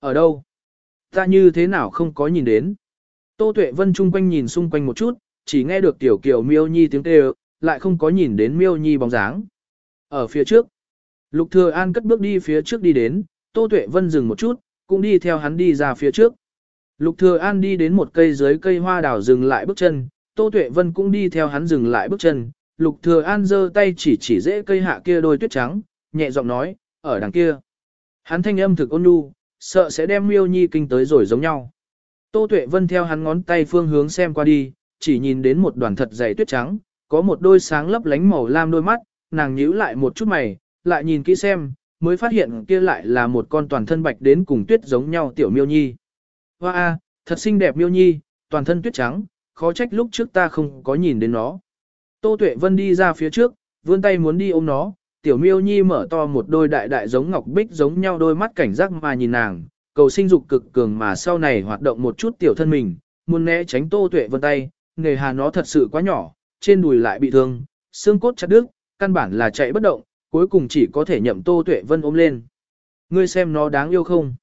Ở đâu? Ta như thế nào không có nhìn đến? Tô Tuệ Vân chung quanh nhìn xung quanh một chút, chỉ nghe được tiểu kiểu miêu nhi tiếng kêu, lại không có nhìn đến miêu nhi bóng dáng. Ở phía trước, Lục Thừa An cất bước đi phía trước đi đến, Tô Tuệ Vân dừng một chút, cũng đi theo hắn đi ra phía trước. Lục Thừa An đi đến một cây dưới cây hoa đào dừng lại bước chân, Tô Tuệ Vân cũng đi theo hắn dừng lại bước chân. Lục Thừa An giơ tay chỉ chỉ dễ cây hạ kia đôi tuyết trắng, nhẹ giọng nói, ở đằng kia. Hắn thanh âm thực ôn nhu, sợ sẽ đem Miêu Nhi kinh tới rồi giống nhau. Tô Tuệ Vân theo hắn ngón tay phương hướng xem qua đi, chỉ nhìn đến một đoàn thật dày tuyết trắng, có một đôi sáng lấp lánh màu lam đôi mắt, nàng nhíu lại một chút mày, lại nhìn kỹ xem, mới phát hiện kia lại là một con toàn thân bạch đến cùng tuyết giống nhau tiểu miêu nhi. Hoa a, thật xinh đẹp miêu nhi, toàn thân tuyết trắng, khó trách lúc trước ta không có nhìn đến nó. Tô Tuệ Vân đi ra phía trước, vươn tay muốn đi ôm nó, tiểu miêu nhi mở to một đôi đại đại giống ngọc bích giống nhau đôi mắt cảnh giác mà nhìn nàng, cầu sinh dục cực cường mà sau này hoạt động một chút tiểu thân mình, muốn né tránh Tô Tuệ Vân tay, nghề hà nó thật sự quá nhỏ, trên đùi lại bị thương, xương cốt chặt đứt, căn bản là chạy bất động, cuối cùng chỉ có thể nhậm Tô Tuệ Vân ôm lên. Ngươi xem nó đáng yêu không?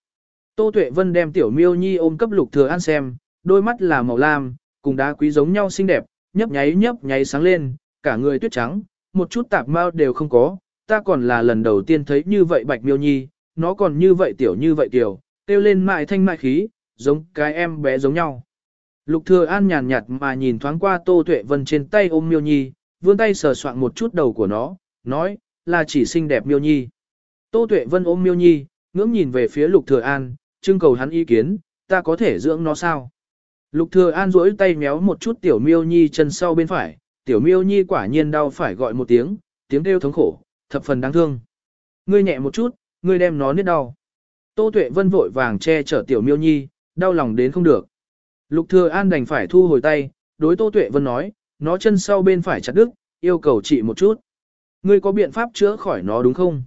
Tô Tuệ Vân đem tiểu miêu nhi ôm cấp lục thừa ăn xem, đôi mắt là màu lam, cùng đá quý giống nhau xinh đẹp, nhấp nháy nhấp nháy sáng lên, cả người tuyết trắng, một chút tạp mao đều không có, ta còn là lần đầu tiên thấy như vậy bạch miêu nhi, nó còn như vậy tiểu như vậy tiểu, tiêu lên mại thanh mại khí, giống cái em bé giống nhau. Lục thừa an nhàn nhạt mà nhìn thoáng qua Tô Tuệ Vân trên tay ôm miêu nhi, vươn tay sờ soạn một chút đầu của nó, nói, là chỉ xinh đẹp miêu nhi. Tô Tuệ Vân ôm miêu nhi, ngưỡng nhìn về phía Lục Thừa An, trưng cầu hắn ý kiến, ta có thể dưỡng nó sao? Lục Thừa An duỗi tay méo một chút tiểu miêu nhi chân sau bên phải, tiểu miêu nhi quả nhiên đau phải gọi một tiếng, tiếng kêu thống khổ, thập phần đáng thương. Ngươi nhẹ một chút, ngươi đem nó niết đau. Tô Tuệ Vân vội vàng che chở tiểu miêu nhi, đau lòng đến không được. Lục Thừa An đành phải thu hồi tay, đối Tô Tuệ Vân nói, nó chân sau bên phải chặt đứt, yêu cầu trị một chút. Ngươi có biện pháp chữa khỏi nó đúng không?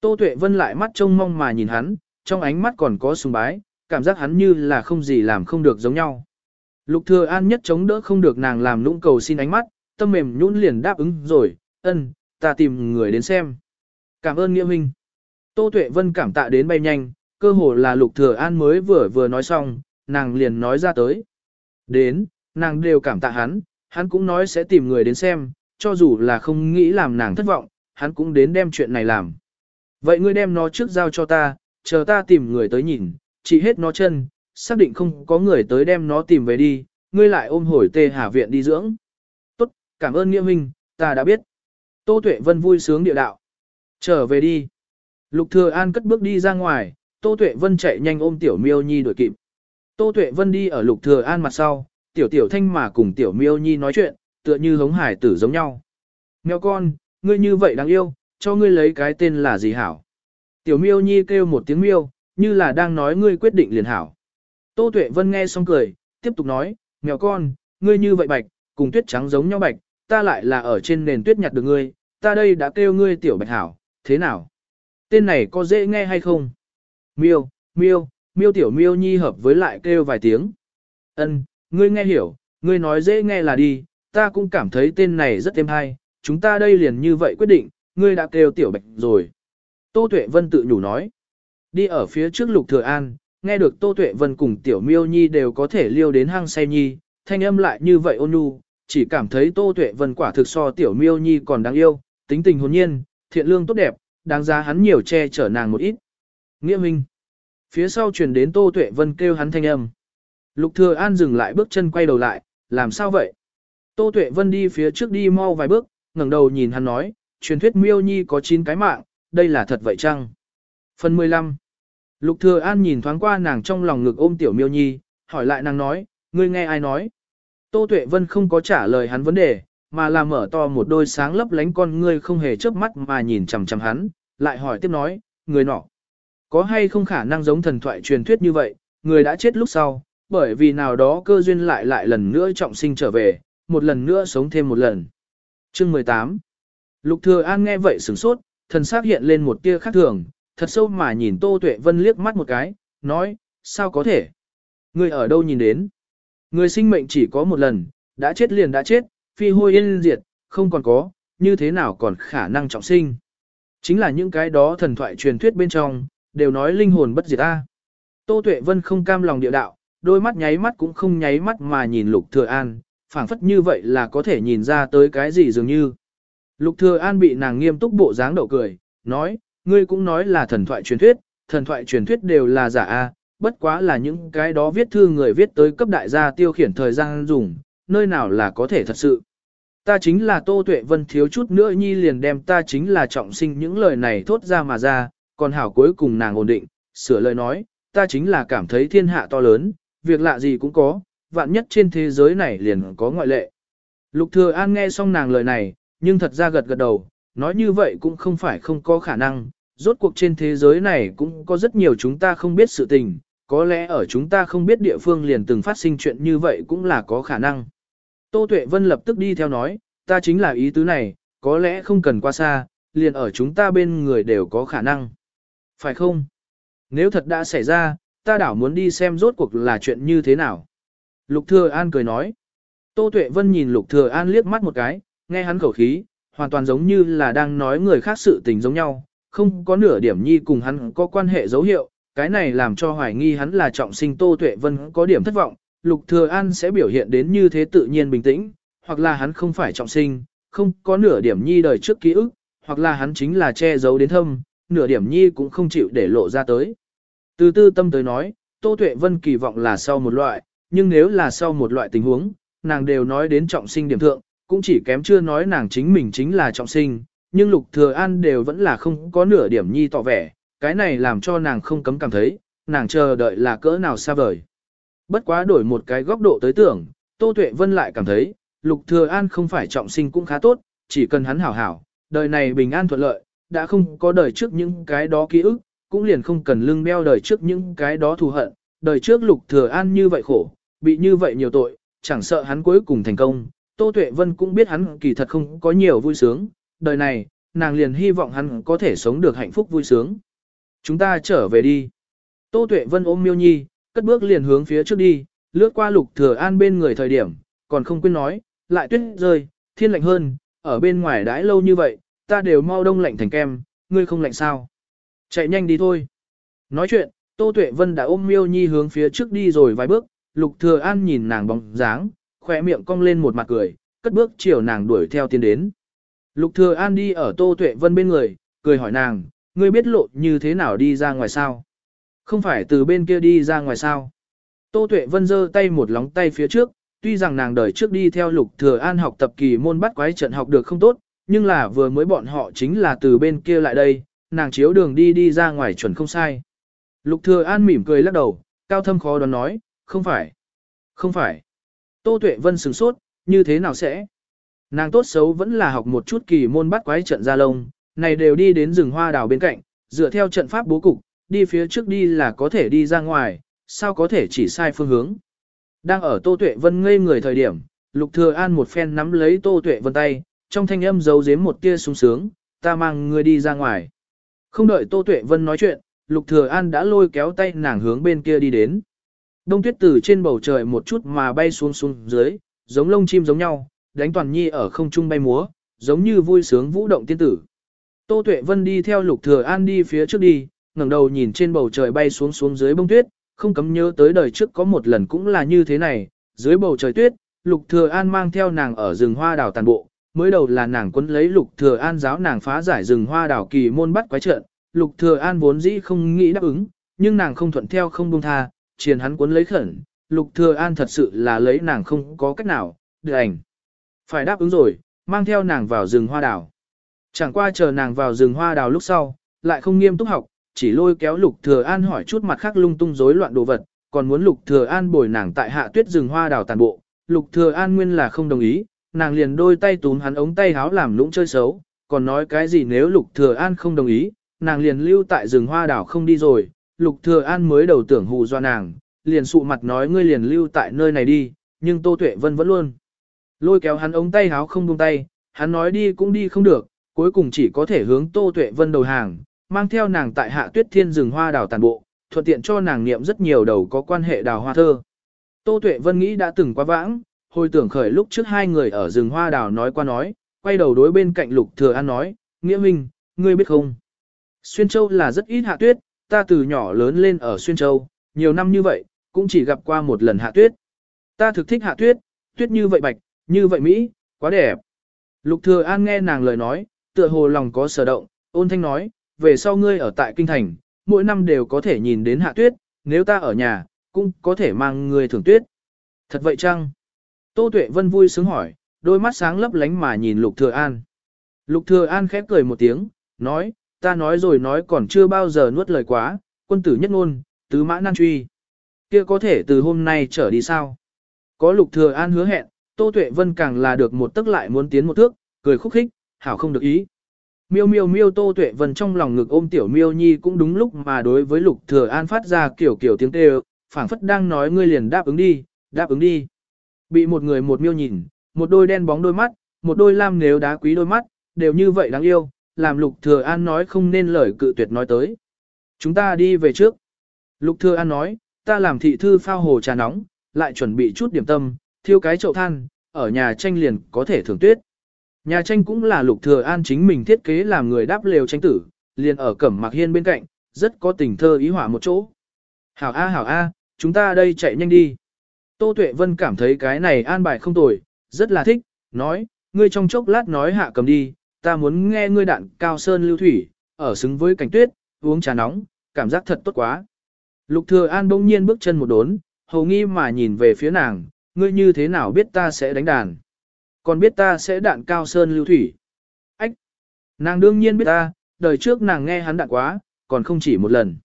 Tô Tuệ Vân lại mắt trông mong mà nhìn hắn, trong ánh mắt còn có sùng bái, cảm giác hắn như là không gì làm không được giống nhau. Lục Thừa An nhất chống đỡ không được nàng làm nũng cầu xin ánh mắt, tâm mềm nhũn liền đáp ứng rồi, ân, ta tìm người đến xem. Cảm ơn nghĩa minh. Tô Tuệ Vân cảm tạ đến bay nhanh, cơ hồ là Lục Thừa An mới vừa vừa nói xong, nàng liền nói ra tới. Đến, nàng đều cảm tạ hắn, hắn cũng nói sẽ tìm người đến xem, cho dù là không nghĩ làm nàng thất vọng, hắn cũng đến đem chuyện này làm. Vậy ngươi đem nó trước giao cho ta, chờ ta tìm người tới nhìn, chỉ hết nó chân, xác định không có người tới đem nó tìm về đi, ngươi lại ôm hồi tê hà viện đi dưỡng. Tốt, cảm ơn nghĩa minh, ta đã biết. Tô Tuệ Vân vui sướng địa đạo. Trở về đi. Lục Thừa An cất bước đi ra ngoài, Tô Tuệ Vân chạy nhanh ôm Tiểu Miêu Nhi đuổi kịp. Tô Tuệ Vân đi ở Lục Thừa An mặt sau, Tiểu Tiểu Thanh mà cùng Tiểu Miêu Nhi nói chuyện, tựa như hống hải tử giống nhau. Mèo con, ngươi như vậy đáng yêu, cho ngươi lấy cái tên là gì hảo? Tiểu miêu nhi kêu một tiếng miêu, như là đang nói ngươi quyết định liền hảo. Tô Tuệ Vân nghe xong cười, tiếp tục nói, mèo con, ngươi như vậy bạch, cùng tuyết trắng giống nhau bạch, ta lại là ở trên nền tuyết nhặt được ngươi, ta đây đã kêu ngươi tiểu bạch hảo, thế nào? Tên này có dễ nghe hay không? Miêu, miêu, miêu tiểu miêu nhi hợp với lại kêu vài tiếng. Ân, ngươi nghe hiểu, ngươi nói dễ nghe là đi, ta cũng cảm thấy tên này rất êm hay, chúng ta đây liền như vậy quyết định, ngươi đã kêu tiểu bạch rồi. Tô Tuệ Vân tự nhủ nói. Đi ở phía trước Lục Thừa An, nghe được Tô Tuệ Vân cùng Tiểu Miêu Nhi đều có thể liêu đến hang say nhi, thanh âm lại như vậy ôn nhu, chỉ cảm thấy Tô Tuệ Vân quả thực so Tiểu Miêu Nhi còn đáng yêu, tính tình hồn nhiên, thiện lương tốt đẹp, đáng giá hắn nhiều che chở nàng một ít. Nghĩa Minh. Phía sau truyền đến Tô Tuệ Vân kêu hắn thanh âm. Lục Thừa An dừng lại bước chân quay đầu lại, làm sao vậy? Tô Tuệ Vân đi phía trước đi mau vài bước, ngẩng đầu nhìn hắn nói, truyền thuyết Miêu Nhi có 9 cái mạng, đây là thật vậy chăng? Phần 15 Lục Thừa An nhìn thoáng qua nàng trong lòng ngực ôm tiểu miêu nhi, hỏi lại nàng nói, ngươi nghe ai nói? Tô Tuệ Vân không có trả lời hắn vấn đề, mà là mở to một đôi sáng lấp lánh con ngươi không hề chớp mắt mà nhìn chằm chằm hắn, lại hỏi tiếp nói, người nọ, có hay không khả năng giống thần thoại truyền thuyết như vậy, người đã chết lúc sau, bởi vì nào đó cơ duyên lại lại lần nữa trọng sinh trở về, một lần nữa sống thêm một lần. Chương 18 Lục Thừa An nghe vậy sửng sốt, thần sắc hiện lên một tia khác thường, thật sâu mà nhìn Tô Tuệ Vân liếc mắt một cái, nói, sao có thể? Người ở đâu nhìn đến? Người sinh mệnh chỉ có một lần, đã chết liền đã chết, phi hôi yên diệt, không còn có, như thế nào còn khả năng trọng sinh? Chính là những cái đó thần thoại truyền thuyết bên trong, đều nói linh hồn bất diệt a. Tô Tuệ Vân không cam lòng địa đạo, đôi mắt nháy mắt cũng không nháy mắt mà nhìn Lục Thừa An, phảng phất như vậy là có thể nhìn ra tới cái gì dường như. Lục Thừa An bị nàng nghiêm túc bộ dáng đậu cười, nói, ngươi cũng nói là thần thoại truyền thuyết, thần thoại truyền thuyết đều là giả a, bất quá là những cái đó viết thư người viết tới cấp đại gia tiêu khiển thời gian dùng, nơi nào là có thể thật sự. Ta chính là Tô Tuệ Vân thiếu chút nữa nhi liền đem ta chính là trọng sinh những lời này thốt ra mà ra, còn hảo cuối cùng nàng ổn định, sửa lời nói, ta chính là cảm thấy thiên hạ to lớn, việc lạ gì cũng có, vạn nhất trên thế giới này liền có ngoại lệ. Lục Thừa An nghe xong nàng lời này, nhưng thật ra gật gật đầu, nói như vậy cũng không phải không có khả năng, rốt cuộc trên thế giới này cũng có rất nhiều chúng ta không biết sự tình, có lẽ ở chúng ta không biết địa phương liền từng phát sinh chuyện như vậy cũng là có khả năng. Tô Tuệ Vân lập tức đi theo nói, ta chính là ý tứ này, có lẽ không cần qua xa, liền ở chúng ta bên người đều có khả năng. Phải không? Nếu thật đã xảy ra, ta đảo muốn đi xem rốt cuộc là chuyện như thế nào. Lục Thừa An cười nói. Tô Tuệ Vân nhìn Lục Thừa An liếc mắt một cái, nghe hắn khẩu khí, hoàn toàn giống như là đang nói người khác sự tình giống nhau, không có nửa điểm nhi cùng hắn có quan hệ dấu hiệu, cái này làm cho hoài nghi hắn là trọng sinh Tô Tuệ Vân có điểm thất vọng, Lục Thừa An sẽ biểu hiện đến như thế tự nhiên bình tĩnh, hoặc là hắn không phải trọng sinh, không có nửa điểm nhi đời trước ký ức, hoặc là hắn chính là che giấu đến thâm, nửa điểm nhi cũng không chịu để lộ ra tới. Từ tư tâm tới nói, Tô Tuệ Vân kỳ vọng là sau một loại, nhưng nếu là sau một loại tình huống, nàng đều nói đến trọng sinh điểm thượng, cũng chỉ kém chưa nói nàng chính mình chính là trọng sinh, nhưng Lục Thừa An đều vẫn là không có nửa điểm nhi tỏ vẻ, cái này làm cho nàng không cấm cảm thấy, nàng chờ đợi là cỡ nào xa vời. Bất quá đổi một cái góc độ tới tưởng, Tô Tuệ Vân lại cảm thấy, Lục Thừa An không phải trọng sinh cũng khá tốt, chỉ cần hắn hảo hảo, đời này bình an thuận lợi, đã không có đời trước những cái đó ký ức, cũng liền không cần lưng đeo đời trước những cái đó thù hận, đời trước Lục Thừa An như vậy khổ, bị như vậy nhiều tội, chẳng sợ hắn cuối cùng thành công, Tô Tuệ Vân cũng biết hắn kỳ thật không có nhiều vui sướng, đời này, nàng liền hy vọng hắn có thể sống được hạnh phúc vui sướng. Chúng ta trở về đi. Tô Tuệ Vân ôm Miêu Nhi, cất bước liền hướng phía trước đi, lướt qua Lục Thừa An bên người thời điểm, còn không quên nói, lại tuyết rơi, thiên lạnh hơn, ở bên ngoài đãi lâu như vậy, ta đều mau đông lạnh thành kem, ngươi không lạnh sao? Chạy nhanh đi thôi. Nói chuyện, Tô Tuệ Vân đã ôm Miêu Nhi hướng phía trước đi rồi vài bước, Lục Thừa An nhìn nàng bóng dáng, khóe miệng cong lên một mặt cười, cất bước chiều nàng đuổi theo tiến đến. Lục Thừa An đi ở Tô Tuệ Vân bên người, cười hỏi nàng, ngươi biết lộ như thế nào đi ra ngoài sao? Không phải từ bên kia đi ra ngoài sao? Tô Tuệ Vân giơ tay một lóng tay phía trước, tuy rằng nàng đời trước đi theo Lục Thừa An học tập kỳ môn bắt quái trận học được không tốt, nhưng là vừa mới bọn họ chính là từ bên kia lại đây, nàng chiếu đường đi đi ra ngoài chuẩn không sai. Lục Thừa An mỉm cười lắc đầu, cao thâm khó đoán nói, không phải, không phải. Tô Tuệ Vân sửng sốt, như thế nào sẽ? Nàng tốt xấu vẫn là học một chút kỳ môn bắt quái trận ra lông, này đều đi đến rừng hoa đào bên cạnh, dựa theo trận pháp bố cục, đi phía trước đi là có thể đi ra ngoài, sao có thể chỉ sai phương hướng. Đang ở Tô Tuệ Vân ngây người thời điểm, Lục Thừa An một phen nắm lấy Tô Tuệ Vân tay, trong thanh âm giấu giếm một tia sung sướng, ta mang ngươi đi ra ngoài. Không đợi Tô Tuệ Vân nói chuyện, Lục Thừa An đã lôi kéo tay nàng hướng bên kia đi đến. Đông tuyết từ trên bầu trời một chút mà bay xuống xuống dưới, giống lông chim giống nhau, đánh toàn nhi ở không trung bay múa, giống như vui sướng vũ động tiên tử. Tô Tuệ Vân đi theo Lục Thừa An đi phía trước đi, ngẩng đầu nhìn trên bầu trời bay xuống xuống dưới bông tuyết, không cấm nhớ tới đời trước có một lần cũng là như thế này, dưới bầu trời tuyết, Lục Thừa An mang theo nàng ở rừng hoa đào tàn bộ, mới đầu là nàng quấn lấy Lục Thừa An giáo nàng phá giải rừng hoa đào kỳ môn bắt quái trận, Lục Thừa An vốn dĩ không nghĩ đáp ứng, nhưng nàng không thuận theo không buông tha, triền hắn quấn lấy khẩn, Lục Thừa An thật sự là lấy nàng không có cách nào, được ảnh. Phải đáp ứng rồi, mang theo nàng vào rừng hoa đào. Chẳng qua chờ nàng vào rừng hoa đào lúc sau, lại không nghiêm túc học, chỉ lôi kéo Lục Thừa An hỏi chút mặt khác lung tung rối loạn đồ vật, còn muốn Lục Thừa An bồi nàng tại hạ tuyết rừng hoa đào tàn bộ. Lục Thừa An nguyên là không đồng ý, nàng liền đôi tay túm hắn ống tay háo làm lũng chơi xấu, còn nói cái gì nếu Lục Thừa An không đồng ý, nàng liền lưu tại rừng hoa đào không đi rồi. Lục Thừa An mới đầu tưởng hù do nàng, liền sụ mặt nói ngươi liền lưu tại nơi này đi, nhưng Tô Tuệ Vân vẫn luôn lôi kéo hắn ống tay háo không buông tay, hắn nói đi cũng đi không được, cuối cùng chỉ có thể hướng Tô Tuệ Vân đầu hàng, mang theo nàng tại hạ tuyết thiên rừng hoa đào tàn bộ, thuận tiện cho nàng niệm rất nhiều đầu có quan hệ đào hoa thơ. Tô Tuệ Vân nghĩ đã từng quá vãng, hồi tưởng khởi lúc trước hai người ở rừng hoa đào nói qua nói, quay đầu đối bên cạnh Lục Thừa An nói, Nghĩa Minh, ngươi biết không? Xuyên Châu là rất ít hạ tuyết, ta từ nhỏ lớn lên ở Xuyên Châu, nhiều năm như vậy, cũng chỉ gặp qua một lần hạ tuyết. Ta thực thích hạ tuyết, tuyết như vậy bạch, như vậy Mỹ, quá đẹp. Lục Thừa An nghe nàng lời nói, tựa hồ lòng có sở động, ôn thanh nói, về sau ngươi ở tại kinh thành, mỗi năm đều có thể nhìn đến hạ tuyết, nếu ta ở nhà, cũng có thể mang ngươi thưởng tuyết. Thật vậy chăng? Tô Tuệ Vân vui sướng hỏi, đôi mắt sáng lấp lánh mà nhìn Lục Thừa An. Lục Thừa An khép cười một tiếng, nói, ta nói rồi nói còn chưa bao giờ nuốt lời quá, quân tử nhất ngôn, tứ mã nan truy. Kia có thể từ hôm nay trở đi sao? Có Lục Thừa An hứa hẹn, Tô Tuệ Vân càng là được một tức lại muốn tiến một thước, cười khúc khích, hảo không được ý. Miêu miêu miêu Tô Tuệ Vân trong lòng ngực ôm tiểu miêu nhi cũng đúng lúc mà đối với Lục Thừa An phát ra kiểu kiểu tiếng kêu, phảng phất đang nói ngươi liền đáp ứng đi, đáp ứng đi. Bị một người một miêu nhìn, một đôi đen bóng đôi mắt, một đôi lam nếu đá quý đôi mắt, đều như vậy đáng yêu, làm Lục Thừa An nói không nên lời cự tuyệt nói tới. Chúng ta đi về trước. Lục Thừa An nói, ta làm thị thư phao hồ trà nóng, lại chuẩn bị chút điểm tâm, thiêu cái chậu than, ở nhà tranh liền có thể thưởng tuyết. Nhà tranh cũng là Lục Thừa An chính mình thiết kế làm người đáp lều tranh tử, liền ở Cẩm Mạc Hiên bên cạnh, rất có tình thơ ý hỏa một chỗ. Hảo A hảo A, chúng ta đây chạy nhanh đi. Tô Tuệ Vân cảm thấy cái này an bài không tồi, rất là thích, nói, ngươi trong chốc lát nói hạ cầm đi, ta muốn nghe ngươi đạn cao sơn lưu thủy, ở xứng với cảnh tuyết, uống trà nóng, cảm giác thật tốt quá. Lục Thừa An bỗng nhiên bước chân một đốn, hầu nghi mà nhìn về phía nàng, ngươi như thế nào biết ta sẽ đánh đàn? Còn biết ta sẽ đạn cao sơn lưu thủy? Ách! Nàng đương nhiên biết ta, đời trước nàng nghe hắn đạn quá, còn không chỉ một lần.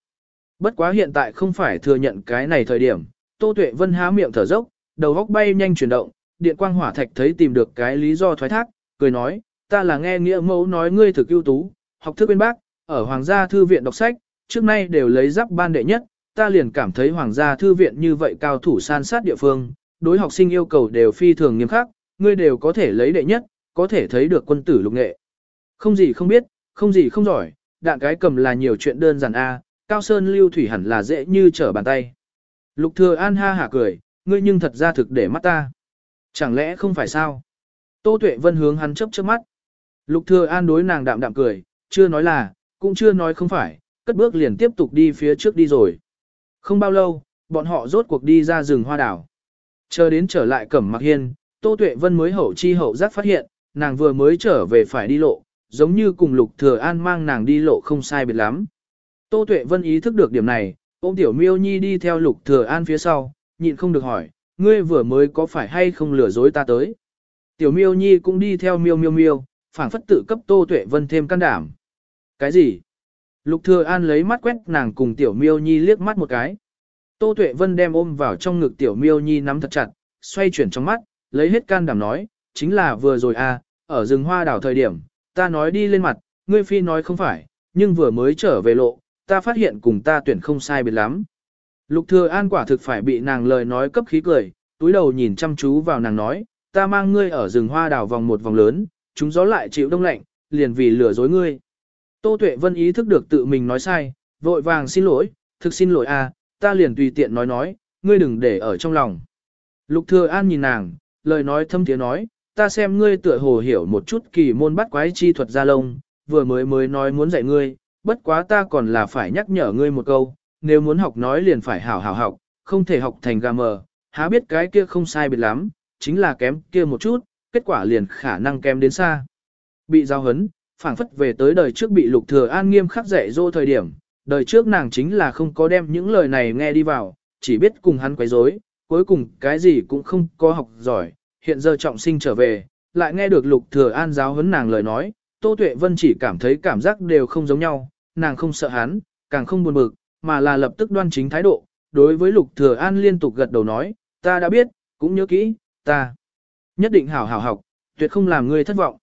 Bất quá hiện tại không phải thừa nhận cái này thời điểm, Tô Tuệ Vân há miệng thở dốc, đầu óc bay nhanh chuyển động, điện quang hỏa thạch thấy tìm được cái lý do thoái thác, cười nói, ta là nghe nghĩa mẫu nói ngươi thực ưu tú, học thức bên bác, ở Hoàng gia Thư viện đọc sách, trước nay đều lấy giáp ban đệ nhất, ta liền cảm thấy Hoàng gia Thư viện như vậy cao thủ san sát địa phương, đối học sinh yêu cầu đều phi thường nghiêm khắc, ngươi đều có thể lấy đệ nhất, có thể thấy được quân tử lục nghệ. Không gì không biết, không gì không giỏi, đạn cái cầm là nhiều chuyện đơn giản a, cao sơn lưu thủy hẳn là dễ như trở bàn tay. Lục thừa an ha hả cười, ngươi nhưng thật ra thực để mắt ta. Chẳng lẽ không phải sao? Tô Tuệ Vân hướng hắn chớp chớp mắt. Lục thừa an đối nàng đạm đạm cười, chưa nói là, cũng chưa nói không phải, cất bước liền tiếp tục đi phía trước đi rồi. Không bao lâu, bọn họ rốt cuộc đi ra rừng hoa đảo. Chờ đến trở lại cẩm mặc hiên, Tô Tuệ Vân mới hậu chi hậu giác phát hiện, nàng vừa mới trở về phải đi lộ, giống như cùng Lục Thừa An mang nàng đi lộ không sai biệt lắm. Tô Tuệ Vân ý thức được điểm này, ôm Tiểu Miêu Nhi đi theo Lục Thừa An phía sau, nhịn không được hỏi, ngươi vừa mới có phải hay không lừa dối ta tới? Tiểu Miêu Nhi cũng đi theo Miêu Miêu Miêu, phảng phất tự cấp Tô Tuệ Vân thêm can đảm. Cái gì? Lục Thừa An lấy mắt quét nàng cùng Tiểu Miêu Nhi liếc mắt một cái. Tô Tuệ Vân đem ôm vào trong ngực Tiểu Miêu Nhi nắm thật chặt, xoay chuyển trong mắt, lấy hết can đảm nói, chính là vừa rồi à, ở rừng hoa đảo thời điểm, ta nói đi lên mặt, ngươi phi nói không phải, nhưng vừa mới trở về lộ, ta phát hiện cùng ta tuyển không sai biệt lắm. Lục thừa an quả thực phải bị nàng lời nói cấp khí cười, túi đầu nhìn chăm chú vào nàng nói, ta mang ngươi ở rừng hoa đảo vòng một vòng lớn, chúng gió lại chịu đông lạnh, liền vì lừa dối ngươi. Tô Tuệ Vân ý thức được tự mình nói sai, vội vàng xin lỗi, thực xin lỗi à, ta liền tùy tiện nói nói, ngươi đừng để ở trong lòng. Lục Thừa An nhìn nàng, lời nói thâm tiếng nói, ta xem ngươi tựa hồ hiểu một chút kỳ môn bắt quái chi thuật gia lông, vừa mới mới nói muốn dạy ngươi, bất quá ta còn là phải nhắc nhở ngươi một câu, nếu muốn học nói liền phải hảo hảo học, không thể học thành gà mờ, há biết cái kia không sai biệt lắm, chính là kém kia một chút, kết quả liền khả năng kém đến xa. Bị giao hấn, phảng phất về tới đời trước bị lục thừa an nghiêm khắc dạy dỗ thời điểm, đời trước nàng chính là không có đem những lời này nghe đi vào, chỉ biết cùng hắn quấy rối, cuối cùng cái gì cũng không có học giỏi, hiện giờ trọng sinh trở về, lại nghe được lục thừa an giáo huấn nàng lời nói, Tô Tuệ Vân chỉ cảm thấy cảm giác đều không giống nhau, nàng không sợ hắn, càng không buồn bực, mà là lập tức đoan chính thái độ, đối với lục thừa an liên tục gật đầu nói, ta đã biết, cũng nhớ kỹ, ta nhất định hảo hảo học, tuyệt không làm ngươi thất vọng.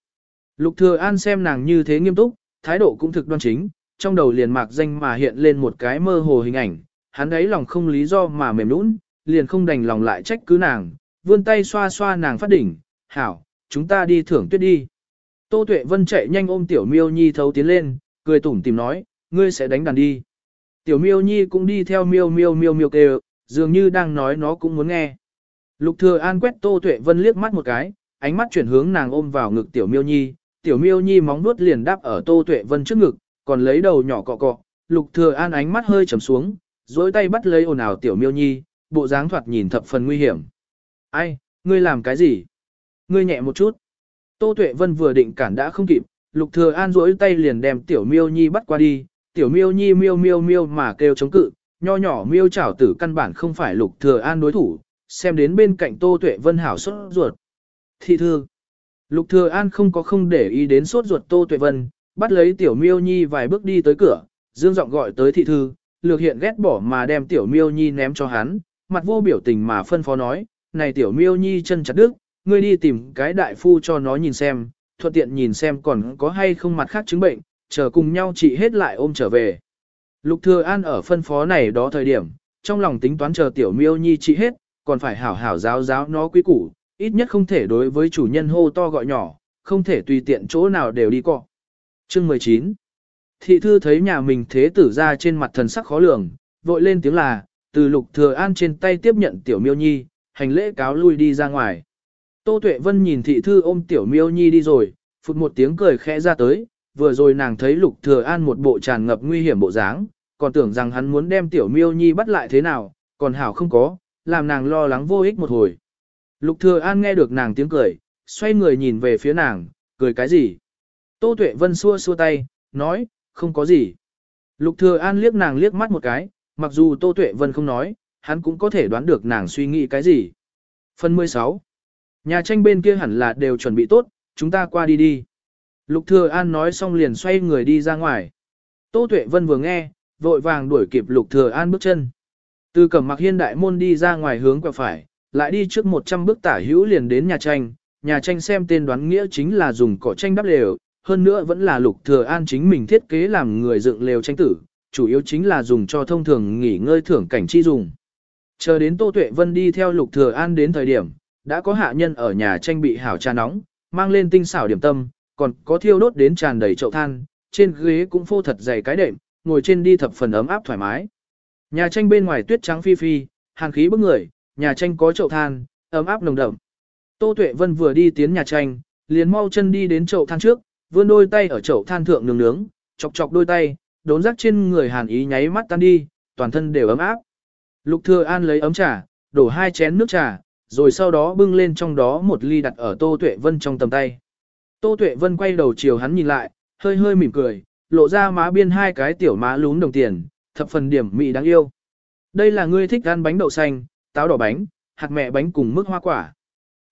Lục thừa an xem nàng như thế nghiêm túc, thái độ cũng thực đoan chính, trong đầu liền mạc danh mà hiện lên một cái mơ hồ hình ảnh, hắn ấy lòng không lý do mà mềm nũng, liền không đành lòng lại trách cứ nàng, vươn tay xoa xoa nàng phát đỉnh, hảo, chúng ta đi thưởng tuyết đi. Tô Tuệ Vân chạy nhanh ôm Tiểu Miêu Nhi thấu tiến lên, cười tủm tỉm nói, ngươi sẽ đánh đàn đi. Tiểu Miêu Nhi cũng đi theo Miêu Miêu Miêu Miêu kêu, dường như đang nói nó cũng muốn nghe. Lục Thừa An quét Tô Tuệ Vân liếc mắt một cái, ánh mắt chuyển hướng nàng ôm vào ngực Tiểu Miêu Nhi, Tiểu Miêu Nhi móng nuốt liền đáp ở Tô Tuệ Vân trước ngực, còn lấy đầu nhỏ cọ cọ. Lục Thừa An ánh mắt hơi trầm xuống, duỗi tay bắt lấy ồn ào tiểu miêu nhi, bộ dáng thoạt nhìn thập phần nguy hiểm. Ai, ngươi làm cái gì? Ngươi nhẹ một chút. Tô Tuệ Vân vừa định cản đã không kịp, Lục Thừa An duỗi tay liền đem tiểu miêu nhi bắt qua đi, tiểu miêu nhi miêu miêu miêu mà kêu chống cự, nho nhỏ miêu chảo tử căn bản không phải Lục Thừa An đối thủ, xem đến bên cạnh Tô Tuệ Vân hảo sốt ruột. Thị thư. Lục Thừa An không có không để ý đến sốt ruột Tô Tuệ Vân, bắt lấy tiểu miêu nhi vài bước đi tới cửa, dương giọng gọi tới thị thư, lược hiện ghét bỏ mà đem tiểu miêu nhi ném cho hắn, mặt vô biểu tình mà phân phó nói, này tiểu miêu nhi chân chặt đứt, ngươi đi tìm cái đại phu cho nó nhìn xem, thuận tiện nhìn xem còn có hay không mặt khác chứng bệnh, chờ cùng nhau trị hết lại ôm trở về. Lục Thừa An ở phân phó này đó thời điểm, trong lòng tính toán chờ tiểu miêu nhi trị hết, còn phải hảo hảo giáo giáo nó quý củ, ít nhất không thể đối với chủ nhân hô to gọi nhỏ, không thể tùy tiện chỗ nào đều đi cọ. Chương 19 Thị thư thấy nhà mình thế tử ra trên mặt thần sắc khó lường, vội lên tiếng là, từ lục thừa an trên tay tiếp nhận tiểu miêu nhi, hành lễ cáo lui đi ra ngoài. Tô Tuệ Vân nhìn thị thư ôm tiểu miêu nhi đi rồi, phụt một tiếng cười khẽ ra tới, vừa rồi nàng thấy lục thừa an một bộ tràn ngập nguy hiểm bộ dáng, còn tưởng rằng hắn muốn đem tiểu miêu nhi bắt lại thế nào, còn hảo không có, làm nàng lo lắng vô ích một hồi. Lục thừa an nghe được nàng tiếng cười, xoay người nhìn về phía nàng, cười cái gì? Tô Tuệ Vân xua xua tay, nói, không có gì. Lục thừa an liếc nàng liếc mắt một cái, mặc dù Tô Tuệ Vân không nói, hắn cũng có thể đoán được nàng suy nghĩ cái gì. Phần 16. Nhà tranh bên kia hẳn là đều chuẩn bị tốt, chúng ta qua đi đi. Lục Thừa An nói xong liền xoay người đi ra ngoài. Tô Tuệ Vân vừa nghe, vội vàng đuổi kịp Lục Thừa An bước chân. Từ cẩm mặc hiên đại môn đi ra ngoài hướng quẹo phải, lại đi trước 100 bước tả hữu liền đến nhà tranh. Nhà tranh xem tên đoán nghĩa chính là dùng cỏ tranh đắp lều, hơn nữa vẫn là Lục Thừa An chính mình thiết kế làm người dựng lều tranh tử, chủ yếu chính là dùng cho thông thường nghỉ ngơi thưởng cảnh chi dùng. Chờ đến Tô Tuệ Vân đi theo Lục Thừa An đến thời điểm, đã có hạ nhân ở nhà tranh bị hảo trà nóng, mang lên tinh xảo điểm tâm, còn có thiêu đốt đến tràn đầy chậu than, trên ghế cũng phô thật dày cái đệm, ngồi trên đi thập phần ấm áp thoải mái. Nhà tranh bên ngoài tuyết trắng phi phi, hàn khí bức người, nhà tranh có chậu than, ấm áp nồng đậm. Tô Tuệ Vân vừa đi tiến nhà tranh, liền mau chân đi đến chậu than trước, vươn đôi tay ở chậu than thượng nướng nướng, chọc chọc đôi tay, đốn rắc trên người hàn ý nháy mắt tan đi, toàn thân đều ấm áp. Lục Thừa An lấy ấm trà, đổ hai chén nước trà, rồi sau đó bưng lên trong đó một ly đặt ở Tô Tuệ Vân trong tầm tay. Tô Tuệ Vân quay đầu chiều hắn nhìn lại, hơi hơi mỉm cười, lộ ra má biên hai cái tiểu má lúm đồng tiền, thập phần điểm mỹ đáng yêu. Đây là ngươi thích ăn bánh đậu xanh, táo đỏ bánh, hạt mẹ bánh cùng mức hoa quả.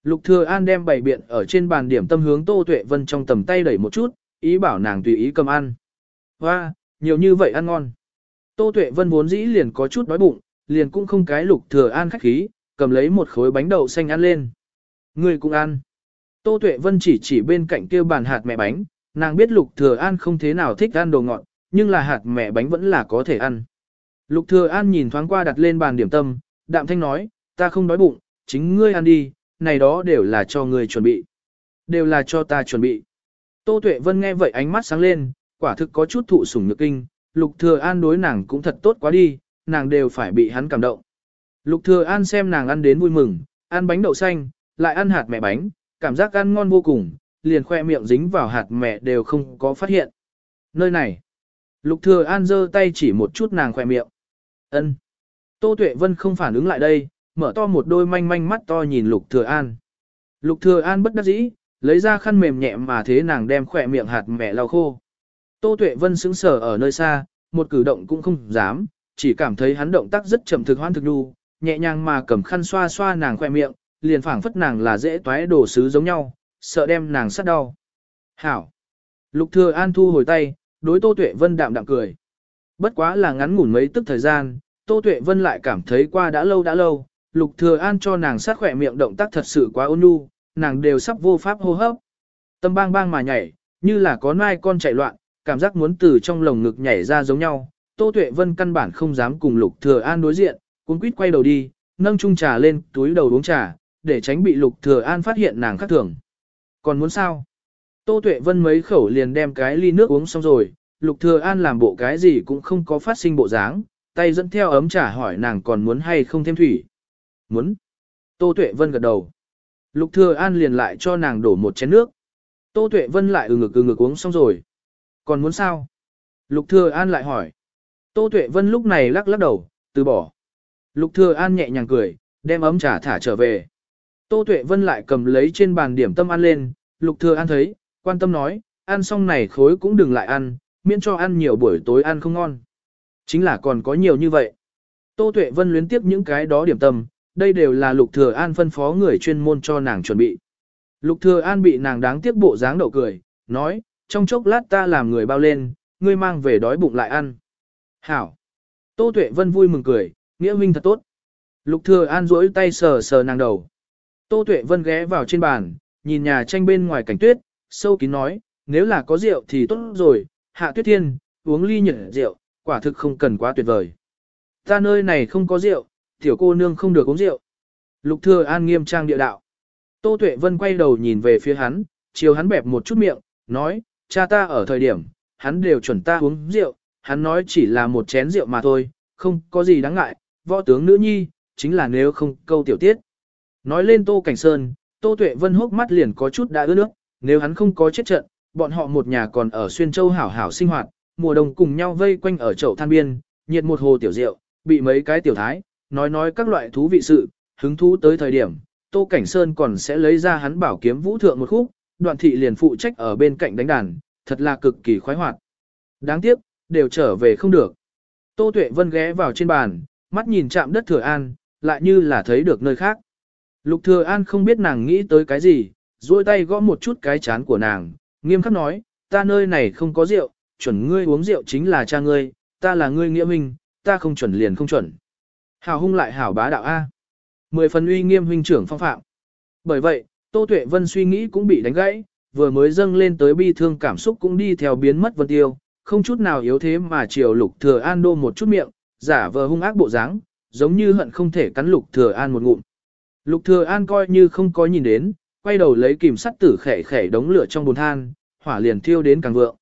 Lục Thừa An đem bảy biện ở trên bàn điểm tâm hướng Tô Tuệ Vân trong tầm tay đẩy một chút, ý bảo nàng tùy ý cầm ăn. Hoa, nhiều như vậy ăn ngon. Tô Tuệ Vân vốn dĩ liền có chút đói bụng, liền cũng không cái Lục Thừa An khách khí, cầm lấy một khối bánh đậu xanh ăn lên. Người cũng ăn. Tô Tuệ Vân chỉ chỉ bên cạnh kia bàn hạt mẹ bánh, nàng biết Lục Thừa An không thế nào thích ăn đồ ngọt, nhưng là hạt mẹ bánh vẫn là có thể ăn. Lục Thừa An nhìn thoáng qua đặt lên bàn điểm tâm, đạm thanh nói, ta không đói bụng, chính ngươi ăn đi, này đó đều là cho ngươi chuẩn bị. Đều là cho ta chuẩn bị. Tô Tuệ Vân nghe vậy ánh mắt sáng lên, quả thực có chút thụ sủng nhược kinh, Lục Thừa An đối nàng cũng thật tốt quá đi, nàng đều phải bị hắn cảm động. Lục Thừa An xem nàng ăn đến vui mừng, ăn bánh đậu xanh, lại ăn hạt mẹ bánh, cảm giác ăn ngon vô cùng, liền khoe miệng dính vào hạt mẹ đều không có phát hiện. Nơi này, Lục Thừa An giơ tay chỉ một chút nàng khoe miệng. Ân. Tô Tuệ Vân không phản ứng lại đây, mở to một đôi manh manh mắt to nhìn Lục Thừa An. Lục Thừa An bất đắc dĩ, lấy ra khăn mềm nhẹ mà thế nàng đem khoe miệng hạt mẹ lau khô. Tô Tuệ Vân sững sờ ở nơi xa, một cử động cũng không dám, chỉ cảm thấy hắn động tác rất chậm thực hoan thực nhu, nhẹ nhàng mà cầm khăn xoa xoa nàng khoe miệng, liền phảng phất nàng là dễ toái đồ sứ giống nhau, sợ đem nàng sát đau. Hảo! Lục thừa an thu hồi tay, đối Tô Tuệ Vân đạm đạm cười. Bất quá là ngắn ngủn mấy tức thời gian, Tô Tuệ Vân lại cảm thấy qua đã lâu đã lâu, Lục Thừa An cho nàng sát khỏe miệng động tác thật sự quá ôn nhu, nàng đều sắp vô pháp hô hấp. Tâm bang bang mà nhảy, như là có nai con chạy loạn, cảm giác muốn từ trong lồng ngực nhảy ra giống nhau. Tô Tuệ Vân căn bản không dám cùng Lục Thừa An đối diện, cuốn quýt quay đầu đi, nâng chung trà lên, túi đầu uống trà, để tránh bị Lục Thừa An phát hiện nàng khác thường. Còn muốn sao? Tô Tuệ Vân mấy khẩu liền đem cái ly nước uống xong rồi, Lục Thừa An làm bộ cái gì cũng không có phát sinh bộ dáng, tay dẫn theo ấm trà hỏi nàng còn muốn hay không thêm thủy. Muốn. Tô Tuệ Vân gật đầu. Lục Thừa An liền lại cho nàng đổ một chén nước. Tô Tuệ Vân lại ừ ngực ừ ngực uống xong rồi. Còn muốn sao? Lục Thừa An lại hỏi. Tô Tuệ Vân lúc này lắc lắc đầu, từ bỏ. Lục Thừa An nhẹ nhàng cười, đem ấm trà thả trở về. Tô Tuệ Vân lại cầm lấy trên bàn điểm tâm ăn lên, Lục Thừa An thấy, quan tâm nói, ăn xong này khối cũng đừng lại ăn, miễn cho ăn nhiều buổi tối ăn không ngon. Chính là còn có nhiều như vậy. Tô Tuệ Vân luyến tiếp những cái đó điểm tâm, đây đều là Lục Thừa An phân phó người chuyên môn cho nàng chuẩn bị. Lục Thừa An bị nàng đáng tiếc bộ dáng đậu cười, nói, trong chốc lát ta làm người bao lên, ngươi mang về đói bụng lại ăn. Hảo. Tô Tuệ Vân vui mừng cười, nghĩa minh thật tốt. Lục Thừa An duỗi tay sờ sờ nàng đầu. Tô Tuệ Vân ghé vào trên bàn, nhìn nhà tranh bên ngoài cảnh tuyết, sâu kín nói, nếu là có rượu thì tốt rồi, hạ tuyết thiên, uống ly nhở rượu, quả thực không cần quá tuyệt vời. Ta nơi này không có rượu, tiểu cô nương không được uống rượu. Lục Thừa An nghiêm trang địa đạo. Tô Tuệ Vân quay đầu nhìn về phía hắn, chiều hắn bẹp một chút miệng, nói, cha ta ở thời điểm, hắn đều chuẩn ta uống rượu, hắn nói chỉ là một chén rượu mà thôi, không có gì đáng ngại, võ tướng nữ nhi, chính là nếu không câu tiểu tiết. Nói lên Tô Cảnh Sơn, Tô Tuệ Vân hốc mắt liền có chút đã ướt nước, nếu hắn không có chết trận, bọn họ một nhà còn ở Xuyên Châu hảo hảo sinh hoạt, mùa đông cùng nhau vây quanh ở chậu than biên, nhiệt một hồ tiểu rượu, bị mấy cái tiểu thái, nói nói các loại thú vị sự, hứng thú tới thời điểm, Tô Cảnh Sơn còn sẽ lấy ra hắn bảo kiếm vũ thượng một khúc, đoạn thị liền phụ trách ở bên cạnh đánh đàn, thật là cực kỳ khoái hoạt. Đáng tiếc, đều trở về không được. Tô Tuệ Vân ghé vào trên bàn, mắt nhìn chạm đất Thừa An, lại như là thấy được nơi khác. Lục Thừa An không biết nàng nghĩ tới cái gì, duỗi tay gõ một chút cái chán của nàng, nghiêm khắc nói, ta nơi này không có rượu, chuẩn ngươi uống rượu chính là cha ngươi, ta là ngươi nghĩa minh, ta không chuẩn liền không chuẩn. Hảo hung lại hảo bá đạo A. Mười phần uy nghiêm huynh trưởng phong phạm. Bởi vậy, Tô Tuệ Vân suy nghĩ cũng bị đánh gãy, vừa mới dâng lên tới bi thương cảm xúc cũng đi theo biến mất vân tiêu, không chút nào yếu thế mà chiều lục thừa an đô một chút miệng, giả vờ hung ác bộ dáng, giống như hận không thể cắn lục thừa an một ngụm. Lục thừa an coi như không có nhìn đến, quay đầu lấy kìm sắt tử khẻ khẻ đống lửa trong bồn than, hỏa liền thiêu đến càng vượng.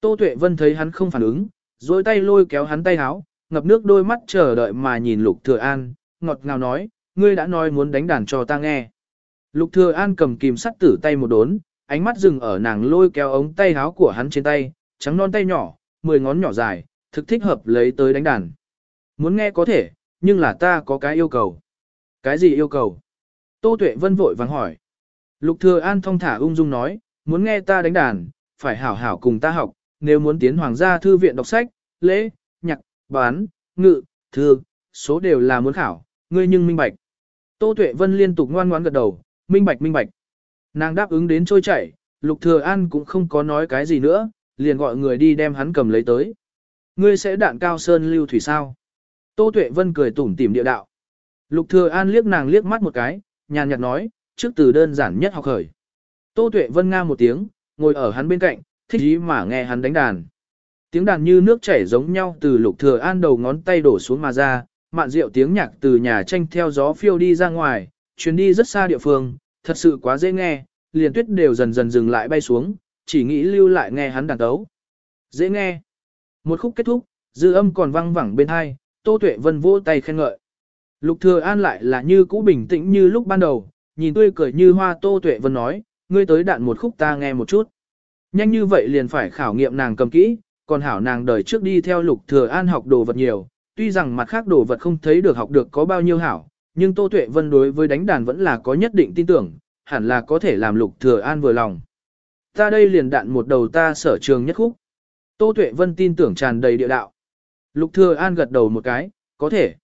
Tô Tuệ Vân thấy hắn không phản ứng, rồi tay lôi kéo hắn tay áo, ngập nước đôi mắt chờ đợi mà nhìn Lục Thừa An, ngọt ngào nói, ngươi đã nói muốn đánh đàn cho ta nghe. Lục Thừa An cầm kìm sắt tử tay một đốn, ánh mắt dừng ở nàng lôi kéo ống tay áo của hắn trên tay, trắng non tay nhỏ, mười ngón nhỏ dài, thực thích hợp lấy tới đánh đàn. Muốn nghe có thể, nhưng là ta có cái yêu cầu. Cái gì yêu cầu? Tô Tuệ Vân vội vàng hỏi. Lục Thừa An thong thả ung dung nói, muốn nghe ta đánh đàn, phải hảo hảo cùng ta học, nếu muốn tiến hoàng gia thư viện đọc sách, lễ, nhạc, bán, ngự, thư, số đều là muốn khảo, ngươi nhưng minh bạch. Tô Tuệ Vân liên tục ngoan ngoãn gật đầu, minh bạch minh bạch. Nàng đáp ứng đến trôi chảy, Lục Thừa An cũng không có nói cái gì nữa, liền gọi người đi đem hắn cầm lấy tới. Ngươi sẽ đạn cao sơn lưu thủy sao? Tô Tuệ Vân cười tủm tỉm địa đạo. Lục Thừa An liếc nàng liếc mắt một cái, nhàn nhạt nói, trước từ đơn giản nhất học khởi. Tô Tuệ Vân nga một tiếng, ngồi ở hắn bên cạnh, thích ý mà nghe hắn đánh đàn. Tiếng đàn như nước chảy giống nhau từ Lục Thừa An đầu ngón tay đổ xuống mà ra, mạn rượu tiếng nhạc từ nhà tranh theo gió phiêu đi ra ngoài, chuyến đi rất xa địa phương, thật sự quá dễ nghe, liền tuyết đều dần dần dừng lại bay xuống, chỉ nghĩ lưu lại nghe hắn đàn tấu. Dễ nghe. Một khúc kết thúc, dư âm còn vang vẳng bên hai, Tô Tuệ Vân vỗ tay khen ngợi. Lục Thừa An lại là như cũ bình tĩnh như lúc ban đầu, nhìn tươi cười như hoa Tô Tuệ Vân nói, ngươi tới đạn một khúc ta nghe một chút. Nhanh như vậy liền phải khảo nghiệm nàng cầm kỹ, còn hảo nàng đời trước đi theo Lục Thừa An học đồ vật nhiều, tuy rằng mặt khác đồ vật không thấy được học được có bao nhiêu hảo, nhưng Tô Tuệ Vân đối với đánh đàn vẫn là có nhất định tin tưởng, hẳn là có thể làm Lục Thừa An vừa lòng. Ta đây liền đạn một đầu ta sở trường nhất khúc. Tô Tuệ Vân tin tưởng tràn đầy địa đạo. Lục Thừa An gật đầu một cái, có thể.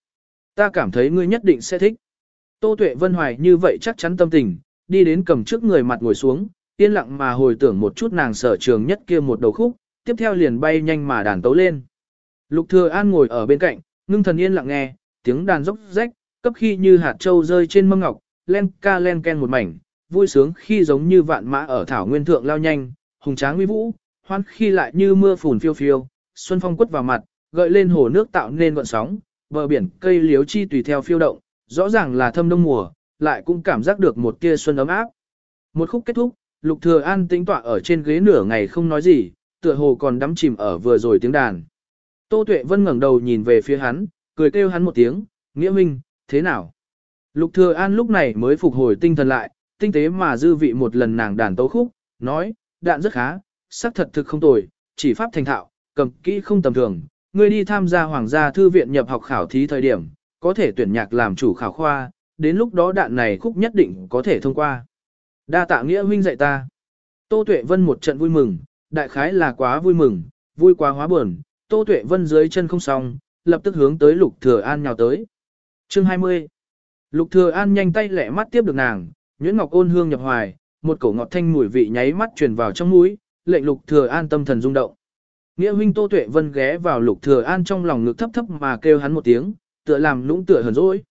Ta cảm thấy ngươi nhất định sẽ thích. Tô Tuệ Vân hoài như vậy chắc chắn tâm tình, đi đến cầm trước người mặt ngồi xuống, yên lặng mà hồi tưởng một chút nàng sở trường nhất kia một đầu khúc, tiếp theo liền bay nhanh mà đàn tấu lên. Lục Thừa An ngồi ở bên cạnh, ngưng thần yên lặng nghe, tiếng đàn róc rách, cấp khi như hạt châu rơi trên mâm ngọc, len ca len ken một mảnh, vui sướng khi giống như vạn mã ở thảo nguyên thượng lao nhanh, hùng tráng uy vũ, hoan khi lại như mưa phùn phiêu phiêu, xuân phong quất vào mặt, gợi lên hồ nước tạo nên gọn sóng, bờ biển cây liếu chi tùy theo phiêu động, rõ ràng là thâm đông mùa, lại cũng cảm giác được một tia xuân ấm áp. Một khúc kết thúc, Lục Thừa An tĩnh tọa ở trên ghế nửa ngày không nói gì, tựa hồ còn đắm chìm ở vừa rồi tiếng đàn. Tô Tuệ Vân ngẩng đầu nhìn về phía hắn, cười kêu hắn một tiếng, "Nghĩa Minh, thế nào?" Lục Thừa An lúc này mới phục hồi tinh thần lại, tinh tế mà dư vị một lần nàng đàn tấu khúc, nói, "Đạn rất khá, sắc thật thực không tồi, chỉ pháp thành thạo, cầm kỹ không tầm thường, ngươi đi tham gia Hoàng gia Thư viện nhập học khảo thí thời điểm, có thể tuyển nhạc làm chủ khảo khoa, đến lúc đó đạn này khúc nhất định có thể thông qua. Đa tạ nghĩa huynh dạy ta. Tô Tuệ Vân một trận vui mừng, đại khái là quá vui mừng, vui quá hóa buồn, Tô Tuệ Vân dưới chân không xong, lập tức hướng tới Lục Thừa An nhào tới. Chương 20 Lục Thừa An nhanh tay lẹ mắt tiếp được nàng, nhuyễn ngọc ôn hương nhập hoài, một cổ ngọt thanh mùi vị nháy mắt truyền vào trong mũi, lệnh Lục Thừa An tâm thần rung động. Nghĩa huynh Tô Tuệ Vân ghé vào Lục Thừa An trong lòng ngực thấp thấp mà kêu hắn một tiếng, tựa làm lũng tựa hờn dỗi.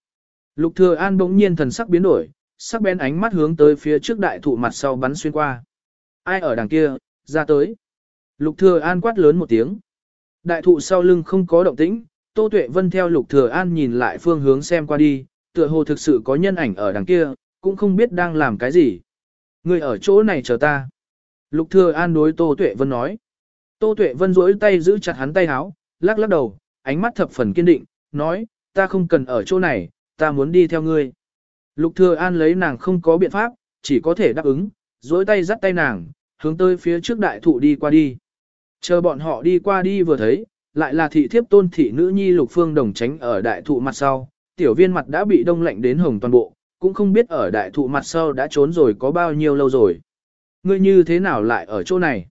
Lục Thừa An bỗng nhiên thần sắc biến đổi, sắc bén ánh mắt hướng tới phía trước đại thụ mặt sau bắn xuyên qua. Ai ở đằng kia, ra tới. Lục Thừa An quát lớn một tiếng. Đại thụ sau lưng không có động tĩnh, Tô Tuệ Vân theo Lục Thừa An nhìn lại phương hướng xem qua đi, tựa hồ thực sự có nhân ảnh ở đằng kia, cũng không biết đang làm cái gì. Người ở chỗ này chờ ta. Lục Thừa An đối Tô Tuệ Vân nói. Tô Tuệ Vân duỗi tay giữ chặt hắn tay áo, lắc lắc đầu, ánh mắt thập phần kiên định, nói, ta không cần ở chỗ này, ta muốn đi theo ngươi. Lục Thừa An lấy nàng không có biện pháp, chỉ có thể đáp ứng, duỗi tay dắt tay nàng, hướng tới phía trước đại thụ đi qua đi. Chờ bọn họ đi qua đi vừa thấy, lại là thị thiếp tôn thị nữ nhi lục phương đồng tránh ở đại thụ mặt sau, tiểu viên mặt đã bị đông lạnh đến hồng toàn bộ, cũng không biết ở đại thụ mặt sau đã trốn rồi có bao nhiêu lâu rồi. Ngươi như thế nào lại ở chỗ này?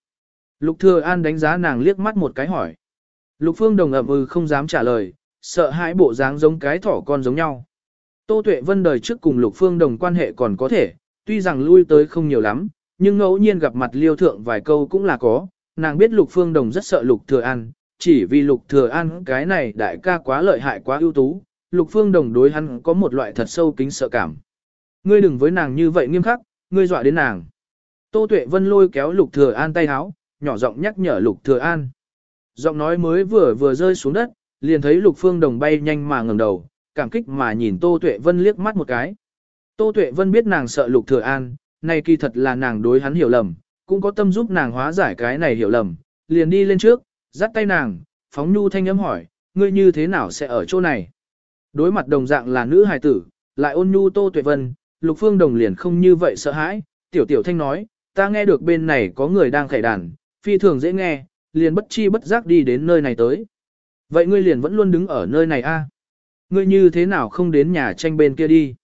Lục thừa an đánh giá nàng liếc mắt một cái hỏi. Lục phương đồng ậm ừ không dám trả lời, sợ hãi bộ dáng giống cái thỏ con giống nhau. Tô Tuệ Vân đời trước cùng Lục Phương Đồng quan hệ còn có thể, tuy rằng lui tới không nhiều lắm, nhưng ngẫu nhiên gặp mặt liêu thượng vài câu cũng là có, nàng biết Lục Phương Đồng rất sợ Lục Thừa An, chỉ vì Lục Thừa An cái này đại ca quá lợi hại quá ưu tú, Lục Phương Đồng đối hắn có một loại thật sâu kính sợ cảm. Ngươi đừng với nàng như vậy nghiêm khắc, ngươi dọa đến nàng. Tô Tuệ Vân lôi kéo Lục Thừa An tay áo, nhỏ giọng nhắc nhở Lục Thừa An. Giọng nói mới vừa vừa rơi xuống đất, liền thấy Lục Phương Đồng bay nhanh mà ngẩng đầu, cảm kích mà nhìn Tô Tuệ Vân liếc mắt một cái. Tô Tuệ Vân biết nàng sợ Lục Thừa An, này kỳ thật là nàng đối hắn hiểu lầm, cũng có tâm giúp nàng hóa giải cái này hiểu lầm, liền đi lên trước, dắt tay nàng, phóng nhu thanh âm hỏi, ngươi như thế nào sẽ ở chỗ này? Đối mặt đồng dạng là nữ hài tử, lại ôn nhu Tô Tuệ Vân, Lục Phương Đồng liền không như vậy sợ hãi, tiểu tiểu thanh nói, ta nghe được bên này có người đang khải đàn, phi thường dễ nghe, liền bất chi bất giác đi đến nơi này tới. Vậy ngươi liền vẫn luôn đứng ở nơi này a? Ngươi như thế nào không đến nhà tranh bên kia đi?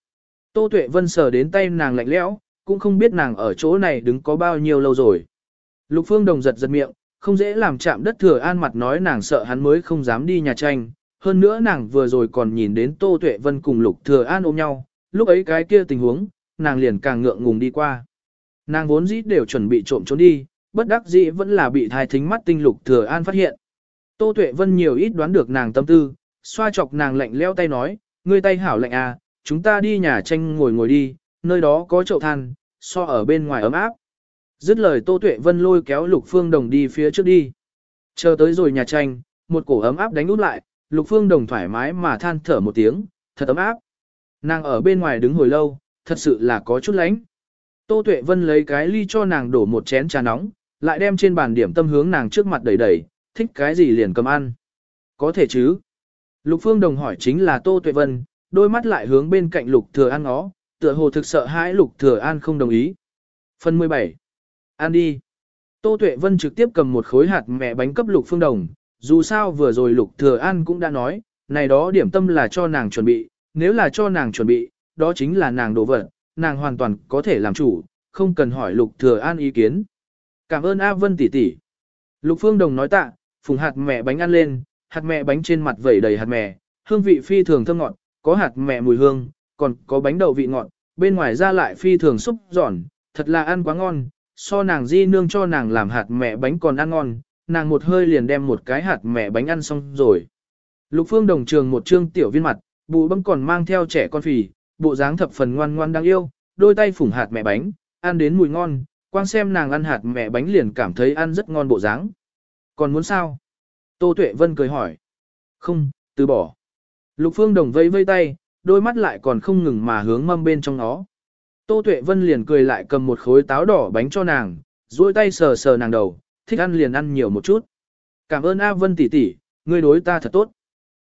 Tô Tuệ Vân sờ đến tay nàng lạnh lẽo, cũng không biết nàng ở chỗ này đứng có bao nhiêu lâu rồi. Lục Phương Đồng giật giật miệng, không dễ làm chạm đất thừa an mặt nói nàng sợ hắn mới không dám đi nhà tranh. Hơn nữa nàng vừa rồi còn nhìn đến Tô Tuệ Vân cùng Lục Thừa An ôm nhau, lúc ấy cái kia tình huống, nàng liền càng ngượng ngùng đi qua. Nàng vốn dĩ đều chuẩn bị trộm trốn đi, bất đắc dĩ vẫn là bị thai thính mắt tinh Lục Thừa An phát hiện. Tô Tuệ Vân nhiều ít đoán được nàng tâm tư, xoa chọc nàng lạnh leo tay nói, ngươi tay hảo lạnh à, chúng ta đi nhà tranh ngồi ngồi đi, nơi đó có chậu than, so ở bên ngoài ấm áp. Dứt lời Tô Tuệ Vân lôi kéo Lục Phương Đồng đi phía trước đi. Chờ tới rồi nhà tranh, một cổ ấm áp đánh út lại, Lục Phương Đồng thoải mái mà than thở một tiếng, thật ấm áp. Nàng ở bên ngoài đứng hồi lâu, thật sự là có chút lánh. Tô Tuệ Vân lấy cái ly cho nàng đổ một chén trà nóng, lại đem trên bàn điểm tâm hướng nàng trước mặt đẩy đẩy, thích cái gì liền cầm ăn. Có thể chứ. Lục Phương Đồng hỏi chính là Tô Tuệ Vân, đôi mắt lại hướng bên cạnh Lục Thừa An ngó, tựa hồ thực sợ hãi Lục Thừa An không đồng ý. Phần 17. Ăn đi. Tô Tuệ Vân trực tiếp cầm một khối hạt mẹ bánh cấp Lục Phương Đồng, dù sao vừa rồi Lục Thừa An cũng đã nói, này đó điểm tâm là cho nàng chuẩn bị, nếu là cho nàng chuẩn bị, đó chính là nàng đồ vật, nàng hoàn toàn có thể làm chủ, không cần hỏi Lục Thừa An ý kiến. Cảm ơn A Vân tỷ tỷ. Lục Phương Đồng nói tạ, phùng hạt mẹ bánh ăn lên, hạt mẹ bánh trên mặt vẩy đầy hạt mẹ, hương vị phi thường thơm ngọt, có hạt mẹ mùi hương, còn có bánh đậu vị ngọt, bên ngoài ra lại phi thường xúc giòn, thật là ăn quá ngon, so nàng di nương cho nàng làm hạt mẹ bánh còn ăn ngon, nàng một hơi liền đem một cái hạt mẹ bánh ăn xong rồi. Lục phương đồng trường một trương tiểu viên mặt, bụ bấm còn mang theo trẻ con phì, bộ dáng thập phần ngoan ngoan đáng yêu, đôi tay phủng hạt mẹ bánh, ăn đến mùi ngon, quang xem nàng ăn hạt mẹ bánh liền cảm thấy ăn rất ngon bộ dáng. Còn muốn sao? Tô Tuệ Vân cười hỏi. Không, từ bỏ. Lục Phương Đồng vây vây tay, đôi mắt lại còn không ngừng mà hướng mâm bên trong nó. Tô Tuệ Vân liền cười lại cầm một khối táo đỏ bánh cho nàng, duỗi tay sờ sờ nàng đầu, thích ăn liền ăn nhiều một chút. Cảm ơn A Vân tỷ tỷ, ngươi đối ta thật tốt.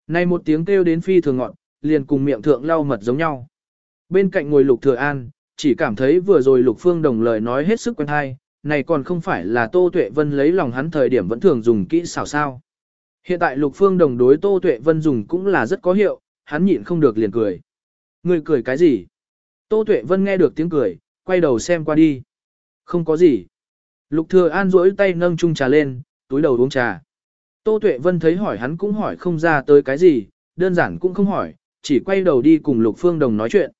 Này một tiếng kêu đến phi thường ngọn, liền cùng miệng thượng lau mật giống nhau. Bên cạnh ngồi Lục Thừa An, chỉ cảm thấy vừa rồi Lục Phương Đồng lời nói hết sức quen hay, này còn không phải là Tô Tuệ Vân lấy lòng hắn thời điểm vẫn thường dùng kỹ xảo sao. Hiện tại Lục Phương Đồng đối Tô Tuệ Vân dùng cũng là rất có hiệu, hắn nhịn không được liền cười. Ngươi cười cái gì? Tô Tuệ Vân nghe được tiếng cười, quay đầu xem qua đi. Không có gì. Lục Thừa An duỗi tay nâng chung trà lên, túi đầu uống trà. Tô Tuệ Vân thấy hỏi hắn cũng hỏi không ra tới cái gì, đơn giản cũng không hỏi, chỉ quay đầu đi cùng Lục Phương Đồng nói chuyện.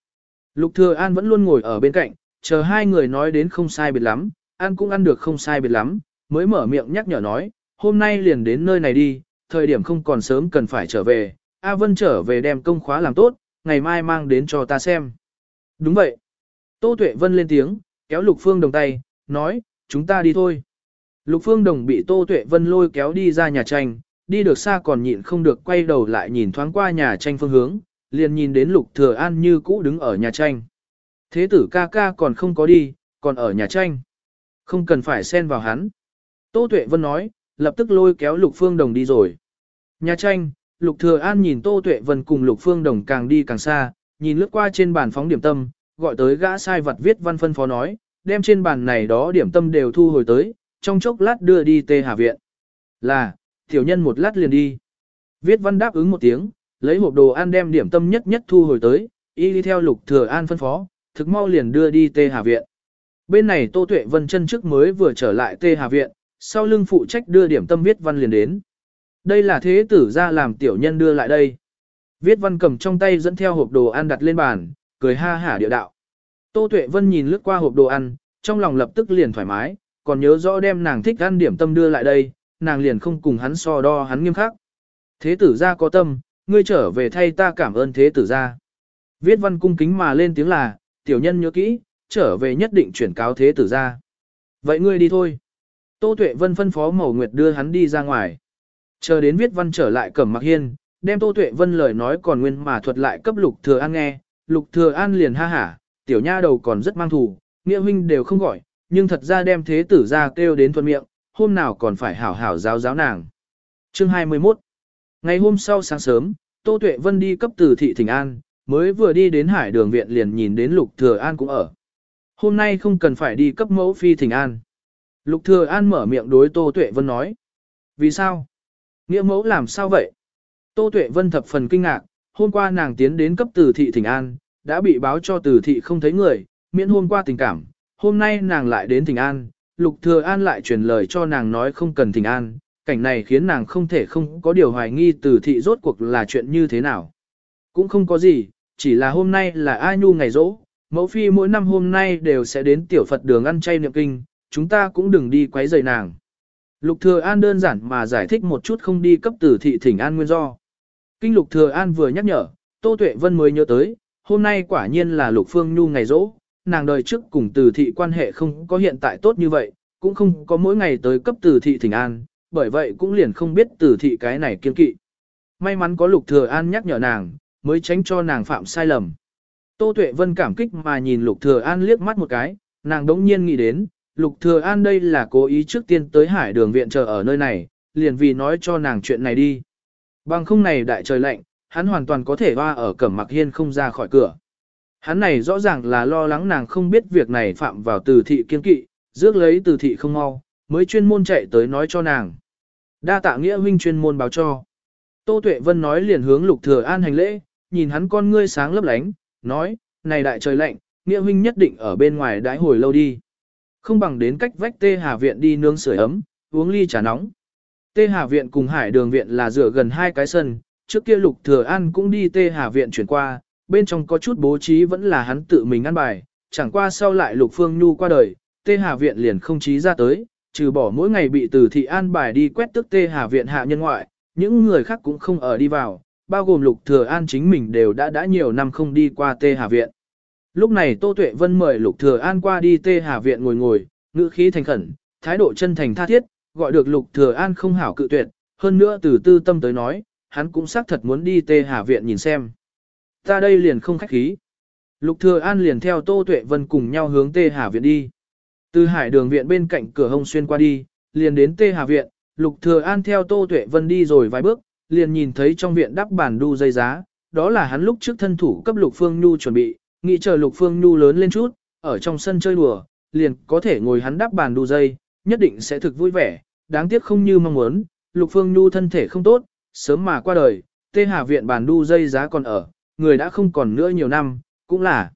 Lục Thừa An vẫn luôn ngồi ở bên cạnh, chờ hai người nói đến không sai biệt lắm, ăn cũng ăn được không sai biệt lắm, mới mở miệng nhắc nhở nói, hôm nay liền đến nơi này đi, thời điểm không còn sớm cần phải trở về, A Vân trở về đem công khóa làm tốt, ngày mai mang đến cho ta xem. Đúng vậy. Tô Tuệ Vân lên tiếng, kéo Lục Phương Đồng tay, nói, chúng ta đi thôi. Lục Phương Đồng bị Tô Tuệ Vân lôi kéo đi ra nhà tranh, đi được xa còn nhịn không được quay đầu lại nhìn thoáng qua nhà tranh phương hướng, liền nhìn đến Lục Thừa An như cũ đứng ở nhà tranh. Thế tử ca ca còn không có đi, còn ở nhà tranh. Không cần phải xen vào hắn. Tô Tuệ Vân nói, lập tức lôi kéo Lục Phương Đồng đi rồi. Nhà tranh, Lục Thừa An nhìn Tô Tuệ Vân cùng Lục Phương Đồng càng đi càng xa, nhìn lướt qua trên bàn phóng điểm tâm, gọi tới gã sai vật viết văn phân phó nói, đem trên bàn này đó điểm tâm đều thu hồi tới, trong chốc lát đưa đi Tê Hà Viện. Là, tiểu nhân một lát liền đi. Viết văn đáp ứng một tiếng, lấy hộp đồ ăn đem điểm tâm nhất nhất thu hồi tới, y đi theo Lục Thừa An phân phó, thực mau liền đưa đi Tê Hà Viện. Bên này Tô Tuệ Vân chân trước mới vừa trở lại Tê Hà Viện, sau lưng phụ trách đưa điểm tâm viết văn liền đến. Đây là thế tử ra làm tiểu nhân đưa lại đây. Viết văn cầm trong tay dẫn theo hộp đồ ăn đặt lên bàn, cười ha hả địa đạo. Tô Tuệ Vân nhìn lướt qua hộp đồ ăn, trong lòng lập tức liền thoải mái, còn nhớ rõ đem nàng thích ăn điểm tâm đưa lại đây, nàng liền không cùng hắn so đo hắn nghiêm khắc. Thế tử gia có tâm, ngươi trở về thay ta cảm ơn thế tử gia. Viết văn cung kính mà lên tiếng là, tiểu nhân nhớ kỹ, trở về nhất định chuyển cáo thế tử gia. Vậy ngươi đi thôi. Tô Tuệ Vân phân phó mầu Nguyệt đưa hắn đi ra ngoài. Chờ đến viết văn trở lại cẩm mặc hiên, đem Tô Tuệ Vân lời nói còn nguyên mà thuật lại cấp Lục Thừa An nghe, Lục Thừa An liền ha hả, tiểu nha đầu còn rất mang thù, nghĩa huynh đều không gọi, nhưng thật ra đem thế tử ra kêu đến thuận miệng, hôm nào còn phải hảo hảo giáo giáo nàng. Chương 21 Ngày hôm sau sáng sớm, Tô Tuệ Vân đi cấp từ thị Thịnh An, mới vừa đi đến hải đường viện liền nhìn đến Lục Thừa An cũng ở. Hôm nay không cần phải đi cấp mẫu phi Thịnh An. Lục Thừa An mở miệng đối Tô Tuệ Vân nói. Vì sao? Nghĩa mẫu làm sao vậy? Tô Tuệ Vân thập phần kinh ngạc, hôm qua nàng tiến đến cấp Từ thị Thịnh An, đã bị báo cho Từ thị không thấy người, miễn hôm qua tình cảm, hôm nay nàng lại đến Thịnh An, Lục Thừa An lại truyền lời cho nàng nói không cần Thịnh An, cảnh này khiến nàng không thể không có điều hoài nghi Từ thị rốt cuộc là chuyện như thế nào. Cũng không có gì, chỉ là hôm nay là A Nhu ngày rỗ, mẫu phi mỗi năm hôm nay đều sẽ đến tiểu Phật đường ăn chay niệm kinh, chúng ta cũng đừng đi quấy rầy nàng. Lục Thừa An đơn giản mà giải thích một chút không đi cấp Từ thị thỉnh an nguyên do. Kinh Lục Thừa An vừa nhắc nhở, Tô Tuệ Vân mới nhớ tới, hôm nay quả nhiên là Lục Phương Nhu ngày rỗ, nàng đời trước cùng Từ thị quan hệ không có hiện tại tốt như vậy, cũng không có mỗi ngày tới cấp Từ thị thỉnh an, bởi vậy cũng liền không biết Từ thị cái này kiên kỵ. May mắn có Lục Thừa An nhắc nhở nàng, mới tránh cho nàng phạm sai lầm. Tô Tuệ Vân cảm kích mà nhìn Lục Thừa An liếc mắt một cái, nàng đống nhiên nghĩ đến, Lục Thừa An đây là cố ý trước tiên tới hải đường viện chờ ở nơi này, liền vì nói cho nàng chuyện này đi. Bằng không này đại trời lạnh, hắn hoàn toàn có thể hoa ở cẩm mặc hiên không ra khỏi cửa. Hắn này rõ ràng là lo lắng nàng không biết việc này phạm vào từ thị kiên kỵ, rước lấy từ thị không mau, mới chuyên môn chạy tới nói cho nàng. Đa tạ nghĩa huynh chuyên môn báo cho. Tô Tuệ Vân nói liền hướng Lục Thừa An hành lễ, nhìn hắn con ngươi sáng lấp lánh, nói, này đại trời lạnh, nghĩa huynh nhất định ở bên ngoài đãi hồi lâu đi. Không bằng đến cách vách Tê Hà Viện đi nướng sưởi ấm, uống ly trà nóng. Tê Hà Viện cùng Hải Đường Viện là dựa gần hai cái sân, trước kia Lục Thừa An cũng đi Tê Hà Viện chuyển qua, bên trong có chút bố trí vẫn là hắn tự mình ăn bài, chẳng qua sau lại Lục Phương Nhu qua đời, Tê Hà Viện liền không trí ra tới, trừ bỏ mỗi ngày bị từ thị an bài đi quét tức Tê Hà Viện hạ nhân ngoại, những người khác cũng không ở đi vào, bao gồm Lục Thừa An chính mình đều đã đã nhiều năm không đi qua Tê Hà Viện. Lúc này Tô Tuệ Vân mời Lục Thừa An qua đi Tê Hà Viện ngồi ngồi, ngữ khí thành khẩn, thái độ chân thành tha thiết, gọi được Lục Thừa An không hảo cự tuyệt, hơn nữa từ tư tâm tới nói, hắn cũng xác thật muốn đi Tê Hà Viện nhìn xem. Ta đây liền không khách khí. Lục Thừa An liền theo Tô Tuệ Vân cùng nhau hướng Tê Hà Viện đi. Từ hải đường viện bên cạnh cửa hông xuyên qua đi, liền đến Tê Hà Viện, Lục Thừa An theo Tô Tuệ Vân đi rồi vài bước, liền nhìn thấy trong viện đắp bàn đu dây giá, đó là hắn lúc trước thân thủ cấp Lục Phương Nhu chuẩn bị, nghĩ chờ Lục Phương Nhu lớn lên chút, ở trong sân chơi đùa, liền có thể ngồi hắn đắp bàn đu dây, nhất định sẽ thực vui vẻ, đáng tiếc không như mong muốn, Lục Phương Nhu thân thể không tốt, sớm mà qua đời, tê hà viện bàn đu dây giá còn ở, người đã không còn nữa nhiều năm, cũng là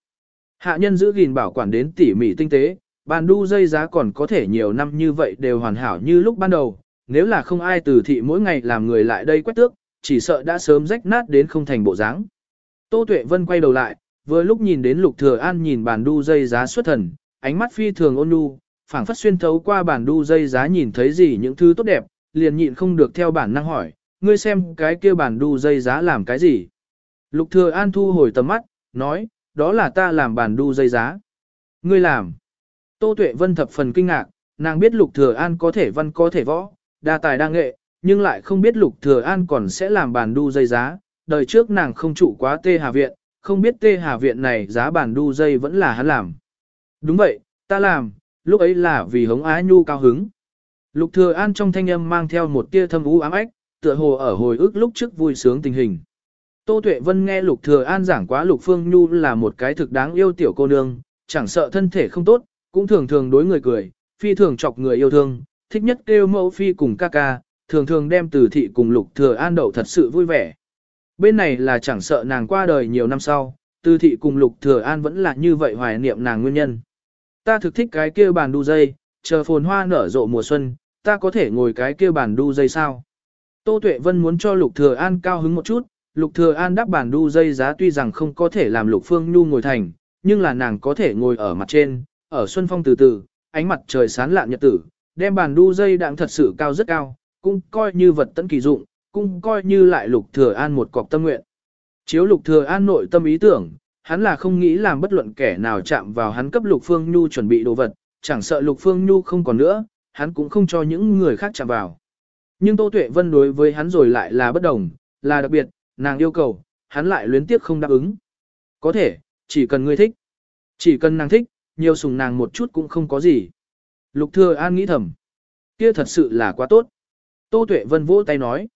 hạ nhân giữ gìn bảo quản đến tỉ mỉ tinh tế, bàn đu dây giá còn có thể nhiều năm như vậy đều hoàn hảo như lúc ban đầu, nếu là không ai từ thị mỗi ngày làm người lại đây quét tước, chỉ sợ đã sớm rách nát đến không thành bộ dáng. Tô Tuệ Vân quay đầu lại, vừa lúc nhìn đến Lục Thừa An nhìn bàn đu dây giá xuất thần, ánh mắt phi thường ôn nhu, phảng phất xuyên thấu qua bản đu dây giá nhìn thấy gì những thứ tốt đẹp, liền nhịn không được theo bản năng hỏi, ngươi xem cái kia bản đu dây giá làm cái gì? Lục Thừa An thu hồi tầm mắt, nói, đó là ta làm bản đu dây giá. Ngươi làm. Tô Tuệ Vân thập phần kinh ngạc, nàng biết Lục Thừa An có thể văn có thể võ, đa tài đa nghệ, nhưng lại không biết Lục Thừa An còn sẽ làm bản đu dây giá. Đời trước nàng không trụ quá Tê Hà Viện, không biết Tê Hà Viện này giá bản đu dây vẫn là hắn làm. Đúng vậy, ta làm, lúc ấy là vì hống á nhu cao hứng. Lục Thừa An trong thanh âm mang theo một tia thâm u ám ách, tựa hồ ở hồi ức lúc trước vui sướng tình hình. Tô Tuệ Vân nghe Lục Thừa An giảng quá Lục Phương Nhu là một cái thực đáng yêu tiểu cô nương, chẳng sợ thân thể không tốt, cũng thường thường đối người cười, phi thường chọc người yêu thương, thích nhất kêu mẫu phi cùng ca ca, thường thường đem từ thị cùng Lục Thừa An đậu thật sự vui vẻ. Bên này là chẳng sợ nàng qua đời nhiều năm sau, từ thị cùng Lục Thừa An vẫn là như vậy hoài niệm nàng nguyên nhân. Ta thực thích cái kia bàn đu dây, chờ phồn hoa nở rộ mùa xuân, ta có thể ngồi cái kia bàn đu dây sao? Tô Tuệ Vân muốn cho Lục Thừa An cao hứng một chút, Lục Thừa An đắp bàn đu dây giá tuy rằng không có thể làm Lục Phương Nhu ngồi thành, nhưng là nàng có thể ngồi ở mặt trên, ở xuân phong từ từ, ánh mặt trời sáng lạn nhật tử, đem bàn đu dây đặng thật sự cao rất cao, cũng coi như vật tận kỳ dụng, cũng coi như lại Lục Thừa An một cọc tâm nguyện. Chiếu Lục Thừa An nội tâm ý tưởng, hắn là không nghĩ làm bất luận kẻ nào chạm vào hắn cấp Lục Phương Nhu chuẩn bị đồ vật, chẳng sợ Lục Phương Nhu không còn nữa, hắn cũng không cho những người khác chạm vào. Nhưng Tô Tuệ Vân đối với hắn rồi lại là bất đồng, là đặc biệt, nàng yêu cầu, hắn lại luyến tiếc không đáp ứng. Có thể, chỉ cần ngươi thích. Chỉ cần nàng thích, nhiều sùng nàng một chút cũng không có gì. Lục Thừa An nghĩ thầm. Kia thật sự là quá tốt. Tô Tuệ Vân vỗ tay nói.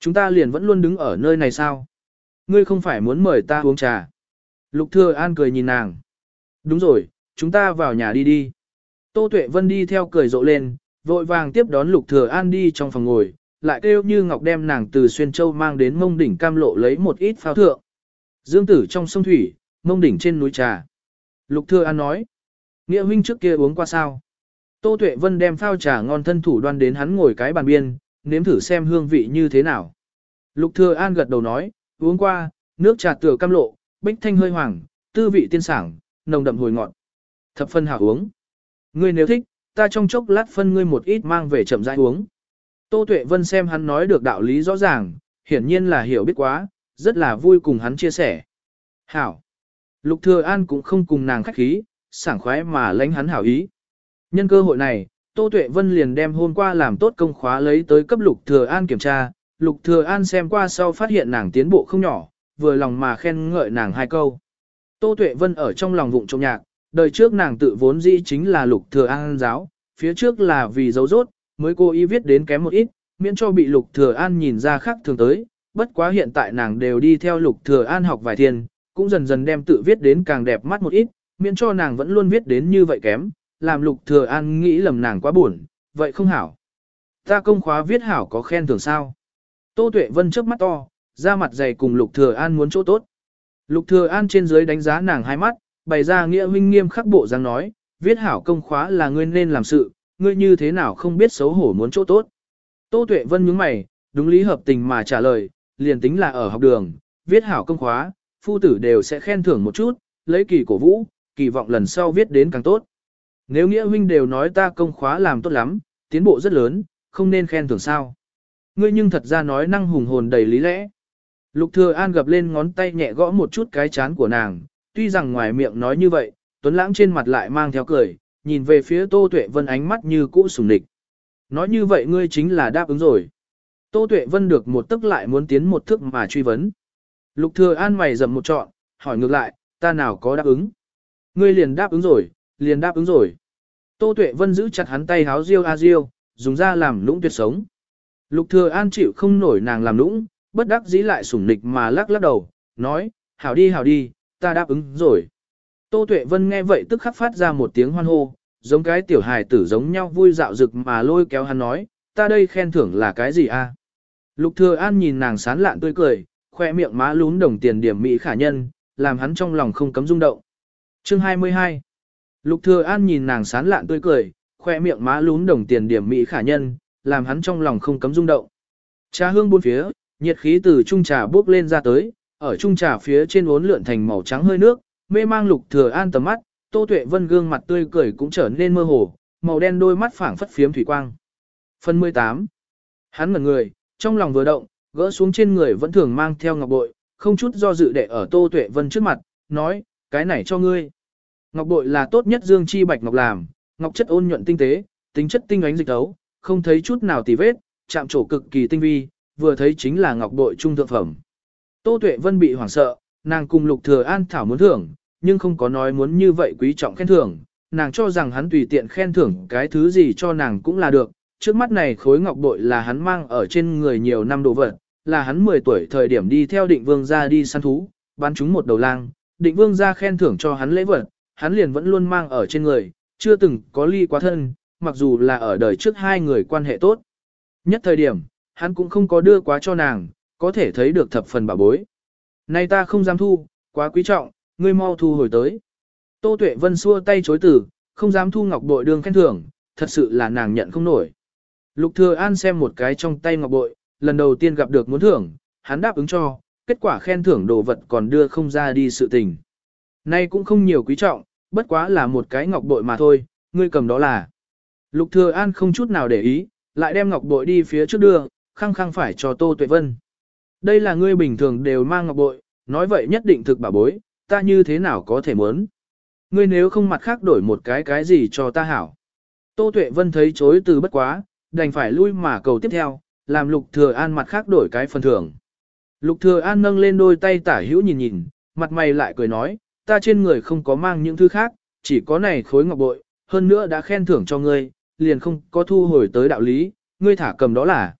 Chúng ta liền vẫn luôn đứng ở nơi này sao? Ngươi không phải muốn mời ta uống trà. Lục Thừa An cười nhìn nàng. Đúng rồi, chúng ta vào nhà đi đi. Tô Tuệ Vân đi theo cười rộ lên, vội vàng tiếp đón Lục Thừa An đi trong phòng ngồi, lại kêu như ngọc đem nàng từ xuyên châu mang đến mông đỉnh cam lộ lấy một ít pháo thượng. Dương tử trong sông thủy, mông đỉnh trên núi trà. Lục Thừa An nói, nghĩa huynh trước kia uống qua sao? Tô Tuệ Vân đem phao trà ngon thân thủ đoan đến hắn ngồi cái bàn biên, nếm thử xem hương vị như thế nào. Lục Thừa An gật đầu nói, uống qua, nước trà tựa cam lộ, bích thanh hơi hoàng, tư vị tiên sảng, nồng đậm hồi ngọt. Thập phân hảo uống. Ngươi nếu thích, ta trong chốc lát phân ngươi một ít mang về chậm rãi uống. Tô Tuệ Vân xem hắn nói được đạo lý rõ ràng, hiển nhiên là hiểu biết quá, rất là vui cùng hắn chia sẻ. Hảo. Lục Thừa An cũng không cùng nàng khách khí, sảng khoái mà lãnh hắn hảo ý. Nhân cơ hội này, Tô Tuệ Vân liền đem hôm qua làm tốt công khóa lấy tới cấp Lục Thừa An kiểm tra. Lục Thừa An xem qua sau phát hiện nàng tiến bộ không nhỏ, vừa lòng mà khen ngợi nàng hai câu. Tô Tuệ Vân ở trong lòng vụng trông nhạc, đời trước nàng tự vốn dĩ chính là Lục Thừa An giáo, phía trước là vì dấu rốt, mới cố ý viết đến kém một ít, miễn cho bị Lục Thừa An nhìn ra khác thường tới, bất quá hiện tại nàng đều đi theo Lục Thừa An học vài thiên, cũng dần dần đem tự viết đến càng đẹp mắt một ít, miễn cho nàng vẫn luôn viết đến như vậy kém, làm Lục Thừa An nghĩ lầm nàng quá buồn, vậy không hảo. Ta công khóa viết hảo có khen thưởng sao? Tô Tuệ Vân chớp mắt to, ra mặt dày cùng Lục Thừa An muốn chỗ tốt. Lục Thừa An trên dưới đánh giá nàng hai mắt, bày ra nghĩa huynh nghiêm khắc bộ dáng nói, viết hảo công khóa là ngươi nên làm sự, ngươi như thế nào không biết xấu hổ muốn chỗ tốt. Tô Tuệ Vân nhướng mày, đúng lý hợp tình mà trả lời, liền tính là ở học đường, viết hảo công khóa, phu tử đều sẽ khen thưởng một chút, lấy kỳ cổ vũ, kỳ vọng lần sau viết đến càng tốt. Nếu nghĩa huynh đều nói ta công khóa làm tốt lắm, tiến bộ rất lớn, không nên khen thưởng sao. Ngươi nhưng thật ra nói năng hùng hồn đầy lý lẽ. Lục thừa an gập lên ngón tay nhẹ gõ một chút cái chán của nàng, tuy rằng ngoài miệng nói như vậy, Tuấn Lãng trên mặt lại mang theo cười, nhìn về phía Tô Tuệ Vân ánh mắt như cũ sùng địch. Nói như vậy ngươi chính là đáp ứng rồi. Tô Tuệ Vân được một tức lại muốn tiến một thước mà truy vấn. Lục Thừa An mày rậm một trọn, hỏi ngược lại, ta nào có đáp ứng. Ngươi liền đáp ứng rồi, liền đáp ứng rồi. Tô Tuệ Vân giữ chặt hắn tay háo riêu a riêu, dùng ra làm lũng tuyệt sống. Lục Thừa An chịu không nổi nàng làm lũng, bất đắc dĩ lại sủng nịch mà lắc lắc đầu, nói, hảo đi hảo đi, ta đáp ứng rồi. Tô Tuệ Vân nghe vậy tức khắc phát ra một tiếng hoan hô, giống cái tiểu hài tử giống nhau vui dạo dực mà lôi kéo hắn nói, ta đây khen thưởng là cái gì a? Lục Thừa An nhìn nàng sán lạn tươi cười, khoe miệng má lún đồng tiền điểm mỹ khả nhân, làm hắn trong lòng không cấm rung động. Chương 22 Lục Thừa An nhìn nàng sán lạn tươi cười, khoe miệng má lún đồng tiền điểm mỹ khả nhân, làm hắn trong lòng không cấm rung động. Trà hương buôn phía, nhiệt khí từ trung trà bốc lên ra tới, ở trung trà phía trên uốn lượn thành màu trắng hơi nước, mê mang Lục Thừa An tầm mắt, Tô Tuệ Vân gương mặt tươi cười cũng trở nên mơ hồ, màu đen đôi mắt phảng phất phiếm thủy quang. Phần 18 Hắn ngẩn người, trong lòng vừa động, gỡ xuống trên người vẫn thường mang theo ngọc bội, không chút do dự để ở Tô Tuệ Vân trước mặt, nói, cái này cho ngươi. Ngọc bội là tốt nhất dương chi bạch ngọc làm, ngọc chất ôn nhuận tinh tế, tính chất tinh ánh dịch tấu, không thấy chút nào tì vết, chạm trổ cực kỳ tinh vi, vừa thấy chính là ngọc bội trung thượng phẩm. Tô Tuệ Vân bị hoảng sợ, nàng cùng Lục Thừa An thảo muốn thưởng, nhưng không có nói muốn như vậy quý trọng khen thưởng, nàng cho rằng hắn tùy tiện khen thưởng cái thứ gì cho nàng cũng là được, trước mắt này khối ngọc bội là hắn mang ở trên người nhiều năm đồ vật, là hắn 10 tuổi thời điểm đi theo định vương gia đi săn thú, bắn chúng một đầu lang, định vương gia khen thưởng cho hắn lễ vật, hắn liền vẫn luôn mang ở trên người, chưa từng có ly quá thân, mặc dù là ở đời trước hai người quan hệ tốt. Nhất thời điểm, hắn cũng không có đưa quá cho nàng, có thể thấy được thập phần bảo bối. Nay ta không dám thu, quá quý trọng, ngươi mau thu hồi tới. Tô Tuệ Vân xua tay chối từ, không dám thu ngọc bội đường khen thưởng, thật sự là nàng nhận không nổi. Lục Thừa An xem một cái trong tay ngọc bội, lần đầu tiên gặp được muốn thưởng, hắn đáp ứng cho, kết quả khen thưởng đồ vật còn đưa không ra đi sự tình. Nay cũng không nhiều quý trọng, bất quá là một cái ngọc bội mà thôi, ngươi cầm đó là. Lục Thừa An không chút nào để ý, lại đem ngọc bội đi phía trước đưa, khăng khăng phải cho Tô Tuệ Vân. Đây là ngươi bình thường đều mang ngọc bội, nói vậy nhất định thực bảo bối, ta như thế nào có thể muốn. Ngươi nếu không mặt khác đổi một cái cái gì cho ta hảo. Tô Tuệ Vân thấy chối từ bất quá, đành phải lui mà cầu tiếp theo, làm Lục Thừa An mặt khác đổi cái phần thưởng. Lục Thừa An nâng lên đôi tay tả hữu nhìn nhìn, mặt mày lại cười nói, ta trên người không có mang những thứ khác, chỉ có này khối ngọc bội, hơn nữa đã khen thưởng cho ngươi, liền không có thu hồi tới đạo lý, ngươi thả cầm đó là.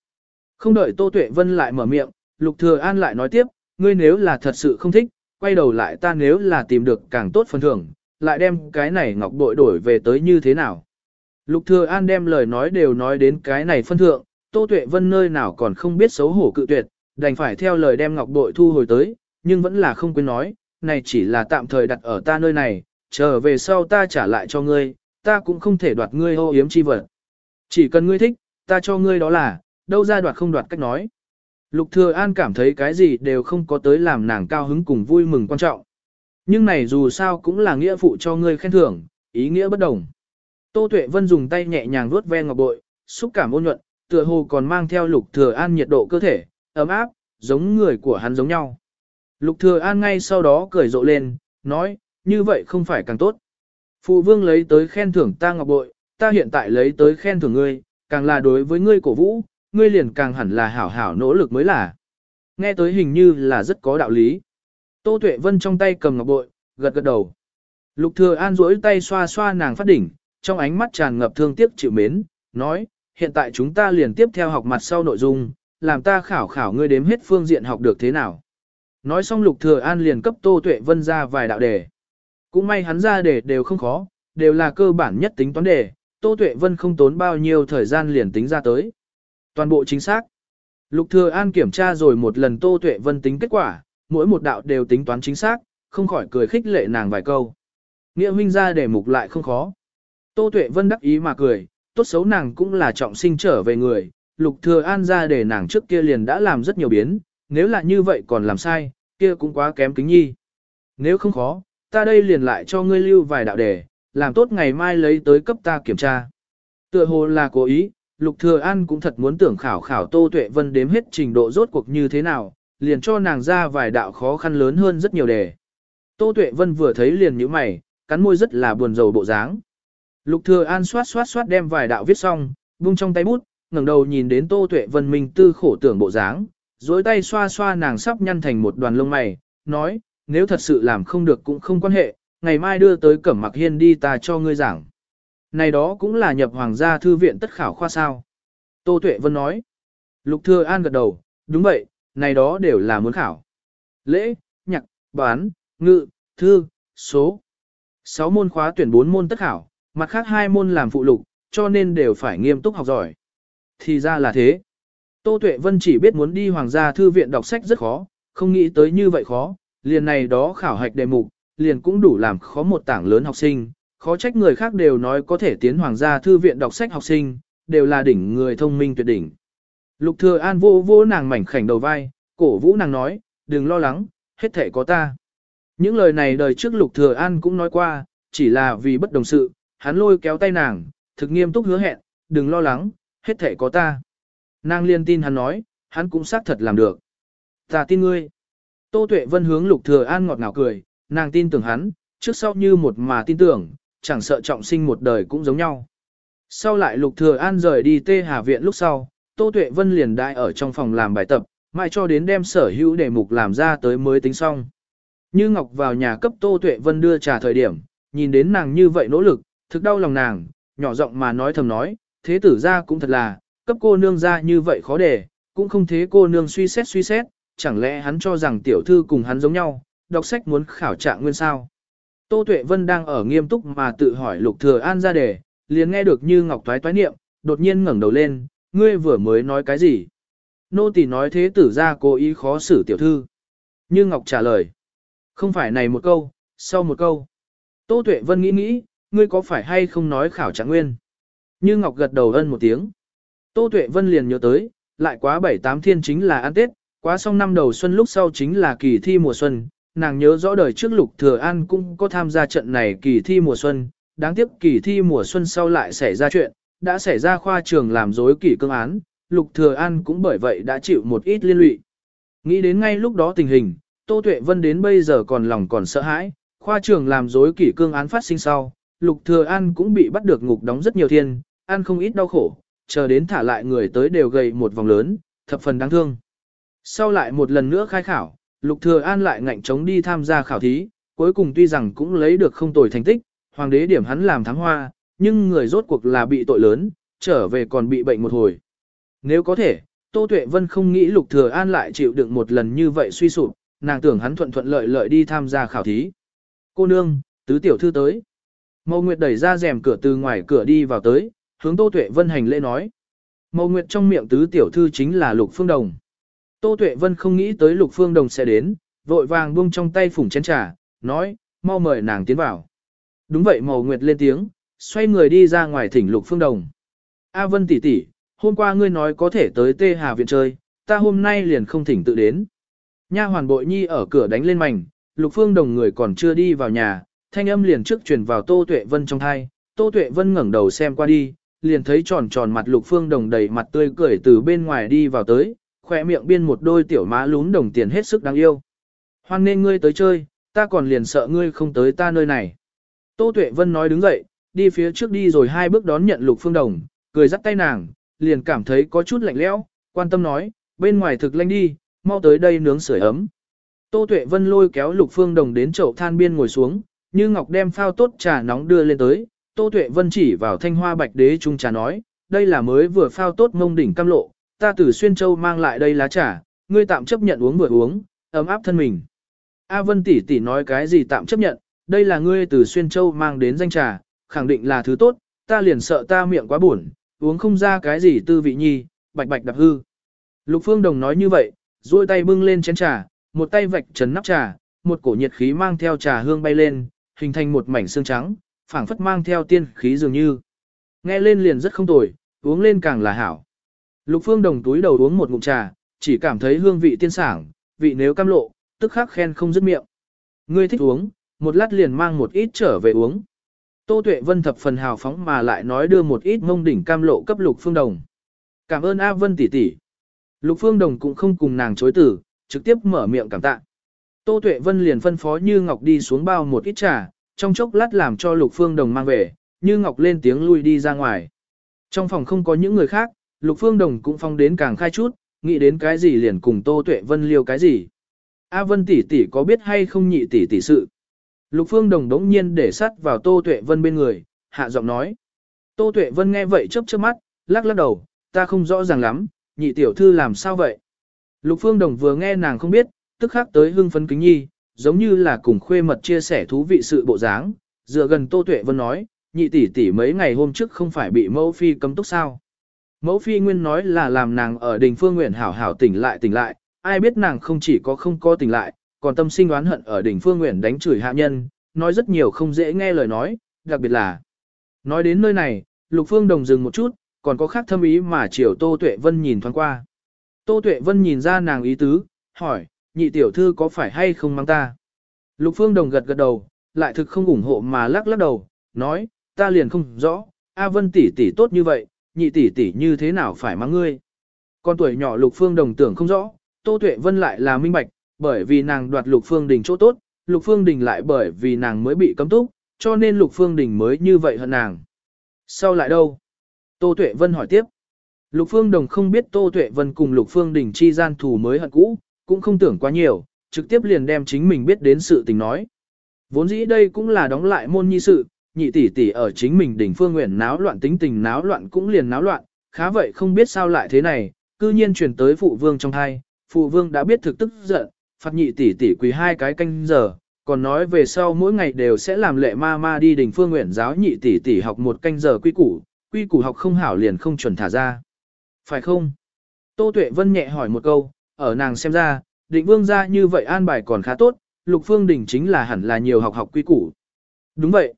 Không đợi Tô Tuệ Vân lại mở miệng, Lục Thừa An lại nói tiếp, ngươi nếu là thật sự không thích, quay đầu lại ta nếu là tìm được càng tốt phần thưởng, lại đem cái này ngọc bội đổi về tới như thế nào. Lục Thừa An đem lời nói đều nói đến cái này phân thượng, Tô Tuệ Vân nơi nào còn không biết xấu hổ cự tuyệt, đành phải theo lời đem ngọc bội thu hồi tới, nhưng vẫn là không quên nói, này chỉ là tạm thời đặt ở ta nơi này, trở về sau ta trả lại cho ngươi, ta cũng không thể đoạt ngươi ô yếm chi vật. Chỉ cần ngươi thích, ta cho ngươi đó là, đâu ra đoạt không đoạt cách nói. Lục Thừa An cảm thấy cái gì đều không có tới làm nàng cao hứng cùng vui mừng quan trọng. Nhưng này dù sao cũng là nghĩa phụ cho ngươi khen thưởng, ý nghĩa bất đồng. Tô Tuệ Vân dùng tay nhẹ nhàng vuốt ve ngọc bội, xúc cảm ôn nhuận, tựa hồ còn mang theo Lục Thừa An nhiệt độ cơ thể, ấm áp, giống người của hắn giống nhau. Lục Thừa An ngay sau đó cười rộ lên, nói, như vậy không phải càng tốt. Phụ vương lấy tới khen thưởng ta ngọc bội, ta hiện tại lấy tới khen thưởng ngươi, càng là đối với ngươi cổ vũ, ngươi liền càng hẳn là hảo hảo nỗ lực mới là. Nghe tới hình như là rất có đạo lý. Tô Tuệ Vân trong tay cầm ngọc bội, gật gật đầu. Lục Thừa An duỗi tay xoa xoa nàng phát đỉnh, trong ánh mắt tràn ngập thương tiếc chịu mến, nói, hiện tại chúng ta liền tiếp theo học mặt sau nội dung, làm ta khảo khảo ngươi đếm hết phương diện học được thế nào. Nói xong Lục Thừa An liền cấp Tô Tuệ Vân ra vài đạo đề. Cũng may hắn ra đề đều không khó, đều là cơ bản nhất tính toán đề, Tô Tuệ Vân không tốn bao nhiêu thời gian liền tính ra tới. Toàn bộ chính xác. Lục Thừa An kiểm tra rồi một lần Tô Tuệ Vân tính kết quả, mỗi một đạo đều tính toán chính xác, không khỏi cười khích lệ nàng vài câu. Nghĩa huynh ra để mục lại không khó. Tô Tuệ Vân đắc ý mà cười, tốt xấu nàng cũng là trọng sinh trở về người, Lục Thừa An ra để nàng trước kia liền đã làm rất nhiều biến, nếu là như vậy còn làm sai, kia cũng quá kém kính nhi. Nếu không khó, ta đây liền lại cho ngươi lưu vài đạo đề, làm tốt ngày mai lấy tới cấp ta kiểm tra. Tựa hồ là cố ý, Lục Thừa An cũng thật muốn tưởng khảo khảo Tô Tuệ Vân đếm hết trình độ rốt cuộc như thế nào, liền cho nàng ra vài đạo khó khăn lớn hơn rất nhiều đề. Tô Tuệ Vân vừa thấy liền nhíu mày, cắn môi rất là buồn rầu bộ dáng. Lục Thừa An xoát xoát xoát đem vài đạo viết xong, buông trong tay bút, ngẩng đầu nhìn đến Tô Tuệ Vân minh tư khổ tưởng bộ dáng, duỗi tay xoa xoa nàng sắp nhăn thành một đoàn lông mày, nói, nếu thật sự làm không được cũng không quan hệ, ngày mai đưa tới Cẩm Mặc Hiên đi ta cho ngươi giảng. Này đó cũng là nhập hoàng gia thư viện tất khảo khoa sao. Tô Tuệ Vân nói. Lục Thừa An gật đầu, đúng vậy, này đó đều là muốn khảo. Lễ, nhạc, bán, ngự, thư, số. 6 môn khóa tuyển 4 môn tất khảo, mặt khác hai môn làm phụ lục, cho nên đều phải nghiêm túc học giỏi. thì ra là thế. Tô Tuệ Vân chỉ biết muốn đi hoàng gia thư viện đọc sách rất khó, không nghĩ tới như vậy khó, liền này đó khảo hạch đề mục, liền cũng đủ làm khó một tảng lớn học sinh, khó trách người khác đều nói có thể tiến hoàng gia thư viện đọc sách học sinh, đều là đỉnh người thông minh tuyệt đỉnh. Lục Thừa An vô vô nàng mảnh khảnh đầu vai, cổ vũ nàng nói, đừng lo lắng, hết thể có ta. Những lời này đời trước Lục Thừa An cũng nói qua, chỉ là vì bất đồng sự, hắn lôi kéo tay nàng, thực nghiêm túc hứa hẹn, đừng lo lắng, hết thể có ta. Nàng liên tin hắn nói, hắn cũng xác thật làm được. Ta tin ngươi. Tô Tuệ Vân hướng Lục Thừa An ngọt ngào cười, nàng tin tưởng hắn, trước sau như một mà tin tưởng, chẳng sợ trọng sinh một đời cũng giống nhau. Sau lại Lục Thừa An rời đi Tê Hà Viện lúc sau, Tô Tuệ Vân liền đại ở trong phòng làm bài tập, mãi cho đến đem sở hữu đề mục làm ra tới mới tính xong. Như Ngọc vào nhà cấp Tô Tuệ Vân đưa trà thời điểm, nhìn đến nàng như vậy nỗ lực, thực đau lòng nàng, nhỏ giọng mà nói thầm nói, thế tử gia cũng thật là, cấp cô nương gia như vậy khó để, cũng không thế cô nương suy xét suy xét, chẳng lẽ hắn cho rằng tiểu thư cùng hắn giống nhau, đọc sách muốn khảo trạng nguyên sao. Tô Tuệ Vân đang ở nghiêm túc mà tự hỏi Lục Thừa An ra đề, liền nghe được Như Ngọc toái toái niệm, đột nhiên ngẩng đầu lên, ngươi vừa mới nói cái gì? Nô tỳ nói thế tử ra cố ý khó xử tiểu thư. Như Ngọc trả lời, không phải này một câu, sau một câu. Tô Tuệ Vân nghĩ nghĩ, ngươi có phải hay không nói khảo trạng nguyên? Như Ngọc gật đầu ân một tiếng. Tô Tuệ Vân liền nhớ tới, lại quá bảy tám thiên chính là ăn Tết, quá xong năm đầu xuân lúc sau chính là kỳ thi mùa xuân, nàng nhớ rõ đời trước Lục Thừa An cũng có tham gia trận này kỳ thi mùa xuân, đáng tiếc kỳ thi mùa xuân sau lại xảy ra chuyện, đã xảy ra khoa trường làm dối kỳ cương án, Lục Thừa An cũng bởi vậy đã chịu một ít liên lụy. Nghĩ đến ngay lúc đó tình hình, Tô Tuệ Vân đến bây giờ còn lòng còn sợ hãi, khoa trường làm dối kỳ cương án phát sinh sau, Lục Thừa An cũng bị bắt được ngục đóng rất nhiều thiên, ăn không ít đau khổ, chờ đến thả lại người tới đều gầy một vòng lớn, thập phần đáng thương. Sau lại một lần nữa khai khảo, Lục Thừa An lại ngạnh chống đi tham gia khảo thí, cuối cùng tuy rằng cũng lấy được không tồi thành tích, hoàng đế điểm hắn làm thắng hoa, nhưng người rốt cuộc là bị tội lớn, trở về còn bị bệnh một hồi. Nếu có thể, Tô Tuệ Vân không nghĩ Lục Thừa An lại chịu đựng một lần như vậy suy sụp, nàng tưởng hắn thuận thuận lợi lợi đi tham gia khảo thí. Cô nương, tứ tiểu thư tới. Mâu Nguyệt đẩy ra rèm cửa từ ngoài cửa đi vào tới, hướng Tô Tuệ Vân hành lễ nói. Mâu Nguyệt trong miệng tứ tiểu thư chính là Lục Phương Đồng. Tô Tuệ Vân không nghĩ tới Lục Phương Đồng sẽ đến, vội vàng buông trong tay phủng chén trà, nói, mau mời nàng tiến vào. Đúng vậy Mầu Nguyệt lên tiếng, xoay người đi ra ngoài thỉnh Lục Phương Đồng. A Vân tỷ tỷ, hôm qua ngươi nói có thể tới Tê Hà viện chơi, ta hôm nay liền không thỉnh tự đến. Nha hoàn bội nhi ở cửa đánh lên mảnh, Lục Phương Đồng người còn chưa đi vào nhà, thanh âm liền trước truyền vào Tô Tuệ Vân trong tai, Tô Tuệ Vân ngẩng đầu xem qua đi, liền thấy tròn tròn mặt Lục Phương Đồng đầy mặt tươi cười từ bên ngoài đi vào tới, khỏe miệng biên một đôi tiểu má lún đồng tiền hết sức đáng yêu. Hoan nên ngươi tới chơi, ta còn liền sợ ngươi không tới ta nơi này. Tô Tuệ Vân nói đứng dậy, đi phía trước đi rồi hai bước đón nhận Lục Phương Đồng, cười dắt tay nàng, liền cảm thấy có chút lạnh lẽo, quan tâm nói, bên ngoài thực lạnh đi, mau tới đây nướng sưởi ấm. Tô Tuệ Vân lôi kéo Lục Phương Đồng đến chậu than biên ngồi xuống, như ngọc đem phao tốt trà nóng đưa lên tới, Tô Tuệ Vân chỉ vào thanh hoa bạch đế trung trà nói, đây là mới vừa phao tốt ngông đỉnh cam lộ, ta từ xuyên châu mang lại đây lá trà, ngươi tạm chấp nhận uống vừa uống, ấm áp thân mình. A Vân tỷ tỷ nói cái gì tạm chấp nhận, đây là ngươi từ xuyên châu mang đến danh trà, khẳng định là thứ tốt, ta liền sợ ta miệng quá buồn, uống không ra cái gì tư vị nhi, bạch bạch đập hư. Lục Phương Đồng nói như vậy, duỗi tay bưng lên chén trà, một tay vạch trần nắp trà, một cổ nhiệt khí mang theo trà hương bay lên, hình thành một mảnh xương trắng, phảng phất mang theo tiên khí dường như. Nghe lên liền rất không tồi, uống lên càng là hảo. Lục Phương Đồng túi đầu uống một ngụm trà, chỉ cảm thấy hương vị tiên sảng, vị nếu cam lộ, tức khắc khen không dứt miệng. Ngươi thích uống, một lát liền mang một ít trở về uống. Tô Tuệ Vân thập phần hào phóng mà lại nói đưa một ít ngông đỉnh cam lộ cấp Lục Phương Đồng. Cảm ơn A Vân tỷ tỷ. Lục Phương Đồng cũng không cùng nàng chối từ, trực tiếp mở miệng cảm tạ. Tô Tuệ Vân liền phân phó Như Ngọc đi xuống bao một ít trà, trong chốc lát làm cho Lục Phương Đồng mang về, Như Ngọc lên tiếng lui đi ra ngoài. Trong phòng không có những người khác, Lục Phương Đồng cũng phong đến càng khai chút, nghĩ đến cái gì liền cùng Tô Tuệ Vân liêu cái gì. A Vân tỷ tỷ có biết hay không nhị tỷ tỷ sự? Lục Phương Đồng đống nhiên để sát vào Tô Tuệ Vân bên người, hạ giọng nói. Tô Tuệ Vân nghe vậy chớp chớp mắt, lắc lắc đầu, ta không rõ ràng lắm, nhị tiểu thư làm sao vậy? Lục Phương Đồng vừa nghe nàng không biết, tức khắc tới hưng phấn kính nhi, giống như là cùng khuê mật chia sẻ thú vị sự bộ dáng, dựa gần Tô Tuệ Vân nói, nhị tỷ tỷ mấy ngày hôm trước không phải bị mẫu phi cấm túc sao? Mẫu phi nguyên nói là làm nàng ở đình phương nguyện hảo hảo tỉnh lại tỉnh lại, ai biết nàng không chỉ có không có tỉnh lại, còn tâm sinh oán hận ở đỉnh phương nguyện đánh chửi hạ nhân, nói rất nhiều không dễ nghe lời nói, đặc biệt là. Nói đến nơi này, Lục Phương Đồng dừng một chút, còn có khác thâm ý mà chiều Tô Tuệ Vân nhìn thoáng qua. Tô Tuệ Vân nhìn ra nàng ý tứ, hỏi, nhị tiểu thư có phải hay không mang ta? Lục Phương Đồng gật gật đầu, lại thực không ủng hộ mà lắc lắc đầu, nói, ta liền không rõ, A Vân tỷ tỷ tốt như vậy, nhị tỷ tỷ như thế nào phải mang ngươi? Con tuổi nhỏ Lục Phương Đồng tưởng không rõ, Tô Tuệ Vân lại là minh bạch, bởi vì nàng đoạt Lục Phương Đình chỗ tốt, Lục Phương Đình lại bởi vì nàng mới bị cấm túc, cho nên Lục Phương Đình mới như vậy hận nàng. Sau lại đâu? Tô Tuệ Vân hỏi tiếp. Lục Phương Đồng không biết Tô Tuệ Vân cùng Lục Phương Đình chi gian thù mới hận cũ, cũng không tưởng quá nhiều, trực tiếp liền đem chính mình biết đến sự tình nói. Vốn dĩ đây cũng là đóng lại môn nhi sự, nhị tỷ tỷ ở chính mình đỉnh phương nguyện náo loạn tính tình náo loạn cũng liền náo loạn, khá vậy không biết sao lại thế này, cư nhiên truyền tới phụ vương trong thai, phụ vương đã biết thực tức giận, phạt nhị tỷ tỷ quỳ hai cái canh giờ, còn nói về sau mỗi ngày đều sẽ làm lệ ma ma đi đỉnh phương nguyện giáo nhị tỷ tỷ học một canh giờ quy củ, quy củ học không hảo liền không chuẩn thả ra. Phải không? Tô Tuệ Vân nhẹ hỏi một câu, ở nàng xem ra, định vương gia như vậy an bài còn khá tốt, Lục Phương đỉnh chính là hẳn là nhiều học học quy củ. Đúng vậy.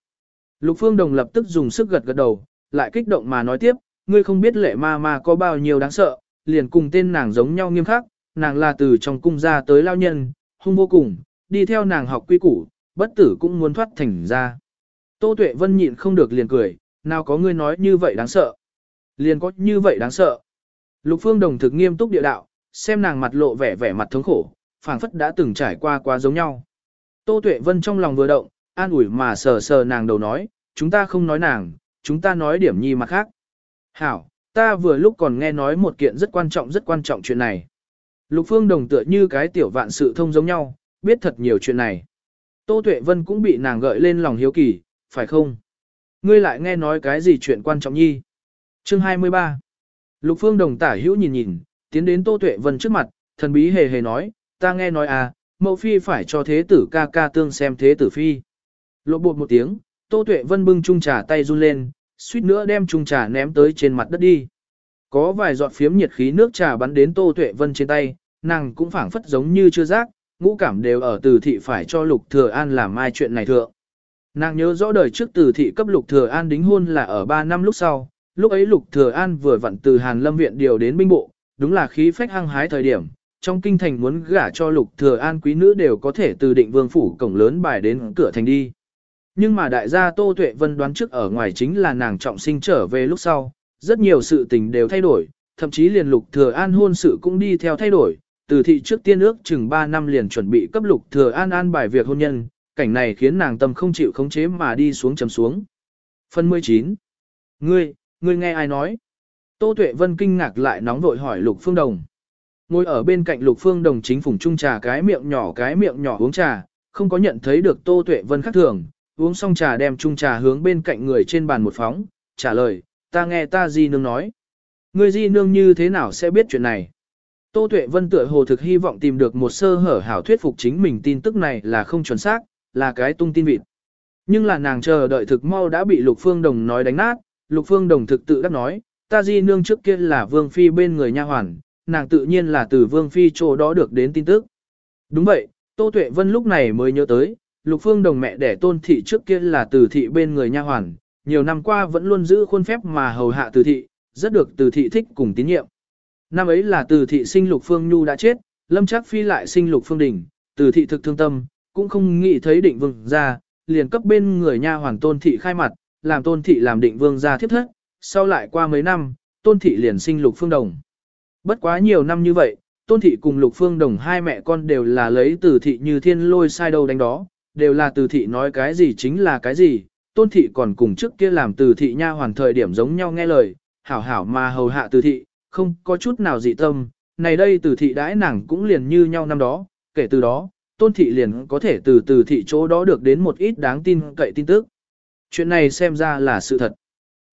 Lục Phương Đồng lập tức dùng sức gật gật đầu, lại kích động mà nói tiếp, ngươi không biết lệ ma ma có bao nhiêu đáng sợ, liền cùng tên nàng giống nhau nghiêm khắc, nàng là từ trong cung ra tới lao nhân, hung vô cùng, đi theo nàng học quy củ, bất tử cũng muốn thoát thành ra. Tô Tuệ Vân nhịn không được liền cười, nào có ngươi nói như vậy đáng sợ. Liền có như vậy đáng sợ. Lục Phương Đồng thực nghiêm túc địa đạo, xem nàng mặt lộ vẻ vẻ mặt thống khổ, phảng phất đã từng trải qua quá giống nhau. Tô Tuệ Vân trong lòng vừa động, an ủi mà sờ sờ nàng đầu nói, chúng ta không nói nàng, chúng ta nói điểm nhi mặt khác. Hảo, ta vừa lúc còn nghe nói một kiện rất quan trọng rất quan trọng chuyện này. Lục Phương Đồng tựa như cái tiểu vạn sự thông giống nhau, biết thật nhiều chuyện này. Tô Tuệ Vân cũng bị nàng gợi lên lòng hiếu kỳ, phải không? Ngươi lại nghe nói cái gì chuyện quan trọng nhi? Chương 23 Lục Phương Đồng tả hữu nhìn nhìn, tiến đến Tô Tuệ Vân trước mặt, thần bí hề hề nói, ta nghe nói à, mẫu phi phải cho thế tử ca ca tương xem thế tử phi. Lộ bột một tiếng, Tô Tuệ Vân bưng chung trà tay run lên, suýt nữa đem chung trà ném tới trên mặt đất đi. Có vài giọt phiếm nhiệt khí nước trà bắn đến Tô Tuệ Vân trên tay, nàng cũng phảng phất giống như chưa giác, ngũ cảm đều ở từ thị phải cho Lục Thừa An làm mai chuyện này thượng. Nàng nhớ rõ đời trước từ thị cấp Lục Thừa An đính hôn là ở 3 năm lúc sau, lúc ấy Lục Thừa An vừa vặn từ Hàn Lâm viện điều đến binh bộ, đúng là khí phách hăng hái thời điểm, trong kinh thành muốn gả cho Lục Thừa An quý nữ đều có thể từ định vương phủ cổng lớn bài đến cửa thành đi. Nhưng mà đại gia Tô Tuệ Vân đoán trước ở ngoài chính là nàng trọng sinh trở về lúc sau, rất nhiều sự tình đều thay đổi, thậm chí liền Lục Thừa An hôn sự cũng đi theo thay đổi, từ thị trước tiên ước chừng 3 năm liền chuẩn bị cấp Lục Thừa An an bài việc hôn nhân, cảnh này khiến nàng tâm không chịu khống chế mà đi xuống trầm xuống. Phần 19. Ngươi, ngươi nghe ai nói? Tô Tuệ Vân kinh ngạc lại nóng vội hỏi Lục Phương Đồng. Ngồi ở bên cạnh Lục Phương Đồng chính phụng chung trà cái miệng nhỏ cái miệng nhỏ uống trà, không có nhận thấy được Tô Tuệ Vân khác thường, uống xong trà đem chung trà hướng bên cạnh người trên bàn một phóng, trả lời, ta nghe ta di nương nói. Người di nương như thế nào sẽ biết chuyện này? Tô Tuệ Vân tựa hồ thực hy vọng tìm được một sơ hở hảo thuyết phục chính mình tin tức này là không chuẩn xác, là cái tung tin vịt. Nhưng là nàng chờ đợi thực mau đã bị Lục Phương Đồng nói đánh nát, Lục Phương Đồng thực tự đắc nói, ta di nương trước kia là Vương Phi bên người nha hoàn, nàng tự nhiên là từ Vương Phi chỗ đó được đến tin tức. Đúng vậy, Tô Tuệ Vân lúc này mới nhớ tới, Lục Phương Đồng mẹ đẻ tôn thị trước kia là từ thị bên người nha hoàn, nhiều năm qua vẫn luôn giữ khuôn phép mà hầu hạ từ thị, rất được từ thị thích cùng tín nhiệm. Năm ấy là từ thị sinh Lục Phương Nhu đã chết, Lâm Trác Phi lại sinh Lục Phương Đình, từ thị thực thương tâm, cũng không nghĩ thấy định vương ra, liền cấp bên người nha hoàn tôn thị khai mặt, làm tôn thị làm định vương ra thiết thất, sau lại qua mấy năm, tôn thị liền sinh Lục Phương Đồng. Bất quá nhiều năm như vậy, tôn thị cùng Lục Phương Đồng hai mẹ con đều là lấy từ thị như thiên lôi sai đâu đánh đó, đều là từ thị nói cái gì chính là cái gì, tôn thị còn cùng trước kia làm từ thị nha hoàn thời điểm giống nhau nghe lời, hảo hảo mà hầu hạ từ thị, không có chút nào dị tâm, này đây từ thị đãi nàng cũng liền như nhau năm đó, kể từ đó, tôn thị liền có thể từ từ thị chỗ đó được đến một ít đáng tin cậy tin tức. Chuyện này xem ra là sự thật.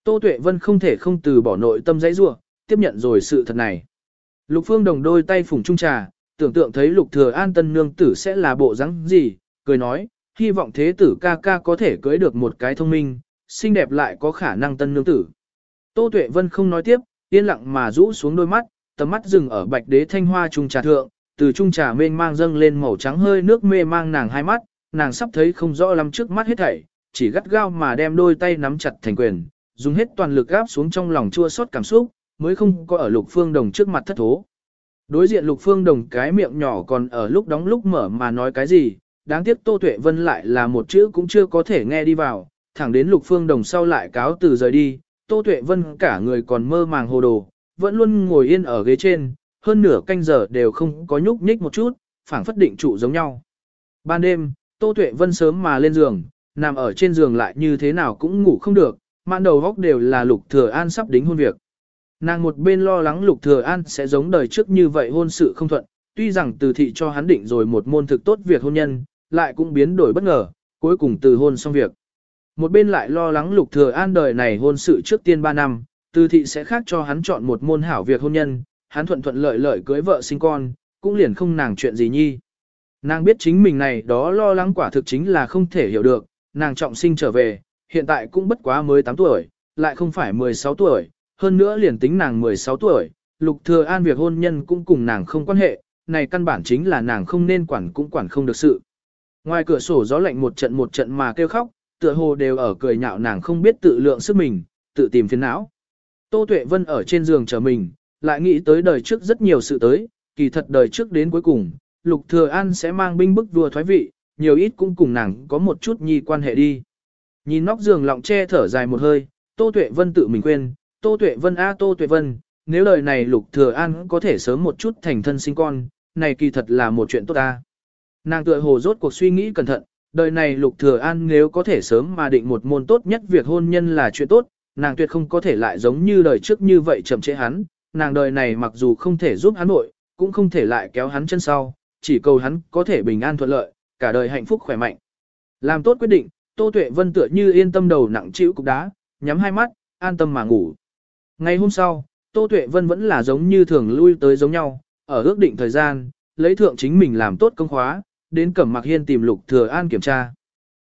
Tô Tuệ Vân không thể không từ bỏ nội tâm dãy rủa, tiếp nhận rồi sự thật này. Lục Phương Đồng đôi tay phủng trung trà, tưởng tượng thấy Lục Thừa An tân nương tử sẽ là bộ dáng gì, cười nói, hy vọng thế tử ca ca có thể cưới được một cái thông minh, xinh đẹp lại có khả năng tân nương tử. Tô Tuệ Vân không nói tiếp, yên lặng mà rũ xuống đôi mắt, tầm mắt dừng ở bạch đế thanh hoa trung trà thượng, từ trung trà mênh mang dâng lên màu trắng hơi nước mê mang nàng hai mắt, nàng sắp thấy không rõ lắm trước mắt hết thảy, chỉ gắt gao mà đem đôi tay nắm chặt thành quyền, dùng hết toàn lực gáp xuống trong lòng chua xót cảm xúc, mới không có ở lục phương đồng trước mặt thất thố. Đối diện lục phương đồng cái miệng nhỏ còn ở lúc đóng lúc mở mà nói cái gì, đáng tiếc Tô Tuệ Vân lại là một chữ cũng chưa có thể nghe đi vào, thẳng đến lục phương đồng sau lại cáo từ rời đi, Tô Tuệ Vân cả người còn mơ màng hồ đồ, vẫn luôn ngồi yên ở ghế trên, hơn nửa canh giờ đều không có nhúc nhích một chút, phảng phất định trụ giống nhau. Ban đêm, Tô Tuệ Vân sớm mà lên giường, nằm ở trên giường lại như thế nào cũng ngủ không được, mạn đầu góc đều là Lục Thừa An sắp đính hôn việc. Nàng một bên lo lắng Lục Thừa An sẽ giống đời trước như vậy hôn sự không thuận, tuy rằng từ thị cho hắn định rồi một môn thực tốt việc hôn nhân, lại cũng biến đổi bất ngờ, cuối cùng từ hôn xong việc. Một bên lại lo lắng Lục Thừa An đời này hôn sự trước tiên 3 năm, từ thị sẽ khác cho hắn chọn một môn hảo việc hôn nhân, hắn thuận thuận lợi lợi cưới vợ sinh con, cũng liền không nàng chuyện gì nhi. Nàng biết chính mình này đó lo lắng quả thực chính là không thể hiểu được, nàng trọng sinh trở về, hiện tại cũng bất quá mới 8 tuổi, lại không phải 16 tuổi, hơn nữa liền tính nàng 16 tuổi, Lục Thừa An việc hôn nhân cũng cùng nàng không quan hệ, này căn bản chính là nàng không nên quản cũng quản không được sự. Ngoài cửa sổ gió lạnh một trận một trận mà kêu khóc, tựa hồ đều ở cười nhạo nàng không biết tự lượng sức mình, tự tìm phiền não. Tô Tuệ Vân ở trên giường chờ mình, lại nghĩ tới đời trước rất nhiều sự tới, kỳ thật đời trước đến cuối cùng, Lục Thừa An sẽ mang binh bức vua thoái vị, nhiều ít cũng cùng nàng có một chút nhi quan hệ đi. Nhìn nóc giường lọng che thở dài một hơi, Tô Tuệ Vân tự mình quên, Tô Tuệ Vân a Tô Tuệ Vân, nếu đời này Lục Thừa An có thể sớm một chút thành thân sinh con, này kỳ thật là một chuyện tốt ta. Nàng tựa hồ rốt cuộc suy nghĩ cẩn thận, đời này Lục Thừa An nếu có thể sớm mà định một môn tốt nhất việc hôn nhân là chuyện tốt, nàng tuyệt không có thể lại giống như đời trước như vậy chậm trễ hắn, nàng đời này mặc dù không thể giúp hắn nội, cũng không thể lại kéo hắn chân sau, chỉ cầu hắn có thể bình an thuận lợi, cả đời hạnh phúc khỏe mạnh. Làm tốt quyết định, Tô Tuệ Vân tựa như yên tâm đầu nặng chịu cục đá, nhắm hai mắt, an tâm mà ngủ. Ngày hôm sau, Tô Tuệ Vân vẫn là giống như thường lui tới giống nhau, ở ước định thời gian, lấy thượng chính mình làm tốt công khóa, đến Cẩm Mạc Hiên tìm Lục Thừa An kiểm tra.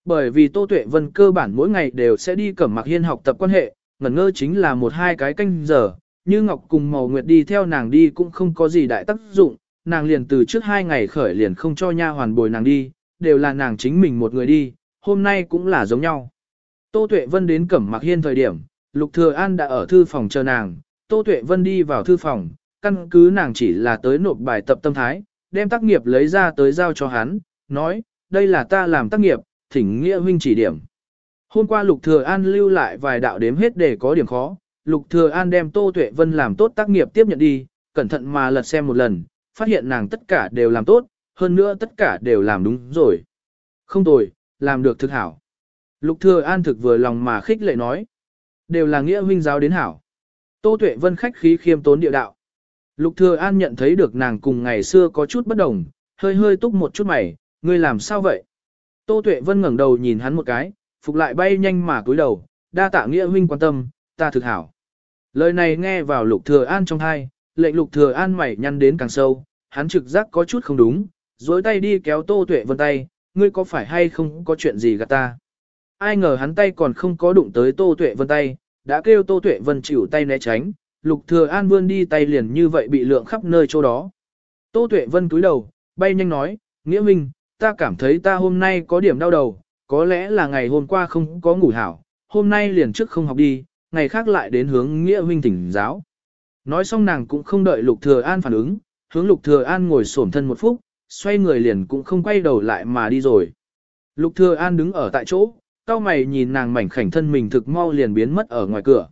Bởi vì Tô Tuệ Vân cơ bản mỗi ngày đều sẽ đi Cẩm Mạc Hiên học tập quan hệ, ngẩn ngơ chính là một hai cái canh giờ, như Ngọc cùng Màu Nguyệt đi theo nàng đi cũng không có gì đại tác dụng, nàng liền từ trước hai ngày khởi liền không cho nha hoàn bồi nàng đi, đều là nàng chính mình một người đi, hôm nay cũng là giống nhau. Tô Tuệ Vân đến Cẩm Mạc Hiên thời điểm, Lục Thừa An đã ở thư phòng chờ nàng, Tô Tuệ Vân đi vào thư phòng, căn cứ nàng chỉ là tới nộp bài tập tâm thái, đem tác nghiệp lấy ra tới giao cho hắn, nói, đây là ta làm tác nghiệp, thỉnh nghĩa huynh chỉ điểm. Hôm qua Lục Thừa An lưu lại vài đạo đếm hết để có điểm khó, Lục Thừa An đem Tô Tuệ Vân làm tốt tác nghiệp tiếp nhận đi, cẩn thận mà lật xem một lần, phát hiện nàng tất cả đều làm tốt, hơn nữa tất cả đều làm đúng rồi. Không tồi, làm được thực hảo. Lục Thừa An thực vừa lòng mà khích lệ nói, đều là nghĩa huynh giáo đến hảo. Tô Tuệ Vân khách khí khiêm tốn địa đạo. Lục Thừa An nhận thấy được nàng cùng ngày xưa có chút bất đồng, hơi hơi túc một chút mày, ngươi làm sao vậy? Tô Tuệ Vân ngẩng đầu nhìn hắn một cái, phục lại bay nhanh mà cúi đầu, đa tạ nghĩa huynh quan tâm, ta thực hảo. Lời này nghe vào Lục Thừa An trong tai, lệnh Lục Thừa An mày nhăn đến càng sâu, hắn trực giác có chút không đúng, duỗi tay đi kéo Tô Tuệ Vân tay, ngươi có phải hay không có chuyện gì gạt ta? Ai ngờ hắn tay còn không có đụng tới Tô Tuệ Vân tay, đã kêu Tô Tuệ Vân chịu tay né tránh, Lục Thừa An vươn đi tay liền như vậy bị lượng khắp nơi chỗ đó. Tô Tuệ Vân cúi đầu, bay nhanh nói, Nghĩa Minh, ta cảm thấy ta hôm nay có điểm đau đầu, có lẽ là ngày hôm qua không có ngủ hảo, hôm nay liền trước không học đi, ngày khác lại đến hướng Nghĩa Minh thỉnh giáo. Nói xong nàng cũng không đợi Lục Thừa An phản ứng, hướng Lục Thừa An ngồi xổm thân một phút, xoay người liền cũng không quay đầu lại mà đi rồi. Lục Thừa An đứng ở tại chỗ, cao mày nhìn nàng mảnh khảnh thân mình thực mau liền biến mất ở ngoài cửa.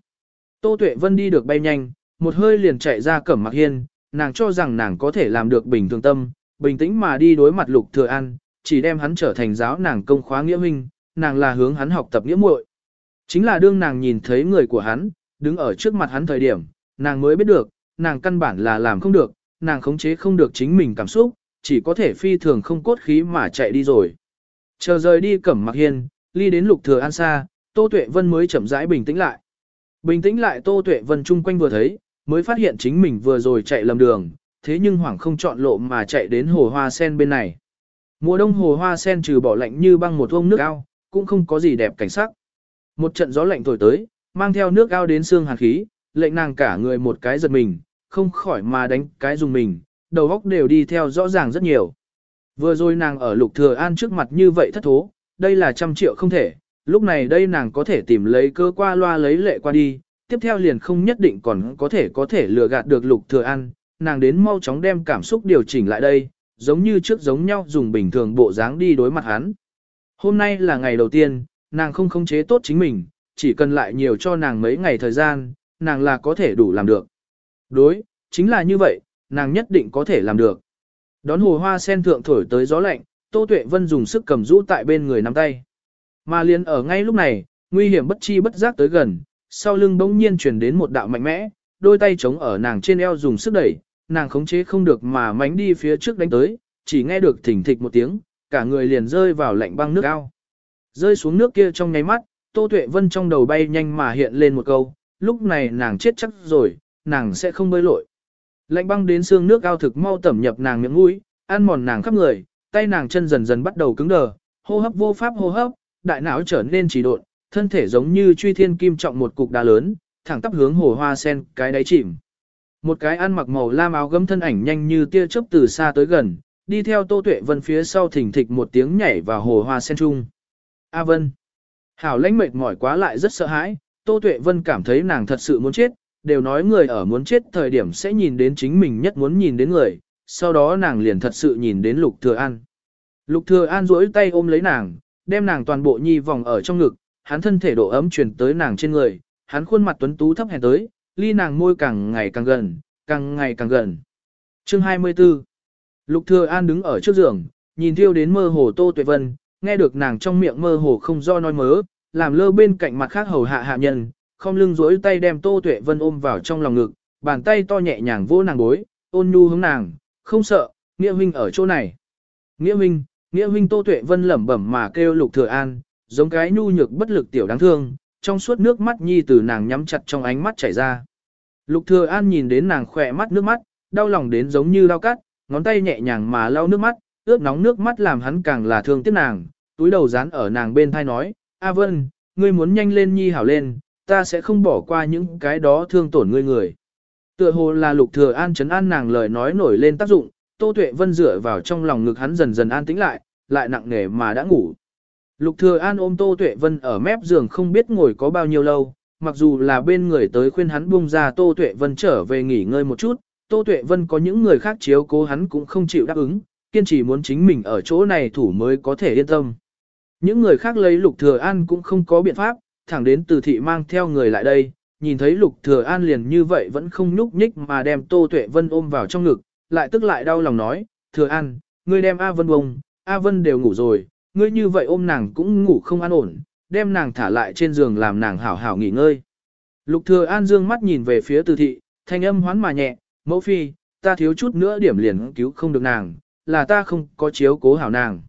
Tô Tuệ Vân đi được bay nhanh, một hơi liền chạy ra cẩm mặc hiên, nàng cho rằng nàng có thể làm được bình thường tâm, bình tĩnh mà đi đối mặt Lục Thừa An, chỉ đem hắn trở thành giáo nàng công khóa nghĩa huynh. nàng là hướng hắn học tập nghĩa muội. Chính là đương nàng nhìn thấy người của hắn, đứng ở trước mặt hắn thời điểm, nàng mới biết được, nàng căn bản là làm không được, nàng khống chế không được chính mình cảm xúc, chỉ có thể phi thường không cốt khí mà chạy đi rồi. Chờ rời đi cẩm mặc hiên, ly đến lục thừa an xa, Tô Tuệ Vân mới chậm rãi bình tĩnh lại. Bình tĩnh lại Tô Tuệ Vân chung quanh vừa thấy, mới phát hiện chính mình vừa rồi chạy lầm đường, thế nhưng hoảng không chọn lộ mà chạy đến hồ hoa sen bên này. Mùa đông hồ hoa sen trừ bỏ lạnh như băng một vông nước ao, cũng không có gì đẹp cảnh sắc. Một trận gió lạnh thổi tới, mang theo nước ao đến xương hàn khí, lệnh nàng cả người một cái giật mình, không khỏi mà đánh cái dùng mình, đầu óc đều đi theo rõ ràng rất nhiều. Vừa rồi nàng ở Lục Thừa An trước mặt như vậy thất thố, đây là trăm triệu không thể, lúc này đây nàng có thể tìm lấy cơ qua loa lấy lệ qua đi, tiếp theo liền không nhất định còn có thể có thể lừa gạt được Lục Thừa An, nàng đến mau chóng đem cảm xúc điều chỉnh lại đây, giống như trước giống nhau dùng bình thường bộ dáng đi đối mặt hắn. Hôm nay là ngày đầu tiên, nàng không khống chế tốt chính mình, chỉ cần lại nhiều cho nàng mấy ngày thời gian, nàng là có thể đủ làm được. Đối, chính là như vậy, nàng nhất định có thể làm được. Đón hồ hoa sen thượng thổi tới gió lạnh, Tô Tuệ Vân dùng sức cầm rũ tại bên người nắm tay. Mà liền ở ngay lúc này, nguy hiểm bất chi bất giác tới gần, sau lưng bỗng nhiên truyền đến một đạo mạnh mẽ, đôi tay chống ở nàng trên eo dùng sức đẩy, nàng khống chế không được mà mánh đi phía trước đánh tới, chỉ nghe được thỉnh thịch một tiếng, cả người liền rơi vào lạnh băng nước ao. Rơi xuống nước kia trong nháy mắt, Tô Tuệ Vân trong đầu bay nhanh mà hiện lên một câu, lúc này nàng chết chắc rồi, nàng sẽ không bơi lội. Lạnh băng đến xương nước ao thực mau tẩm nhập nàng miệng mũi, ăn mòn nàng khắp người, tay nàng chân dần dần bắt đầu cứng đờ, hô hấp vô pháp hô hấp, đại não trở nên trì độn, thân thể giống như truy thiên kim trọng một cục đá lớn, thẳng tắp hướng hồ hoa sen cái đáy chìm. Một cái ăn mặc màu lam áo gấm thân ảnh nhanh như tia chớp từ xa tới gần, đi theo Tô Tuệ Vân phía sau thỉnh thịch một tiếng nhảy vào hồ hoa sen trung. A Vân. Hảo lãnh mệt mỏi quá lại rất sợ hãi, Tô Tuệ Vân cảm thấy nàng thật sự muốn chết, đều nói người ở muốn chết thời điểm sẽ nhìn đến chính mình nhất muốn nhìn đến người, sau đó nàng liền thật sự nhìn đến Lục Thừa An. Lục Thừa An duỗi tay ôm lấy nàng, đem nàng toàn bộ nhi vòng ở trong ngực, hắn thân thể độ ấm truyền tới nàng trên người, hắn khuôn mặt tuấn tú thấp hèn tới, ly nàng môi càng ngày càng gần, càng ngày càng gần. Chương 24 Lục Thừa An đứng ở trước giường, nhìn thiêu đến mơ hồ Tô Tuệ Vân, nghe được nàng trong miệng mơ hồ không do nói mớ, làm lơ bên cạnh mặt khác hầu hạ hạ nhân, không lưng duỗi tay đem Tô Tuệ Vân ôm vào trong lòng ngực, bàn tay to nhẹ nhàng vỗ nàng gối, ôn nhu hướng nàng, không sợ, Nghĩa huynh ở chỗ này. Nghĩa huynh, Nghĩa huynh Tô Tuệ Vân lẩm bẩm mà kêu Lục Thừa An, giống cái nhu nhược bất lực tiểu đáng thương, trong suốt nước mắt nhi từ nàng nhắm chặt trong ánh mắt chảy ra. Lục Thừa An nhìn đến nàng khỏe mắt nước mắt, đau lòng đến giống như đau cắt, ngón tay nhẹ nhàng mà lau nước mắt, ướt nóng nước mắt làm hắn càng là thương tiếc nàng, túi đầu dán ở nàng bên thay nói, A Vân, ngươi muốn nhanh lên nhi hảo lên, ta sẽ không bỏ qua những cái đó thương tổn ngươi người. Tựa hồ là Lục Thừa An chấn an nàng lời nói nổi lên tác dụng, Tô Tuệ Vân dựa vào trong lòng ngực hắn dần dần an tĩnh lại, lại nặng nề mà đã ngủ. Lục Thừa An ôm Tô Tuệ Vân ở mép giường không biết ngồi có bao nhiêu lâu, mặc dù là bên người tới khuyên hắn buông ra Tô Tuệ Vân trở về nghỉ ngơi một chút, Tô Tuệ Vân có những người khác chiếu cố hắn cũng không chịu đáp ứng, kiên trì muốn chính mình ở chỗ này thủ mới có thể yên tâm. Những người khác lấy Lục Thừa An cũng không có biện pháp, thẳng đến từ thị mang theo người lại đây, nhìn thấy Lục Thừa An liền như vậy vẫn không nhúc nhích mà đem Tô Tuệ Vân ôm vào trong ngực, lại tức lại đau lòng nói, Thừa An, ngươi đem A Vân bông, A Vân đều ngủ rồi, ngươi như vậy ôm nàng cũng ngủ không an ổn, đem nàng thả lại trên giường làm nàng hảo hảo nghỉ ngơi. Lục Thừa An dương mắt nhìn về phía từ thị, thanh âm hoán mà nhẹ, mẫu phi, ta thiếu chút nữa điểm liền cứu không được nàng, là ta không có chiếu cố hảo nàng.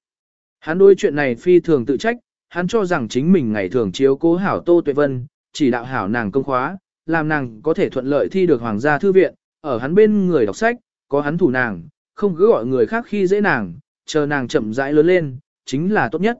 Hắn đối chuyện này phi thường tự trách, hắn cho rằng chính mình ngày thường chiếu cố hảo Tô Tuệ Vân, chỉ đạo hảo nàng công khóa, làm nàng có thể thuận lợi thi được hoàng gia thư viện, ở hắn bên người đọc sách, có hắn thủ nàng, không cứ gọi người khác khi dễ nàng, chờ nàng chậm rãi lớn lên, chính là tốt nhất.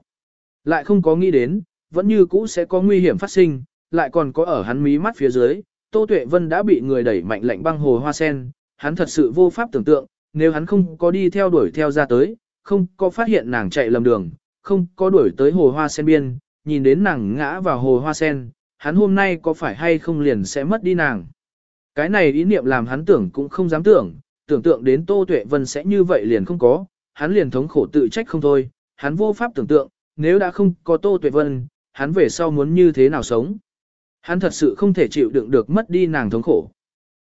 Lại không có nghĩ đến, vẫn như cũ sẽ có nguy hiểm phát sinh, lại còn có ở hắn mí mắt phía dưới, Tô Tuệ Vân đã bị người đẩy mạnh lạnh băng hồ hoa sen, hắn thật sự vô pháp tưởng tượng, nếu hắn không có đi theo đuổi theo ra tới, không có phát hiện nàng chạy lầm đường, không có đuổi tới hồ hoa sen biên, nhìn đến nàng ngã vào hồ hoa sen, hắn hôm nay có phải hay không liền sẽ mất đi nàng. Cái này ý niệm làm hắn tưởng cũng không dám tưởng, tưởng tượng đến Tô Tuệ Vân sẽ như vậy liền không có, hắn liền thống khổ tự trách không thôi, hắn vô pháp tưởng tượng, nếu đã không có Tô Tuệ Vân, hắn về sau muốn như thế nào sống. Hắn thật sự không thể chịu đựng được mất đi nàng thống khổ.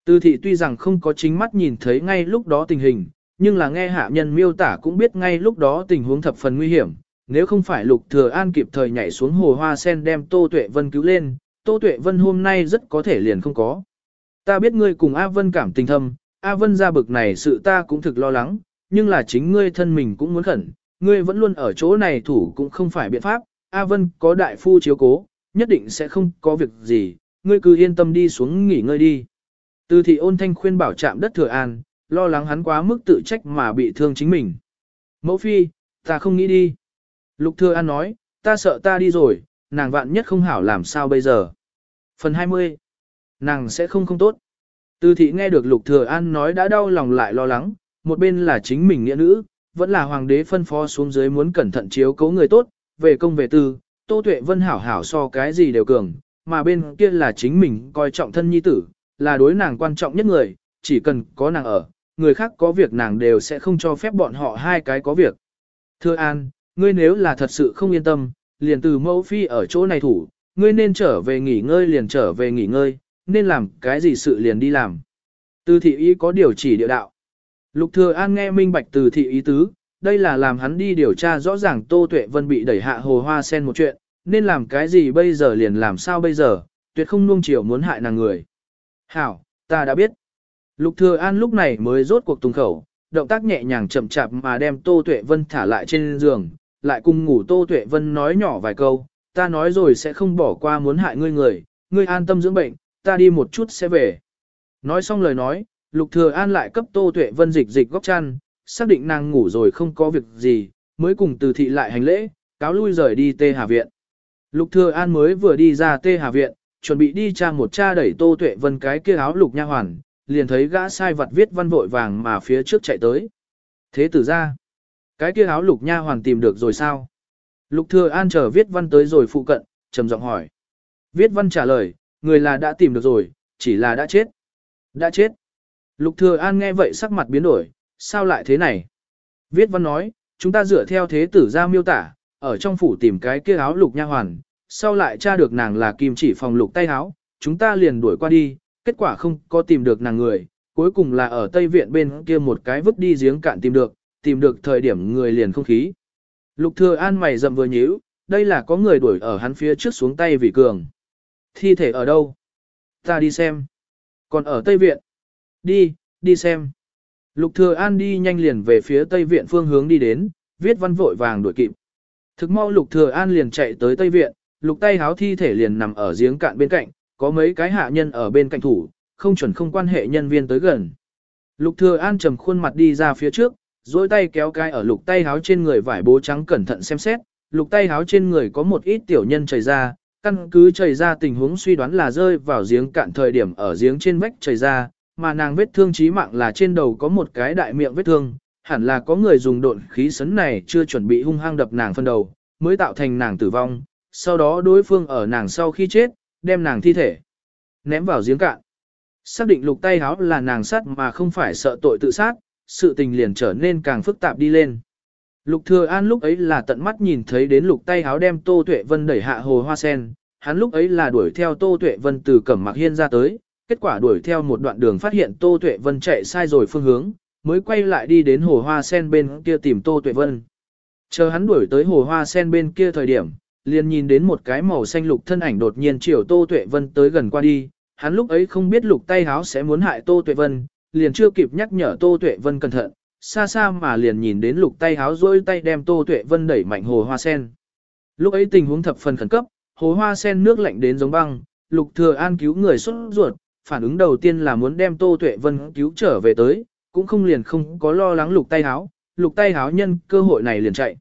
Tư thị tuy rằng không có chính mắt nhìn thấy ngay lúc đó tình hình, nhưng là nghe hạ nhân miêu tả cũng biết ngay lúc đó tình huống thập phần nguy hiểm. Nếu không phải Lục Thừa An kịp thời nhảy xuống hồ hoa sen đem Tô Tuệ Vân cứu lên, Tô Tuệ Vân hôm nay rất có thể liền không có. Ta biết ngươi cùng A Vân cảm tình thâm, A Vân ra bực này sự ta cũng thực lo lắng, nhưng là chính ngươi thân mình cũng muốn khẩn, ngươi vẫn luôn ở chỗ này thủ cũng không phải biện pháp, A Vân có đại phu chiếu cố, nhất định sẽ không có việc gì, ngươi cứ yên tâm đi xuống nghỉ ngơi đi. Từ thị ôn thanh khuyên bảo Trạm đất thừa an, lo lắng hắn quá mức tự trách mà bị thương chính mình. Mẫu phi, ta không nghĩ đi. Lục thừa an nói, ta sợ ta đi rồi, nàng vạn nhất không hảo làm sao bây giờ. Phần 20 Nàng sẽ không không tốt. Từ thị nghe được Lục Thừa An nói đã đau lòng lại lo lắng, một bên là chính mình nghĩa nữ, vẫn là hoàng đế phân phó xuống dưới muốn cẩn thận chiếu cố người tốt, về công về tư, Tô Tuệ Vân hảo hảo so cái gì đều cường, mà bên kia là chính mình coi trọng thân nhi tử, là đối nàng quan trọng nhất người, chỉ cần có nàng ở, người khác có việc nàng đều sẽ không cho phép bọn họ hai cái có việc. Thưa An, ngươi nếu là thật sự không yên tâm, liền từ mẫu phi ở chỗ này thủ, ngươi nên trở về nghỉ ngơi liền trở về nghỉ ngơi, nên làm cái gì sự liền đi làm. Từ thị ý có điều chỉ địa đạo. Lục Thừa An nghe minh bạch từ thị ý tứ, đây là làm hắn đi điều tra rõ ràng Tô Tuệ Vân bị đẩy hạ hồ hoa sen một chuyện, nên làm cái gì bây giờ liền làm sao bây giờ, tuyệt không nuông chiều muốn hại nàng người. Hảo, ta đã biết. Lục Thừa An lúc này mới rốt cuộc tung khẩu, động tác nhẹ nhàng chậm chạp mà đem Tô Tuệ Vân thả lại trên giường, lại cùng ngủ Tô Tuệ Vân nói nhỏ vài câu, ta nói rồi sẽ không bỏ qua muốn hại ngươi người, ngươi an tâm dưỡng bệnh, ta đi một chút sẽ về. Nói xong lời nói, Lục Thừa An lại cấp Tô Tuệ Vân dịch dịch góc chăn, xác định nàng ngủ rồi không có việc gì, mới cùng từ thị lại hành lễ, cáo lui rời đi Tê Hà Viện. Lục Thừa An mới vừa đi ra Tê Hà Viện, chuẩn bị đi tra một tra đẩy Tô Tuệ Vân cái kia áo lục nha hoàn, liền thấy gã sai vật viết văn vội vàng mà phía trước chạy tới. Thế tử ra, cái kia áo lục nha hoàn tìm được rồi sao? Lục Thừa An chờ viết văn tới rồi phụ cận, trầm giọng hỏi. Viết văn trả lời, người là đã tìm được rồi, chỉ là đã chết. Đã chết. Lục Thừa An nghe vậy sắc mặt biến đổi, sao lại thế này? Viết văn nói, chúng ta dựa theo thế tử ra miêu tả, ở trong phủ tìm cái kia áo lục nha hoàn, sau lại tra được nàng là kim chỉ phòng lục tay áo, chúng ta liền đuổi qua đi, kết quả không có tìm được nàng người, cuối cùng là ở Tây Viện bên kia một cái vứt đi giếng cạn tìm được, tìm được thời điểm người liền không khí. Lục Thừa An mày rậm vừa nhíu, đây là có người đuổi ở hắn phía trước xuống tay vì cường. Thi thể ở đâu? Ta đi xem. Còn ở Tây Viện. Đi, đi xem. Lục Thừa An đi nhanh liền về phía Tây Viện phương hướng đi đến, viết văn vội vàng đuổi kịp. Thực mau Lục Thừa An liền chạy tới Tây Viện, Lục tay háo thi thể liền nằm ở giếng cạn bên cạnh, có mấy cái hạ nhân ở bên cạnh thủ, không chuẩn không quan hệ nhân viên tới gần. Lục Thừa An trầm khuôn mặt đi ra phía trước, duỗi tay kéo cái ở lục tay háo trên người vải bố trắng cẩn thận xem xét, lục tay háo trên người có một ít tiểu nhân chảy ra, căn cứ chảy ra tình huống suy đoán là rơi vào giếng cạn thời điểm ở giếng trên vách chảy ra, mà nàng vết thương chí mạng là trên đầu có một cái đại miệng vết thương, hẳn là có người dùng độn khí sấn này chưa chuẩn bị hung hăng đập nàng phân đầu, mới tạo thành nàng tử vong, sau đó đối phương ở nàng sau khi chết, đem nàng thi thể ném vào giếng cạn. Xác định lục tay háo là nàng sát mà không phải sợ tội tự sát, sự tình liền trở nên càng phức tạp đi lên. Lục Thừa An lúc ấy là tận mắt nhìn thấy đến lục tay háo đem Tô Tuệ Vân đẩy hạ hồ hoa sen, hắn lúc ấy là đuổi theo Tô Tuệ Vân từ Cẩm Mạc Hiên ra tới, kết quả đuổi theo một đoạn đường phát hiện Tô Tuệ Vân chạy sai rồi phương hướng, mới quay lại đi đến hồ hoa sen bên kia tìm Tô Tuệ Vân. Chờ hắn đuổi tới hồ hoa sen bên kia thời điểm, liền nhìn đến một cái màu xanh lục thân ảnh đột nhiên chiều Tô Tuệ Vân tới gần qua đi, hắn lúc ấy không biết lục tay háo sẽ muốn hại Tô Tuệ Vân, liền chưa kịp nhắc nhở Tô Tuệ Vân cẩn thận, xa xa mà liền nhìn đến lục tay háo rôi tay đem Tô Tuệ Vân đẩy mạnh hồ hoa sen. Lúc ấy tình huống thập phần khẩn cấp, hồ hoa sen nước lạnh đến giống băng, lục thừa an cứu người xuất ruột, phản ứng đầu tiên là muốn đem Tô Tuệ Vân cứu trở về tới, cũng không liền không có lo lắng lục tay háo, lục tay háo nhân cơ hội này liền chạy.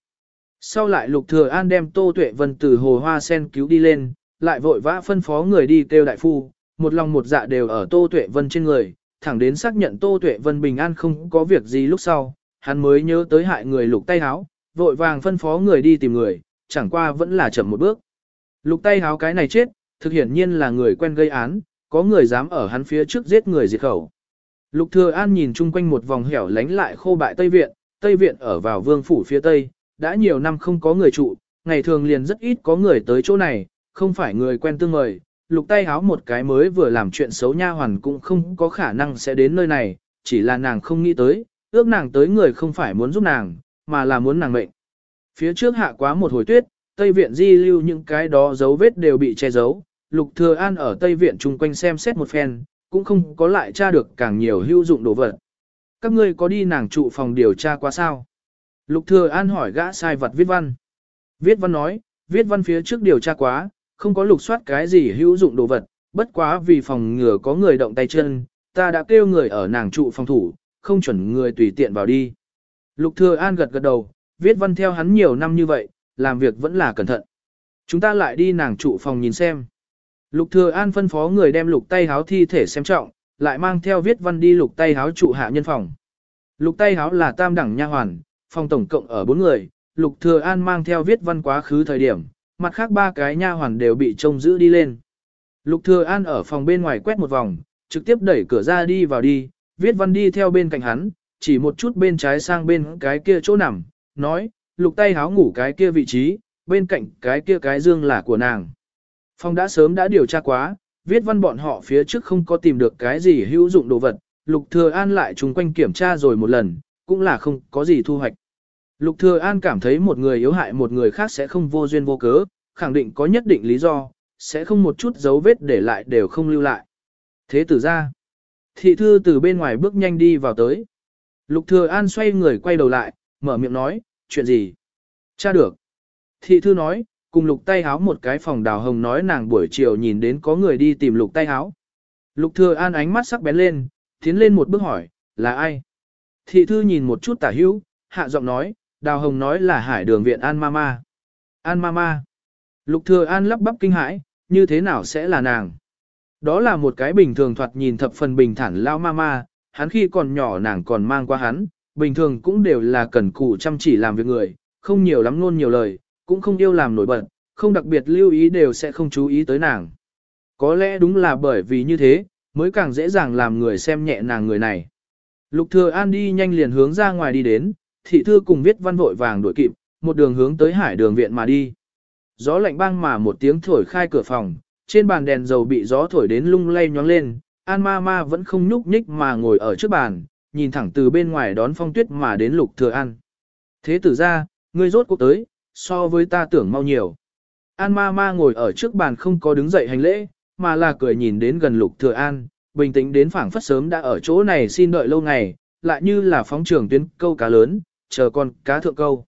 Sau lại Lục Thừa An đem Tô Tuệ Vân từ hồ hoa sen cứu đi lên, lại vội vã phân phó người đi kêu đại phu, một lòng một dạ đều ở Tô Tuệ Vân trên người, thẳng đến xác nhận Tô Tuệ Vân bình an không có việc gì lúc sau, hắn mới nhớ tới hại người lục tay háo, vội vàng phân phó người đi tìm người, chẳng qua vẫn là chậm một bước. Lục tay háo cái này chết, thực hiển nhiên là người quen gây án, có người dám ở hắn phía trước giết người diệt khẩu. Lục Thừa An nhìn chung quanh một vòng hẻo lánh lại khô bại Tây Viện, Tây Viện ở vào vương phủ phía Tây, đã nhiều năm không có người trụ, ngày thường liền rất ít có người tới chỗ này, không phải người quen tương mời, lục tay háo một cái mới vừa làm chuyện xấu nha hoàn cũng không có khả năng sẽ đến nơi này, chỉ là nàng không nghĩ tới, ước nàng tới người không phải muốn giúp nàng, mà là muốn nàng mệnh. Phía trước hạ quá một hồi tuyết, Tây Viện di lưu những cái đó dấu vết đều bị che giấu, Lục Thừa An ở Tây Viện chung quanh xem xét một phen, cũng không có lại tra được càng nhiều hữu dụng đồ vật. Các ngươi có đi nàng trụ phòng điều tra qua sao? Lục Thừa An hỏi gã sai vật viết văn. Viết văn nói, viết văn phía trước điều tra quá, không có lục soát cái gì hữu dụng đồ vật, bất quá vì phòng ngừa có người động tay chân, ta đã kêu người ở nàng trụ phòng thủ, không chuẩn người tùy tiện vào đi. Lục Thừa An gật gật đầu, viết văn theo hắn nhiều năm như vậy, làm việc vẫn là cẩn thận. Chúng ta lại đi nàng trụ phòng nhìn xem. Lục Thừa An phân phó người đem lục tay háo thi thể xem trọng, lại mang theo viết văn đi lục tay háo trụ hạ nhân phòng. Lục tay háo là tam đẳng nha hoàn, phòng tổng cộng ở bốn người, lục thừa an mang theo viết văn quá khứ thời điểm, mặt khác ba cái nha hoàn đều bị trông giữ đi lên. Lục thừa an ở phòng bên ngoài quét một vòng, trực tiếp đẩy cửa ra đi vào đi, viết văn đi theo bên cạnh hắn, chỉ một chút bên trái sang bên cái kia chỗ nằm, nói, lục tay háo ngủ cái kia vị trí, bên cạnh cái kia cái dương là của nàng. Phòng đã sớm đã điều tra quá, viết văn bọn họ phía trước không có tìm được cái gì hữu dụng đồ vật, Lục Thừa An lại chung quanh kiểm tra rồi một lần, cũng là không có gì thu hoạch. Lục Thừa An cảm thấy một người yếu hại một người khác sẽ không vô duyên vô cớ, khẳng định có nhất định lý do, sẽ không một chút dấu vết để lại đều không lưu lại. Thế tử ra, thị thư từ bên ngoài bước nhanh đi vào tới. Lục Thừa An xoay người quay đầu lại, mở miệng nói, chuyện gì? Cha được. Thị thư nói, cùng lục tay háo một cái phòng đào hồng nói nàng buổi chiều nhìn đến có người đi tìm lục tay háo. Lục thừa an ánh mắt sắc bén lên, tiến lên một bước hỏi, là ai? Thị thư nhìn một chút tả hữu, hạ giọng nói, đào hồng nói là hải đường viện An Mama. An Mama. Lục thừa an lắp bắp kinh hãi, như thế nào sẽ là nàng? Đó là một cái bình thường thoạt nhìn thập phần bình thản lao mama, hắn khi còn nhỏ nàng còn mang qua hắn, bình thường cũng đều là cần cù chăm chỉ làm việc người, không nhiều lắm luôn nhiều lời, cũng không yêu làm nổi bật, không đặc biệt lưu ý đều sẽ không chú ý tới nàng. Có lẽ đúng là bởi vì như thế, mới càng dễ dàng làm người xem nhẹ nàng người này. Lục thừa an đi nhanh liền hướng ra ngoài đi đến, thị thư cùng viết văn vội vàng đuổi kịp, một đường hướng tới hải đường viện mà đi. Gió lạnh băng mà một tiếng thổi khai cửa phòng, trên bàn đèn dầu bị gió thổi đến lung lay nhoáng lên, An ma ma vẫn không nhúc nhích mà ngồi ở trước bàn, nhìn thẳng từ bên ngoài đón phong tuyết mà đến lục thừa an. Thế tử ra, ngươi rốt cuộc tới, so với ta tưởng mau nhiều. An ma ma ngồi ở trước bàn không có đứng dậy hành lễ, mà là cười nhìn đến gần lục thừa an, bình tĩnh đến phảng phất sớm đã ở chỗ này xin đợi lâu ngày, lại như là phóng trường tuyến câu cá lớn, chờ con cá thượng câu.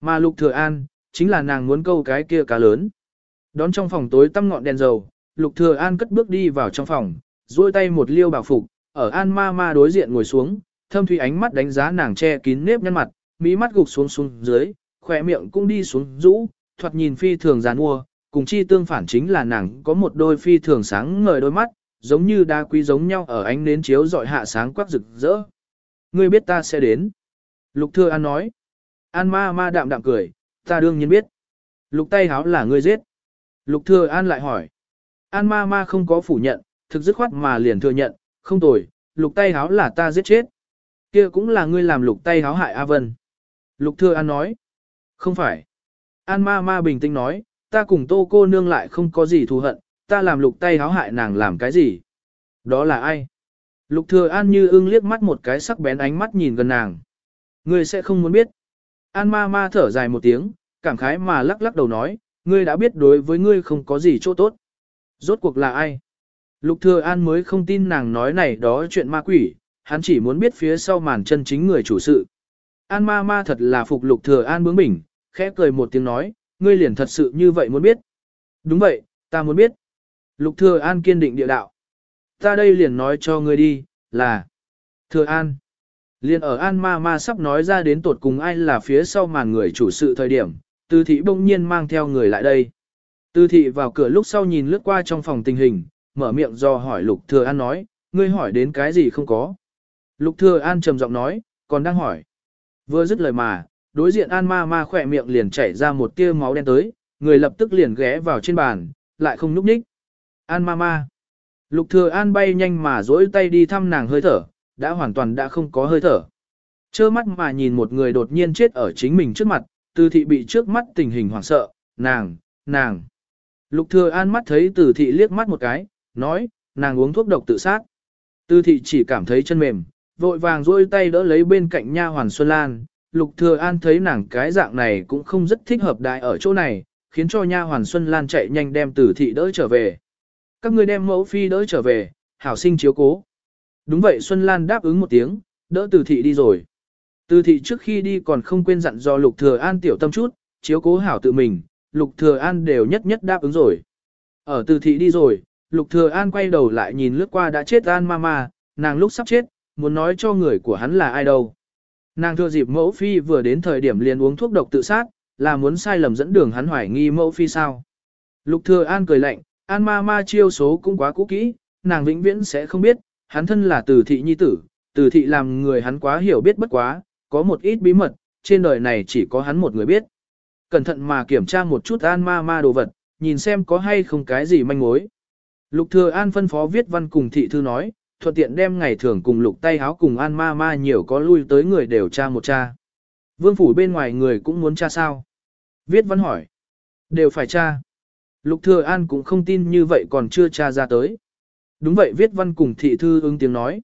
Mà lục thừa an, chính là nàng muốn câu cái kia cá lớn. Đón trong phòng tối tăm ngọn đèn dầu, lục thừa an cất bước đi vào trong phòng, duỗi tay một liêu bảo phục, ở an ma ma đối diện ngồi xuống, thâm thủy ánh mắt đánh giá nàng che kín nếp nhăn mặt, mí mắt gục xuống xuống dưới, khỏe miệng cũng đi xuống rũ, thoạt nhìn phi thường giàn mua, cùng chi tương phản chính là nàng có một đôi phi thường sáng ngời đôi mắt, giống như đa quý giống nhau ở ánh nến chiếu dọi hạ sáng quắc rực rỡ. Ngươi biết ta sẽ đến. Lục Thừa An nói. An ma ma đạm đạm cười, ta đương nhiên biết. Lục tay háo là ngươi giết. Lục Thừa An lại hỏi. An ma ma không có phủ nhận, thực dứt khoát mà liền thừa nhận, không tồi, lục tay háo là ta giết chết. Kia cũng là ngươi làm lục tay háo hại A Vân. Lục Thừa An nói. Không phải. An ma ma bình tĩnh nói, ta cùng tô cô nương lại không có gì thù hận, ta làm lục tay háo hại nàng làm cái gì? Đó là ai? Lục thừa an như ưng liếc mắt một cái sắc bén ánh mắt nhìn gần nàng. Ngươi sẽ không muốn biết. An ma ma thở dài một tiếng, cảm khái mà lắc lắc đầu nói, ngươi đã biết đối với ngươi không có gì chỗ tốt. Rốt cuộc là ai? Lục thừa an mới không tin nàng nói này đó chuyện ma quỷ, hắn chỉ muốn biết phía sau màn chân chính người chủ sự. An ma ma thật là phục lục thừa an bướng bỉnh, khẽ cười một tiếng nói, ngươi liền thật sự như vậy muốn biết. Đúng vậy, ta muốn biết. Lục thừa an kiên định địa đạo. Ta đây liền nói cho ngươi đi, là thừa an liên ở an ma ma sắp nói ra đến tột cùng ai là phía sau màn người chủ sự thời điểm, tư thị bỗng nhiên mang theo người lại đây. Tư thị vào cửa lúc sau nhìn lướt qua trong phòng tình hình, mở miệng do hỏi lục thừa an nói, ngươi hỏi đến cái gì không có. Lục thừa an trầm giọng nói, còn đang hỏi. Vừa dứt lời mà, đối diện An ma ma khỏe miệng liền chảy ra một tia máu đen tới, người lập tức liền ghé vào trên bàn, lại không núp ních. An ma ma. Lục thừa An bay nhanh mà dỗi tay đi thăm nàng hơi thở, đã hoàn toàn đã không có hơi thở. Chơ mắt mà nhìn một người đột nhiên chết ở chính mình trước mặt, từ thị bị trước mắt tình hình hoảng sợ, nàng, nàng. Lục thừa An mắt thấy từ thị liếc mắt một cái, nói, nàng uống thuốc độc tự sát. Từ thị chỉ cảm thấy chân mềm, vội vàng duỗi tay đỡ lấy bên cạnh nha hoàn Xuân Lan. Lục Thừa An thấy nàng cái dạng này cũng không rất thích hợp đại ở chỗ này, khiến cho nha hoàn Xuân Lan chạy nhanh đem Từ thị đỡ trở về. Các ngươi đem mẫu phi đỡ trở về, hảo sinh chiếu cố. Đúng vậy Xuân Lan đáp ứng một tiếng, đỡ Từ thị đi rồi. Từ thị trước khi đi còn không quên dặn do Lục Thừa An tiểu tâm chút, chiếu cố hảo tự mình, Lục Thừa An đều nhất nhất đáp ứng rồi. Ở Từ thị đi rồi, Lục Thừa An quay đầu lại nhìn lướt qua đã chết An Mama, nàng lúc sắp chết, muốn nói cho người của hắn là ai đâu. Nàng thừa dịp mẫu phi vừa đến thời điểm liền uống thuốc độc tự sát, là muốn sai lầm dẫn đường hắn hoài nghi mẫu phi sao. Lục thừa an cười lạnh, An Mama chiêu số cũng quá cũ kỹ, nàng vĩnh viễn sẽ không biết, hắn thân là từ thị nhi tử, từ thị làm người hắn quá hiểu biết bất quá, có một ít bí mật, trên đời này chỉ có hắn một người biết. Cẩn thận mà kiểm tra một chút an ma ma đồ vật, nhìn xem có hay không cái gì manh mối. Lục thừa an phân phó viết văn cùng thị thư nói, thuận tiện đem ngày thường cùng lục tay háo cùng an ma ma nhiều có lui tới người đều tra một tra. Vương phủ bên ngoài người cũng muốn tra sao? Viết văn hỏi. Đều phải tra. Lục thừa an cũng không tin như vậy còn chưa tra ra tới. Đúng vậy viết văn cùng thị thư ứng tiếng nói.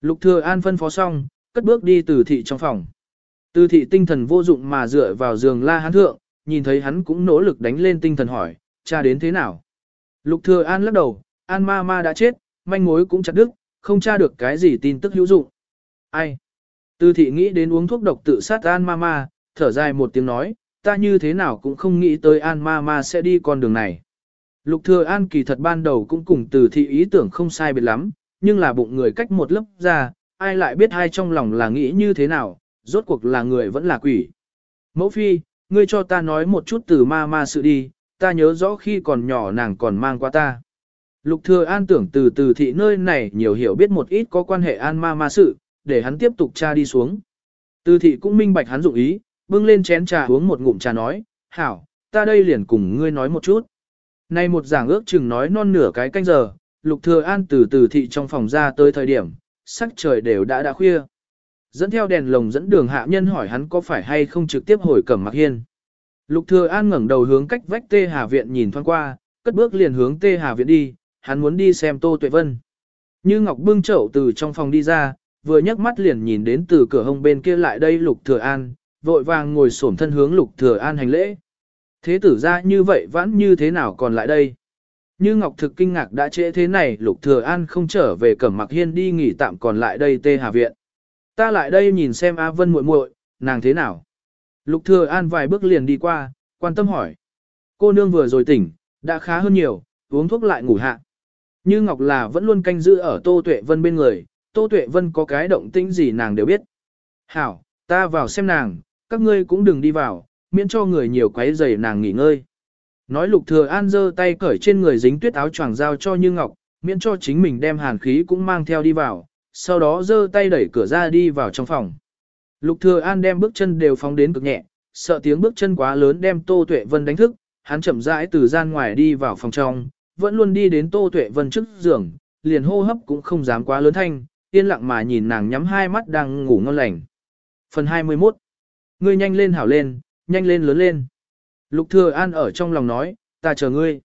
Lục thừa an phân phó xong, cất bước đi từ thị trong phòng. Từ thị tinh thần vô dụng mà dựa vào giường la hán thượng, nhìn thấy hắn cũng nỗ lực đánh lên tinh thần hỏi, cha đến thế nào? Lục thừa an lắc đầu, an ma ma đã chết, manh mối cũng chặt đứt, không tra được cái gì tin tức hữu dụng. Ai? Từ thị nghĩ đến uống thuốc độc tự sát an ma ma, thở dài một tiếng nói, ta như thế nào cũng không nghĩ tới an ma ma sẽ đi con đường này. Lục thừa an kỳ thật ban đầu cũng cùng từ thị ý tưởng không sai biệt lắm, nhưng là bụng người cách một lớp ra, ai lại biết hai trong lòng là nghĩ như thế nào, rốt cuộc là người vẫn là quỷ. Mẫu phi, ngươi cho ta nói một chút từ ma ma sự đi, ta nhớ rõ khi còn nhỏ nàng còn mang qua ta. Lục thừa an tưởng từ từ thị nơi này nhiều hiểu biết một ít có quan hệ an ma ma sự, để hắn tiếp tục tra đi xuống. Từ thị cũng minh bạch hắn dụng ý, bưng lên chén trà uống một ngụm trà nói, hảo, ta đây liền cùng ngươi nói một chút. Nay một giảng ước chừng nói non nửa cái canh giờ, lục thừa an từ từ thị trong phòng ra tới thời điểm, sắc trời đều đã đã khuya. Dẫn theo đèn lồng dẫn đường hạ nhân hỏi hắn có phải hay không trực tiếp hồi cẩm mặc hiên. Lục thừa an ngẩng đầu hướng cách vách tê hà viện nhìn thoáng qua, cất bước liền hướng tê hà viện đi, hắn muốn đi xem tô tuệ vân. Như Ngọc bưng chậu từ trong phòng đi ra, vừa nhấc mắt liền nhìn đến từ cửa hông bên kia lại đây lục thừa an, vội vàng ngồi xổm thân hướng lục thừa an hành lễ. Thế tử ra như vậy vẫn như thế nào còn lại đây? Như Ngọc thực kinh ngạc đã trễ thế này lục thừa an không trở về cẩm mặc hiên đi nghỉ tạm còn lại đây tê hà viện. Ta lại đây nhìn xem A Vân muội muội, nàng thế nào? Lục thừa an vài bước liền đi qua, quan tâm hỏi. Cô nương vừa rồi tỉnh, đã khá hơn nhiều, uống thuốc lại ngủ hạ. Như Ngọc là vẫn luôn canh giữ ở Tô Tuệ Vân bên người, Tô Tuệ Vân có cái động tĩnh gì nàng đều biết. Hảo, ta vào xem nàng, các ngươi cũng đừng đi vào, miễn cho người nhiều quấy rầy nàng nghỉ ngơi. Nói Lục Thừa An giơ tay cởi trên người dính tuyết áo choàng giao cho Như Ngọc, miễn cho chính mình đem hàn khí cũng mang theo đi vào, sau đó giơ tay đẩy cửa ra đi vào trong phòng. Lục Thừa An đem bước chân đều phóng đến cực nhẹ, sợ tiếng bước chân quá lớn đem Tô Tuệ Vân đánh thức, hắn chậm rãi từ gian ngoài đi vào phòng trong, vẫn luôn đi đến Tô Tuệ Vân trước giường, liền hô hấp cũng không dám quá lớn thanh, yên lặng mà nhìn nàng nhắm hai mắt đang ngủ ngon lành. Phần 21 Ngươi nhanh lên hảo lên, nhanh lên lớn lên. Lục Thừa An ở trong lòng nói, ta chờ ngươi.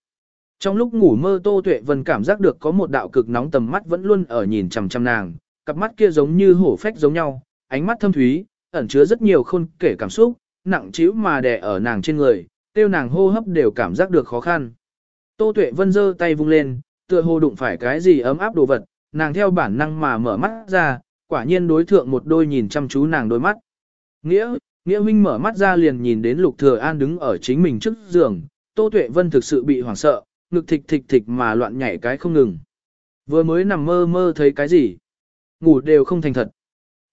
Trong lúc ngủ mơ Tô Tuệ Vân cảm giác được có một đạo cực nóng tầm mắt vẫn luôn ở nhìn chằm chằm nàng, cặp mắt kia giống như hổ phách giống nhau, ánh mắt thâm thúy, ẩn chứa rất nhiều khôn kể cảm xúc, nặng trĩu mà đè ở nàng trên người, tiêu nàng hô hấp đều cảm giác được khó khăn. Tô Tuệ Vân giơ tay vung lên, tựa hồ đụng phải cái gì ấm áp đồ vật, nàng theo bản năng mà mở mắt ra, quả nhiên đối thượng một đôi nhìn chăm chú nàng đôi mắt. Nghĩa, Nghĩa huynh mở mắt ra liền nhìn đến Lục Thừa An đứng ở chính mình trước giường, Tô Tuệ Vân thực sự bị hoảng sợ, ngực thịch thịch thịch mà loạn nhảy cái không ngừng. Vừa mới nằm mơ mơ thấy cái gì? Ngủ đều không thành thật.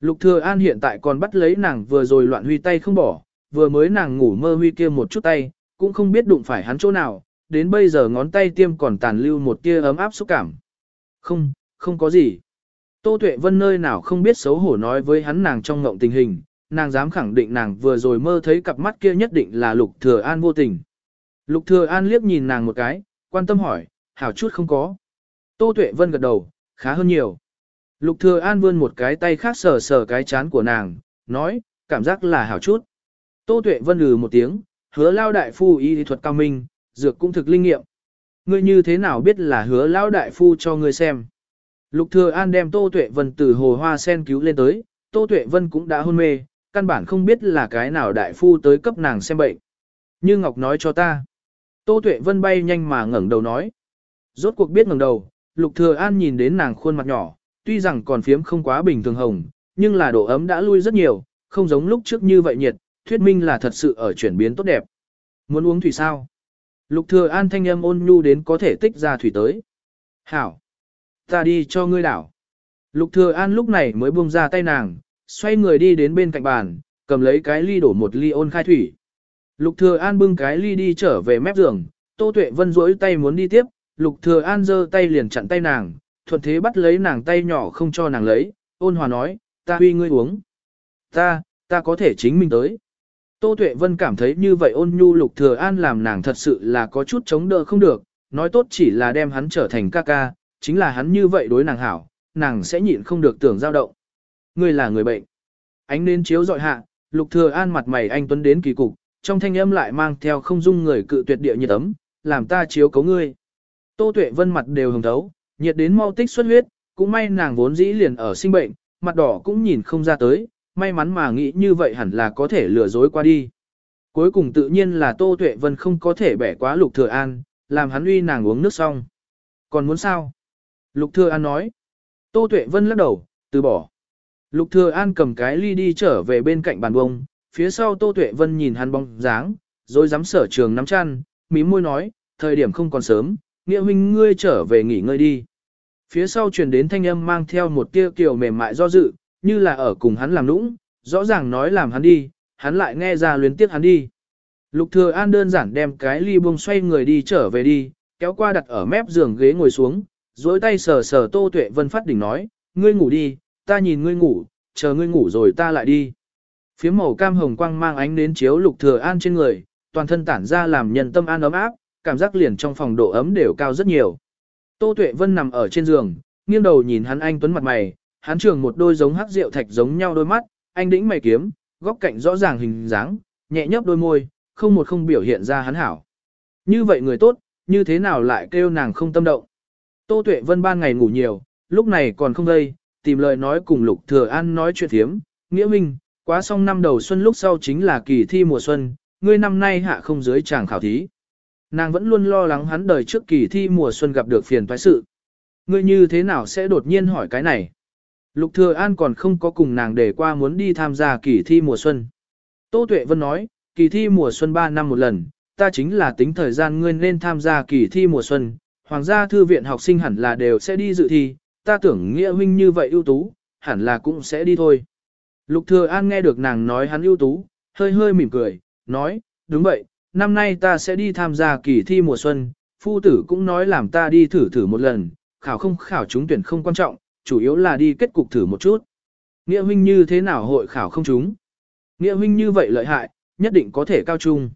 Lục Thừa An hiện tại còn bắt lấy nàng vừa rồi loạn huy tay không bỏ, vừa mới nàng ngủ mơ huy kia một chút tay, cũng không biết đụng phải hắn chỗ nào, đến bây giờ ngón tay tiêm còn tàn lưu một tia ấm áp xúc cảm. Không, không có gì. Tô Tuệ Vân nơi nào không biết xấu hổ nói với hắn nàng trong ngộng tình hình, nàng dám khẳng định nàng vừa rồi mơ thấy cặp mắt kia nhất định là Lục Thừa An vô tình. Lục Thừa An liếc nhìn nàng một cái, quan tâm hỏi, hảo chút không có. Tô Tuệ Vân gật đầu, khá hơn nhiều. Lục Thừa An vươn một cái tay khác sờ sờ cái chán của nàng, nói, cảm giác là hảo chút. Tô Tuệ Vân lừ một tiếng, hứa lao đại phu y thuật cao minh, dược cũng thực linh nghiệm. Ngươi như thế nào biết là hứa lao đại phu cho ngươi xem. Lục Thừa An đem Tô Tuệ Vân từ hồ hoa sen cứu lên tới, Tô Tuệ Vân cũng đã hôn mê, căn bản không biết là cái nào đại phu tới cấp nàng xem bệnh. Như Ngọc nói cho ta. Tô Tuệ Vân bay nhanh mà ngẩng đầu nói. Rốt cuộc biết ngẩng đầu, Lục Thừa An nhìn đến nàng khuôn mặt nhỏ, tuy rằng còn phiếm không quá bình thường hồng, nhưng là độ ấm đã lui rất nhiều, không giống lúc trước như vậy nhiệt, thuyết minh là thật sự ở chuyển biến tốt đẹp. Muốn uống thủy sao? Lục Thừa An thanh âm ôn nhu đến có thể tích ra thủy tới. Hảo! Ta đi cho ngươi đảo. Lục Thừa An lúc này mới buông ra tay nàng, xoay người đi đến bên cạnh bàn, cầm lấy cái ly đổ một ly ôn khai thủy. Lục Thừa An bưng cái ly đi trở về mép giường, Tô Tuệ Vân duỗi tay muốn đi tiếp, Lục Thừa An giơ tay liền chặn tay nàng, thuận thế bắt lấy nàng tay nhỏ không cho nàng lấy, ôn hòa nói, ta huy ngươi uống. Ta, ta có thể chính mình tới. Tô Tuệ Vân cảm thấy như vậy ôn nhu Lục Thừa An làm nàng thật sự là có chút chống đỡ không được, nói tốt chỉ là đem hắn trở thành ca ca, chính là hắn như vậy đối nàng hảo, nàng sẽ nhịn không được tưởng dao động. Ngươi là người bệnh. Ánh nến chiếu dọi hạ, Lục Thừa An mặt mày anh tuấn đến kỳ cục, trong thanh âm lại mang theo không dung người cự tuyệt địa nhiệt ấm, làm ta chiếu cấu ngươi. Tô Tuệ Vân mặt đều hồng thấu, nhiệt đến mau tích xuất huyết, cũng may nàng vốn dĩ liền ở sinh bệnh, mặt đỏ cũng nhìn không ra tới, may mắn mà nghĩ như vậy hẳn là có thể lừa dối qua đi. Cuối cùng tự nhiên là Tô Tuệ Vân không có thể bẻ quá Lục Thừa An, làm hắn uy nàng uống nước xong. Còn muốn sao? Lục Thừa An nói. Tô Tuệ Vân lắc đầu, từ bỏ. Lục Thừa An cầm cái ly đi trở về bên cạnh bàn bông, phía sau Tô Tuệ Vân nhìn hắn bóng dáng, rồi dám sở trường nắm chăn, mím môi nói, thời điểm không còn sớm, nghĩa huynh ngươi trở về nghỉ ngơi đi. Phía sau truyền đến thanh âm mang theo một tia kiều mềm mại do dự, như là ở cùng hắn làm nũng, rõ ràng nói làm hắn đi, hắn lại nghe ra luyến tiếc hắn đi. Lục Thừa An đơn giản đem cái ly bông xoay người đi trở về đi, kéo qua đặt ở mép giường ghế ngồi xuống, duỗi tay sờ sờ Tô Tuệ Vân phát đỉnh nói, ngươi ngủ đi, ta nhìn ngươi ngủ, chờ ngươi ngủ rồi ta lại đi. Phía màu cam hồng quang mang ánh đến chiếu Lục Thừa An trên người, toàn thân tản ra làm nhân tâm an ấm áp, cảm giác liền trong phòng độ ấm đều cao rất nhiều. Tô Tuệ Vân nằm ở trên giường, nghiêng đầu nhìn hắn anh tuấn mặt mày, hắn trường một đôi giống hắc rượu thạch giống nhau đôi mắt, anh đĩnh mày kiếm, góc cạnh rõ ràng hình dáng, nhẹ nhấp đôi môi, không một không biểu hiện ra hắn hảo. Như vậy người tốt, như thế nào lại kêu nàng không tâm động. Tô Tuệ Vân ban ngày ngủ nhiều, lúc này còn không dậy, tìm lời nói cùng Lục Thừa An nói chuyện thiếm, nghĩa minh, quá xong năm đầu xuân lúc sau chính là kỳ thi mùa xuân, ngươi năm nay hạ không dưới chàng khảo thí. Nàng vẫn luôn lo lắng hắn đời trước kỳ thi mùa xuân gặp được phiền toái sự. Ngươi như thế nào sẽ đột nhiên hỏi cái này? Lục Thừa An còn không có cùng nàng để qua muốn đi tham gia kỳ thi mùa xuân. Tô Tuệ Vân nói, kỳ thi mùa xuân 3 năm một lần, ta chính là tính thời gian ngươi nên tham gia kỳ thi mùa xuân, hoàng gia thư viện học sinh hẳn là đều sẽ đi dự thi, ta tưởng nghĩa huynh như vậy ưu tú, hẳn là cũng sẽ đi thôi. Lục Thừa An nghe được nàng nói hắn ưu tú, hơi hơi mỉm cười, nói, đúng vậy, năm nay ta sẽ đi tham gia kỳ thi mùa xuân, phu tử cũng nói làm ta đi thử thử một lần, khảo không khảo trúng tuyển không quan trọng, chủ yếu là đi kết cục thử một chút. Nghĩa huynh như thế nào hội khảo không trúng? Nghĩa huynh như vậy lợi hại, nhất định có thể cao trung.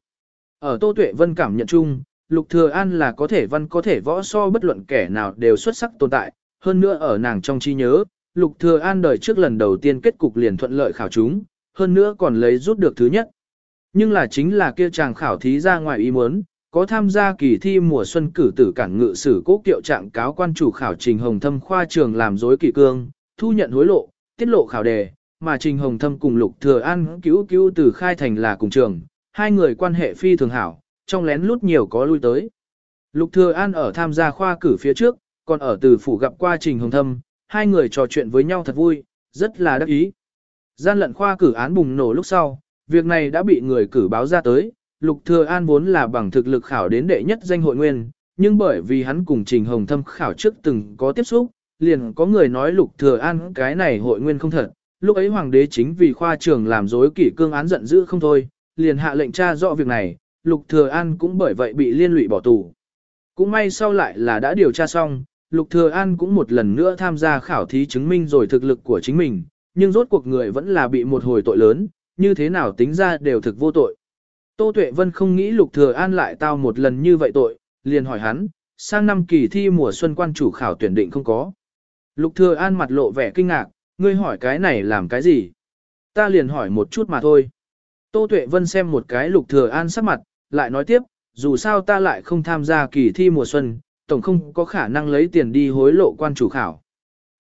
Ở Tô Tuệ Vân cảm nhận chung, Lục Thừa An là có thể văn có thể võ so bất luận kẻ nào đều xuất sắc tồn tại, hơn nữa ở nàng trong trí nhớ, Lục Thừa An đời trước lần đầu tiên kết cục liền thuận lợi khảo chúng, hơn nữa còn lấy rút được thứ nhất. Nhưng là chính là kia chàng khảo thí ra ngoài ý muốn, có tham gia kỳ thi mùa xuân cử tử cản ngự sử cố kiệu trạng cáo quan chủ khảo Trình Hồng Thâm khoa trường làm dối kỳ cương, thu nhận hối lộ, tiết lộ khảo đề, mà Trình Hồng Thâm cùng Lục Thừa An cứu cứu từ khai thành là cùng trường, hai người quan hệ phi thường hảo, trong lén lút nhiều có lui tới. Lục Thừa An ở tham gia khoa cử phía trước, còn ở từ phủ gặp qua Trình Hồng Thâm, hai người trò chuyện với nhau thật vui, rất là đắc ý. Gian lận khoa cử án bùng nổ lúc sau, việc này đã bị người cử báo ra tới, Lục Thừa An vốn là bằng thực lực khảo đến đệ nhất danh hội nguyên, nhưng bởi vì hắn cùng Trình Hồng Thâm khảo trước từng có tiếp xúc, liền có người nói Lục Thừa An cái này hội nguyên không thật. Lúc ấy hoàng đế chính vì khoa trường làm dối kỷ cương án giận dữ không thôi, liền hạ lệnh tra rõ việc này, Lục Thừa An cũng bởi vậy bị liên lụy bỏ tù. Cũng may sau lại là đã điều tra xong, Lục Thừa An cũng một lần nữa tham gia khảo thí chứng minh rồi thực lực của chính mình, nhưng rốt cuộc người vẫn là bị một hồi tội lớn, như thế nào tính ra đều thực vô tội. Tô Tuệ Vân không nghĩ Lục Thừa An lại tao một lần như vậy tội, liền hỏi hắn, sang năm kỳ thi mùa xuân quan chủ khảo tuyển định không có. Lục Thừa An mặt lộ vẻ kinh ngạc, ngươi hỏi cái này làm cái gì? Ta liền hỏi một chút mà thôi. Tô Tuệ Vân xem một cái Lục Thừa An sắc mặt, lại nói tiếp, dù sao ta lại không tham gia kỳ thi mùa xuân, tổng không có khả năng lấy tiền đi hối lộ quan chủ khảo.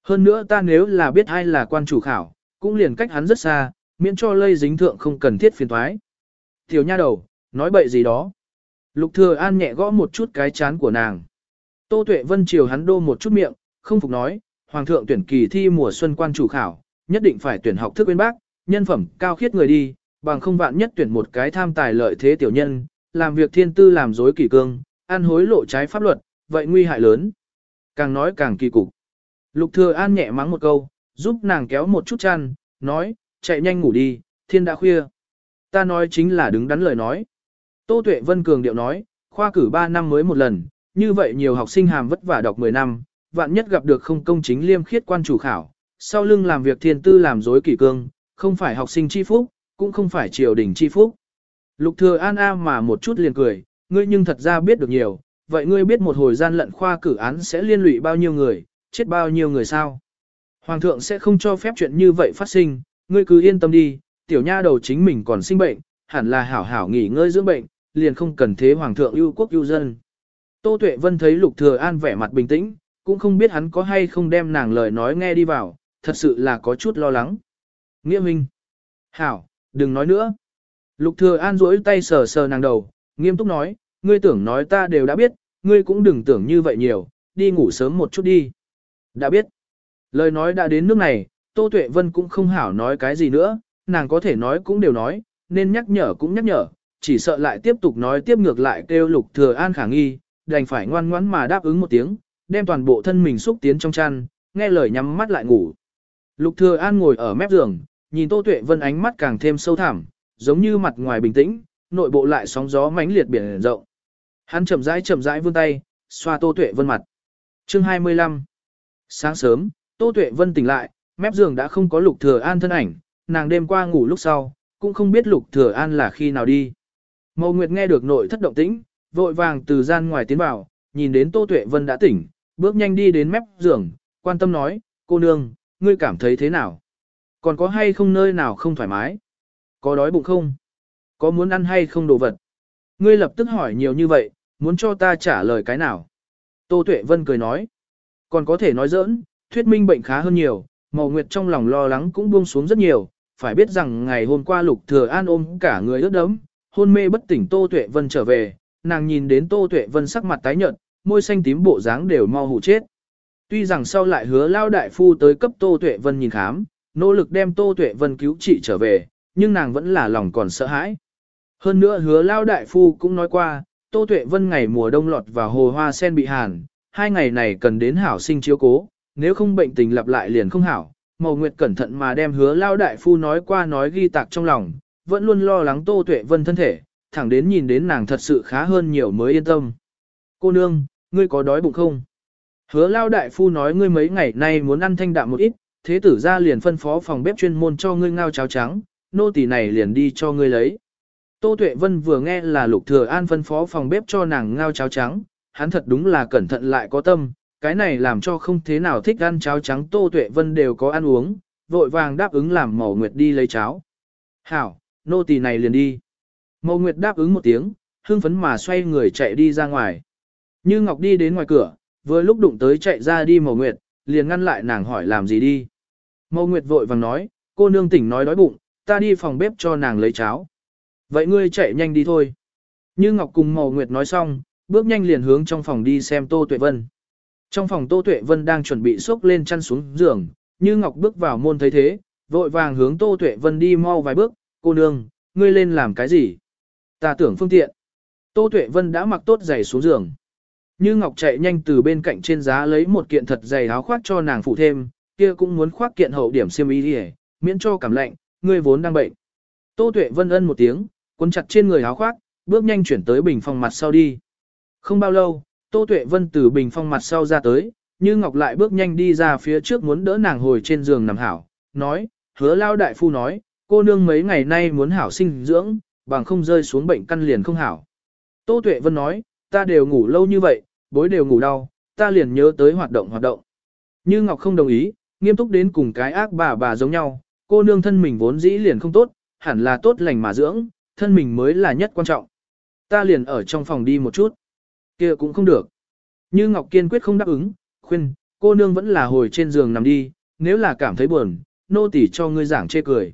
Hơn nữa ta nếu là biết ai là quan chủ khảo, cũng liền cách hắn rất xa, miễn cho lây dính thượng không cần thiết phiền toái. Tiểu nha đầu, nói bậy gì đó. Lục thừa an nhẹ gõ một chút cái chán của nàng. Tô Tuệ Vân chiều hắn đô một chút miệng, không phục nói, Hoàng thượng tuyển kỳ thi mùa xuân quan chủ khảo, nhất định phải tuyển học thức bên bác, nhân phẩm cao khiết người đi, bằng không vạn nhất tuyển một cái tham tài lợi thế tiểu nhân, làm việc thiên tư làm dối kỳ cương, ăn hối lộ trái pháp luật, vậy nguy hại lớn. Càng nói càng kỳ cục. Lục thừa an nhẹ mắng một câu, giúp nàng kéo một chút chăn, nói, chạy nhanh ngủ đi, thiên đã khuya. Ta nói chính là đứng đắn lời nói. Tô Tuệ Vân cường điệu nói, khoa cử 3 năm mới một lần, như vậy nhiều học sinh hàm vất vả đọc 10 năm, vạn nhất gặp được không công chính liêm khiết quan chủ khảo, sau lưng làm việc thiên tư làm dối kỷ cương, không phải học sinh chi phúc, cũng không phải triều đình chi phúc. Lục thừa an a mà một chút liền cười, ngươi nhưng thật ra biết được nhiều, vậy ngươi biết một hồi gian lận khoa cử án sẽ liên lụy bao nhiêu người, chết bao nhiêu người sao? Hoàng thượng sẽ không cho phép chuyện như vậy phát sinh, ngươi cứ yên tâm đi, tiểu nha đầu chính mình còn sinh bệnh, hẳn là hảo hảo nghỉ ngơi dưỡng bệnh, liền không cần thế hoàng thượng ưu quốc ưu dân. Tô Tuệ Vân thấy Lục Thừa An vẻ mặt bình tĩnh, cũng không biết hắn có hay không đem nàng lời nói nghe đi vào, thật sự là có chút lo lắng. Nghĩa Minh. Hảo, đừng nói nữa. Lục Thừa An duỗi tay sờ sờ nàng đầu, nghiêm túc nói, ngươi tưởng nói ta đều đã biết, ngươi cũng đừng tưởng như vậy nhiều, đi ngủ sớm một chút đi. Đã biết. Lời nói đã đến nước này, Tô Tuệ Vân cũng không hảo nói cái gì nữa, nàng có thể nói cũng đều nói, nên nhắc nhở cũng nhắc nhở, chỉ sợ lại tiếp tục nói tiếp ngược lại kêu Lục Thừa An khả nghi, đành phải ngoan ngoãn mà đáp ứng một tiếng, đem toàn bộ thân mình xúc tiến trong chăn, nghe lời nhắm mắt lại ngủ. Lục Thừa An ngồi ở mép giường, nhìn Tô Tuệ Vân ánh mắt càng thêm sâu thẳm, giống như mặt ngoài bình tĩnh, nội bộ lại sóng gió mãnh liệt biển rộng. Hắn chậm rãi chậm rãi vươn tay, xoa Tô Tuệ Vân mặt. Chương 25. Sáng sớm, Tô Tuệ Vân tỉnh lại, mép giường đã không có Lục Thừa An thân ảnh, nàng đêm qua ngủ lúc sau, cũng không biết Lục Thừa An là khi nào đi. Mâu Nguyệt nghe được nội thất động tĩnh, vội vàng từ gian ngoài tiến vào, nhìn đến Tô Tuệ Vân đã tỉnh, bước nhanh đi đến mép giường, quan tâm nói, cô nương, ngươi cảm thấy thế nào? Còn có hay không nơi nào không thoải mái? Có đói bụng không? Có muốn ăn hay không đồ vật? Ngươi lập tức hỏi nhiều như vậy, muốn cho ta trả lời cái nào? Tô Tuệ Vân cười nói, còn có thể nói giỡn, thuyết minh bệnh khá hơn nhiều, Mậu Nguyệt trong lòng lo lắng cũng buông xuống rất nhiều, phải biết rằng ngày hôm qua Lục Thừa An ôm cả người ướt đẫm, hôn mê bất tỉnh Tô Tuệ Vân trở về, nàng nhìn đến Tô Tuệ Vân sắc mặt tái nhợt, môi xanh tím bộ dáng đều mau hủ chết. Tuy rằng sau lại hứa lao đại phu tới cấp Tô Tuệ Vân nhìn khám, nỗ lực đem Tô Tuệ Vân cứu trị trở về, nhưng nàng vẫn là lòng còn sợ hãi. Hơn nữa hứa lao đại phu cũng nói qua, Tô Tuệ Vân ngày mùa đông lọt vào hồ hoa sen bị hàn, hai ngày này cần đến hảo sinh chiếu cố, nếu không bệnh tình lặp lại liền không hảo. Mầu Nguyệt cẩn thận mà đem hứa lao đại phu nói qua nói ghi tạc trong lòng, vẫn luôn lo lắng Tô Tuệ Vân thân thể, thẳng đến nhìn đến nàng thật sự khá hơn nhiều mới yên tâm. Cô nương, ngươi có đói bụng không? Hứa lao đại phu nói ngươi mấy ngày nay muốn ăn thanh đạm một ít, thế tử ra liền phân phó phòng bếp chuyên môn cho ngươi ngao cháo trắng, nô tỳ này liền đi cho ngươi lấy. Tô Tuệ Vân vừa nghe là Lục Thừa An phân phó phòng bếp cho nàng ngao cháo trắng, hắn thật đúng là cẩn thận lại có tâm, cái này làm cho không thế nào thích ăn cháo trắng Tô Tuệ Vân đều có ăn uống, vội vàng đáp ứng làm Mậu Nguyệt đi lấy cháo. Hảo, nô tỳ này liền đi. Mậu Nguyệt đáp ứng một tiếng, hưng phấn mà xoay người chạy đi ra ngoài. Như Ngọc đi đến ngoài cửa, vừa lúc đụng tới chạy ra đi Mậu Nguyệt, liền ngăn lại nàng hỏi làm gì đi. Mậu Nguyệt vội vàng nói, cô nương tỉnh nói đói bụng, ta đi phòng bếp cho nàng lấy cháo. Vậy ngươi chạy nhanh đi thôi. Như Ngọc cùng màu Nguyệt nói xong, bước nhanh liền hướng trong phòng đi xem Tô Tuệ Vân. Trong phòng Tô Tuệ Vân đang chuẩn bị xốc lên chăn xuống giường, Như Ngọc bước vào môn thấy thế, vội vàng hướng Tô Tuệ Vân đi mau vài bước, cô nương, ngươi lên làm cái gì? Ta tưởng phương tiện. Tô Tuệ Vân đã mặc tốt giày xuống giường. Như Ngọc chạy nhanh từ bên cạnh trên giá lấy một kiện thật dày áo khoác cho nàng phụ thêm, kia cũng muốn khoác kiện hậu điểm xiêm y đi miễn cho cảm lạnh, ngươi vốn đang bệnh. Tô Tuệ Vân ân một tiếng, cuốn chặt trên người áo khoác, bước nhanh chuyển tới bình phong mặt sau đi. Không bao lâu, Tô Tuệ Vân từ bình phong mặt sau ra tới, Như Ngọc lại bước nhanh đi ra phía trước muốn đỡ nàng hồi trên giường nằm hảo, nói, hứa lao đại phu nói, cô nương mấy ngày nay muốn hảo sinh dưỡng, bằng không rơi xuống bệnh căn liền không hảo. Tô Tuệ Vân nói, ta đều ngủ lâu như vậy, bối đều ngủ đau, ta liền nhớ tới hoạt động hoạt động. Như Ngọc không đồng ý, nghiêm túc đến cùng cái ác bà bà giống nhau, cô nương thân mình vốn dĩ liền không tốt, hẳn là tốt lành mà dưỡng, thân mình mới là nhất quan trọng. Ta liền ở trong phòng đi một chút. kia cũng không được. Như Ngọc kiên quyết không đáp ứng, khuyên, cô nương vẫn là hồi trên giường nằm đi, nếu là cảm thấy buồn, nô tỉ cho ngươi giảng chê cười.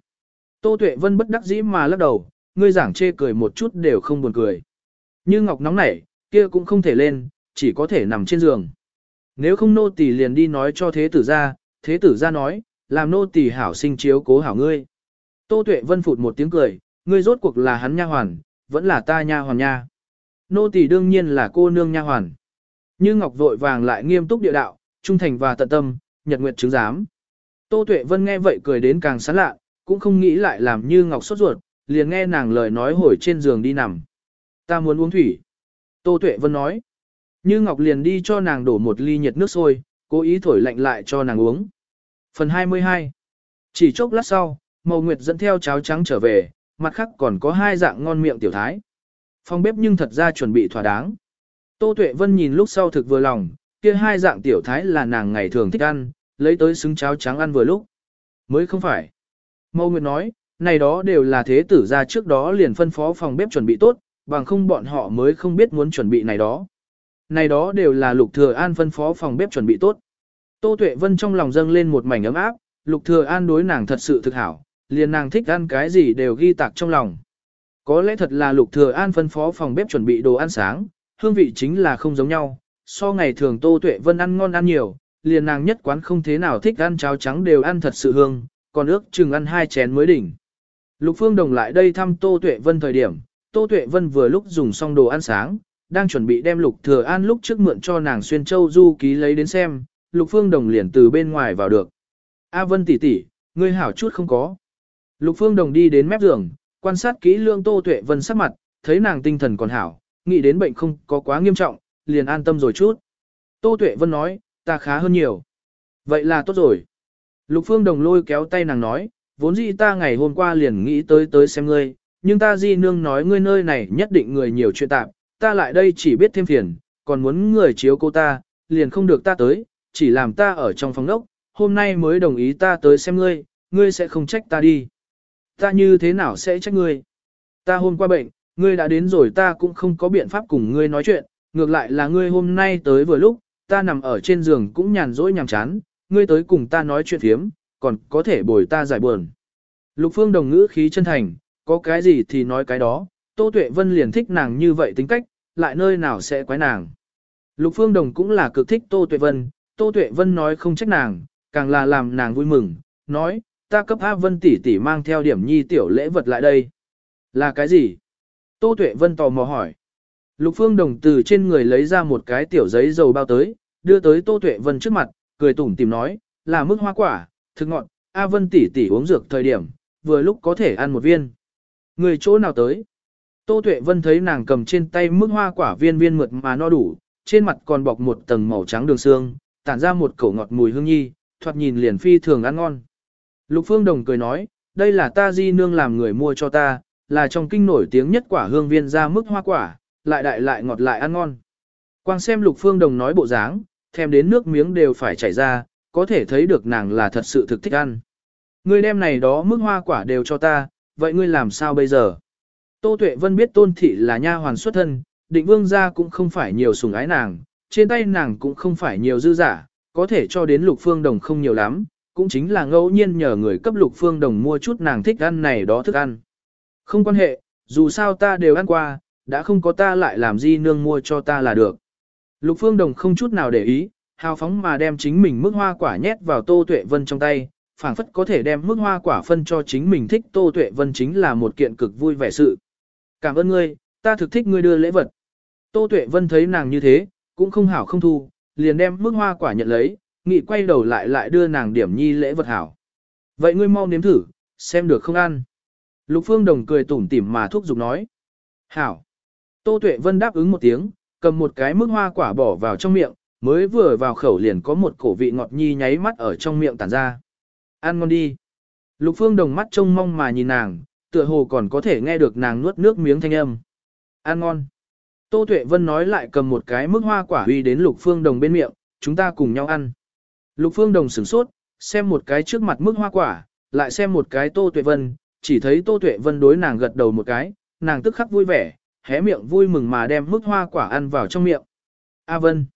Tô Tuệ Vân bất đắc dĩ mà lắc đầu, ngươi giảng chê cười một chút đều không buồn cười. Như Ngọc nóng nảy, kia cũng không thể lên, chỉ có thể nằm trên giường. Nếu không nô tỳ liền đi nói cho thế tử ra, thế tử ra nói, làm nô tỳ hảo sinh chiếu cố hảo ngươi. Tô Tuệ Vân phụt một tiếng cười, ngươi rốt cuộc là hắn nha hoàn, vẫn là ta nha hoàn nha. Nô tỳ đương nhiên là cô nương nha hoàn. Như Ngọc vội vàng lại nghiêm túc địa đạo, trung thành và tận tâm, nhật nguyệt chứng giám. Tô Tuệ Vân nghe vậy cười đến càng sán lạ, cũng không nghĩ lại làm Như Ngọc sốt ruột, liền nghe nàng lời nói hồi trên giường đi nằm. Ta muốn uống thủy. Tô Tuệ Vân nói. Như Ngọc liền đi cho nàng đổ một ly nhiệt nước sôi, cố ý thổi lạnh lại cho nàng uống. Phần 22 Chỉ chốc lát sau, Mậu Nguyệt dẫn theo cháo trắng trở về, mặt khác còn có hai dạng ngon miệng tiểu thái. Phòng bếp nhưng thật ra chuẩn bị thỏa đáng. Tô Tuệ Vân nhìn lúc sau thực vừa lòng, kia hai dạng tiểu thái là nàng ngày thường thích ăn, lấy tới xứng cháo trắng ăn vừa lúc. Mới không phải. Mâu Nguyệt nói, này đó đều là thế tử gia trước đó liền phân phó phòng bếp chuẩn bị tốt, bằng không bọn họ mới không biết muốn chuẩn bị này đó. Này đó đều là Lục Thừa An phân phó phòng bếp chuẩn bị tốt. Tô Tuệ Vân trong lòng dâng lên một mảnh ấm áp, Lục Thừa An đối nàng thật sự thực hảo, liền nàng thích ăn cái gì đều ghi tạc trong lòng. Có lẽ thật là Lục Thừa An phân phó phòng bếp chuẩn bị đồ ăn sáng, hương vị chính là không giống nhau, so ngày thường Tô Tuệ Vân ăn ngon ăn nhiều, liền nàng nhất quán không thế nào thích ăn cháo trắng đều ăn thật sự hương, còn ước chừng ăn hai chén mới đỉnh. Lục Phương Đồng lại đây thăm Tô Tuệ Vân thời điểm, Tô Tuệ Vân vừa lúc dùng xong đồ ăn sáng, đang chuẩn bị đem Lục Thừa An lúc trước mượn cho nàng xuyên châu du ký lấy đến xem, Lục Phương Đồng liền từ bên ngoài vào được. A Vân tỷ tỷ, ngươi hảo chút không có. Lục Phương Đồng đi đến mép giường, quan sát kỹ lương Tô Tuệ Vân sắc mặt, thấy nàng tinh thần còn hảo, nghĩ đến bệnh không có quá nghiêm trọng, liền an tâm rồi chút. Tô Tuệ Vân nói, ta khá hơn nhiều. Vậy là tốt rồi. Lục Phương Đồng lôi kéo tay nàng nói, vốn dĩ ta ngày hôm qua liền nghĩ tới tới xem ngươi, nhưng ta di nương nói ngươi nơi này nhất định người nhiều chuyện tạp, ta lại đây chỉ biết thêm phiền, còn muốn người chiếu cô ta, liền không được ta tới, chỉ làm ta ở trong phòng đốc, hôm nay mới đồng ý ta tới xem ngươi, ngươi sẽ không trách ta đi. Ta như thế nào sẽ trách ngươi? Ta hôm qua bệnh, ngươi đã đến rồi ta cũng không có biện pháp cùng ngươi nói chuyện, ngược lại là ngươi hôm nay tới vừa lúc, ta nằm ở trên giường cũng nhàn rỗi nhàm chán, ngươi tới cùng ta nói chuyện thiếm, còn có thể bồi ta giải buồn. Lục Phương đồng ngữ khí chân thành, có cái gì thì nói cái đó, Tô Tuệ Vân liền thích nàng như vậy tính cách, lại nơi nào sẽ quái nàng. Lục Phương Đồng cũng là cực thích Tô Tuệ Vân, Tô Tuệ Vân nói không trách nàng, càng là làm nàng vui mừng, nói, ta cấp A Vân tỷ tỷ mang theo điểm nhi tiểu lễ vật lại đây. Là cái gì? Tô Tuệ Vân tò mò hỏi. Lục Phương Đồng từ trên người lấy ra một cái tiểu giấy dầu bao tới, đưa tới Tô Tuệ Vân trước mặt, cười tủm tỉm nói, là mức hoa quả, thực ngọt, A Vân tỷ tỷ uống dược thời điểm, vừa lúc có thể ăn một viên. Người chỗ nào tới? Tô Tuệ Vân thấy nàng cầm trên tay mức hoa quả viên viên mượt mà no đủ, trên mặt còn bọc một tầng màu trắng đường sương, tản ra một cổ ngọt mùi hương nhi, thoạt nhìn liền phi thường ăn ngon. Lục Phương Đồng cười nói, đây là ta di nương làm người mua cho ta, là trong kinh nổi tiếng nhất quả hương viên ra mức hoa quả, lại đại lại ngọt lại ăn ngon. Quang xem Lục Phương Đồng nói bộ dáng, thèm đến nước miếng đều phải chảy ra, có thể thấy được nàng là thật sự thực thích ăn. Ngươi đem này đó mức hoa quả đều cho ta, vậy ngươi làm sao bây giờ? Tô Tuệ Vân biết Tôn Thị là nha hoàn xuất thân, định vương gia cũng không phải nhiều sủng ái nàng, trên tay nàng cũng không phải nhiều dư giả, có thể cho đến lục phương đồng không nhiều lắm, cũng chính là ngẫu nhiên nhờ người cấp lục phương đồng mua chút nàng thích ăn này đó thức ăn. Không quan hệ, dù sao ta đều ăn qua, đã không có ta lại làm gì nương mua cho ta là được. Lục phương đồng không chút nào để ý, hào phóng mà đem chính mình mức hoa quả nhét vào Tô Tuệ Vân trong tay, phảng phất có thể đem mức hoa quả phân cho chính mình thích Tô Tuệ Vân chính là một kiện cực vui vẻ sự. Cảm ơn ngươi, ta thực thích ngươi đưa lễ vật. Tô Tuệ Vân thấy nàng như thế, cũng không hảo không thu, liền đem mức hoa quả nhận lấy, nghị quay đầu lại lại đưa nàng điểm nhi lễ vật hảo. Vậy ngươi mau nếm thử, xem được không ăn. Lục Phương Đồng cười tủm tỉm mà thúc giục nói. Hảo. Tô Tuệ Vân đáp ứng một tiếng, cầm một cái mức hoa quả bỏ vào trong miệng, mới vừa vào khẩu liền có một cổ vị ngọt nhi nháy mắt ở trong miệng tản ra. Ăn ngon đi. Lục Phương Đồng mắt trông mong mà nhìn nàng, tựa hồ còn có thể nghe được nàng nuốt nước miếng thanh âm. Ăn ngon. Tô Tuệ Vân nói lại cầm một cái mức hoa quả uy đến Lục Phương Đồng bên miệng, chúng ta cùng nhau ăn. Lục Phương Đồng sửng sốt, xem một cái trước mặt mức hoa quả, lại xem một cái Tô Tuệ Vân, chỉ thấy Tô Tuệ Vân đối nàng gật đầu một cái, nàng tức khắc vui vẻ, hé miệng vui mừng mà đem mức hoa quả ăn vào trong miệng. A Vân.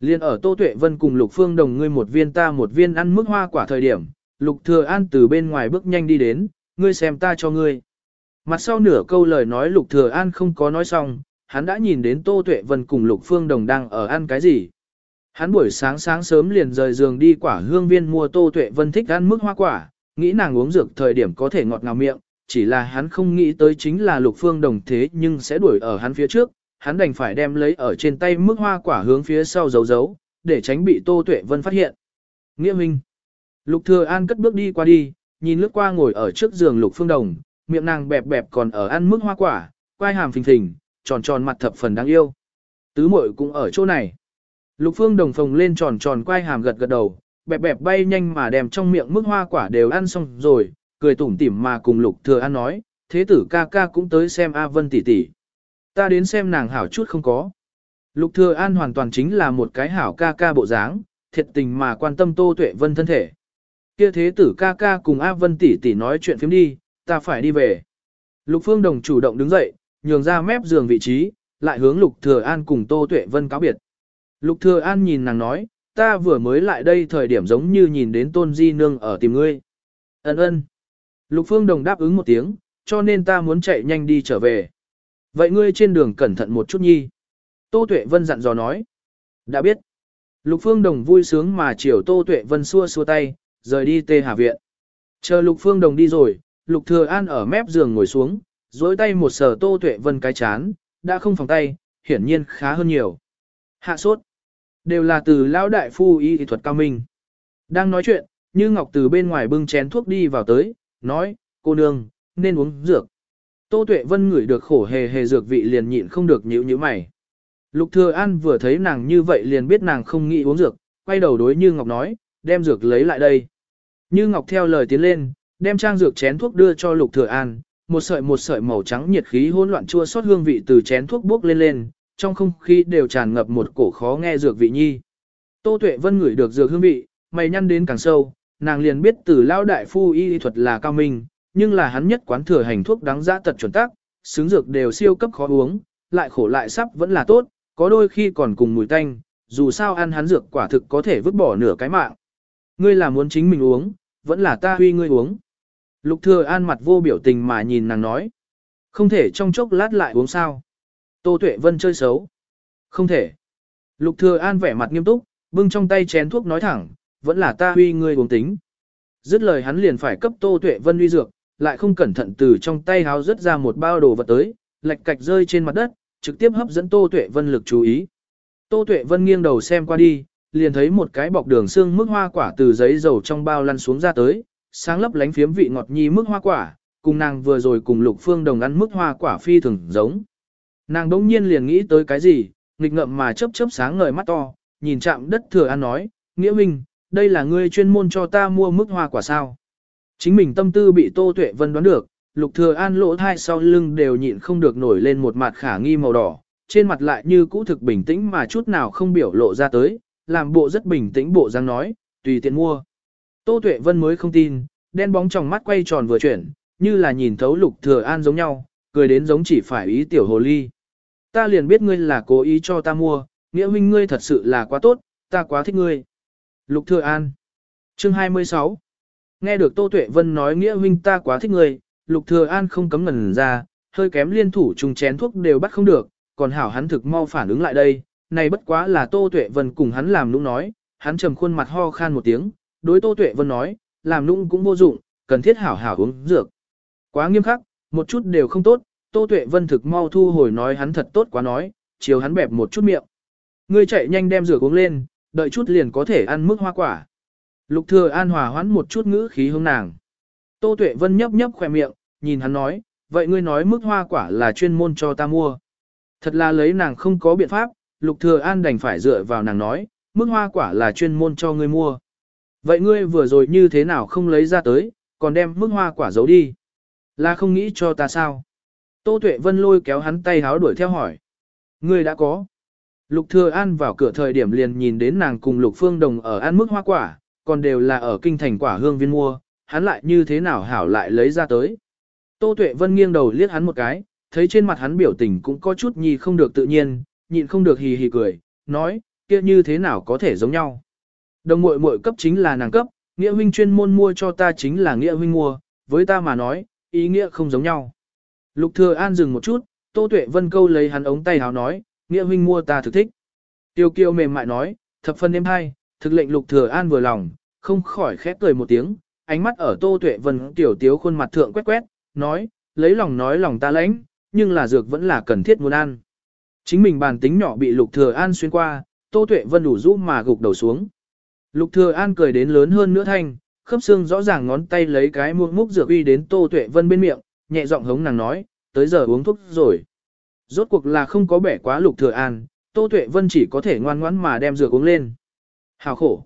Liên ở Tô Tuệ Vân cùng Lục Phương Đồng ngươi một viên ta một viên ăn mức hoa quả thời điểm, Lục Thừa An từ bên ngoài bước nhanh đi đến, ngươi xem ta cho ngươi. Mặt sau nửa câu lời nói Lục Thừa An không có nói xong, hắn đã nhìn đến Tô Tuệ Vân cùng Lục Phương Đồng đang ở ăn cái gì. Hắn buổi sáng sáng sớm liền rời giường đi quả hương viên mua Tô Tuệ Vân thích ăn mức hoa quả, nghĩ nàng uống dược thời điểm có thể ngọt ngào miệng, chỉ là hắn không nghĩ tới chính là Lục Phương Đồng thế nhưng sẽ đuổi ở hắn phía trước, hắn đành phải đem lấy ở trên tay mức hoa quả hướng phía sau giấu giấu, để tránh bị Tô Tuệ Vân phát hiện. Nghĩa Minh. Lục Thừa An cất bước đi qua đi, nhìn lướt qua ngồi ở trước giường Lục Phương Đồng, miệng nàng bẹp bẹp còn ở ăn mức hoa quả, quai hàm phình phình, tròn tròn mặt thập phần đáng yêu. Tứ muội cũng ở chỗ này. Lục Phương Đồng phồng lên tròn tròn quay hàm gật gật đầu, bẹp bẹp bay nhanh mà đem trong miệng mức hoa quả đều ăn xong rồi, cười tủm tỉm mà cùng Lục Thừa An nói, thế tử ca ca cũng tới xem A Vân tỷ tỷ. Ta đến xem nàng hảo chút không có. Lục Thừa An hoàn toàn chính là một cái hảo ca ca bộ dáng, thiệt tình mà quan tâm Tô Tuệ Vân thân thể. Kia thế tử ca ca cùng A Vân tỷ tỷ nói chuyện phiếm đi, ta phải đi về. Lục Phương Đồng chủ động đứng dậy, nhường ra mép giường vị trí, lại hướng Lục Thừa An cùng Tô Tuệ Vân cáo biệt. Lục Thừa An nhìn nàng nói, ta vừa mới lại đây thời điểm giống như nhìn đến Tôn Di Nương ở tìm ngươi. Ấn ơn. Lục Phương Đồng đáp ứng một tiếng, cho nên ta muốn chạy nhanh đi trở về. Vậy ngươi trên đường cẩn thận một chút nhi. Tô Tuệ Vân dặn dò nói. Đã biết. Lục Phương Đồng vui sướng mà chiều Tô Tuệ Vân xua xua tay, rời đi tê hà viện. Chờ Lục Phương Đồng đi rồi, Lục Thừa An ở mép giường ngồi xuống, duỗi tay một sờ Tô Tuệ Vân cái chán, đã không phòng tay, hiển nhiên khá hơn nhiều. Hạ sốt. Đều là từ lão đại phu y thuật cao minh. Đang nói chuyện, Như Ngọc từ bên ngoài bưng chén thuốc đi vào tới, nói, cô nương, nên uống dược. Tô Tuệ Vân ngửi được khổ hề hề dược vị liền nhịn không được nhíu nhíu mày. Lục Thừa An vừa thấy nàng như vậy liền biết nàng không nghĩ uống dược, quay đầu đối Như Ngọc nói, đem dược lấy lại đây. Như Ngọc theo lời tiến lên, đem trang dược chén thuốc đưa cho Lục Thừa An, một sợi một sợi màu trắng nhiệt khí hỗn loạn chua xót hương vị từ chén thuốc bốc lên lên, trong không khí đều tràn ngập một cổ khó nghe dược vị nhi. Tô Tuệ Vân ngửi được dược hương vị, mày nhăn đến càng sâu, nàng liền biết từ lão đại phu y thuật là cao minh, nhưng là hắn nhất quán thừa hành thuốc đáng giá tật chuẩn tác, xứng dược đều siêu cấp khó uống, lại khổ lại sắp vẫn là tốt, có đôi khi còn cùng mùi tanh, dù sao ăn hắn dược quả thực có thể vứt bỏ nửa cái mạng. Ngươi là muốn chính mình uống, vẫn là ta huy ngươi uống. Lục thừa an mặt vô biểu tình mà nhìn nàng nói. Không thể trong chốc lát lại uống sao. Tô Tuệ Vân chơi xấu. Không thể. Lục thừa an vẻ mặt nghiêm túc, bưng trong tay chén thuốc nói thẳng, vẫn là ta huy ngươi uống tính. Dứt lời hắn liền phải cấp Tô Tuệ Vân uy dược, lại không cẩn thận từ trong tay háo rớt ra một bao đồ vật tới, lạch cạch rơi trên mặt đất, trực tiếp hấp dẫn Tô Tuệ Vân lực chú ý. Tô Tuệ Vân nghiêng đầu xem qua đi, liền thấy một cái bọc đường xương mức hoa quả từ giấy dầu trong bao lăn xuống ra tới, sáng lấp lánh phiếm vị ngọt nhi mức hoa quả, cùng nàng vừa rồi cùng Lục Phương Đồng ăn mức hoa quả phi thường giống. Nàng đống nhiên liền nghĩ tới cái gì, nghịch ngậm mà chớp chớp sáng ngời mắt to, nhìn chạm đất thừa an nói, nghĩa minh, đây là ngươi chuyên môn cho ta mua mức hoa quả sao. Chính mình tâm tư bị Tô Tuệ Vân đoán được, Lục Thừa An lỗ thai sau lưng đều nhịn không được nổi lên một mặt khả nghi màu đỏ, trên mặt lại như cũ thực bình tĩnh mà chút nào không biểu lộ ra tới, làm bộ rất bình tĩnh bộ dáng nói, tùy tiện mua. Tô Tuệ Vân mới không tin, đen bóng trong mắt quay tròn vừa chuyển, như là nhìn thấu Lục Thừa An giống nhau, cười đến giống chỉ phải ý tiểu hồ ly. Ta liền biết ngươi là cố ý cho ta mua, nghĩa huynh ngươi thật sự là quá tốt, ta quá thích ngươi. Lục Thừa An Chương 26 Nghe được Tô Tuệ Vân nói nghĩa huynh ta quá thích ngươi, Lục Thừa An không cấm ngẩn ra, hơi kém liên thủ trùng chén thuốc đều bắt không được, còn hảo hắn thực mau phản ứng lại đây, này bất quá là Tô Tuệ Vân cùng hắn làm nũng nói, hắn trầm khuôn mặt ho khan một tiếng, đối Tô Tuệ Vân nói, làm nũng cũng vô dụng, cần thiết hảo hảo uống dược. Quá nghiêm khắc, một chút đều không tốt, Tô Tuệ Vân thực mau thu hồi nói hắn thật tốt quá nói, chiều hắn bẹp một chút miệng. Ngươi chạy nhanh đem rửa uống lên, đợi chút liền có thể ăn mức hoa quả. Lục Thừa An hòa hoãn một chút ngữ khí hướng nàng. Tô Tuệ Vân nhấp nhấp khóe miệng, nhìn hắn nói, vậy ngươi nói mức hoa quả là chuyên môn cho ta mua. Thật là lấy nàng không có biện pháp, Lục Thừa An đành phải dựa vào nàng nói, mức hoa quả là chuyên môn cho ngươi mua. Vậy ngươi vừa rồi như thế nào không lấy ra tới, còn đem mức hoa quả giấu đi? Là không nghĩ cho ta sao? Tô Tuệ Vân lôi kéo hắn tay háo đuổi theo hỏi. Ngươi đã có. Lục Thừa An vào cửa thời điểm liền nhìn đến nàng cùng Lục Phương Đồng ở ăn mức hoa quả, còn đều là ở kinh thành quả hương viên mua, hắn lại như thế nào hảo lại lấy ra tới. Tô Tuệ Vân nghiêng đầu liếc hắn một cái, thấy trên mặt hắn biểu tình cũng có chút nhì không được tự nhiên, nhịn không được hì hì cười, nói, kia như thế nào có thể giống nhau. Đồng muội muội cấp chính là nàng cấp, nghĩa huynh chuyên môn mua cho ta chính là nghĩa huynh mua, với ta mà nói, ý nghĩa không giống nhau. Lục Thừa An dừng một chút, Tô Tuệ Vân câu lấy hắn ống tay áo nói, nghĩa huynh mua ta thực thích. Tiêu Kiêu mềm mại nói, thập phân đêm hai, thực lệnh Lục Thừa An vừa lòng, không khỏi khép cười một tiếng, ánh mắt ở Tô Tuệ Vân tiểu tiếu khuôn mặt thượng quét quét, nói, lấy lòng nói lòng ta lãnh, nhưng là dược vẫn là cần thiết muốn ăn. Chính mình bàn tính nhỏ bị Lục Thừa An xuyên qua, Tô Tuệ Vân đủ rũ mà gục đầu xuống. Lục Thừa An cười đến lớn hơn nữa thanh, khớp xương rõ ràng ngón tay lấy cái muỗng múc dược uy đến Tô Tuệ Vân bên miệng, nhẹ giọng hống nàng nói, tới giờ uống thuốc rồi. Rốt cuộc là không có bẻ quá Lục Thừa An, Tô Tuệ Vân chỉ có thể ngoan ngoãn mà đem dược uống lên. Hào khổ.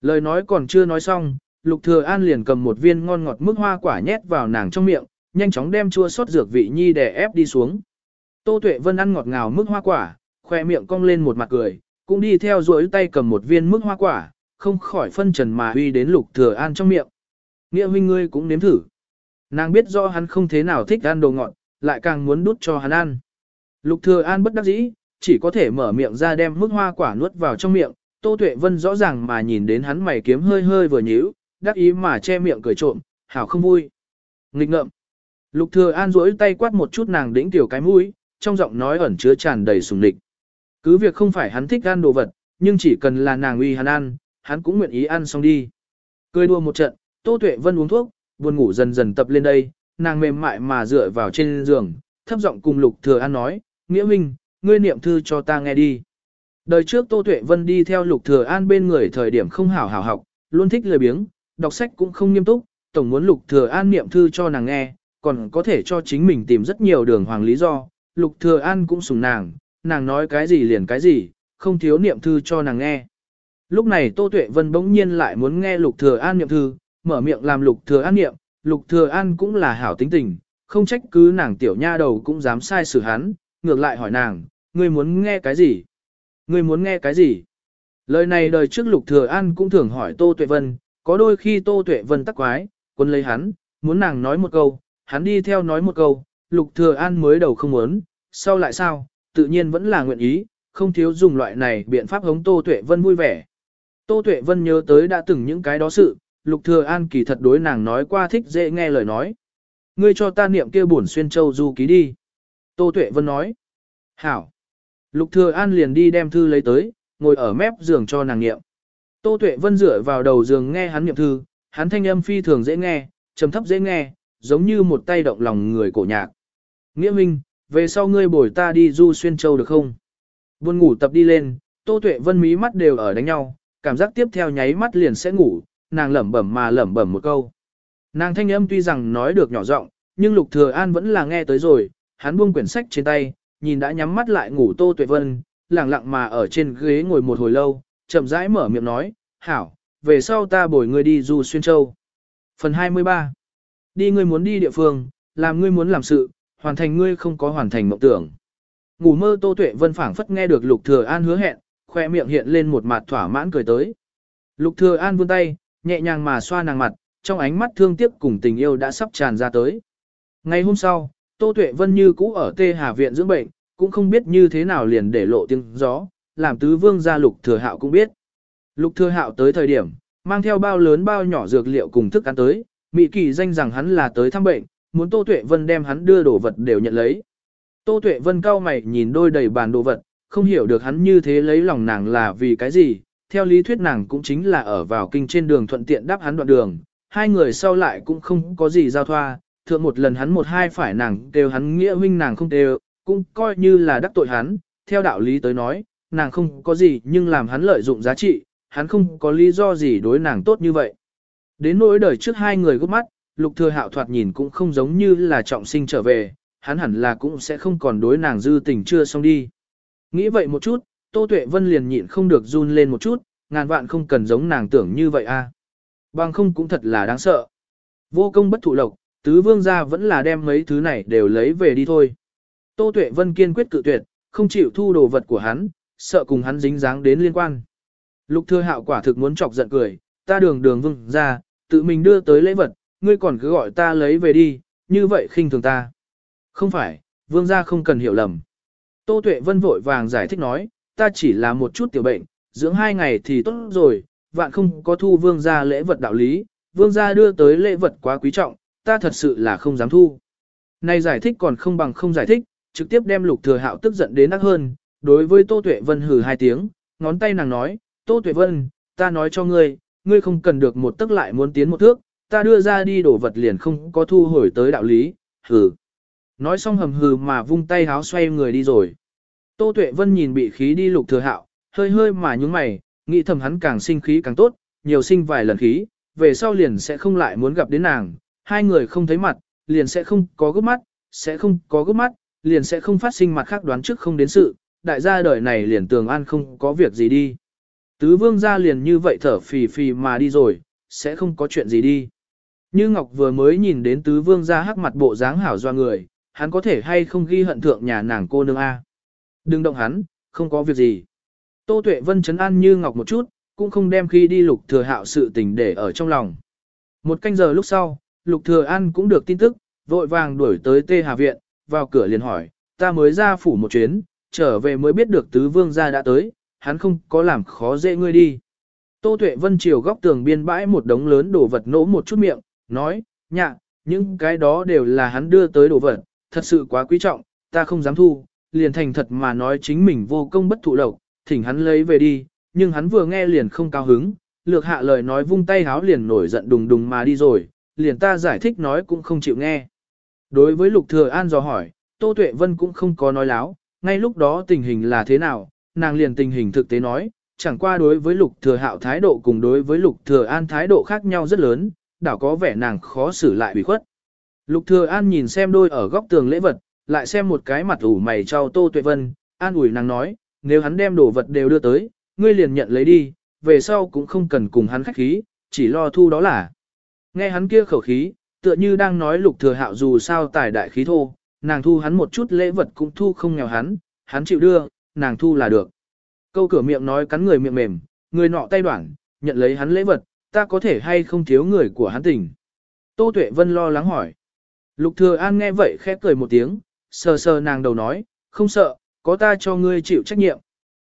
Lời nói còn chưa nói xong, Lục Thừa An liền cầm một viên ngon ngọt mức hoa quả nhét vào nàng trong miệng, nhanh chóng đem chua sót dược vị nhi đè ép đi xuống. Tô Tuệ Vân ăn ngọt ngào mức hoa quả, khoe miệng cong lên một mặt cười, cũng đi theo duỗi tay cầm một viên mức hoa quả, không khỏi phân trần mà uy đến Lục Thừa An trong miệng. Nghĩa huynh ngươi cũng nếm thử. Nàng biết do hắn không thế nào thích ăn đồ ngọt, lại càng muốn đút cho hắn ăn. Lục Thừa An bất đắc dĩ, chỉ có thể mở miệng ra đem mức hoa quả nuốt vào trong miệng. Tô Tuệ Vân rõ ràng mà nhìn đến hắn mày kiếm hơi hơi vừa nhíu, đắc ý mà che miệng cười trộm, hảo không vui. Nghịch ngợm. Lục Thừa An duỗi tay quát một chút nàng đỉnh tiểu cái mũi, trong giọng nói ẩn chứa tràn đầy sùng địch. Cứ việc không phải hắn thích ăn đồ vật, nhưng chỉ cần là nàng uy hắn ăn, hắn cũng nguyện ý ăn xong đi. Cười đua một trận, Tô Tuệ Vân uống thuốc, buồn ngủ dần dần tập lên đây, nàng mềm mại mà dựa vào trên giường, thấp giọng cùng Lục Thừa An nói, "Nghĩa Minh, ngươi niệm thư cho ta nghe đi." Đời trước Tô Tuệ Vân đi theo Lục Thừa An bên người thời điểm không hảo hảo học, luôn thích lười biếng, đọc sách cũng không nghiêm túc, tổng muốn Lục Thừa An niệm thư cho nàng nghe, còn có thể cho chính mình tìm rất nhiều đường hoàng lý do. Lục Thừa An cũng sủng nàng, nàng nói cái gì liền cái gì, không thiếu niệm thư cho nàng nghe. Lúc này Tô Tuệ Vân bỗng nhiên lại muốn nghe Lục Thừa An niệm thư, mở miệng làm Lục Thừa An niệm, Lục Thừa An cũng là hảo tính tình, không trách cứ nàng tiểu nha đầu cũng dám sai xử hắn, ngược lại hỏi nàng, ngươi muốn nghe cái gì? Ngươi muốn nghe cái gì? Lời này đời trước Lục Thừa An cũng thường hỏi Tô Tuệ Vân, có đôi khi Tô Tuệ Vân tắc quái, quân lấy hắn, muốn nàng nói một câu, hắn đi theo nói một câu, Lục Thừa An mới đầu không muốn, sau lại sao, tự nhiên vẫn là nguyện ý, không thiếu dùng loại này biện pháp hống Tô Tuệ Vân vui vẻ. Tô Tuệ Vân nhớ tới đã từng những cái đó sự, Lục Thừa An kỳ thật đối nàng nói qua thích dễ nghe lời nói. Ngươi cho ta niệm kia bổn xuyên châu du ký đi. Tô Tuệ Vân nói. Hảo. Lục Thừa An liền đi đem thư lấy tới, ngồi ở mép giường cho nàng niệm. Tô Tuệ Vân dựa vào đầu giường nghe hắn niệm thư, hắn thanh âm phi thường dễ nghe, trầm thấp dễ nghe, giống như một tay động lòng người cổ nhạc. Nghĩa Minh, về sau ngươi bồi ta đi du xuyên châu được không? Buồn ngủ tập đi lên, Tô Tuệ Vân mí mắt đều ở đánh nhau, cảm giác tiếp theo nháy mắt liền sẽ ngủ, nàng lẩm bẩm mà lẩm bẩm một câu. Nàng thanh âm tuy rằng nói được nhỏ giọng, nhưng Lục Thừa An vẫn là nghe tới rồi, hắn buông quyển sách trên tay, nhìn đã nhắm mắt lại ngủ Tô Tuệ Vân, lặng lặng mà ở trên ghế ngồi một hồi lâu, chậm rãi mở miệng nói, "Hảo, về sau ta bồi ngươi đi du xuyên châu." Phần 23. Đi ngươi muốn đi địa phương, làm ngươi muốn làm sự, hoàn thành ngươi không có hoàn thành mộng tưởng. Ngủ mơ Tô Tuệ Vân phảng phất nghe được Lục Thừa An hứa hẹn, khoe miệng hiện lên một mặt thỏa mãn cười tới. Lục Thừa An vươn tay, nhẹ nhàng mà xoa nàng mặt, trong ánh mắt thương tiếc cùng tình yêu đã sắp tràn ra tới. Ngày hôm sau, Tô Tuệ Vân như cũ ở Tê Hà Viện dưỡng bệnh, cũng không biết như thế nào liền để lộ tiếng gió, làm tứ vương gia Lục Thừa Hạo cũng biết. Lục Thừa Hạo tới thời điểm, mang theo bao lớn bao nhỏ dược liệu cùng thức ăn tới, Mị Kỳ danh rằng hắn là tới thăm bệnh, muốn Tô Tuệ Vân đem hắn đưa đồ vật đều nhận lấy. Tô Tuệ Vân cao mày nhìn đôi đầy bàn đồ vật, không hiểu được hắn như thế lấy lòng nàng là vì cái gì, theo lý thuyết nàng cũng chính là ở vào kinh trên đường thuận tiện đáp hắn đoạn đường, hai người sau lại cũng không có gì giao thoa, thượng một lần hắn một hai phải nàng đều hắn nghĩa huynh nàng không đều, cũng coi như là đắc tội hắn, theo đạo lý tới nói, nàng không có gì nhưng làm hắn lợi dụng giá trị, hắn không có lý do gì đối nàng tốt như vậy. Đến nỗi đời trước hai người gấp mắt, lục thừa hạo thoạt nhìn cũng không giống như là trọng sinh trở về, hắn hẳn là cũng sẽ không còn đối nàng dư tình chưa xong đi. Nghĩ vậy một chút, Tô Tuệ Vân liền nhịn không được run lên một chút, ngàn vạn không cần giống nàng tưởng như vậy a. À. Bằng không cũng thật là đáng sợ. Vô công bất thụ lộc, tứ vương gia vẫn là đem mấy thứ này đều lấy về đi thôi. Tô Tuệ Vân kiên quyết cự tuyệt, không chịu thu đồ vật của hắn, sợ cùng hắn dính dáng đến liên quan. Lục Thừa Hạo quả thực muốn chọc giận cười, ta đường đường vương gia, tự mình đưa tới lễ vật, ngươi còn cứ gọi ta lấy về đi, như vậy khinh thường ta. Không phải, vương gia không cần hiểu lầm. Tô Tuệ Vân vội vàng giải thích nói, ta chỉ là một chút tiểu bệnh, dưỡng hai ngày thì tốt rồi, vạn không có thu vương gia lễ vật đạo lý, vương gia đưa tới lễ vật quá quý trọng, ta thật sự là không dám thu. Này giải thích còn không bằng không giải thích, trực tiếp đem lục thừa hạo tức giận đến nắc hơn, đối với Tô Tuệ Vân hừ hai tiếng, ngón tay nàng nói, Tô Tuệ Vân, ta nói cho ngươi, ngươi không cần được một tức lại muốn tiến một thước, ta đưa ra đi đổ vật liền không có thu hồi tới đạo lý, hừ. Nói xong hầm hừ mà vung tay háo xoay người đi rồi. Tô Tuệ Vân nhìn bị khí đi lục thừa hạo, hơi hơi mà nhúng mày, nghĩ thầm hắn càng sinh khí càng tốt, nhiều sinh vài lần khí, về sau liền sẽ không lại muốn gặp đến nàng, hai người không thấy mặt, liền sẽ không có gấp mắt, sẽ không có gấp mắt, liền sẽ không phát sinh mặt khác đoán trước không đến sự, đại gia đời này liền tường an không có việc gì đi. Tứ vương gia liền như vậy thở phì phì mà đi rồi, sẽ không có chuyện gì đi. Như Ngọc vừa mới nhìn đến tứ vương gia hắc mặt bộ dáng hảo doa người, hắn có thể hay không ghi hận thượng nhà nàng cô nương A. Đừng động hắn, không có việc gì. Tô Tuệ Vân chấn an Như Ngọc một chút, cũng không đem khi đi lục thừa hạo sự tình để ở trong lòng. Một canh giờ lúc sau, lục thừa an cũng được tin tức, vội vàng đuổi tới Tê Hà Viện, vào cửa liền hỏi, ta mới ra phủ một chuyến, trở về mới biết được tứ vương gia đã tới, hắn không có làm khó dễ ngươi đi. Tô Tuệ Vân chiều góc tường biên bãi một đống lớn đồ vật nỗ một chút miệng, nói, nhạ, những cái đó đều là hắn đưa tới đồ vật, thật sự quá quý trọng, ta không dám thu, liền thành thật mà nói chính mình vô công bất thụ lộc, thỉnh hắn lấy về đi, nhưng hắn vừa nghe liền không cao hứng, lược hạ lời nói vung tay háo liền nổi giận đùng đùng mà đi rồi, liền ta giải thích nói cũng không chịu nghe. Đối với Lục Thừa An dò hỏi, Tô Tuệ Vân cũng không có nói láo, ngay lúc đó tình hình là thế nào, nàng liền tình hình thực tế nói, chẳng qua đối với Lục Thừa Hạo thái độ cùng đối với Lục Thừa An thái độ khác nhau rất lớn, đảo có vẻ nàng khó xử lại bị khuất. Lục Thừa An nhìn xem đôi ở góc tường lễ vật, lại xem một cái mặt ủ mày cho Tô Tuệ Vân, an ủi nàng nói, nếu hắn đem đồ vật đều đưa tới, ngươi liền nhận lấy đi, về sau cũng không cần cùng hắn khách khí, chỉ lo thu đó là. Nghe hắn kia khẩu khí, tựa như đang nói lục thừa hạo dù sao tài đại khí thô, nàng thu hắn một chút lễ vật cũng thu không nghèo hắn, hắn chịu đưa, nàng thu là được. Câu cửa miệng nói cắn người miệng mềm, người nọ tay đoạn, nhận lấy hắn lễ vật, ta có thể hay không thiếu người của hắn tình. Tô Tuệ Vân lo lắng hỏi. Lục Thừa An nghe vậy khẽ cười một tiếng, sờ sờ nàng đầu nói, không sợ, có ta cho ngươi chịu trách nhiệm.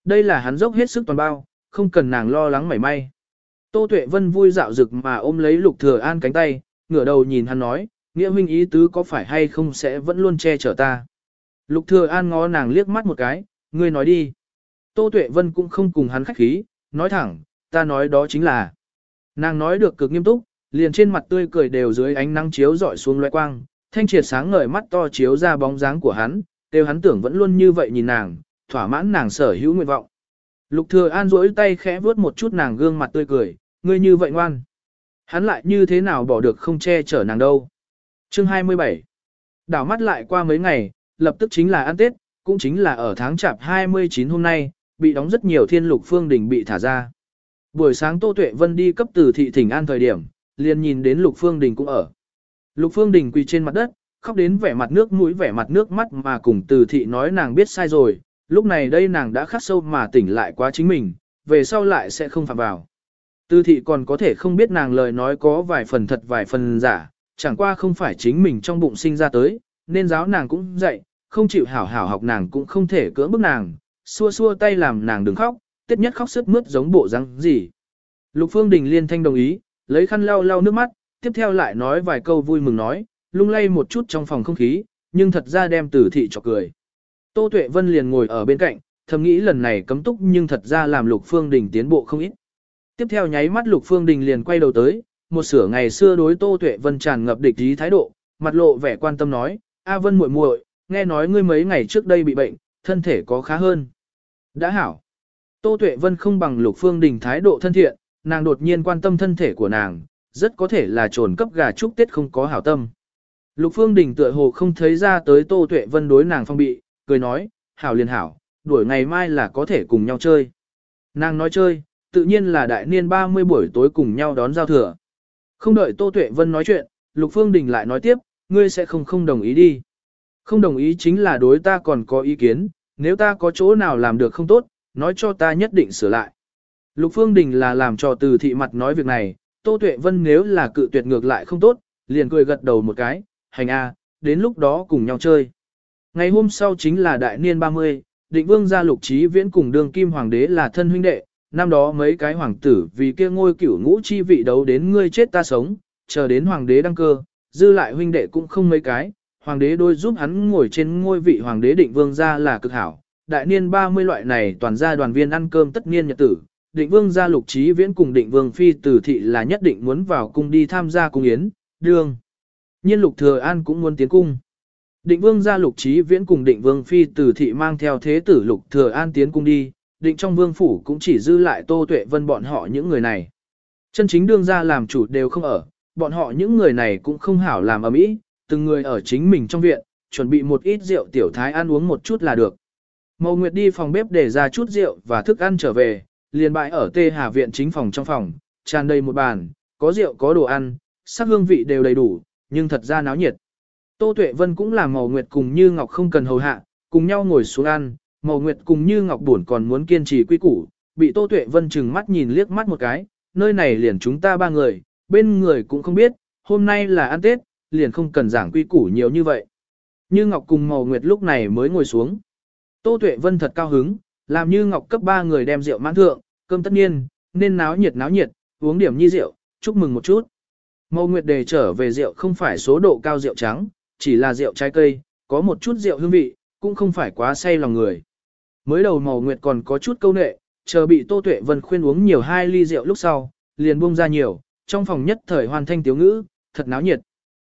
Đây là hắn dốc hết sức toàn bao, không cần nàng lo lắng mảy may. Tô Tuệ Vân vui dạo rực mà ôm lấy Lục Thừa An cánh tay, ngửa đầu nhìn hắn nói, nghĩa huynh ý tứ có phải hay không sẽ vẫn luôn che chở ta. Lục Thừa An ngó nàng liếc mắt một cái, ngươi nói đi. Tô Tuệ Vân cũng không cùng hắn khách khí, nói thẳng, ta nói đó chính là. Nàng nói được cực nghiêm túc, liền trên mặt tươi cười đều dưới ánh nắng chiếu rọi xuống loé quang, thanh triệt sáng ngời mắt to chiếu ra bóng dáng của hắn, đều hắn tưởng vẫn luôn như vậy nhìn nàng, thỏa mãn nàng sở hữu nguyện vọng. Lục Thừa An duỗi tay khẽ vuốt một chút nàng gương mặt tươi cười, ngươi như vậy ngoan. Hắn lại như thế nào bỏ được không che chở nàng đâu. Chương 27 Đảo mắt lại qua mấy ngày, lập tức chính là ăn Tết, cũng chính là ở tháng chạp 29 hôm nay, bị đóng rất nhiều thiên lục phương đỉnh bị thả ra. Buổi sáng Tô Tuệ Vân đi cấp từ thị thỉnh an thời điểm, liền nhìn đến lục phương đỉnh cũng ở. Lục phương đình quỳ trên mặt đất, khóc đến vẻ mặt nước mũi vẻ mặt nước mắt mà cùng từ thị nói nàng biết sai rồi, lúc này đây nàng đã khắc sâu mà tỉnh lại quá chính mình, về sau lại sẽ không phạm vào. Từ thị còn có thể không biết nàng lời nói có vài phần thật vài phần giả, chẳng qua không phải chính mình trong bụng sinh ra tới, nên giáo nàng cũng dạy, không chịu hảo hảo học nàng cũng không thể cưỡng bức nàng, xua xua tay làm nàng đừng khóc, tiết nhất khóc sức mướt giống bộ răng gì. Lục Phương Đình liên thanh đồng ý, lấy khăn lau lau nước mắt, tiếp theo lại nói vài câu vui mừng nói, lung lay một chút trong phòng không khí, nhưng thật ra đem tử thị cho cười. Tô Tuệ Vân liền ngồi ở bên cạnh, thầm nghĩ lần này cấm túc nhưng thật ra làm Lục Phương Đình tiến bộ không ít. Tiếp theo nháy mắt Lục Phương Đình liền quay đầu tới, một sửa ngày xưa đối Tô Tuệ Vân tràn ngập địch ý thái độ, mặt lộ vẻ quan tâm nói, A Vân muội muội, nghe nói ngươi mấy ngày trước đây bị bệnh, thân thể có khá hơn. Đã hảo. Tô Tuệ Vân không bằng Lục Phương Đình thái độ thân thiện, nàng đột nhiên quan tâm thân thể của nàng, rất có thể là trồn cấp gà chúc Tết không có hảo tâm. Lục Phương Đình tựa hồ không thấy ra tới Tô Tuệ Vân đối nàng phong bị, cười nói, hảo liền hảo, đuổi ngày mai là có thể cùng nhau chơi. Nàng nói chơi, tự nhiên là đại niên 30 buổi tối cùng nhau đón giao thừa. Không đợi Tô Tuệ Vân nói chuyện, Lục Phương Đình lại nói tiếp, ngươi sẽ không không đồng ý đi. Không đồng ý chính là đối ta còn có ý kiến, nếu ta có chỗ nào làm được không tốt, nói cho ta nhất định sửa lại. Lục Phương Đình là làm cho từ thị mặt nói việc này, Tô Tuệ Vân nếu là cự tuyệt ngược lại không tốt, liền cười gật đầu một cái, hành a, đến lúc đó cùng nhau chơi. Ngày hôm sau chính là đại niên 30, định vương gia lục trí viễn cùng Đường kim hoàng đế là thân huynh đệ, năm đó mấy cái hoàng tử vì kia ngôi cửu ngũ chi vị đấu đến ngươi chết ta sống, chờ đến hoàng đế đăng cơ, dư lại huynh đệ cũng không mấy cái, hoàng đế đôi giúp hắn ngồi trên ngôi vị hoàng đế định vương gia là cực hảo. Đại niên 30 loại này toàn gia đoàn viên ăn cơm tất niên nhật tử, định vương gia lục trí viễn cùng định vương phi tử thị là nhất định muốn vào cung đi tham gia cung yến, đương. Nhiên lục thừa an cũng muốn tiến cung. Định vương gia lục trí viễn cùng định vương phi tử thị mang theo thế tử lục thừa an tiến cung đi, định trong vương phủ cũng chỉ dư lại tô tuệ vân bọn họ những người này. Chân chính đương gia làm chủ đều không ở, bọn họ những người này cũng không hảo làm ở mỹ, từng người ở chính mình trong viện, chuẩn bị một ít rượu tiểu thái ăn uống một chút là được. Mậu Nguyệt đi phòng bếp để ra chút rượu và thức ăn trở về, liền bại ở Tê Hà viện chính phòng trong phòng, tràn đầy một bàn, có rượu có đồ ăn, sắc hương vị đều đầy đủ, nhưng thật ra náo nhiệt. Tô Tuệ Vân cũng là Mầu Nguyệt cùng Như Ngọc không cần hầu hạ, cùng nhau ngồi xuống ăn, Mầu Nguyệt cùng Như Ngọc buồn còn muốn kiên trì quy củ, bị Tô Tuệ Vân chừng mắt nhìn liếc mắt một cái, nơi này liền chúng ta ba người, bên người cũng không biết, hôm nay là ăn Tết, liền không cần giảng quy củ nhiều như vậy. Như Ngọc cùng Mầu Nguyệt lúc này mới ngồi xuống. Tô Tuệ Vân thật cao hứng, làm Như Ngọc cấp ba người đem rượu mãn thượng, cơm tất nhiên, nên náo nhiệt náo nhiệt, uống điểm nhi rượu, chúc mừng một chút. Mâu Nguyệt đề trở về rượu không phải số độ cao rượu trắng, chỉ là rượu trái cây, có một chút rượu hương vị, cũng không phải quá say lòng người. Mới đầu Mâu Nguyệt còn có chút câu nệ, chờ bị Tô Tuệ Vân khuyên uống nhiều hai ly rượu lúc sau, liền buông ra nhiều, trong phòng nhất thời hoàn thanh tiếu ngữ, thật náo nhiệt.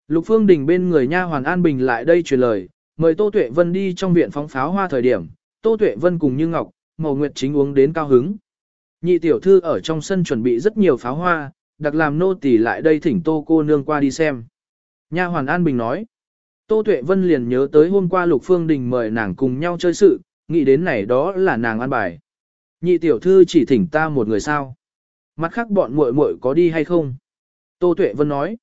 Lục Phương Đình bên người nha hoàn An Bình lại đây truyền lời, mời Tô Tuệ Vân đi trong viện phóng pháo hoa thời điểm, Tô Tuệ Vân cùng Như Ngọc, Mậu Nguyệt chính uống đến cao hứng. Nhị tiểu thư ở trong sân chuẩn bị rất nhiều pháo hoa, đặc làm nô tỳ lại đây thỉnh Tô cô nương qua đi xem. Nha hoàn An Bình nói. Tô Tuệ Vân liền nhớ tới hôm qua Lục Phương Đình mời nàng cùng nhau chơi sự, nghĩ đến này đó là nàng an bài. Nhị tiểu thư chỉ thỉnh ta một người sao? Mặt khác bọn muội muội có đi hay không? Tô Tuệ Vân nói.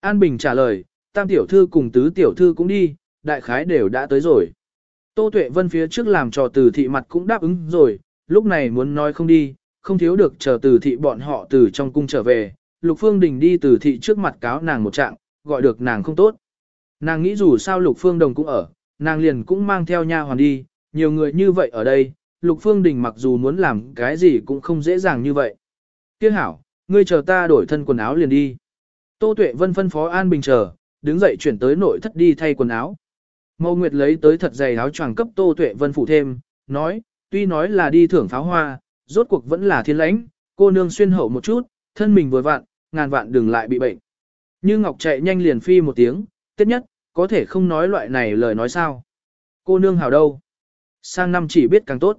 An Bình trả lời, tam tiểu thư cùng tứ tiểu thư cũng đi, đại khái đều đã tới rồi. Tô Tuệ Vân phía trước làm trò từ thị mặt cũng đáp ứng rồi, lúc này muốn nói không đi, không thiếu được chờ từ thị bọn họ từ trong cung trở về. Lục Phương Đình đi từ thị trước mặt cáo nàng một trạng, gọi được nàng không tốt. Nàng nghĩ dù sao Lục Phương Đồng cũng ở, nàng liền cũng mang theo nha hoàn đi, nhiều người như vậy ở đây, Lục Phương Đình mặc dù muốn làm cái gì cũng không dễ dàng như vậy. Tiếc hảo, ngươi chờ ta đổi thân quần áo liền đi. Tô Tuệ Vân phân phó An Bình chờ, đứng dậy chuyển tới nội thất đi thay quần áo. Mâu Nguyệt lấy tới thật dày áo choàng cấp Tô Tuệ Vân phụ thêm, nói, tuy nói là đi thưởng pháo hoa, rốt cuộc vẫn là thiên lãnh, cô nương xuyên hậu một chút, thân mình vừa vặn, ngàn vạn đừng lại bị bệnh. Như Ngọc chạy nhanh liền phi một tiếng, tiếp nhất, có thể không nói loại này lời nói sao. Cô nương hảo đâu? Sang năm chỉ biết càng tốt.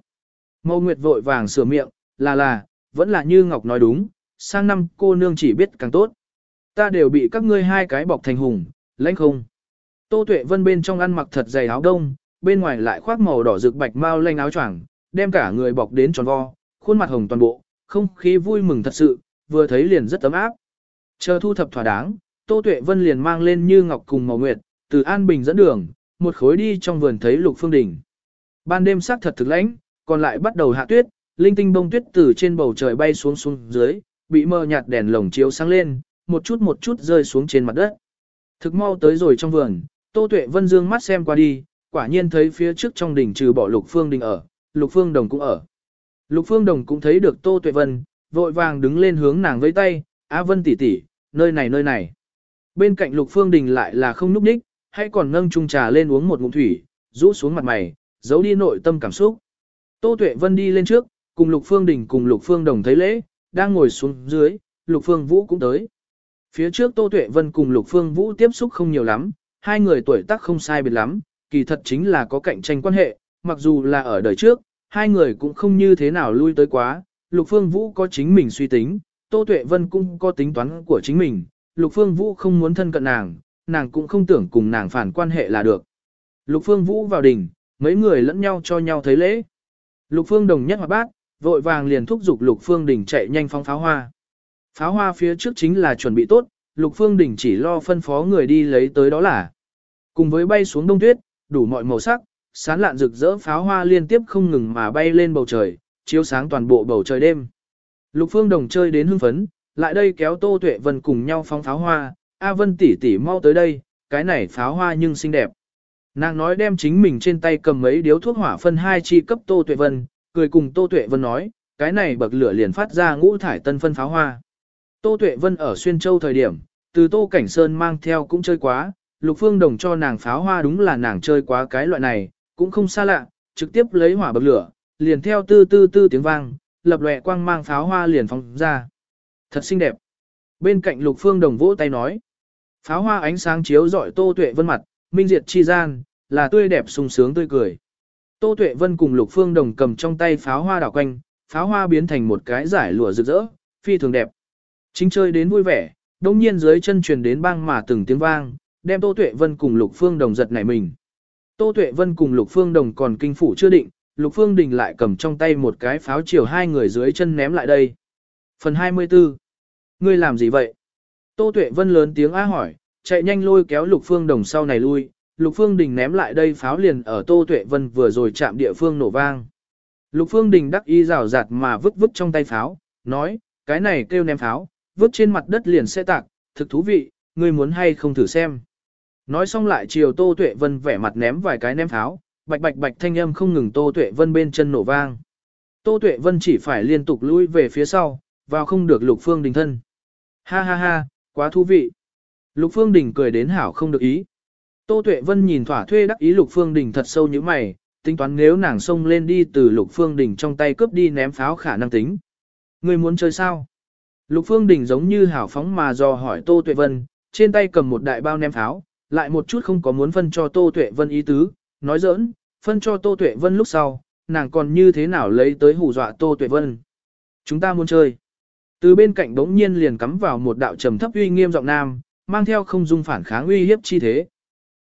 Mâu Nguyệt vội vàng sửa miệng, là là, vẫn là như Ngọc nói đúng, sang năm cô nương chỉ biết càng tốt. Ta đều bị các ngươi hai cái bọc thành hùng, lãnh không. Tô Tuệ Vân bên trong ăn mặc thật dày áo đông, bên ngoài lại khoác màu đỏ rực bạch mau lanh áo choàng, đem cả người bọc đến tròn vo, khuôn mặt hồng toàn bộ, không khí vui mừng thật sự, vừa thấy liền rất ấm áp. Chờ thu thập thỏa đáng, Tô Tuệ Vân liền mang lên Như Ngọc cùng Màu Nguyệt, từ An Bình dẫn đường, một khối đi trong vườn thấy Lục Phương Đỉnh. Ban đêm sắc thật thực lãnh, còn lại bắt đầu hạ tuyết, linh tinh bông tuyết từ trên bầu trời bay xuống xuống dưới, bị mờ nhạt đèn lồng chiếu sáng lên, một chút một chút rơi xuống trên mặt đất. Thực mau tới rồi trong vườn, Tô Tuệ Vân dương mắt xem qua đi, quả nhiên thấy phía trước trong đỉnh trừ bỏ Lục Phương Đình ở, Lục Phương Đồng cũng ở. Lục Phương Đồng cũng thấy được Tô Tuệ Vân, vội vàng đứng lên hướng nàng vẫy tay, A Vân tỷ tỷ, nơi này nơi này." Bên cạnh Lục Phương Đình lại là không núp ních, hay còn nâng chung trà lên uống một ngụm thủy, rũ xuống mặt mày, giấu đi nội tâm cảm xúc. Tô Tuệ Vân đi lên trước, cùng Lục Phương Đình cùng Lục Phương Đồng thấy lễ, đang ngồi xuống dưới, Lục Phương Vũ cũng tới. Phía trước Tô Tuệ Vân cùng Lục Phương Vũ tiếp xúc không nhiều lắm, hai người tuổi tác không sai biệt lắm, kỳ thật chính là có cạnh tranh quan hệ, mặc dù là ở đời trước, hai người cũng không như thế nào lui tới quá, Lục Phương Vũ có chính mình suy tính, Tô Tuệ Vân cũng có tính toán của chính mình, Lục Phương Vũ không muốn thân cận nàng, nàng cũng không tưởng cùng nàng phản quan hệ là được. Lục Phương Vũ vào đỉnh, mấy người lẫn nhau cho nhau thấy lễ. Lục Phương đồng nhất hòa bát, vội vàng liền thúc giục Lục Phương Đình chạy nhanh phóng pháo hoa. Pháo hoa phía trước chính là chuẩn bị tốt, Lục Phương Đình chỉ lo phân phó người đi lấy tới đó là. Cùng với bay xuống đông tuyết, đủ mọi màu sắc, sán lạn rực rỡ pháo hoa liên tiếp không ngừng mà bay lên bầu trời, chiếu sáng toàn bộ bầu trời đêm. Lục Phương Đồng chơi đến hưng phấn, lại đây kéo Tô Tuệ Vân cùng nhau phóng pháo hoa, A Vân tỷ tỷ mau tới đây, cái này pháo hoa nhưng xinh đẹp. Nàng nói đem chính mình trên tay cầm mấy điếu thuốc hỏa phân hai chi cấp Tô Tuệ Vân, cười cùng Tô Tuệ Vân nói, cái này bậc lửa liền phát ra ngũ thải tân phân pháo hoa. Tô Tuệ Vân ở Xuyên Châu thời điểm, từ Tô Cảnh Sơn mang theo cũng chơi quá, Lục Phương Đồng cho nàng pháo hoa đúng là nàng chơi quá cái loại này, cũng không xa lạ, trực tiếp lấy hỏa bập lửa, liền theo tư tư tư tiếng vang, lập lòe quang mang pháo hoa liền phóng ra. Thật xinh đẹp. Bên cạnh Lục Phương Đồng vỗ tay nói, pháo hoa ánh sáng chiếu rọi Tô Tuệ Vân mặt, minh diệt chi gian, là tươi đẹp sung sướng tươi cười. Tô Tuệ Vân cùng Lục Phương Đồng cầm trong tay pháo hoa đảo quanh, pháo hoa biến thành một cái giải lụa rực rỡ, phi thường đẹp. Chính chơi đến vui vẻ, đông nhiên dưới chân truyền đến bang mà từng tiếng vang, đem Tô Tuệ Vân cùng Lục Phương Đồng giật nảy mình. Tô Tuệ Vân cùng Lục Phương Đồng còn kinh phủ chưa định, Lục Phương Đình lại cầm trong tay một cái pháo chiều hai người dưới chân ném lại đây. Phần 24 Ngươi làm gì vậy? Tô Tuệ Vân lớn tiếng á hỏi, chạy nhanh lôi kéo Lục Phương Đồng sau này lui, Lục Phương Đình ném lại đây pháo liền ở Tô Tuệ Vân vừa rồi chạm địa phương nổ vang. Lục Phương Đình đắc ý rào rạt mà vứt vứt trong tay pháo, nói, cái này kêu ném pháo, vứt trên mặt đất liền sẽ tạc, thực thú vị, ngươi muốn hay không thử xem. Nói xong lại chiều Tô Tuệ Vân vẻ mặt ném vài cái ném pháo, bạch bạch bạch thanh âm không ngừng Tô Tuệ Vân bên chân nổ vang. Tô Tuệ Vân chỉ phải liên tục lui về phía sau, vào không được Lục Phương Đình thân. Ha ha ha, quá thú vị. Lục Phương Đình cười đến hảo không được ý. Tô Tuệ Vân nhìn thỏa thuê đắc ý Lục Phương Đình thật sâu như mày, tính toán nếu nàng xông lên đi từ Lục Phương Đình trong tay cướp đi ném pháo khả năng tính. Ngươi muốn chơi sao? Lục Phương Đình giống như hảo phóng mà dò hỏi Tô Tuệ Vân, trên tay cầm một đại bao ném pháo, lại một chút không có muốn phân cho Tô Tuệ Vân ý tứ, nói giỡn, phân cho Tô Tuệ Vân lúc sau, nàng còn như thế nào lấy tới hù dọa Tô Tuệ Vân. Chúng ta muốn chơi. Từ bên cạnh đống nhiên liền cắm vào một đạo trầm thấp uy nghiêm giọng nam, mang theo không dung phản kháng uy hiếp chi thế.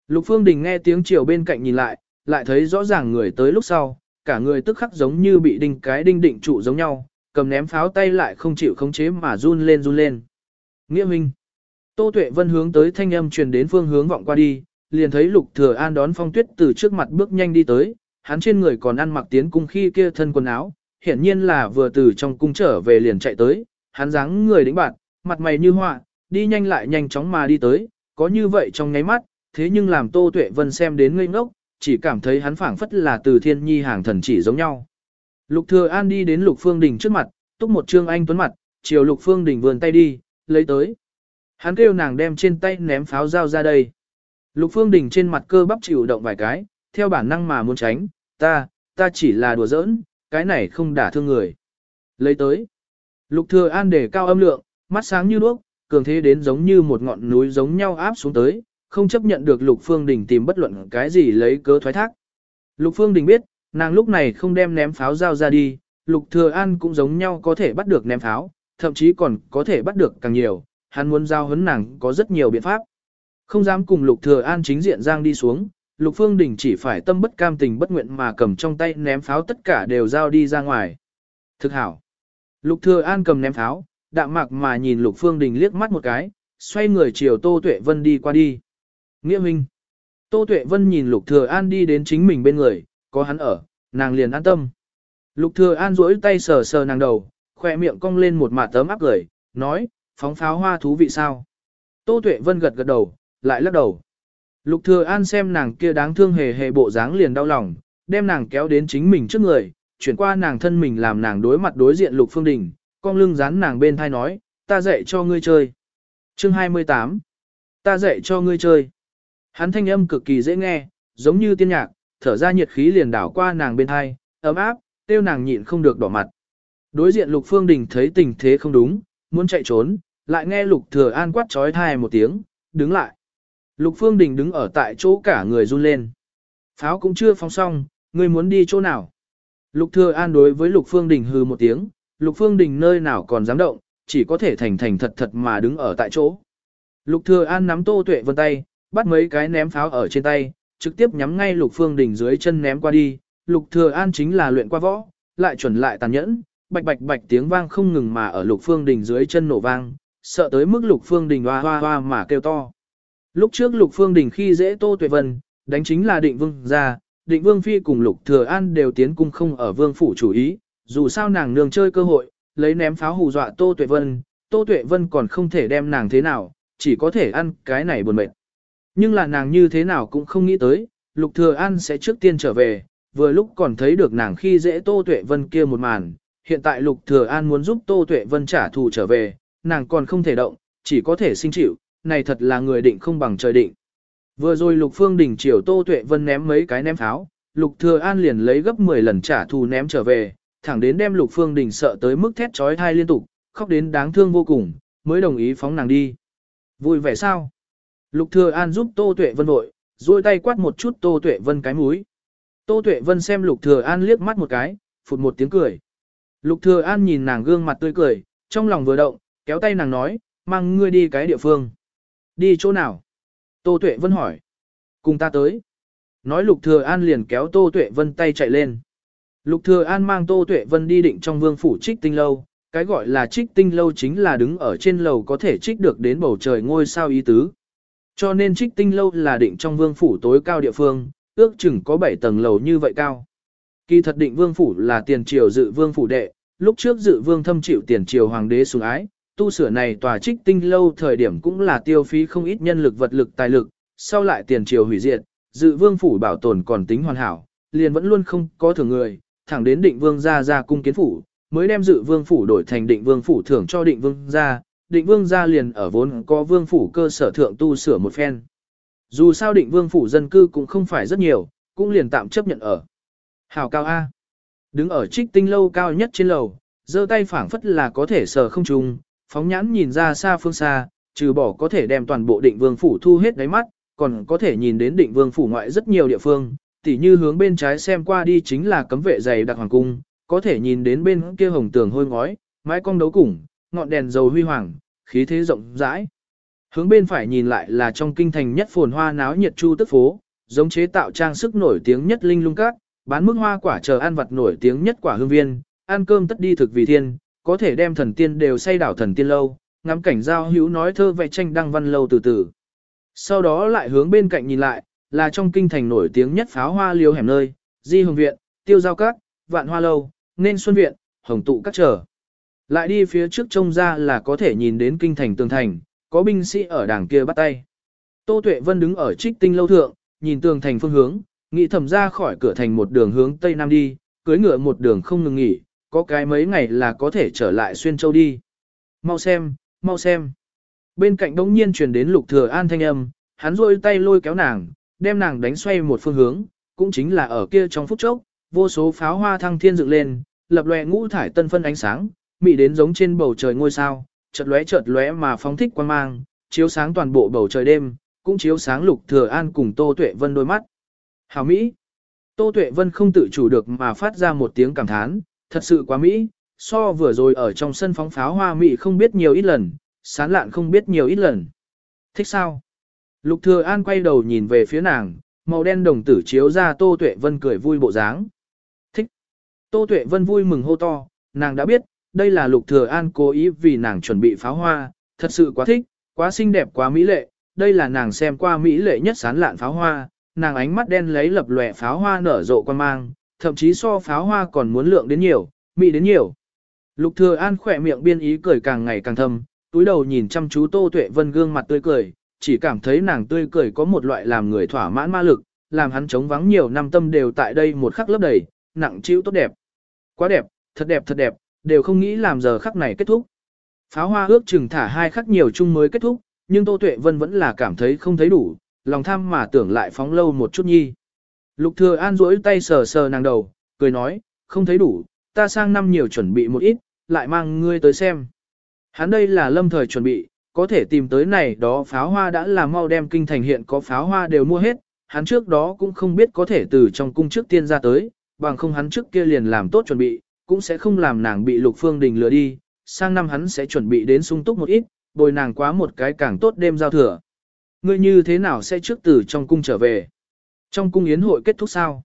Lục Phương Đình nghe tiếng chiều bên cạnh nhìn lại, lại thấy rõ ràng người tới lúc sau, cả người tức khắc giống như bị đinh cái đinh định trụ giống nhau, cầm ném pháo tay lại không chịu khống chế mà run lên run lên. Nghĩa Minh. Tô Tuệ Vân hướng tới thanh âm truyền đến phương hướng vọng qua đi, liền thấy Lục Thừa An đón Phong Tuyết từ trước mặt bước nhanh đi tới, hắn trên người còn ăn mặc tiến cung khi kia thân quần áo, hiển nhiên là vừa từ trong cung trở về liền chạy tới, hắn dáng người đĩnh bạn, mặt mày như họa, đi nhanh lại nhanh chóng mà đi tới, có như vậy trong nháy mắt, thế nhưng làm Tô Tuệ Vân xem đến ngây ngốc, chỉ cảm thấy hắn phảng phất là từ thiên nhi hàng thần chỉ giống nhau. Lục Thừa An đi đến Lục Phương Đình trước mặt, túc một trương anh tuấn mặt, chiều Lục Phương Đình vươn tay đi, lấy tới. Hắn kêu nàng đem trên tay ném pháo dao ra đây. Lục Phương Đình trên mặt cơ bắp chịu động vài cái, theo bản năng mà muốn tránh, ta, ta chỉ là đùa giỡn, cái này không đả thương người. Lấy tới. Lục Thừa An để cao âm lượng, mắt sáng như đuốc, cường thế đến giống như một ngọn núi giống nhau áp xuống tới, không chấp nhận được Lục Phương Đình tìm bất luận cái gì lấy cớ thoái thác. Lục Phương Đình biết, nàng lúc này không đem ném pháo giao ra đi, Lục Thừa An cũng giống nhau có thể bắt được ném pháo, thậm chí còn có thể bắt được càng nhiều, hắn muốn giao hấn nàng có rất nhiều biện pháp. Không dám cùng Lục Thừa An chính diện giang đi xuống, Lục Phương Đình chỉ phải tâm bất cam tình bất nguyện mà cầm trong tay ném pháo tất cả đều giao đi ra ngoài. Thực hảo. Lục Thừa An cầm ném pháo, đạm mạc mà nhìn Lục Phương Đình liếc mắt một cái, xoay người chiều Tô Tuệ Vân đi qua đi. Nghĩa Minh. Tô Tuệ Vân nhìn Lục Thừa An đi đến chính mình bên người, có hắn ở, nàng liền an tâm. Lục Thừa An duỗi tay sờ sờ nàng đầu, khỏe miệng cong lên một mạt tấm áp cười, nói, phóng pháo hoa thú vị sao? Tô Tuệ Vân gật gật đầu, lại lắc đầu. Lục Thừa An xem nàng kia đáng thương hề hề bộ dáng liền đau lòng, đem nàng kéo đến chính mình trước người, chuyển qua nàng thân mình làm nàng đối mặt đối diện Lục Phương Đình, cong lưng dán nàng bên thai nói, ta dạy cho ngươi chơi. Chương 28 Ta dạy cho ngươi chơi. Hắn thanh âm cực kỳ dễ nghe, giống như tiên nhạc, thở ra nhiệt khí liền đảo qua nàng bên hai, ấm áp, tiêu nàng nhịn không được đỏ mặt. Đối diện Lục Phương Đình thấy tình thế không đúng, muốn chạy trốn, lại nghe Lục Thừa An quát chói tai một tiếng, đứng lại. Lục Phương Đình đứng ở tại chỗ cả người run lên. Pháo cũng chưa phóng xong, ngươi muốn đi chỗ nào? Lục Thừa An đối với Lục Phương Đình hừ một tiếng, Lục Phương Đình nơi nào còn dám động, chỉ có thể thành thành thật thật mà đứng ở tại chỗ. Lục Thừa An nắm Tô Tuệ Vân tay, bắt mấy cái ném pháo ở trên tay, trực tiếp nhắm ngay Lục Phương đỉnh dưới chân ném qua đi. Lục Thừa An chính là luyện qua võ, lại chuẩn lại tàn nhẫn, bạch bạch bạch tiếng vang không ngừng mà ở Lục Phương đỉnh dưới chân nổ vang, sợ tới mức Lục Phương đỉnh hoa hoa hoa mà kêu to. Lúc trước Lục Phương đỉnh khi dễ Tô Tuệ Vân, đánh chính là Định Vương gia, Định Vương phi cùng Lục Thừa An đều tiến cung không ở vương phủ chủ ý, dù sao nàng nương chơi cơ hội, lấy ném pháo hù dọa Tô Tuệ Vân, Tô Tuệ Vân còn không thể đem nàng thế nào, chỉ có thể ăn cái này buồn mệt. Nhưng là nàng như thế nào cũng không nghĩ tới, Lục Thừa An sẽ trước tiên trở về, vừa lúc còn thấy được nàng khi dễ Tô Tuệ Vân kia một màn, hiện tại Lục Thừa An muốn giúp Tô Tuệ Vân trả thù trở về, nàng còn không thể động, chỉ có thể sinh chịu, này thật là người định không bằng trời định. Vừa rồi Lục Phương đỉnh chiều Tô Tuệ Vân ném mấy cái ném pháo, Lục Thừa An liền lấy gấp 10 lần trả thù ném trở về, thẳng đến đem Lục Phương đỉnh sợ tới mức thét chói tai liên tục, khóc đến đáng thương vô cùng, mới đồng ý phóng nàng đi. Vui vẻ sao? Lục Thừa An giúp Tô Tuệ Vân vội, duỗi tay quát một chút Tô Tuệ Vân cái mũi. Tô Tuệ Vân xem Lục Thừa An liếc mắt một cái, phụt một tiếng cười. Lục Thừa An nhìn nàng gương mặt tươi cười, trong lòng vừa động, kéo tay nàng nói, mang ngươi đi cái địa phương. Đi chỗ nào? Tô Tuệ Vân hỏi. Cùng ta tới. Nói Lục Thừa An liền kéo Tô Tuệ Vân tay chạy lên. Lục Thừa An mang Tô Tuệ Vân đi định trong vương phủ trích tinh lâu, cái gọi là trích tinh lâu chính là đứng ở trên lầu có thể trích được đến bầu trời ngôi sao ý tứ. Cho nên trích tinh lâu là định trong vương phủ tối cao địa phương, ước chừng có 7 tầng lầu như vậy cao. Kỳ thật định vương phủ là tiền triều dự vương phủ đệ, lúc trước dự vương thâm chịu tiền triều hoàng đế sủng ái, tu sửa này tòa trích tinh lâu thời điểm cũng là tiêu phí không ít nhân lực vật lực tài lực, sau lại tiền triều hủy diệt, dự vương phủ bảo tồn còn tính hoàn hảo, liền vẫn luôn không có thưởng người, thẳng đến định vương gia ra cung kiến phủ, mới đem dự vương phủ đổi thành định vương phủ thưởng cho định vương gia, định vương gia liền ở vốn có vương phủ cơ sở thượng tu sửa một phen. Dù sao định vương phủ dân cư cũng không phải rất nhiều, cũng liền tạm chấp nhận ở. Hào cao A. Đứng ở trích tinh lâu cao nhất trên lầu, giơ tay phảng phất là có thể sờ không trùng, phóng nhãn nhìn ra xa phương xa, trừ bỏ có thể đem toàn bộ định vương phủ thu hết đáy mắt, còn có thể nhìn đến định vương phủ ngoại rất nhiều địa phương, tỉ như hướng bên trái xem qua đi chính là cấm vệ dày đặc hoàng cung, có thể nhìn đến bên kia hồng tường hôi ngói, mái cong đấu củng, ngọn đèn dầu huy hoàng, khí thế rộng rãi. Hướng bên phải nhìn lại là trong kinh thành nhất phồn hoa náo nhiệt chu tức phố, giống chế tạo trang sức nổi tiếng nhất linh lung các, bán mức hoa quả chờ ăn vặt nổi tiếng nhất quả hương viên, ăn cơm tất đi thực vì thiên, có thể đem thần tiên đều say đảo thần tiên lâu, ngắm cảnh giao hữu nói thơ vẽ tranh đăng văn lâu từ từ. Sau đó lại hướng bên cạnh nhìn lại, là trong kinh thành nổi tiếng nhất pháo hoa liêu hẻm nơi, di hồng viện, tiêu giao các, vạn hoa lâu, nên xuân viện, hồng tụ các trở. Lại đi phía trước trông ra là có thể nhìn đến kinh thành tường thành, có binh sĩ ở đảng kia bắt tay. Tô Tuệ Vân đứng ở trích tinh lâu thượng, nhìn tường thành phương hướng, nghĩ thầm ra khỏi cửa thành một đường hướng tây nam đi, cưỡi ngựa một đường không ngừng nghỉ, có cái mấy ngày là có thể trở lại xuyên châu đi. Mau xem, mau xem. Bên cạnh đống nhiên truyền đến lục thừa an thanh âm, hắn rôi tay lôi kéo nàng, đem nàng đánh xoay một phương hướng, cũng chính là ở kia trong phút chốc, vô số pháo hoa thăng thiên dựng lên, lập lòe ngũ thải tân phân ánh sáng, mị đến giống trên bầu trời ngôi sao, chợt lóe chợt lóe mà phóng thích quang mang, chiếu sáng toàn bộ bầu trời đêm, cũng chiếu sáng Lục Thừa An cùng Tô Tuệ Vân đôi mắt. Hảo Mỹ! Tô Tuệ Vân không tự chủ được mà phát ra một tiếng cảm thán, thật sự quá Mỹ, so vừa rồi ở trong sân phóng pháo hoa Mỹ không biết nhiều ít lần, sán lạn không biết nhiều ít lần. Thích sao? Lục Thừa An quay đầu nhìn về phía nàng, màu đen đồng tử chiếu ra Tô Tuệ Vân cười vui bộ dáng. Thích! Tô Tuệ Vân vui mừng hô to, nàng đã biết, đây là Lục Thừa An cố ý vì nàng chuẩn bị pháo hoa, thật sự quá thích, quá xinh đẹp quá mỹ lệ, đây là nàng xem qua mỹ lệ nhất sán lạn pháo hoa, nàng ánh mắt đen lấy lập lòe pháo hoa nở rộ quan mang, thậm chí so pháo hoa còn muốn lượng đến nhiều, mỹ đến nhiều. Lục Thừa An khỏe miệng biên ý cười càng ngày càng thâm, túi đầu nhìn chăm chú Tô Tuệ Vân gương mặt tươi cười, chỉ cảm thấy nàng tươi cười có một loại làm người thỏa mãn ma lực, làm hắn chống vắng nhiều năm tâm đều tại đây một khắc lấp đầy, nặng trĩu tốt đẹp. Quá đẹp, thật đẹp thật đẹp, đều không nghĩ làm giờ khắc này kết thúc. Pháo hoa ước chừng thả hai khắc nhiều chung mới kết thúc, nhưng Tô Tuệ Vân vẫn là cảm thấy không thấy đủ, lòng tham mà tưởng lại phóng lâu một chút nhi. Lục Thừa An duỗi tay sờ sờ nàng đầu, cười nói, không thấy đủ, ta sang năm nhiều chuẩn bị một ít, lại mang ngươi tới xem. Hắn đây là lâm thời chuẩn bị, có thể tìm tới này đó pháo hoa đã là mau đem kinh thành hiện có pháo hoa đều mua hết, hắn trước đó cũng không biết có thể từ trong cung trước tiên ra tới, bằng không hắn trước kia liền làm tốt chuẩn bị, cũng sẽ không làm nàng bị lục phương đình lừa đi, sang năm hắn sẽ chuẩn bị đến sung túc một ít, bồi nàng quá một cái càng tốt đêm giao thừa. Ngươi như thế nào sẽ trước từ trong cung trở về? Trong cung yến hội kết thúc sao?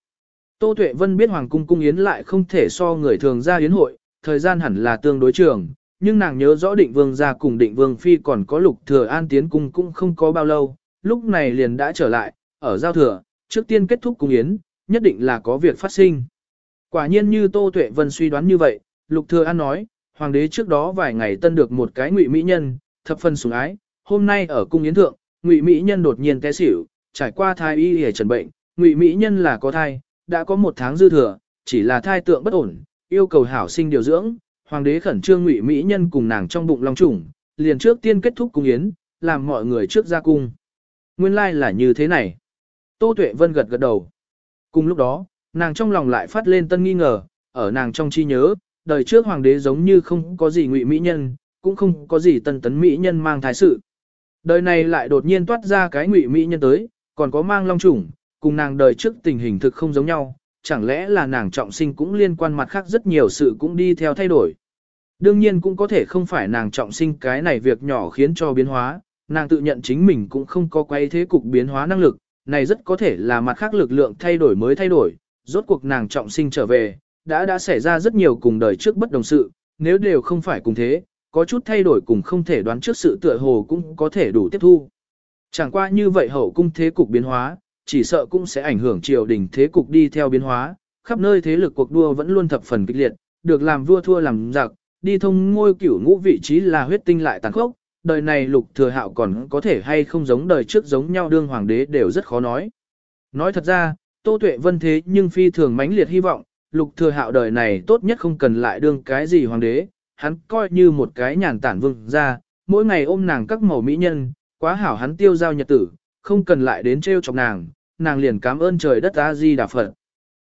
Tô Tuệ Vân biết Hoàng cung cung yến lại không thể so người thường ra yến hội, thời gian hẳn là tương đối trường, nhưng nàng nhớ rõ định vương gia cùng định vương phi còn có lục thừa an tiến cung cũng không có bao lâu, lúc này liền đã trở lại, ở giao thừa, trước tiên kết thúc cung yến, nhất định là có việc phát sinh. Quả nhiên như Tô Tuệ Vân suy đoán như vậy, lục thừa an nói, hoàng đế trước đó vài ngày tân được một cái ngụy mỹ nhân, thập phần sủng ái, hôm nay ở cung yến thượng, ngụy mỹ nhân đột nhiên té xỉu, trải qua thai y y trần bệnh, ngụy mỹ nhân là có thai, đã có một tháng dư thừa, chỉ là thai tượng bất ổn, yêu cầu hảo sinh điều dưỡng, hoàng đế khẩn trương ngụy mỹ nhân cùng nàng trong bụng long trùng, liền trước tiên kết thúc cung yến, làm mọi người trước ra cung. Nguyên lai like là như thế này. Tô Tuệ Vân gật gật đầu. Cùng lúc đó, nàng trong lòng lại phát lên tân nghi ngờ, ở nàng trong chi nhớ, đời trước hoàng đế giống như không có gì ngụy mỹ nhân, cũng không có gì tân tấn mỹ nhân mang thái sự. Đời này lại đột nhiên toát ra cái ngụy mỹ nhân tới, còn có mang long trùng, cùng nàng đời trước tình hình thực không giống nhau, chẳng lẽ là nàng trọng sinh cũng liên quan mặt khác rất nhiều sự cũng đi theo thay đổi. Đương nhiên cũng có thể không phải nàng trọng sinh cái này việc nhỏ khiến cho biến hóa, nàng tự nhận chính mình cũng không có quay thế cục biến hóa năng lực, này rất có thể là mặt khác lực lượng thay đổi mới thay đổi, rốt cuộc nàng trọng sinh trở về, đã đã xảy ra rất nhiều cùng đời trước bất đồng sự, nếu đều không phải cùng thế, có chút thay đổi cùng không thể đoán trước sự tựa hồ cũng có thể đủ tiếp thu. Chẳng qua như vậy hậu cung thế cục biến hóa, chỉ sợ cũng sẽ ảnh hưởng triều đình thế cục đi theo biến hóa, khắp nơi thế lực cuộc đua vẫn luôn thập phần kịch liệt, được làm vua thua làm giặc, đi thông ngôi cửu ngũ vị trí là huyết tinh lại tàn khốc, đời này lục thừa hạo còn có thể hay không giống đời trước giống nhau đương hoàng đế đều rất khó nói. Nói thật ra, Tô Tuệ Vân thế nhưng phi thường mãnh liệt hy vọng, lục thừa hạo đời này tốt nhất không cần lại đương cái gì hoàng đế, hắn coi như một cái nhàn tản vương gia, mỗi ngày ôm nàng các màu mỹ nhân, quá hảo hắn tiêu giao nhật tử, không cần lại đến trêu chọc nàng, nàng liền cảm ơn trời đất A Di Đà Phật.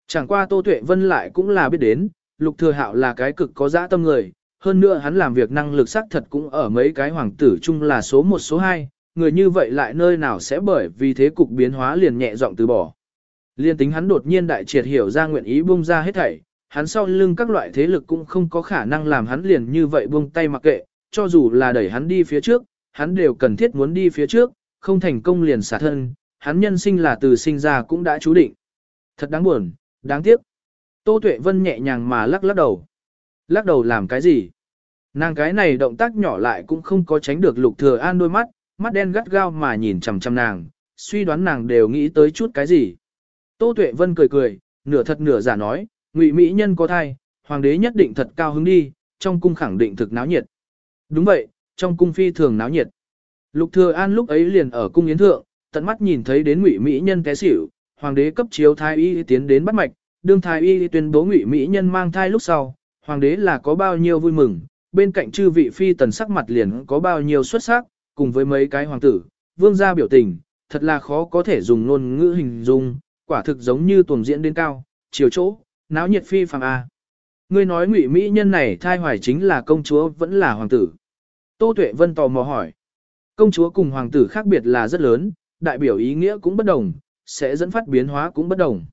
Chẳng qua Tô Tuệ Vân lại cũng là biết đến, Lục Thừa Hạo là cái cực có dã tâm người, hơn nữa hắn làm việc năng lực xác thật cũng ở mấy cái hoàng tử chung là số 1 số 2, người như vậy lại nơi nào sẽ bởi vì thế cục biến hóa liền nhẹ giọng từ bỏ. Liên tính hắn đột nhiên đại triệt hiểu ra nguyện ý buông ra hết thảy, hắn sau lưng các loại thế lực cũng không có khả năng làm hắn liền như vậy buông tay mặc kệ, cho dù là đẩy hắn đi phía trước, hắn đều cần thiết muốn đi phía trước, không thành công liền xả thân, hắn nhân sinh là từ sinh ra cũng đã chú định. Thật đáng buồn, đáng tiếc. Tô Tuệ Vân nhẹ nhàng mà lắc lắc đầu. Lắc đầu làm cái gì? Nàng cái này động tác nhỏ lại cũng không có tránh được Lục Thừa An đôi mắt, mắt đen gắt gao mà nhìn chằm chằm nàng, suy đoán nàng đều nghĩ tới chút cái gì. Tô Tuệ Vân cười cười, nửa thật nửa giả nói, Ngụy Mỹ Nhân có thai, hoàng đế nhất định thật cao hứng đi, trong cung khẳng định thực náo nhiệt. Đúng vậy, trong cung phi thường náo nhiệt. Lục Thừa An lúc ấy liền ở cung yến thượng, tận mắt nhìn thấy đến Ngụy Mỹ Nhân té xỉu, hoàng đế cấp chiếu thái y tiến đến bắt mạch, đương thái y tuyên bố Ngụy Mỹ Nhân mang thai lúc sau, hoàng đế là có bao nhiêu vui mừng, bên cạnh chư vị phi tần sắc mặt liền có bao nhiêu xuất sắc, cùng với mấy cái hoàng tử, vương gia biểu tình, thật là khó có thể dùng ngôn ngữ hình dung, quả thực giống như tuồng diễn đến cao, chiều chỗ, náo nhiệt phi phàm a. Ngươi nói Ngụy Mỹ Nhân này thai hoài chính là công chúa vẫn là hoàng tử. Tô Tuệ Vân tò mò hỏi. Công chúa cùng hoàng tử khác biệt là rất lớn, đại biểu ý nghĩa cũng bất đồng, sẽ dẫn phát biến hóa cũng bất đồng.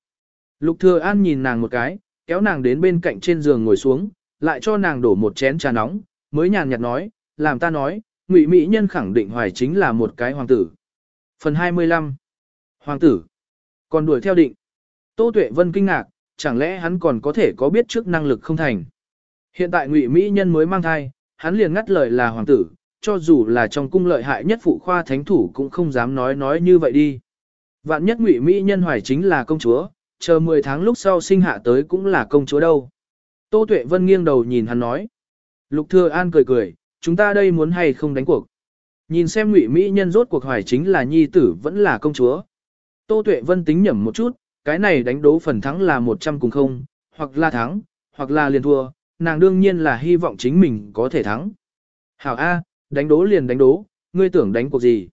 Lục Thừa An nhìn nàng một cái, kéo nàng đến bên cạnh trên giường ngồi xuống, lại cho nàng đổ một chén trà nóng, mới nhàn nhạt nói, làm ta nói, Ngụy Mỹ Nhân khẳng định hoài chính là một cái hoàng tử. Phần 25 Hoàng tử còn đuổi theo định Tô Tuệ Vân kinh ngạc, chẳng lẽ hắn còn có thể có biết trước năng lực không thành. Hiện tại Ngụy Mỹ Nhân mới mang thai, hắn liền ngắt lời là hoàng tử, cho dù là trong cung lợi hại nhất phụ khoa thánh thủ cũng không dám nói nói như vậy đi. Vạn nhất ngụy Mỹ nhân hoài chính là công chúa, chờ 10 tháng lúc sau sinh hạ tới cũng là công chúa đâu. Tô Tuệ Vân nghiêng đầu nhìn hắn nói. Lục Thừa An cười cười, chúng ta đây muốn hay không đánh cuộc. Nhìn xem ngụy Mỹ nhân rốt cuộc hoài chính là nhi tử vẫn là công chúa. Tô Tuệ Vân tính nhẩm một chút, cái này đánh đố phần thắng là 100 cùng không, hoặc là thắng, hoặc là liền thua, nàng đương nhiên là hy vọng chính mình có thể thắng. Hảo A, đánh đố liền đánh đố, ngươi tưởng đánh cuộc gì?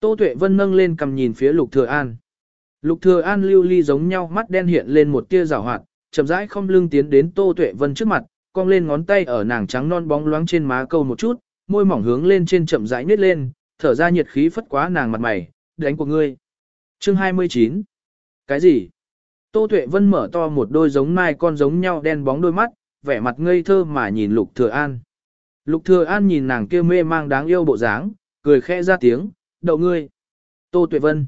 Tô Tuệ Vân nâng lên cầm nhìn phía Lục Thừa An. Lục Thừa An lưu ly giống nhau mắt đen hiện lên một tia rào hoạt, chậm rãi không lưng tiến đến Tô Tuệ Vân trước mặt, cong lên ngón tay ở nàng trắng non bóng loáng trên má câu một chút, môi mỏng hướng lên trên chậm rãi nhếch lên, thở ra nhiệt khí phất quá nàng mặt mày, đánh của ngươi. Chương 29. Cái gì? Tô Tuệ Vân mở to một đôi giống mai con giống nhau đen bóng đôi mắt, vẻ mặt ngây thơ mà nhìn Lục Thừa An. Lục Thừa An nhìn nàng kia mê mang đáng yêu bộ dáng, cười khẽ ra tiếng, đậu ngươi. Tô Tuệ Vân.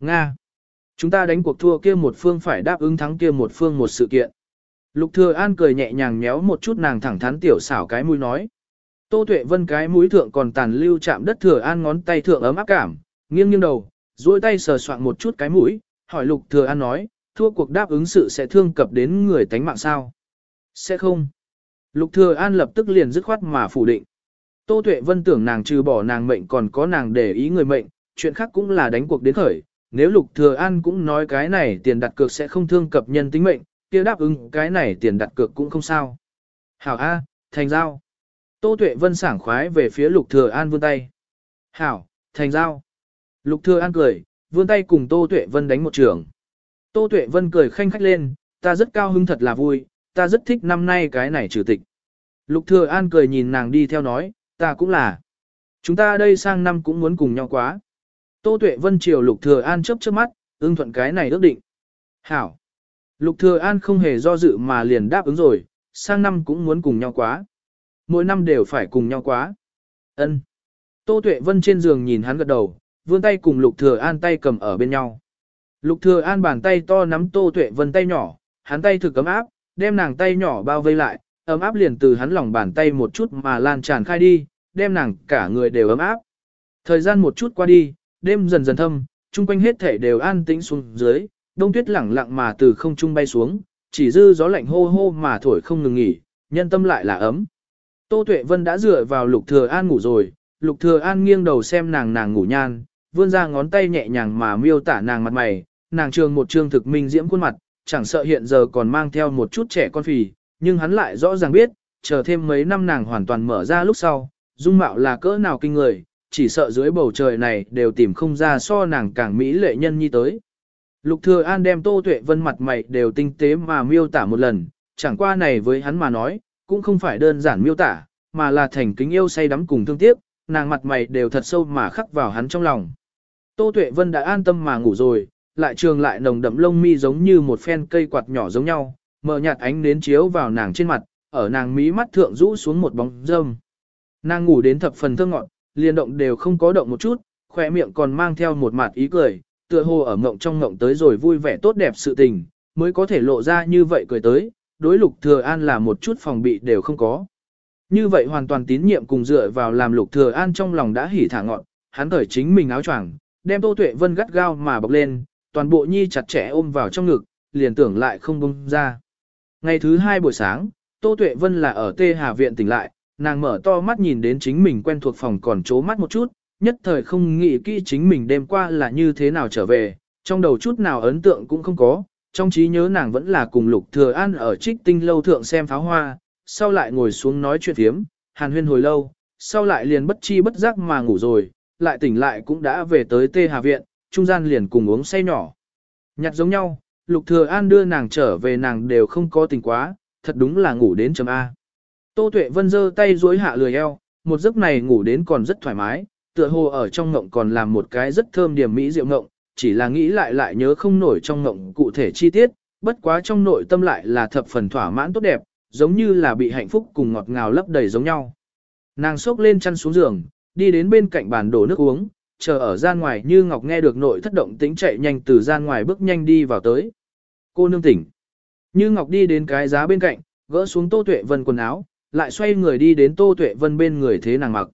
Nga. Chúng ta đánh cuộc thua kia một phương phải đáp ứng thắng kia một phương một sự kiện. Lục Thừa An cười nhẹ nhàng méo một chút nàng thẳng thắn tiểu xảo cái mũi nói. Tô Tuệ Vân cái mũi thượng còn tàn lưu chạm đất Thừa An ngón tay thượng ấm áp cảm, nghiêng nghiêng đầu, duỗi tay sờ soạn một chút cái mũi, hỏi Lục Thừa An nói, thua cuộc đáp ứng sự sẽ thương cập đến người tánh mạng sao? Sẽ không. Lục Thừa An lập tức liền dứt khoát mà phủ định. Tô Tuệ Vân tưởng nàng trừ bỏ nàng mệnh còn có nàng để ý người mệnh, chuyện khác cũng là đánh cuộc đến khởi. Nếu Lục Thừa An cũng nói cái này tiền đặt cược sẽ không thương cập nhân tính mệnh, kia đáp ứng cái này tiền đặt cược cũng không sao. Hảo A, thành giao. Tô Tuệ Vân sảng khoái về phía Lục Thừa An vươn tay. Hảo, thành giao. Lục Thừa An cười, vươn tay cùng Tô Tuệ Vân đánh một trường. Tô Tuệ Vân cười khanh khách lên, ta rất cao hứng thật là vui, ta rất thích năm nay cái này trừ tịch. Lục Thừa An cười nhìn nàng đi theo nói, ta cũng là. Chúng ta đây sang năm cũng muốn cùng nhau quá. Tô Tuệ Vân chiều Lục Thừa An chớp chớp mắt, ưng thuận cái này ước định. Hảo. Lục Thừa An không hề do dự mà liền đáp ứng rồi, sang năm cũng muốn cùng nhau quá. Mỗi năm đều phải cùng nhau quá. Ân. Tô Tuệ Vân trên giường nhìn hắn gật đầu, vươn tay cùng Lục Thừa An tay cầm ở bên nhau. Lục Thừa An bàn tay to nắm Tô Tuệ Vân tay nhỏ, hắn tay thực cấm áp, đem nàng tay nhỏ bao vây lại, ấm áp liền từ hắn lòng bàn tay một chút mà lan tràn khai đi, đem nàng cả người đều ấm áp. Thời gian một chút qua đi, đêm dần dần thâm, chung quanh hết thể đều an tĩnh xuống dưới, đông tuyết lẳng lặng mà từ không trung bay xuống, chỉ dư gió lạnh hô hô mà thổi không ngừng nghỉ, nhân tâm lại là ấm. Tô Tuệ Vân đã dựa vào Lục Thừa An ngủ rồi, Lục Thừa An nghiêng đầu xem nàng nàng ngủ nhan, vươn ra ngón tay nhẹ nhàng mà miêu tả nàng mặt mày, nàng trường một trương thực minh diễm khuôn mặt, chẳng sợ hiện giờ còn mang theo một chút trẻ con phì, nhưng hắn lại rõ ràng biết, chờ thêm mấy năm nàng hoàn toàn mở ra lúc sau, dung mạo là cỡ nào kinh người, chỉ sợ dưới bầu trời này đều tìm không ra so nàng càng mỹ lệ nhân nhi tới. Lục Thừa An đem Tô Tuệ Vân mặt mày đều tinh tế mà miêu tả một lần, chẳng qua này với hắn mà nói, cũng không phải đơn giản miêu tả, mà là thành kính yêu say đắm cùng thương tiếc, nàng mặt mày đều thật sâu mà khắc vào hắn trong lòng. Tô Tuệ Vân đã an tâm mà ngủ rồi, lại trường lại nồng đậm lông mi giống như một phen cây quạt nhỏ giống nhau, mở nhạt ánh nến chiếu vào nàng trên mặt, ở nàng mí mắt thượng rũ xuống một bóng râm. Nàng ngủ đến thập phần thơ ngọn, liền động đều không có động một chút, khóe miệng còn mang theo một mặt ý cười, tựa hồ ở ngộng trong ngộng tới rồi vui vẻ tốt đẹp sự tình, mới có thể lộ ra như vậy cười tới, đối lục thừa an là một chút phòng bị đều không có. Như vậy hoàn toàn tín nhiệm cùng dựa vào làm lục thừa an trong lòng đã hỉ thả ngọn, hắn thởi chính mình áo choàng, đem Tô Tuệ Vân gắt gao mà bọc lên, toàn bộ nhi chặt chẽ ôm vào trong ngực, liền tưởng lại không buông ra. Ngày thứ hai buổi sáng, Tô Tuệ Vân là ở Tê Hà Viện tỉnh lại, nàng mở to mắt nhìn đến chính mình quen thuộc phòng còn chố mắt một chút, nhất thời không nghĩ kỹ chính mình đêm qua là như thế nào trở về, trong đầu chút nào ấn tượng cũng không có, trong trí nhớ nàng vẫn là cùng Lục Thừa An ở trích tinh lâu thượng xem pháo hoa, sau lại ngồi xuống nói chuyện phiếm, hàn huyên hồi lâu, sau lại liền bất chi bất giác mà ngủ rồi, lại tỉnh lại cũng đã về tới Tê Hà Viện, trung gian liền cùng uống say nhỏ. Nhặt giống nhau, Lục Thừa An đưa nàng trở về nàng đều không có tình quá, thật đúng là ngủ đến chấm A. Tô Tuệ Vân giơ tay duỗi hạ lười eo, một giấc này ngủ đến còn rất thoải mái, tựa hồ ở trong ngộng còn làm một cái rất thơm điểm mỹ diệu ngộng, chỉ là nghĩ lại lại nhớ không nổi trong ngộng cụ thể chi tiết, bất quá trong nội tâm lại là thập phần thỏa mãn tốt đẹp, giống như là bị hạnh phúc cùng ngọt ngào lấp đầy giống nhau. Nàng xốc lên chăn xuống giường, đi đến bên cạnh bàn đổ nước uống, chờ ở gian ngoài như Ngọc nghe được nội thất động tính chạy nhanh từ gian ngoài bước nhanh đi vào tới. Cô nương tỉnh. Như Ngọc đi đến cái giá bên cạnh, gỡ xuống Tô Tuệ Vân quần áo, lại xoay người đi đến Tô Tuệ Vân bên người thế nàng mặc.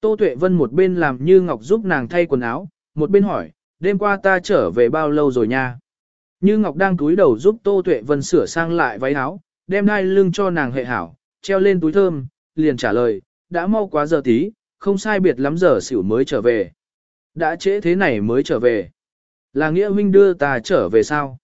Tô Tuệ Vân một bên làm Như Ngọc giúp nàng thay quần áo, một bên hỏi, đêm qua ta trở về bao lâu rồi nha? Như Ngọc đang túi đầu giúp Tô Tuệ Vân sửa sang lại váy áo, đem đai lưng cho nàng hệ hảo, treo lên túi thơm, liền trả lời, đã mau quá giờ tí, không sai biệt lắm giờ xỉu mới trở về. Đã trễ thế này mới trở về. Là nghĩa huynh đưa ta trở về sao?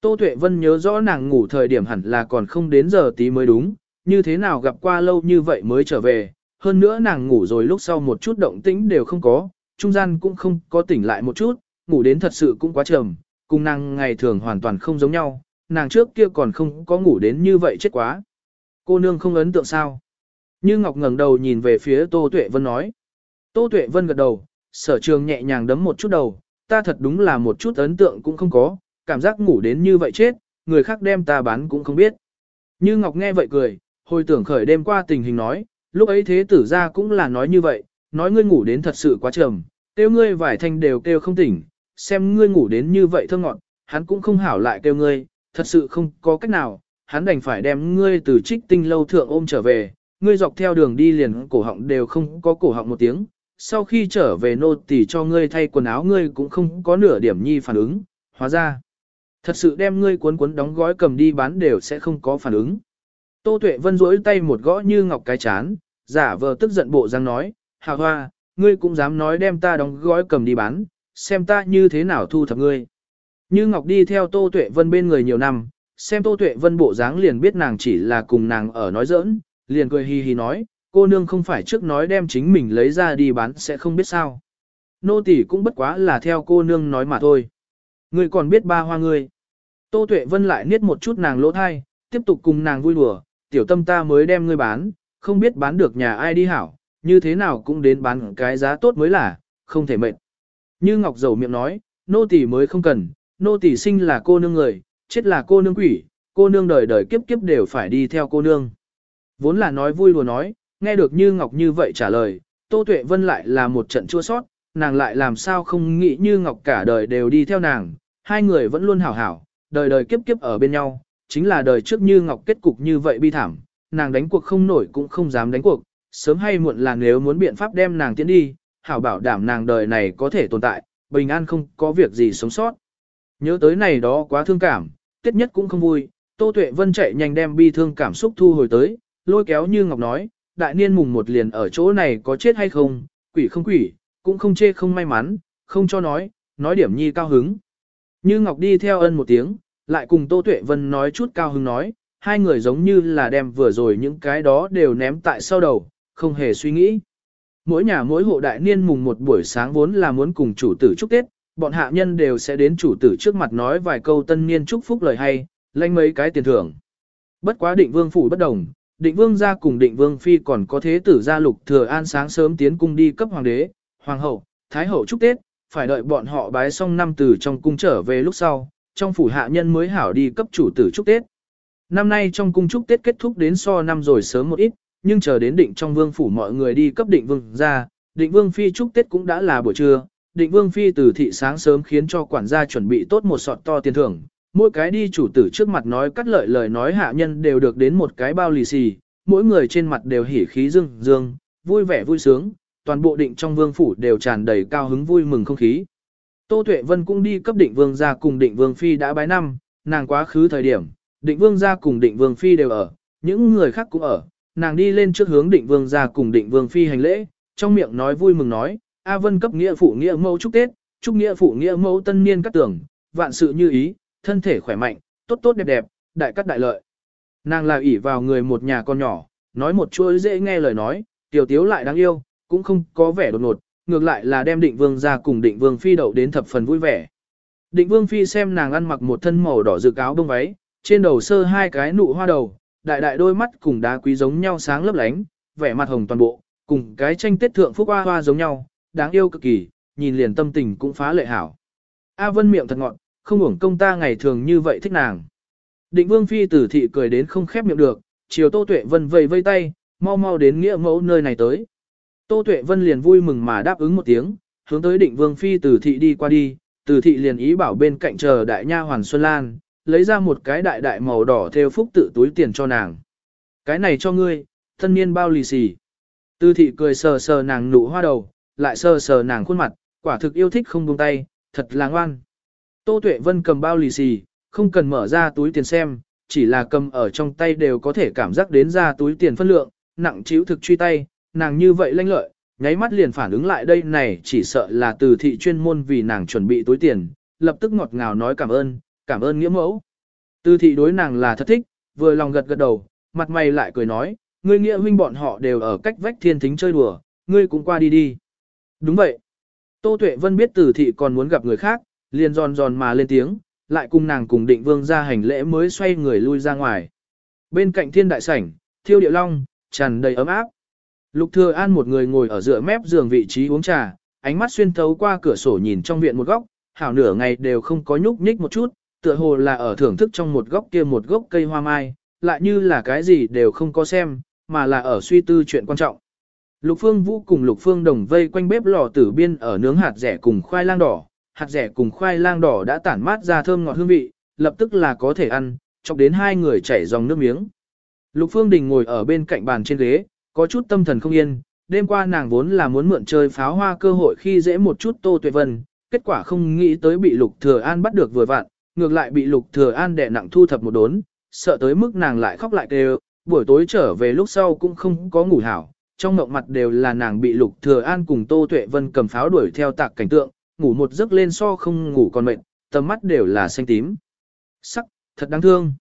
Tô Tuệ Vân nhớ rõ nàng ngủ thời điểm hẳn là còn không đến giờ tí mới đúng, như thế nào gặp qua lâu như vậy mới trở về, hơn nữa nàng ngủ rồi lúc sau một chút động tĩnh đều không có, trung gian cũng không có tỉnh lại một chút, ngủ đến thật sự cũng quá trầm, cùng nàng ngày thường hoàn toàn không giống nhau, nàng trước kia còn không có ngủ đến như vậy chết quá. Cô nương không ấn tượng sao? Như Ngọc ngẩng đầu nhìn về phía Tô Tuệ Vân nói. Tô Tuệ Vân gật đầu, sở trường nhẹ nhàng đấm một chút đầu, ta thật đúng là một chút ấn tượng cũng không có, cảm giác ngủ đến như vậy chết, người khác đem ta bán cũng không biết. Như Ngọc nghe vậy cười, hồi tưởng khởi đêm qua tình hình nói, lúc ấy thế tử ra cũng là nói như vậy, nói ngươi ngủ đến thật sự quá trầm, kêu ngươi vải thanh đều kêu không tỉnh, xem ngươi ngủ đến như vậy thơ ngọn, hắn cũng không hảo lại kêu ngươi, thật sự không có cách nào, hắn đành phải đem ngươi từ trích tinh lâu thượng ôm trở về, ngươi dọc theo đường đi liền cổ họng đều không có cổ họng một tiếng, sau khi trở về nô tỳ cho ngươi thay quần áo ngươi cũng không có nửa điểm nhi phản ứng, hóa ra. Thật sự đem ngươi cuốn cuốn đóng gói cầm đi bán đều sẽ không có phản ứng. Tô Tuệ Vân duỗi tay một gõ như ngọc cái chán, giả vờ tức giận bộ dáng nói, Hà Hoa, ngươi cũng dám nói đem ta đóng gói cầm đi bán, xem ta như thế nào thu thập ngươi. Như Ngọc đi theo Tô Tuệ Vân bên người nhiều năm, xem Tô Tuệ Vân bộ dáng liền biết nàng chỉ là cùng nàng ở nói giỡn, liền cười hi hi nói, cô nương không phải trước nói đem chính mình lấy ra đi bán sẽ không biết sao. Nô tỳ cũng bất quá là theo cô nương nói mà thôi. Ngươi còn biết ba hoa ngươi. Tô Tuệ Vân lại niết một chút nàng lỗ thai, tiếp tục cùng nàng vui đùa, tiểu tâm ta mới đem ngươi bán, không biết bán được nhà ai đi hảo, như thế nào cũng đến bán cái giá tốt mới là, không thể mệt. Như Ngọc Dầu miệng nói, nô tỳ mới không cần, nô tỳ sinh là cô nương người, chết là cô nương quỷ, cô nương đời đời kiếp kiếp đều phải đi theo cô nương. Vốn là nói vui đùa nói, nghe được Như Ngọc như vậy trả lời, Tô Tuệ Vân lại là một trận chua sót, nàng lại làm sao không nghĩ Như Ngọc cả đời đều đi theo nàng, hai người vẫn luôn hảo hảo, đời đời kiếp kiếp ở bên nhau, chính là đời trước như ngọc kết cục như vậy bi thảm, nàng đánh cuộc không nổi cũng không dám đánh cuộc, sớm hay muộn là nếu muốn biện pháp đem nàng tiến đi, hảo bảo đảm nàng đời này có thể tồn tại, bình an không có việc gì sống sót. Nhớ tới này đó quá thương cảm, tiết nhất cũng không vui, Tô Tuệ Vân chạy nhanh đem bi thương cảm xúc thu hồi tới, lôi kéo như Ngọc nói, đại niên mùng một liền ở chỗ này có chết hay không, quỷ không quỷ, cũng không chê không may mắn, không cho nói, nói điểm nhi cao hứng. Như Ngọc đi theo ân một tiếng, lại cùng Tô Tuệ Vân nói chút cao hứng nói, hai người giống như là đem vừa rồi những cái đó đều ném tại sau đầu, không hề suy nghĩ. Mỗi nhà mỗi hộ đại niên mùng một buổi sáng vốn là muốn cùng chủ tử chúc Tết, bọn hạ nhân đều sẽ đến chủ tử trước mặt nói vài câu tân niên chúc phúc lời hay, lãnh mấy cái tiền thưởng. Bất quá định vương phủ bất đồng, định vương gia cùng định vương phi còn có thế tử gia lục thừa an sáng sớm tiến cung đi cấp hoàng đế, hoàng hậu, thái hậu chúc Tết, phải đợi bọn họ bái xong năm từ trong cung trở về lúc sau, trong phủ hạ nhân mới hảo đi cấp chủ tử chúc Tết. Năm nay trong cung chúc Tết kết thúc đến so năm rồi sớm một ít, nhưng chờ đến định trong vương phủ mọi người đi cấp định vương gia, định vương phi chúc Tết cũng đã là buổi trưa, định vương phi từ thị sáng sớm khiến cho quản gia chuẩn bị tốt một sọt to tiền thưởng, mỗi cái đi chủ tử trước mặt nói cắt lợi lời nói hạ nhân đều được đến một cái bao lì xì, mỗi người trên mặt đều hỉ khí dương dương, vui vẻ vui sướng, toàn bộ định trong vương phủ đều tràn đầy cao hứng vui mừng không khí. Tô Tuệ Vân cũng đi cấp định vương gia cùng định vương phi đã bái năm, nàng quá khứ thời điểm, định vương gia cùng định vương phi đều ở, những người khác cũng ở, nàng đi lên trước hướng định vương gia cùng định vương phi hành lễ, trong miệng nói vui mừng nói, A Vân cấp nghĩa phụ nghĩa mẫu chúc Tết, chúc nghĩa phụ nghĩa mẫu tân niên cắt tưởng, vạn sự như ý, thân thể khỏe mạnh, tốt tốt đẹp đẹp, đại cắt đại lợi. Nàng là ỷ vào người một nhà con nhỏ, nói một chuỗi dễ nghe lời nói, tiểu tiếu lại đáng yêu, cũng không có vẻ đột ngột, ngược lại là đem định vương ra cùng định vương phi đậu đến thập phần vui vẻ. Định vương phi xem nàng ăn mặc một thân màu đỏ rực áo bông váy, trên đầu sơ hai cái nụ hoa đầu, đại đại đôi mắt cùng đá quý giống nhau sáng lấp lánh, vẻ mặt hồng toàn bộ, cùng cái tranh tết thượng phúc hoa hoa giống nhau, đáng yêu cực kỳ, nhìn liền tâm tình cũng phá lệ hảo. A Vân miệng thật ngọn, không uổng công ta ngày thường như vậy thích nàng. Định Vương phi tử thị cười đến không khép miệng được, chiều Tô Tuệ Vân vây vây tay, mau mau đến nghĩa mẫu nơi này tới. Tô Tuệ Vân liền vui mừng mà đáp ứng một tiếng, hướng tới Định Vương phi tử thị đi qua đi, tử thị liền ý bảo bên cạnh chờ đại nha hoàn Xuân Lan, lấy ra một cái đại đại màu đỏ theo phúc tự túi tiền cho nàng. Cái này cho ngươi, thân niên bao lì xì. Tư thị cười sờ sờ nàng nụ hoa đầu, lại sờ sờ nàng khuôn mặt, quả thực yêu thích không buông tay, thật là ngoan. Tô Tuệ Vân cầm bao lì xì, không cần mở ra túi tiền xem, chỉ là cầm ở trong tay đều có thể cảm giác đến ra túi tiền phân lượng, nặng chiếu thực truy tay, nàng như vậy lanh lợi, nháy mắt liền phản ứng lại đây này chỉ sợ là từ thị chuyên môn vì nàng chuẩn bị túi tiền, lập tức ngọt ngào nói cảm ơn, cảm ơn nghĩa mẫu. Từ thị đối nàng là thật thích, vừa lòng gật gật đầu, mặt mày lại cười nói, ngươi nghĩa huynh bọn họ đều ở cách vách thiên thính chơi đùa, ngươi cũng qua đi đi. Đúng vậy. Tô Tuệ Vân biết từ thị còn muốn gặp người khác, liền giòn giòn mà lên tiếng, lại cùng nàng cùng định vương ra hành lễ mới xoay người lui ra ngoài. Bên cạnh thiên đại sảnh, thiêu điệu long, tràn đầy ấm áp. Lục thừa an một người ngồi ở giữa mép giường vị trí uống trà, ánh mắt xuyên thấu qua cửa sổ nhìn trong viện một góc, hảo nửa ngày đều không có nhúc nhích một chút, tựa hồ là ở thưởng thức trong một góc kia một gốc cây hoa mai, lại như là cái gì đều không có xem, mà là ở suy tư chuyện quan trọng. Lục Phương Vũ cùng Lục Phương Đồng vây quanh bếp lò tử biên ở nướng hạt rẻ cùng khoai lang đỏ, hạt rẻ cùng khoai lang đỏ đã tản mát ra thơm ngọt hương vị, lập tức là có thể ăn, chọc đến hai người chảy dòng nước miếng. Lục Phương Đình ngồi ở bên cạnh bàn trên ghế, có chút tâm thần không yên, đêm qua nàng vốn là muốn mượn chơi pháo hoa cơ hội khi dễ một chút Tô Tuệ Vân, kết quả không nghĩ tới bị Lục Thừa An bắt được vừa vặn, ngược lại bị Lục Thừa An đè nặng thu thập một đốn, sợ tới mức nàng lại khóc lại kêu, buổi tối trở về lúc sau cũng không có ngủ hảo, trong mộng mặt đều là nàng bị Lục Thừa An cùng Tô Tuệ Vân cầm pháo đuổi theo tạc cảnh tượng, ngủ một giấc lên so không ngủ còn mệt, tầm mắt đều là xanh tím. Sắc, thật đáng thương.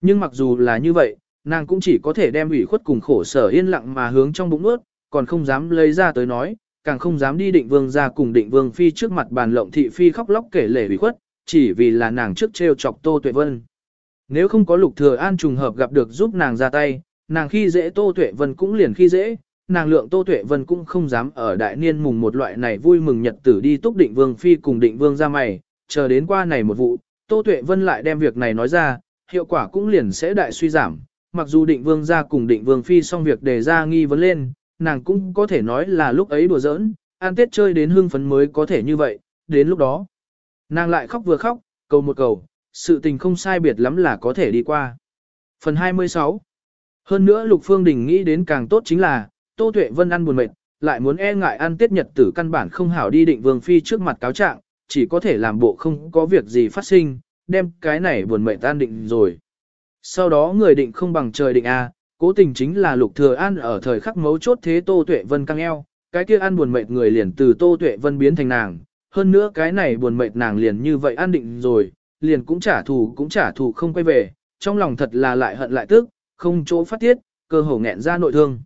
Nhưng mặc dù là như vậy, nàng cũng chỉ có thể đem ủy khuất cùng khổ sở yên lặng mà hướng trong bụng nuốt, còn không dám lấy ra tới nói, càng không dám đi định vương ra cùng định vương phi trước mặt bàn lộng thị phi khóc lóc kể lể ủy khuất, chỉ vì là nàng trước trêu chọc Tô Tuệ Vân. Nếu không có Lục Thừa An trùng hợp gặp được giúp nàng ra tay, nàng khi dễ Tô Tuệ Vân cũng liền khi dễ, nàng lượng Tô Tuệ Vân cũng không dám ở đại niên mùng một loại này vui mừng nhật tử đi túc định vương phi cùng định vương ra mày, chờ đến qua này một vụ, Tô Tuệ Vân lại đem việc này nói ra, hiệu quả cũng liền sẽ đại suy giảm, mặc dù định vương ra cùng định vương phi xong việc đề ra nghi vấn lên, nàng cũng có thể nói là lúc ấy đùa giỡn, an tết chơi đến hương phấn mới có thể như vậy, đến lúc đó, nàng lại khóc vừa khóc, cầu một cầu, sự tình không sai biệt lắm là có thể đi qua. Phần 26 Hơn nữa Lục Phương Đình nghĩ đến càng tốt chính là, Tô Tuệ Vân ăn buồn mệt, lại muốn e ngại ăn tiết nhật tử căn bản không hảo đi định Vương Phi trước mặt cáo trạng, chỉ có thể làm bộ không có việc gì phát sinh, đem cái này buồn mệt tan định rồi. Sau đó người định không bằng trời định A, cố tình chính là Lục Thừa An ở thời khắc mấu chốt thế Tô Tuệ Vân căng eo, cái kia ăn buồn mệt người liền từ Tô Tuệ Vân biến thành nàng, hơn nữa cái này buồn mệt nàng liền như vậy an định rồi, liền cũng trả thù cũng trả thù không quay về, trong lòng thật là lại hận lại tức, không chỗ phát tiết, cơ hồ nghẹn ra nội thương.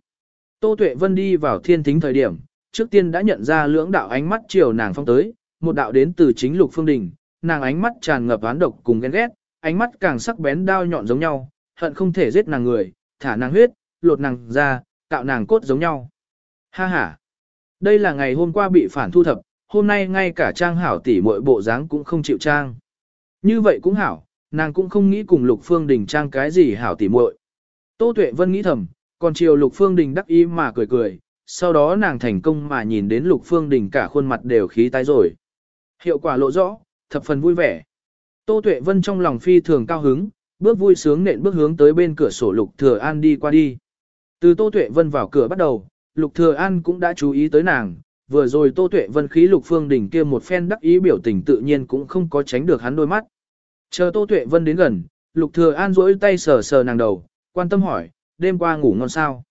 Tô Tuệ Vân đi vào thiên thính thời điểm, trước tiên đã nhận ra lưỡng đạo ánh mắt chiều nàng phong tới, một đạo đến từ chính Lục Phương Đình, nàng ánh mắt tràn ngập oán độc cùng ghen ghét, ánh mắt càng sắc bén đao nhọn giống nhau, hận không thể giết nàng người, thả nàng huyết, lột nàng ra, cạo nàng cốt giống nhau. Ha ha. Đây là ngày hôm qua bị phản thu thập, hôm nay ngay cả trang hảo tỷ muội bộ dáng cũng không chịu trang. Như vậy cũng hảo, nàng cũng không nghĩ cùng Lục Phương Đình trang cái gì hảo tỷ muội. Tô Tuệ Vân nghĩ thầm, còn chiều Lục Phương Đình đắc ý mà cười cười, sau đó nàng thành công mà nhìn đến Lục Phương Đình cả khuôn mặt đều khí tái rồi. Hiệu quả lộ rõ, thập phần vui vẻ. Tô Tuệ Vân trong lòng phi thường cao hứng, bước vui sướng nện bước hướng tới bên cửa sổ Lục Thừa An đi qua đi. Từ Tô Tuệ Vân vào cửa bắt đầu, Lục Thừa An cũng đã chú ý tới nàng, vừa rồi Tô Tuệ Vân khí Lục Phương Đình kia một phen đắc ý biểu tình tự nhiên cũng không có tránh được hắn đôi mắt. Chờ Tô Tuệ Vân đến gần, Lục Thừa An duỗi tay sờ sờ nàng đầu, quan tâm hỏi, đêm qua ngủ ngon sao?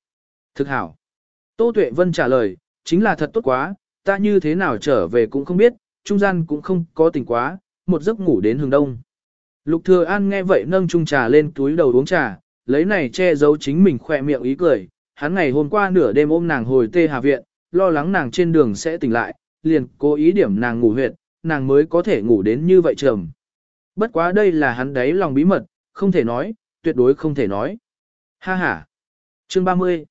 Thực hảo. Tô Tuệ Vân trả lời, chính là thật tốt quá, ta như thế nào trở về cũng không biết, trung gian cũng không có tình quá, một giấc ngủ đến hừng đông. Lục Thừa An nghe vậy nâng chung trà lên túi đầu uống trà, lấy này che giấu chính mình khỏe miệng ý cười, hắn ngày hôm qua nửa đêm ôm nàng hồi tê hà viện, lo lắng nàng trên đường sẽ tỉnh lại, liền cố ý điểm nàng ngủ huyệt, nàng mới có thể ngủ đến như vậy trầm. Bất quá đây là hắn đấy lòng bí mật, không thể nói, tuyệt đối không thể nói. Ha ha. Chương 30.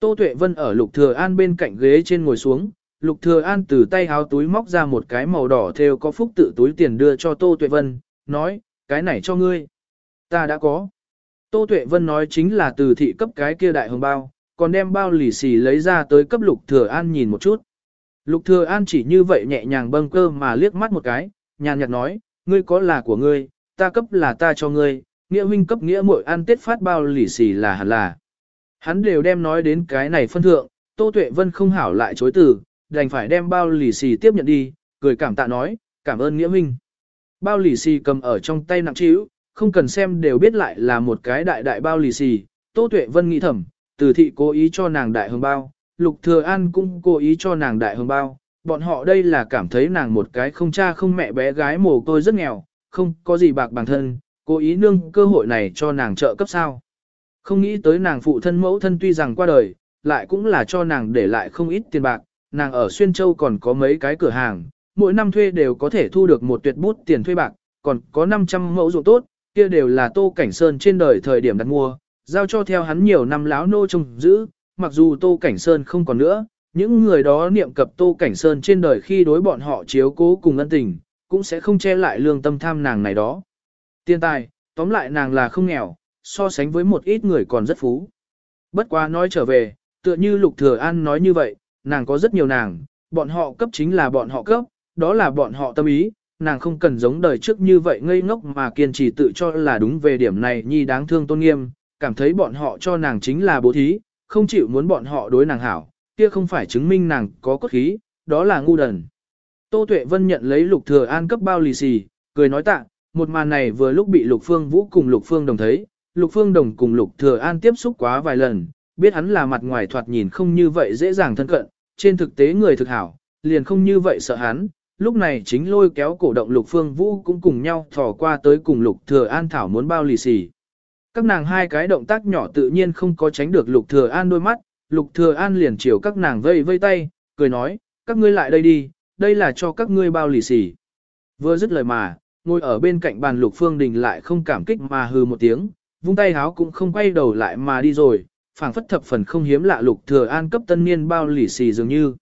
Tô Tuệ Vân ở Lục Thừa An bên cạnh ghế trên ngồi xuống, Lục Thừa An từ tay háo túi móc ra một cái màu đỏ thêu có phúc tự túi tiền đưa cho Tô Tuệ Vân, nói, cái này cho ngươi. Ta đã có. Tô Tuệ Vân nói chính là từ thị cấp cái kia đại hồng bao, còn đem bao lì xì lấy ra tới cấp Lục Thừa An nhìn một chút. Lục Thừa An chỉ như vậy nhẹ nhàng bâng cơ mà liếc mắt một cái, nhàn nhạt nói, ngươi có là của ngươi, ta cấp là ta cho ngươi, nghĩa huynh cấp nghĩa muội ăn tết phát bao lì xì là hẳn là. Hắn đều đem nói đến cái này phân thượng, Tô Tuệ Vân không hảo lại chối từ, đành phải đem bao lì xì tiếp nhận đi, cười cảm tạ nói, cảm ơn nghĩa huynh. Bao lì xì cầm ở trong tay nặng trĩu, không cần xem đều biết lại là một cái đại đại bao lì xì, Tô Tuệ Vân nghĩ thầm, từ thị cố ý cho nàng đại hương bao, Lục Thừa An cũng cố ý cho nàng đại hương bao, bọn họ đây là cảm thấy nàng một cái không cha không mẹ bé gái mồ côi rất nghèo, không có gì bạc bằng thân, cố ý nương cơ hội này cho nàng trợ cấp sao. Không nghĩ tới nàng phụ thân mẫu thân tuy rằng qua đời, lại cũng là cho nàng để lại không ít tiền bạc, nàng ở Xuyên Châu còn có mấy cái cửa hàng, mỗi năm thuê đều có thể thu được một tuyệt bút tiền thuê bạc, còn có 500 mẫu ruộng tốt, kia đều là Tô Cảnh Sơn trên đời thời điểm đặt mua, giao cho theo hắn nhiều năm láo nô trông giữ, mặc dù Tô Cảnh Sơn không còn nữa, những người đó niệm cập Tô Cảnh Sơn trên đời khi đối bọn họ chiếu cố cùng ân tình, cũng sẽ không che lại lương tâm tham nàng này đó. Tiên tài, tóm lại nàng là không nghèo, so sánh với một ít người còn rất phú. Bất quá nói trở về, tựa như Lục Thừa An nói như vậy, nàng có rất nhiều nàng, bọn họ cấp chính là bọn họ cấp, đó là bọn họ tâm ý, nàng không cần giống đời trước như vậy ngây ngốc mà kiên trì tự cho là đúng về điểm này nhi đáng thương tôn nghiêm, cảm thấy bọn họ cho nàng chính là bố thí, không chịu muốn bọn họ đối nàng hảo, kia không phải chứng minh nàng có cốt khí, đó là ngu đần. Tô Tuệ Vân nhận lấy Lục Thừa An cấp bao lì xì, cười nói tạ, một màn này vừa lúc bị Lục Phương Vũ cùng Lục Phương Đồng thấy, Lục Phương Đồng cùng Lục Thừa An tiếp xúc quá vài lần, biết hắn là mặt ngoài thoạt nhìn không như vậy dễ dàng thân cận, trên thực tế người thực hảo, liền không như vậy sợ hắn. Lúc này chính lôi kéo cổ động Lục Phương Vũ cũng cùng nhau thò qua tới cùng Lục Thừa An thảo muốn bao lì xì. Các nàng hai cái động tác nhỏ tự nhiên không có tránh được Lục Thừa An đôi mắt, Lục Thừa An liền chiều các nàng vây vây tay, cười nói, các ngươi lại đây đi, đây là cho các ngươi bao lì xì. Vừa dứt lời mà, ngồi ở bên cạnh bàn Lục Phương Đình lại không cảm kích mà hừ một tiếng, vung tay háo cũng không quay đầu lại mà đi rồi, phảng phất thập phần không hiếm lạ Lục Thừa An cấp tân niên bao lì xì dường như.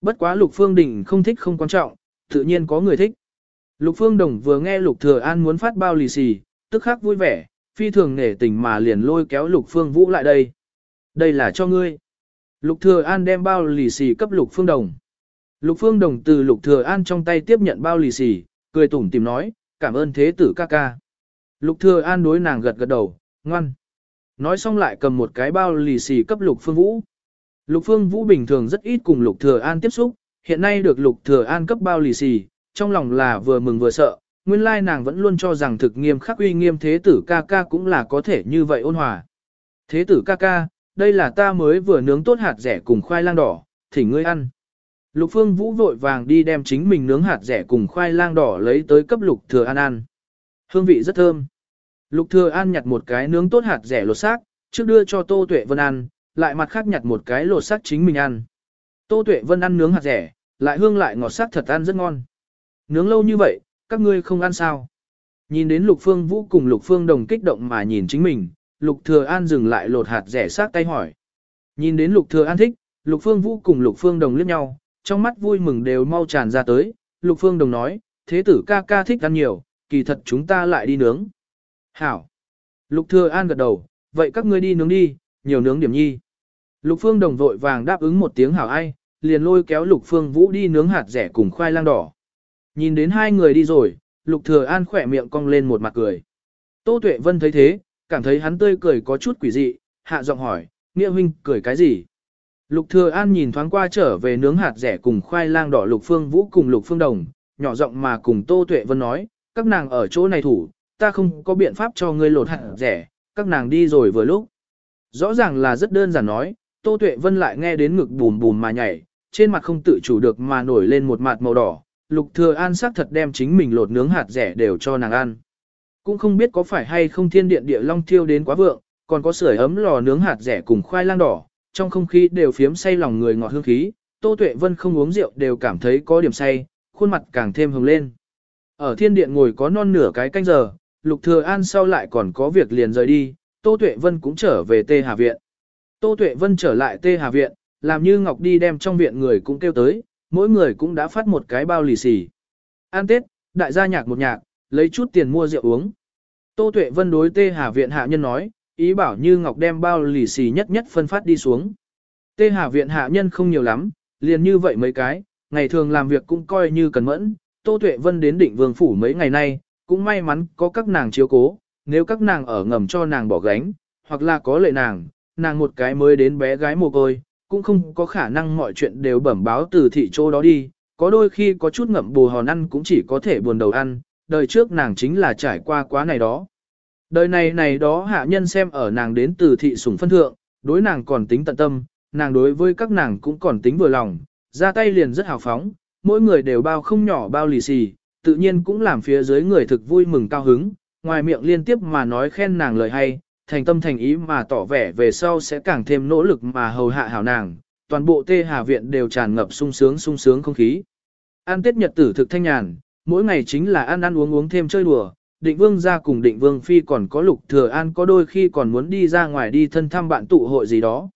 Bất quá Lục Phương Đình không thích không quan trọng, tự nhiên có người thích. Lục Phương Đồng vừa nghe Lục Thừa An muốn phát bao lì xì, tức khắc vui vẻ, phi thường nể tình mà liền lôi kéo Lục Phương Vũ lại đây. Đây là cho ngươi. Lục Thừa An đem bao lì xì cấp Lục Phương Đồng. Lục Phương Đồng từ Lục Thừa An trong tay tiếp nhận bao lì xì, cười tủm tìm nói, cảm ơn thế tử ca ca. Lục thừa an đối nàng gật gật đầu, ngoan. Nói xong lại cầm một cái bao lì xì cấp lục phương vũ. Lục phương vũ bình thường rất ít cùng lục thừa an tiếp xúc, hiện nay được lục thừa an cấp bao lì xì, trong lòng là vừa mừng vừa sợ, nguyên lai nàng vẫn luôn cho rằng thực nghiêm khắc uy nghiêm thế tử ca ca cũng là có thể như vậy ôn hòa. Thế tử ca ca, đây là ta mới vừa nướng tốt hạt rẻ cùng khoai lang đỏ, thỉnh ngươi ăn. Lục phương vũ vội vàng đi đem chính mình nướng hạt rẻ cùng khoai lang đỏ lấy tới cấp lục thừa an ăn. Hương vị rất thơm. Lục thừa an nhặt một cái nướng tốt hạt rẻ lột xác, trước đưa cho Tô Tuệ Vân ăn, lại mặt khác nhặt một cái lột xác chính mình ăn. Tô Tuệ Vân ăn nướng hạt rẻ, lại hương lại ngọt sắc thật ăn rất ngon. Nướng lâu như vậy, các ngươi không ăn sao? Nhìn đến Lục Phương Vũ cùng Lục Phương Đồng kích động mà nhìn chính mình, Lục Thừa An dừng lại lột hạt rẻ sát tay hỏi. Nhìn đến Lục Thừa An thích, Lục Phương Vũ cùng Lục Phương Đồng liếc nhau, trong mắt vui mừng đều mau tràn ra tới. Lục Phương Đồng nói, thế tử ca ca thích ăn nhiều, kỳ thật chúng ta lại đi nướng. Hảo. Lục Thừa An gật đầu, vậy các ngươi đi nướng đi, nhiều nướng điểm nhi. Lục Phương Đồng vội vàng đáp ứng một tiếng hảo ai, liền lôi kéo Lục Phương Vũ đi nướng hạt rẻ cùng khoai lang đỏ. Nhìn đến hai người đi rồi, Lục Thừa An khỏe miệng cong lên một mặt cười. Tô Tuệ Vân thấy thế, cảm thấy hắn tươi cười có chút quỷ dị, hạ giọng hỏi, nghĩa huynh, cười cái gì? Lục Thừa An nhìn thoáng qua trở về nướng hạt rẻ cùng khoai lang đỏ Lục Phương Vũ cùng Lục Phương Đồng, nhỏ giọng mà cùng Tô Tuệ Vân nói, các nàng ở chỗ này thủ, ta không có biện pháp cho ngươi lột hạt rẻ, các nàng đi rồi vừa lúc. Rõ ràng là rất đơn giản nói, Tô Tuệ Vân lại nghe đến ngực bùm bùm mà nhảy, trên mặt không tự chủ được mà nổi lên một mặt màu đỏ, Lục Thừa An sắc thật đem chính mình lột nướng hạt rẻ đều cho nàng ăn. Cũng không biết có phải hay không thiên điện địa long thiêu đến quá vượng, còn có sưởi ấm lò nướng hạt rẻ cùng khoai lang đỏ, trong không khí đều phiếm say lòng người ngọt hương khí, Tô Tuệ Vân không uống rượu đều cảm thấy có điểm say, khuôn mặt càng thêm hồng lên. Ở thiên điện ngồi có non nửa cái canh giờ, Lục Thừa An sau lại còn có việc liền rời đi, Tô Tuệ Vân cũng trở về Tê Hà Viện. Tô Tuệ Vân trở lại Tê Hà Viện, làm như Ngọc đi đem trong viện người cũng kêu tới, mỗi người cũng đã phát một cái bao lì xì. An Tết, đại gia nhạc một nhạc, lấy chút tiền mua rượu uống. Tô Tuệ Vân đối Tê Hà Viện hạ nhân nói, ý bảo như Ngọc đem bao lì xì nhất nhất phân phát đi xuống. Tê Hà Viện hạ nhân không nhiều lắm, liền như vậy mấy cái, ngày thường làm việc cũng coi như cần mẫn. Tô Tuệ Vân đến định vương phủ mấy ngày nay, cũng may mắn có các nàng chiếu cố, nếu các nàng ở ngầm cho nàng bỏ gánh, hoặc là có lệ nàng, nàng một cái mới đến bé gái mồ côi, cũng không có khả năng mọi chuyện đều bẩm báo từ thị chỗ đó đi, có đôi khi có chút ngậm bù hòn ăn cũng chỉ có thể buồn đầu ăn, đời trước nàng chính là trải qua quá này đó. Đời này này đó hạ nhân xem ở nàng đến từ thị sủng phân thượng, đối nàng còn tính tận tâm, nàng đối với các nàng cũng còn tính vừa lòng, ra tay liền rất hào phóng, mỗi người đều bao không nhỏ bao lì xì, tự nhiên cũng làm phía dưới người thực vui mừng cao hứng, ngoài miệng liên tiếp mà nói khen nàng lời hay, thành tâm thành ý mà tỏ vẻ về sau sẽ càng thêm nỗ lực mà hầu hạ hảo nàng, toàn bộ tê hà viện đều tràn ngập sung sướng sung sướng không khí. ăn tết nhật tử thực thanh nhàn, mỗi ngày chính là ăn ăn uống uống thêm chơi đùa, định vương ra cùng định vương phi còn có lục thừa an có đôi khi còn muốn đi ra ngoài đi thân thăm bạn tụ hội gì đó.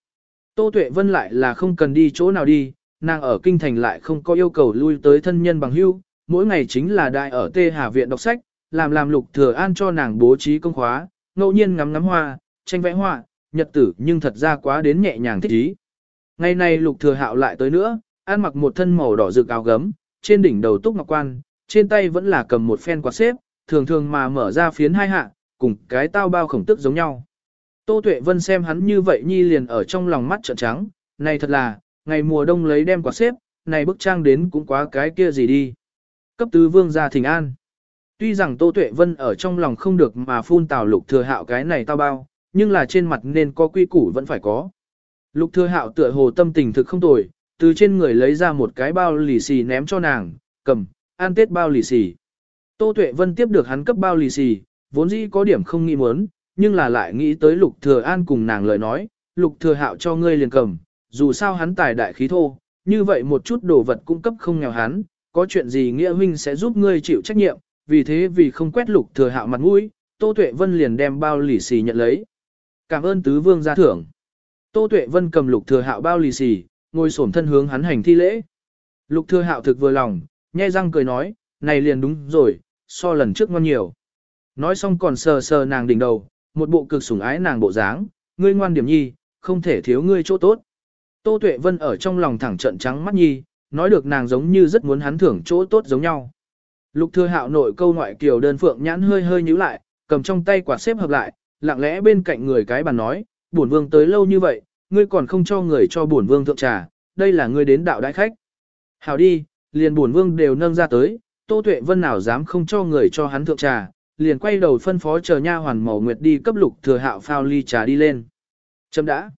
Tô Tuệ Vân lại là không cần đi chỗ nào đi, nàng ở kinh thành lại không có yêu cầu lui tới thân nhân bằng hữu, mỗi ngày chính là đại ở Tê Hà viện đọc sách, làm làm lục thừa an cho nàng bố trí công khóa, ngẫu nhiên ngắm ngắm hoa, tranh vẽ họa, nhật tử nhưng thật ra quá đến nhẹ nhàng thích ý. Ngày nay lục thừa hạo lại tới nữa, ăn mặc một thân màu đỏ rực áo gấm, trên đỉnh đầu túc ngọc quan, trên tay vẫn là cầm một phen quạt xếp, thường thường mà mở ra phiến hai hạ, cùng cái tao bao khổng tức giống nhau. Tô Tuệ Vân xem hắn như vậy nhi liền ở trong lòng mắt trợn trắng, này thật là, ngày mùa đông lấy đem quả xếp, này bức trang đến cũng quá cái kia gì đi. Cấp tứ vương gia thỉnh an. Tuy rằng Tô Tuệ Vân ở trong lòng không được mà phun tào lục thừa hạo cái này tao bao, nhưng là trên mặt nên có quy củ vẫn phải có. Lục thừa hạo tựa hồ tâm tình thực không tồi, từ trên người lấy ra một cái bao lì xì ném cho nàng, cầm, ăn tết bao lì xì. Tô Tuệ Vân tiếp được hắn cấp bao lì xì, vốn dĩ có điểm không nghĩ muốn, nhưng là lại nghĩ tới Lục Thừa An cùng nàng lời nói, Lục Thừa Hạo cho ngươi liền cầm, dù sao hắn tài đại khí thô, như vậy một chút đồ vật cung cấp không nghèo hắn, có chuyện gì nghĩa huynh sẽ giúp ngươi chịu trách nhiệm, vì thế vì không quét Lục Thừa Hạo mặt mũi, Tô Tuệ Vân liền đem bao lì xì nhận lấy. Cảm ơn tứ vương gia thưởng. Tô Tuệ Vân cầm Lục Thừa Hạo bao lì xì, ngồi xổm thân hướng hắn hành thi lễ. Lục Thừa Hạo thực vừa lòng, nhếch răng cười nói, này liền đúng rồi, so lần trước ngon nhiều. Nói xong còn sờ sờ nàng đỉnh đầu, một bộ cực sủng ái nàng bộ dáng, ngươi ngoan điểm nhi, không thể thiếu ngươi chỗ tốt. Tô Tuệ Vân ở trong lòng thẳng trận trắng mắt nhi, nói được nàng giống như rất muốn hắn thưởng chỗ tốt giống nhau. Lục thừa hạo nội câu ngoại kiều đơn phượng nhãn hơi hơi nhíu lại, cầm trong tay quạt xếp hợp lại, lặng lẽ bên cạnh người cái bàn nói, bổn vương tới lâu như vậy, ngươi còn không cho người cho bổn vương thượng trà, đây là ngươi đến đạo đại khách. Hảo đi, liền bổn vương đều nâng ra tới, Tô Tuệ Vân nào dám không cho người cho hắn thượng trà, liền quay đầu phân phó chờ nha hoàn màu nguyệt đi cấp lục thừa hạo phao ly trà đi lên. Chấm đã.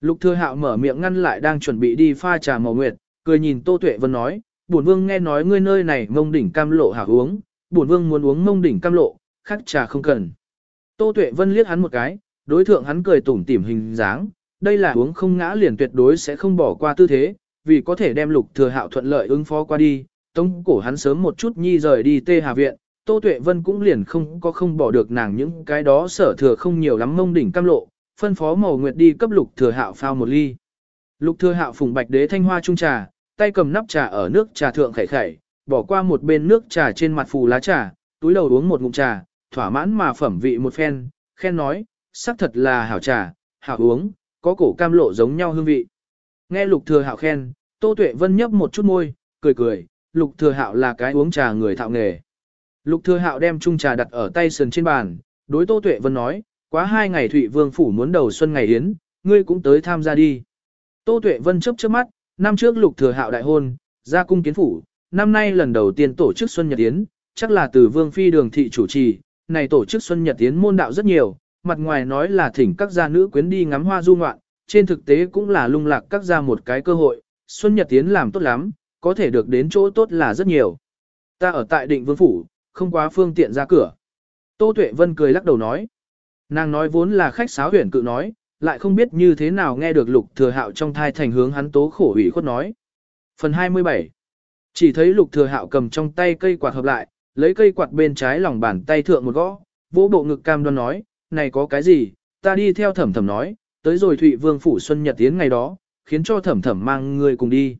Lục thừa hạo mở miệng ngăn lại đang chuẩn bị đi pha trà màu nguyệt, cười nhìn Tô Tuệ Vân nói, bổn vương nghe nói ngươi nơi này mông đỉnh cam lộ hảo uống, bổn vương muốn uống mông đỉnh cam lộ, khác trà không cần. Tô Tuệ Vân liếc hắn một cái, đối thượng hắn cười tủm tỉm hình dáng, đây là uống không ngã liền tuyệt đối sẽ không bỏ qua tư thế, vì có thể đem lục thừa hạo thuận lợi ứng phó qua đi, tống cổ hắn sớm một chút nhi rời đi tê hà viện, Tô Tuệ Vân cũng liền không có không bỏ được nàng những cái đó sở thừa không nhiều lắm mông đỉnh cam lộ, phân phó mầu nguyệt đi cấp lục thừa hạo phao một ly. Lục thừa hạo phùng bạch đế thanh hoa trung trà, tay cầm nắp trà ở nước trà thượng khẩy khẩy, bỏ qua một bên nước trà trên mặt phù lá trà, túi đầu uống một ngụm trà, thỏa mãn mà phẩm vị một phen, khen nói, sắc thật là hảo trà, hảo uống, có cổ cam lộ giống nhau hương vị. Nghe lục thừa hạo khen, Tô Tuệ Vân nhấp một chút môi, cười cười, lục thừa hạo là cái uống trà người thạo nghề. Lục thừa hạo đem chung trà đặt ở tay sườn trên bàn, đối Tô Tuệ Vân nói, quá hai ngày Thụy Vương Phủ muốn đầu xuân ngày yến, ngươi cũng tới tham gia đi. Tô Tuệ Vân chớp chớp mắt, năm trước lục thừa hạo đại hôn, ra cung kiến phủ, năm nay lần đầu tiên tổ chức xuân nhật yến, chắc là từ Vương Phi đường thị chủ trì, này tổ chức xuân nhật yến môn đạo rất nhiều, mặt ngoài nói là thỉnh các gia nữ quyến đi ngắm hoa du ngoạn, trên thực tế cũng là lung lạc các gia một cái cơ hội, xuân nhật yến làm tốt lắm, có thể được đến chỗ tốt là rất nhiều. Ta ở tại định vương phủ, không quá phương tiện ra cửa. Tô Tuệ Vân cười lắc đầu nói. Nàng nói vốn là khách sáo huyền cự nói, lại không biết như thế nào nghe được lục thừa hạo trong thai thành hướng hắn tố khổ ủy khuất nói. Phần 27 Chỉ thấy lục thừa hạo cầm trong tay cây quạt hợp lại, lấy cây quạt bên trái lòng bàn tay thượng một gõ, vỗ bộ ngực cam đoan nói, này có cái gì, ta đi theo thẩm thẩm nói, tới rồi Thụy Vương Phủ Xuân Nhật Tiến ngày đó, khiến cho thẩm thẩm mang người cùng đi.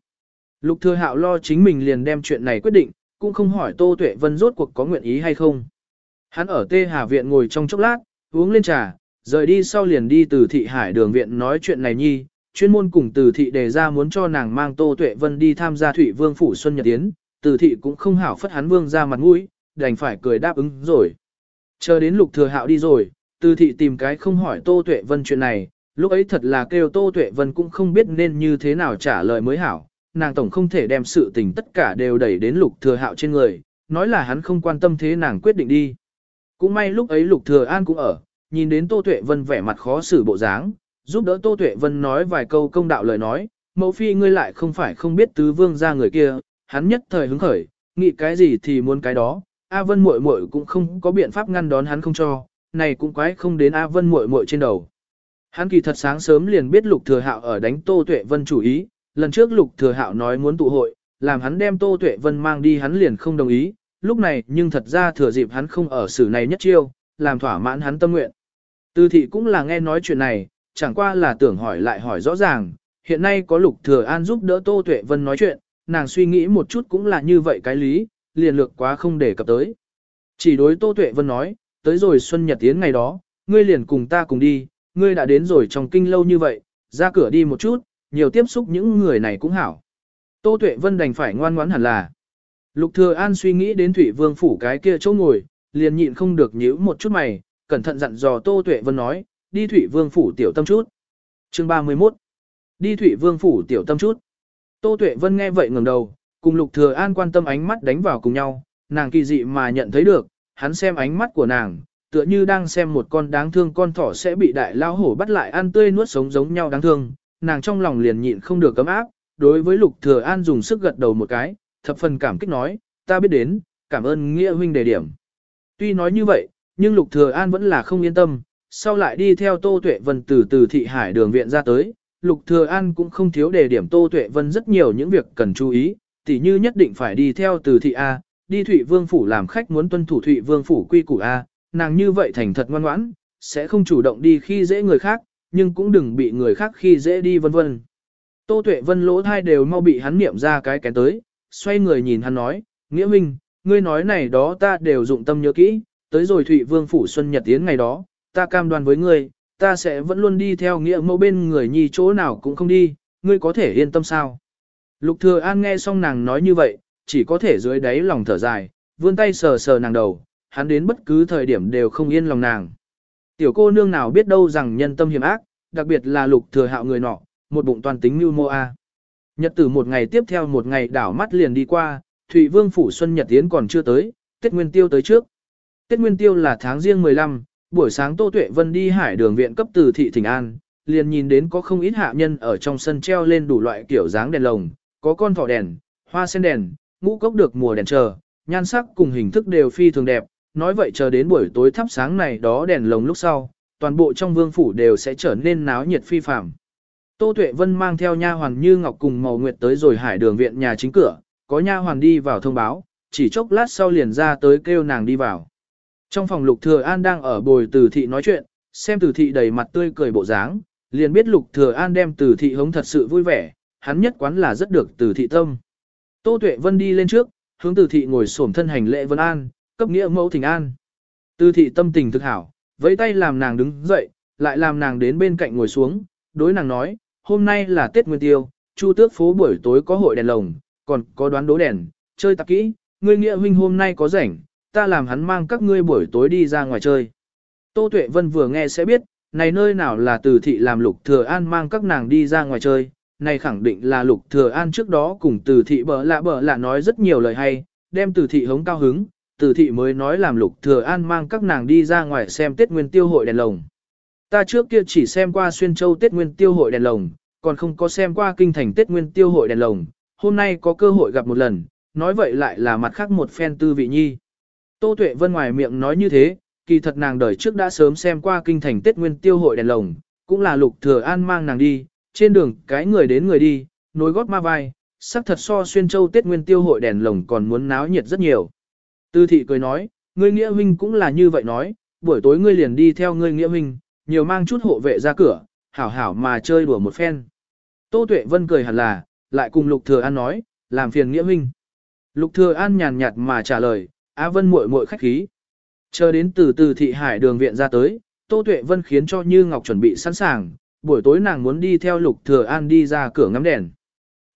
Lục thừa hạo lo chính mình liền đem chuyện này quyết định, cũng không hỏi Tô Tuệ Vân rốt cuộc có nguyện ý hay không. Hắn ở Tê Hà Viện ngồi trong chốc lát, uống lên trà, rời đi sau liền đi từ thị hải đường viện nói chuyện này nhi, chuyên môn cùng từ thị đề ra muốn cho nàng mang Tô Tuệ Vân đi tham gia Thụy Vương Phủ Xuân Nhật Tiến, từ thị cũng không hảo phất hắn vương ra mặt mũi, đành phải cười đáp ứng rồi. Chờ đến lục thừa hạo đi rồi, từ thị tìm cái không hỏi Tô Tuệ Vân chuyện này, lúc ấy thật là kêu Tô Tuệ Vân cũng không biết nên như thế nào trả lời mới hảo, nàng tổng không thể đem sự tình tất cả đều đẩy đến lục thừa hạo trên người, nói là hắn không quan tâm thế nàng quyết định đi. Cũng may lúc ấy lục thừa an cũng ở, nhìn đến Tô Tuệ Vân vẻ mặt khó xử bộ dáng, giúp đỡ Tô Tuệ Vân nói vài câu công đạo lời nói, mẫu phi ngươi lại không phải không biết tứ vương gia người kia, hắn nhất thời hứng khởi, nghĩ cái gì thì muốn cái đó, A Vân muội muội cũng không có biện pháp ngăn đón hắn không cho, này cũng quái không đến A Vân muội muội trên đầu. Hắn kỳ thật sáng sớm liền biết Lục Thừa Hạo ở đánh Tô Tuệ Vân chủ ý, lần trước Lục Thừa Hạo nói muốn tụ hội, làm hắn đem Tô Tuệ Vân mang đi hắn liền không đồng ý, lúc này nhưng thật ra thừa dịp hắn không ở xử này nhất chiêu, làm thỏa mãn hắn tâm nguyện. Tư thị cũng là nghe nói chuyện này, chẳng qua là tưởng hỏi lại hỏi rõ ràng, hiện nay có Lục Thừa An giúp đỡ Tô Tuệ Vân nói chuyện, nàng suy nghĩ một chút cũng là như vậy cái lý, liền lược quá không để cập tới. Chỉ đối Tô Tuệ Vân nói, tới rồi Xuân Nhật Tiến ngày đó, ngươi liền cùng ta cùng đi, ngươi đã đến rồi trong kinh lâu như vậy, ra cửa đi một chút, nhiều tiếp xúc những người này cũng hảo. Tô Tuệ Vân đành phải ngoan ngoãn hẳn là. Lục Thừa An suy nghĩ đến Thủy Vương phủ cái kia chỗ ngồi, liền nhịn không được nhíu một chút mày, cẩn thận dặn dò Tô Tuệ Vân nói, đi Thủy Vương phủ tiểu tâm chút. Chương 31. Đi Thủy Vương phủ tiểu tâm chút. Tô Tuệ Vân nghe vậy ngẩng đầu, cùng Lục Thừa An quan tâm ánh mắt đánh vào cùng nhau, nàng kỳ dị mà nhận thấy được, hắn xem ánh mắt của nàng, tựa như đang xem một con đáng thương con thỏ sẽ bị đại lao hổ bắt lại ăn tươi nuốt sống giống nhau đáng thương, nàng trong lòng liền nhịn không được cấm áp, đối với Lục Thừa An dùng sức gật đầu một cái, thập phần cảm kích nói, ta biết đến, cảm ơn nghĩa huynh đề điểm. Tuy nói như vậy, nhưng Lục Thừa An vẫn là không yên tâm, sau lại đi theo Tô Tuệ Vân từ từ thị hải đường viện ra tới, Lục Thừa An cũng không thiếu đề điểm Tô Tuệ Vân rất nhiều những việc cần chú ý, tỉ như nhất định phải đi theo từ thị A, đi Thụy Vương Phủ làm khách muốn tuân thủ Thụy Vương Phủ quy củ A, nàng như vậy thành thật ngoan ngoãn, sẽ không chủ động đi khi dễ người khác, nhưng cũng đừng bị người khác khi dễ đi vân vân. Tô Tuệ Vân lỗ thai đều mau bị hắn niệm ra cái kén tới, xoay người nhìn hắn nói, Nghĩa Minh, ngươi nói này đó ta đều dụng tâm nhớ kỹ, tới rồi Thụy Vương Phủ Xuân Nhật Tiến ngày đó, ta cam đoan với ngươi, ta sẽ vẫn luôn đi theo nghĩa mẫu bên người nhi chỗ nào cũng không đi, ngươi có thể yên tâm sao. Lục Thừa An nghe xong nàng nói như vậy, chỉ có thể dưới đáy lòng thở dài, vươn tay sờ sờ nàng đầu, hắn đến bất cứ thời điểm đều không yên lòng nàng. Tiểu cô nương nào biết đâu rằng nhân tâm hiểm ác, đặc biệt là lục thừa hạo người nọ, một bụng toàn tính mưu mô a. Nhật tử một ngày tiếp theo một ngày đảo mắt liền đi qua, Thụy Vương phủ Xuân Nhật Tiến còn chưa tới, Tết Nguyên Tiêu tới trước. Tết Nguyên Tiêu là tháng riêng 15, buổi sáng Tô Tuệ Vân đi hải đường viện cấp từ thị Thịnh An, liền nhìn đến có không ít hạ nhân ở trong sân treo lên đủ loại kiểu dáng đèn lồng, có con thỏ đèn, hoa sen đèn, ngũ cốc được mùa đèn chờ, nhan sắc cùng hình thức đều phi thường đẹp, nói vậy chờ đến buổi tối thắp sáng này đó đèn lồng lúc sau, toàn bộ trong vương phủ đều sẽ trở nên náo nhiệt phi phàm. Tô Tuệ Vân mang theo nha hoàn Như Ngọc cùng Màu Nguyệt tới rồi hải đường viện nhà chính cửa, có nha hoàn đi vào thông báo, chỉ chốc lát sau liền ra tới kêu nàng đi vào. Trong phòng Lục Thừa An đang ở bồi Từ thị nói chuyện, xem Từ thị đầy mặt tươi cười bộ dáng, liền biết Lục Thừa An đem Từ thị hống thật sự vui vẻ, hắn nhất quán là rất được Từ thị tâm. Tô Tuệ Vân đi lên trước, hướng Từ thị ngồi xổm thân hành lễ vân an, cấp nghĩa mẫu thỉnh an. Từ thị tâm tình thực hảo, vẫy tay làm nàng đứng dậy, lại làm nàng đến bên cạnh ngồi xuống, đối nàng nói, hôm nay là Tết Nguyên Tiêu, Chu Tước phố buổi tối có hội đèn lồng, còn có đoán đố đèn, chơi tạp kỹ, ngươi nghĩa huynh hôm nay có rảnh, ta làm hắn mang các ngươi buổi tối đi ra ngoài chơi. Tô Tuệ Vân vừa nghe sẽ biết, này nơi nào là từ thị làm lục thừa an mang các nàng đi ra ngoài chơi, này khẳng định là lục thừa an trước đó cùng từ thị bỡ lạ bỡ lạ nói rất nhiều lời hay, đem từ thị hống cao hứng, từ thị mới nói làm lục thừa an mang các nàng đi ra ngoài xem Tết Nguyên Tiêu hội đèn lồng. Ta trước kia chỉ xem qua xuyên châu Tết Nguyên Tiêu hội đèn lồng, còn không có xem qua kinh thành Tết Nguyên Tiêu hội đèn lồng, hôm nay có cơ hội gặp một lần, nói vậy lại là mặt khác một phen tư vị nhi. Tô Tuệ Vân ngoài miệng nói như thế, kỳ thật nàng đời trước đã sớm xem qua kinh thành Tết Nguyên Tiêu hội đèn lồng, cũng là Lục Thừa An mang nàng đi, trên đường cái người đến người đi, nối gót ma vai, sắc thật so xuyên châu Tết Nguyên Tiêu hội đèn lồng còn muốn náo nhiệt rất nhiều. Tư thị cười nói, ngươi nghĩa huynh cũng là như vậy nói, buổi tối ngươi liền đi theo ngươi nghĩa huynh, nhiều mang chút hộ vệ ra cửa, hảo hảo mà chơi đùa một phen. Tô Tuệ Vân cười hẳn là, lại cùng Lục Thừa An nói, làm phiền nghĩa huynh. Lục Thừa An nhàn nhạt mà trả lời, Á Vân muội muội khách khí. Chờ đến từ từ thị hải đường viện ra tới, Tô Tuệ Vân khiến cho Như Ngọc chuẩn bị sẵn sàng, buổi tối nàng muốn đi theo Lục Thừa An đi ra cửa ngắm đèn.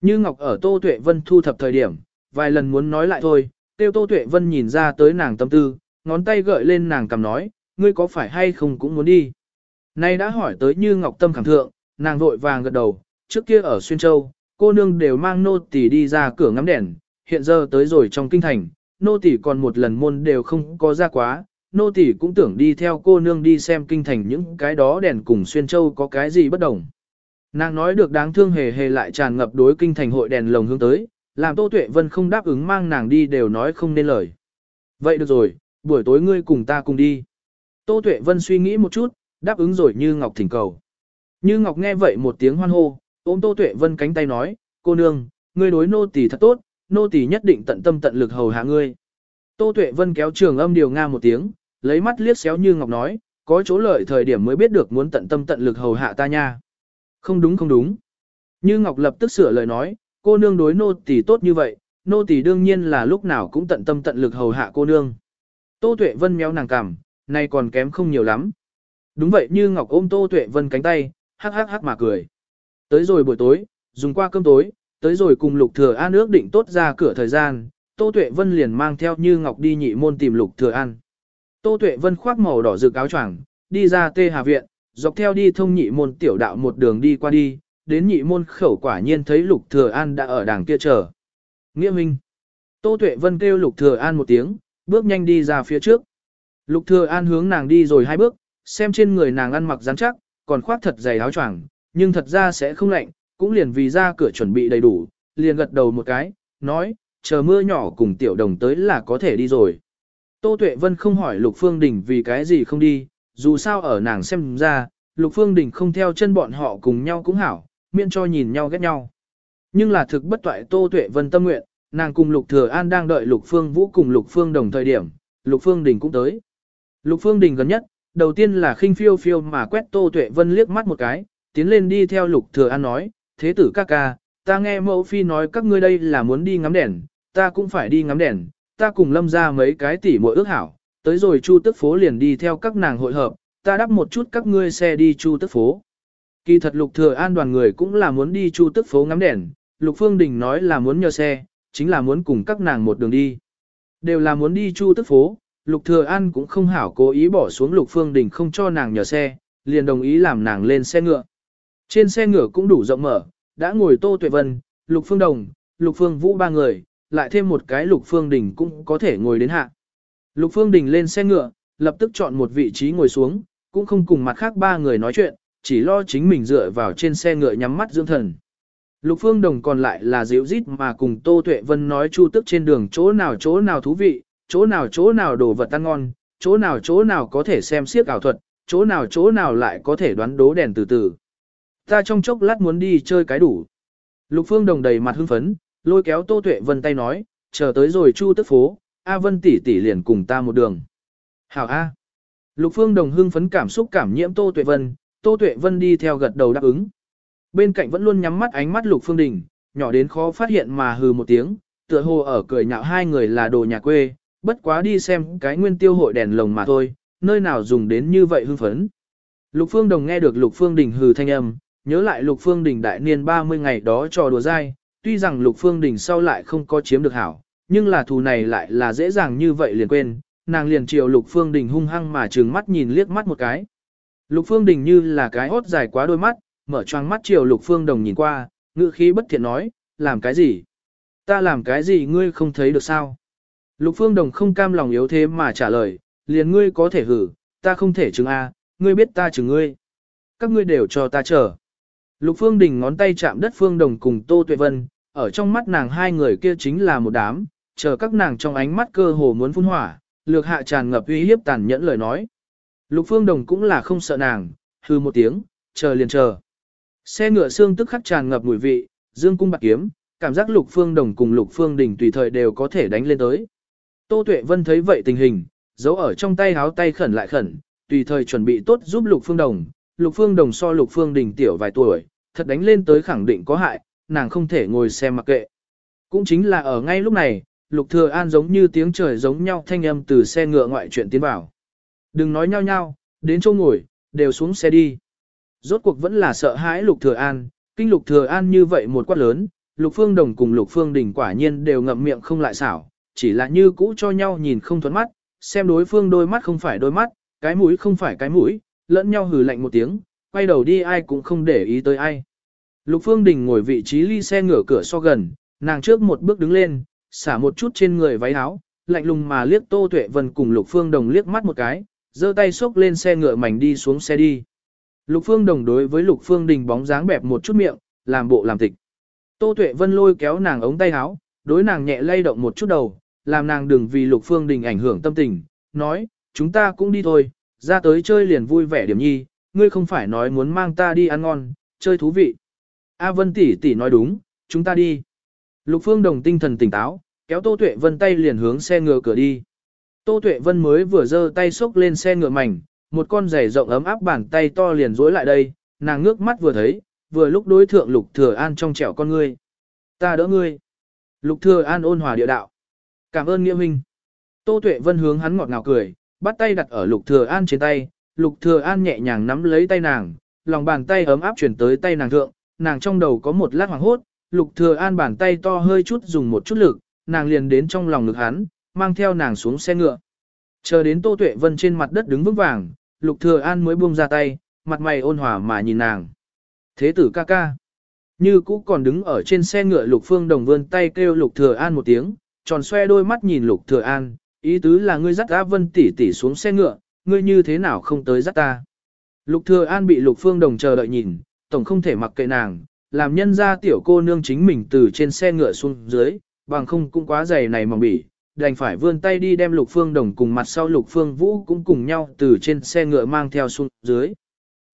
Như Ngọc ở Tô Tuệ Vân thu thập thời điểm, vài lần muốn nói lại thôi, tiêu Tô Tuệ Vân nhìn ra tới nàng tâm tư, ngón tay gợi lên nàng cầm nói, ngươi có phải hay không cũng muốn đi. Nay đã hỏi tới Như Ngọc tâm cảm thượng, nàng vội vàng gật đầu, trước kia ở Xuyên Châu, cô nương đều mang nô tỳ đi ra cửa ngắm đèn, hiện giờ tới rồi trong kinh thành, nô tỳ còn một lần môn đều không có ra quá, nô tỳ cũng tưởng đi theo cô nương đi xem kinh thành những cái đó đèn cùng Xuyên Châu có cái gì bất đồng. Nàng nói được đáng thương hề hề lại tràn ngập đối kinh thành hội đèn lồng hướng tới, làm Tô Tuệ Vân không đáp ứng mang nàng đi đều nói không nên lời. Vậy được rồi, buổi tối ngươi cùng ta cùng đi. Tô Tuệ Vân suy nghĩ một chút, đáp ứng rồi như Ngọc thỉnh cầu. Như Ngọc nghe vậy một tiếng hoan hô, ôm Tô Tuệ Vân cánh tay nói, cô nương, ngươi đối nô tỳ thật tốt, nô tỳ nhất định tận tâm tận lực hầu hạ ngươi. Tô Tuệ Vân kéo trường âm điều nga một tiếng, lấy mắt liếc xéo Như Ngọc nói, có chỗ lợi thời điểm mới biết được muốn tận tâm tận lực hầu hạ ta nha. Không đúng không đúng. Như Ngọc lập tức sửa lời nói, cô nương đối nô tỳ tốt như vậy, nô tỳ đương nhiên là lúc nào cũng tận tâm tận lực hầu hạ cô nương. Tô Tuệ Vân méo nàng cằm, nay còn kém không nhiều lắm. Đúng vậy như Ngọc ôm Tô Tuệ Vân cánh tay, hắc hắc hắc mà cười. Tới rồi buổi tối, dùng qua cơm tối, tới rồi cùng Lục Thừa An ước định tốt ra cửa thời gian, Tô Tuệ Vân liền mang theo Như Ngọc đi nhị môn tìm Lục Thừa An. Tô Tuệ Vân khoác màu đỏ rực áo choàng, đi ra Tê Hà viện, dọc theo đi thông nhị môn tiểu đạo một đường đi qua đi, đến nhị môn khẩu quả nhiên thấy Lục Thừa An đã ở đằng kia chờ. Nghĩa Minh. Tô Tuệ Vân kêu Lục Thừa An một tiếng, bước nhanh đi ra phía trước. Lục Thừa An hướng nàng đi rồi hai bước, xem trên người nàng ăn mặc rắn chắc, còn khoác thật dày áo choàng, nhưng thật ra sẽ không lạnh, cũng liền vì ra cửa chuẩn bị đầy đủ, liền gật đầu một cái, nói, chờ mưa nhỏ cùng tiểu đồng tới là có thể đi rồi. Tô Tuệ Vân không hỏi Lục Phương Đình vì cái gì không đi, dù sao ở nàng xem ra, Lục Phương Đình không theo chân bọn họ cùng nhau cũng hảo, miễn cho nhìn nhau ghét nhau. Nhưng là thực bất toại Tô Tuệ Vân tâm nguyện, nàng cùng Lục Thừa An đang đợi Lục Phương Vũ cùng Lục Phương đồng thời điểm, Lục Phương Đình cũng tới. Lục Phương Đình gần nhất, đầu tiên là khinh phiêu phiêu mà quét Tô Tuệ Vân liếc mắt một cái, tiến lên đi theo Lục Thừa An nói, thế tử ca ca, ta nghe mẫu phi nói các ngươi đây là muốn đi ngắm đèn, ta cũng phải đi ngắm đèn, ta cùng lâm ra mấy cái tỉ muội ước hảo, tới rồi chu tức phố liền đi theo các nàng hội hợp, ta đắp một chút các ngươi xe đi chu tức phố. Kỳ thật Lục Thừa An đoàn người cũng là muốn đi chu tức phố ngắm đèn, Lục Phương Đình nói là muốn nhờ xe, chính là muốn cùng các nàng một đường đi. Đều là muốn đi chu tức phố, Lục Thừa An cũng không hảo cố ý bỏ xuống Lục Phương Đình không cho nàng nhờ xe, liền đồng ý làm nàng lên xe ngựa. Trên xe ngựa cũng đủ rộng mở, đã ngồi Tô Tuệ Vân, Lục Phương Đồng, Lục Phương Vũ ba người, lại thêm một cái Lục Phương Đình cũng có thể ngồi đến hạ. Lục Phương Đình lên xe ngựa, lập tức chọn một vị trí ngồi xuống, cũng không cùng mặt khác ba người nói chuyện, chỉ lo chính mình dựa vào trên xe ngựa nhắm mắt dưỡng thần. Lục Phương Đồng còn lại là dịu rít mà cùng Tô Tuệ Vân nói chu tức trên đường chỗ nào chỗ nào thú vị, chỗ nào chỗ nào đồ vật ăn ngon, chỗ nào chỗ nào có thể xem xiếc ảo thuật, chỗ nào chỗ nào lại có thể đoán đố đèn từ từ. Ta trong chốc lát muốn đi chơi cái đủ. Lục Phương Đồng đầy mặt hưng phấn, lôi kéo Tô Tuệ Vân tay nói, chờ tới rồi chu tức phố, A Vân tỷ tỷ liền cùng ta một đường. Hảo A. Lục Phương Đồng hưng phấn cảm xúc cảm nhiễm Tô Tuệ Vân, Tô Tuệ Vân đi theo gật đầu đáp ứng. Bên cạnh vẫn luôn nhắm mắt ánh mắt Lục Phương Đình, nhỏ đến khó phát hiện mà hừ một tiếng, tựa hồ ở cười nhạo hai người là đồ nhà quê, bất quá đi xem cái nguyên tiêu hội đèn lồng mà thôi, nơi nào dùng đến như vậy hưng phấn. Lục Phương Đồng nghe được Lục Phương Đình hừ thanh âm, nhớ lại Lục Phương Đình đại niên 30 ngày đó trò đùa dai, tuy rằng Lục Phương Đình sau lại không có chiếm được hảo, nhưng là thù này lại là dễ dàng như vậy liền quên, nàng liền chiều Lục Phương Đình hung hăng mà trừng mắt nhìn liếc mắt một cái. Lục Phương Đình như là cái hốt dài quá đôi mắt, mở choang mắt chiều Lục Phương Đồng nhìn qua, ngữ khí bất thiện nói, làm cái gì? Ta làm cái gì ngươi không thấy được sao? Lục Phương Đồng không cam lòng yếu thế mà trả lời, liền ngươi có thể hử, ta không thể chứng A, ngươi biết ta chứng ngươi. Các ngươi đều cho ta chờ. Lục Phương Đình ngón tay chạm đất Phương Đồng cùng Tô Tuệ Vân, ở trong mắt nàng hai người kia chính là một đám, chờ các nàng trong ánh mắt cơ hồ muốn phun hỏa, lược hạ tràn ngập uy hiếp tàn nhẫn lời nói. Lục Phương Đồng cũng là không sợ nàng, hư một tiếng, chờ liền chờ. Xe ngựa xương tức khắc tràn ngập mùi vị, dương cung bạc kiếm, cảm giác Lục Phương Đồng cùng Lục Phương Đình tùy thời đều có thể đánh lên tới. Tô Tuệ Vân thấy vậy tình hình, giấu ở trong tay háo tay khẩn lại khẩn, tùy thời chuẩn bị tốt giúp Lục Phương Đồng. Lục Phương Đồng so Lục Phương Đình tiểu vài tuổi, thật đánh lên tới khẳng định có hại, nàng không thể ngồi xem mặc kệ. Cũng chính là ở ngay lúc này, Lục Thừa An giống như tiếng trời giống nhau thanh âm từ xe ngựa ngoại chuyện tiến vào. Đừng nói nhau nhau, đến chỗ ngồi, đều xuống xe đi. Rốt cuộc vẫn là sợ hãi Lục Thừa An, kinh Lục Thừa An như vậy một quát lớn, Lục Phương Đồng cùng Lục Phương Đình quả nhiên đều ngậm miệng không lại xảo, chỉ là như cũ cho nhau nhìn không thuẫn mắt, xem đối phương đôi mắt không phải đôi mắt, cái mũi không phải cái mũi, lẫn nhau hừ lạnh một tiếng, quay đầu đi ai cũng không để ý tới ai. Lục Phương Đình ngồi vị trí ly xe ngửa cửa so gần, nàng trước một bước đứng lên, xả một chút trên người váy áo, lạnh lùng mà liếc Tô Tuệ Vân cùng Lục Phương Đồng liếc mắt một cái, giơ tay xốc lên xe ngựa mảnh đi xuống xe đi. Lục Phương Đồng đối với Lục Phương Đình bóng dáng bẹp một chút miệng, làm bộ làm tịch. Tô Tuệ Vân lôi kéo nàng ống tay áo, đối nàng nhẹ lay động một chút đầu, làm nàng đừng vì Lục Phương Đình ảnh hưởng tâm tình, nói, chúng ta cũng đi thôi, ra tới chơi liền vui vẻ điểm nhi, ngươi không phải nói muốn mang ta đi ăn ngon, chơi thú vị. A Vân tỷ tỷ nói đúng, chúng ta đi. Lục Phương Đồng tinh thần tỉnh táo, kéo Tô Tuệ Vân tay liền hướng xe ngựa cửa đi. Tô Tuệ Vân mới vừa giơ tay xốc lên xe ngựa mảnh, một con giày rộng ấm áp bàn tay to liền duỗi lại đây, nàng ngước mắt vừa thấy, vừa lúc đối thượng Lục Thừa An trong trẻo con ngươi. Ta đỡ ngươi. Lục Thừa An ôn hòa địa đạo. Cảm ơn nghĩa minh. Tô Tuệ Vân hướng hắn ngọt ngào cười, bắt tay đặt ở Lục Thừa An trên tay, Lục Thừa An nhẹ nhàng nắm lấy tay nàng, lòng bàn tay ấm áp truyền tới tay nàng thượng, nàng trong đầu có một lát hoảng hốt, Lục Thừa An bàn tay to hơi chút dùng một chút lực, nàng liền đến trong lòng ngực hắn, mang theo nàng xuống xe ngựa. Chờ đến Tô Tuệ Vân trên mặt đất đứng vững vàng, Lục Thừa An mới buông ra tay, mặt mày ôn hòa mà nhìn nàng. Thế tử ca ca. Như cũ còn đứng ở trên xe ngựa Lục Phương Đồng vươn tay kêu Lục Thừa An một tiếng, tròn xoe đôi mắt nhìn Lục Thừa An, ý tứ là ngươi dắt Á Vân tỷ tỷ xuống xe ngựa, ngươi như thế nào không tới dắt ta. Lục Thừa An bị Lục Phương Đồng chờ đợi nhìn, tổng không thể mặc kệ nàng, làm nhân gia tiểu cô nương chính mình từ trên xe ngựa xuống dưới, bằng không cũng quá dày này mỏng bỉ, đành phải vươn tay đi đem Lục Phương Đồng cùng mặt sau Lục Phương Vũ cũng cùng nhau từ trên xe ngựa mang theo xuống dưới.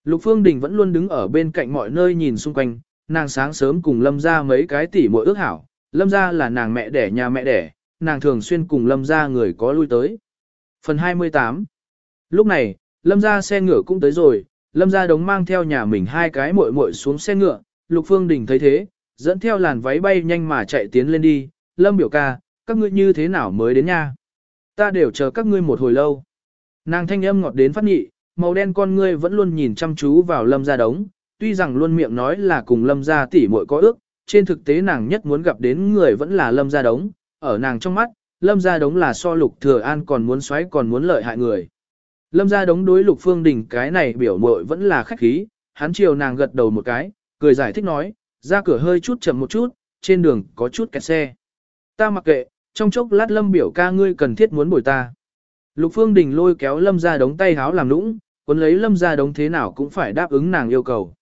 Lục Phương Đình vẫn luôn đứng ở bên cạnh mọi nơi nhìn xung quanh, nàng sáng sớm cùng Lâm ra mấy cái tỉ muội ước hảo, Lâm ra là nàng mẹ đẻ nhà mẹ đẻ, nàng thường xuyên cùng Lâm ra người có lui tới. Phần 28 Lúc này, Lâm ra xe ngựa cũng tới rồi, Lâm ra đống mang theo nhà mình hai cái muội muội xuống xe ngựa, Lục Phương Đình thấy thế, dẫn theo làn váy bay nhanh mà chạy tiến lên đi, Lâm biểu ca, các ngươi như thế nào mới đến nha? Ta đều chờ các ngươi một hồi lâu. Nàng thanh âm ngọt đến phát nhị, màu đen con ngươi vẫn luôn nhìn chăm chú vào Lâm gia đống, tuy rằng luôn miệng nói là cùng Lâm gia tỷ muội có ước, trên thực tế nàng nhất muốn gặp đến người vẫn là Lâm gia đống, ở nàng trong mắt, lâm gia đống là so lục thừa an còn muốn xoáy còn muốn lợi hại người. Lâm gia đống đối lục phương đình cái này biểu muội vẫn là khách khí, hắn chiều nàng gật đầu một cái, cười giải thích nói, ra cửa hơi chút chậm một chút, trên đường có chút kẹt xe. Ta mặc kệ, trong chốc lát lâm biểu ca ngươi cần thiết muốn bồi ta. Lục phương đình lôi kéo lâm gia đống tay háo làm nũng, cuốn lấy lâm gia đống thế nào cũng phải đáp ứng nàng yêu cầu.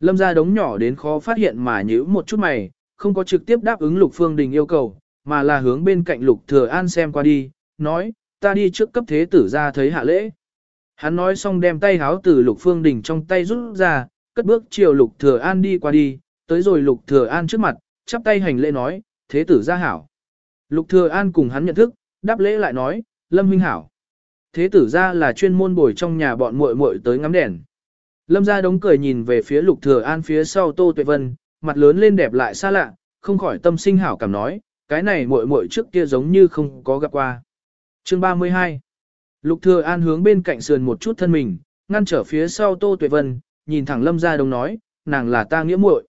Lâm gia đống nhỏ đến khó phát hiện mà nhữ một chút mày, không có trực tiếp đáp ứng lục phương đình yêu cầu, mà là hướng bên cạnh lục thừa an xem qua đi, nói, ta đi trước cấp thế tử ra thấy hạ lễ. Hắn nói xong đem tay háo từ lục phương đình trong tay rút ra, cất bước chiều lục thừa an đi qua đi, tới rồi lục thừa an trước mặt, chắp tay hành lễ nói, thế tử ra hảo. Lục thừa an cùng hắn nhận thức, đáp lễ lại nói, lâm huynh hảo. Thế tử ra là chuyên môn bồi trong nhà bọn muội muội tới ngắm đèn. Lâm gia đống cười nhìn về phía lục thừa an phía sau tô tuệ vân, mặt lớn lên đẹp lại xa lạ, không khỏi tâm sinh hảo cảm nói, cái này muội muội trước kia giống như không có gặp qua. Chương 32 Lục Thừa An hướng bên cạnh sườn một chút thân mình, ngăn trở phía sau Tô Tuệ Vân, nhìn thẳng Lâm Gia Đống nói, nàng là ta nghĩa muội.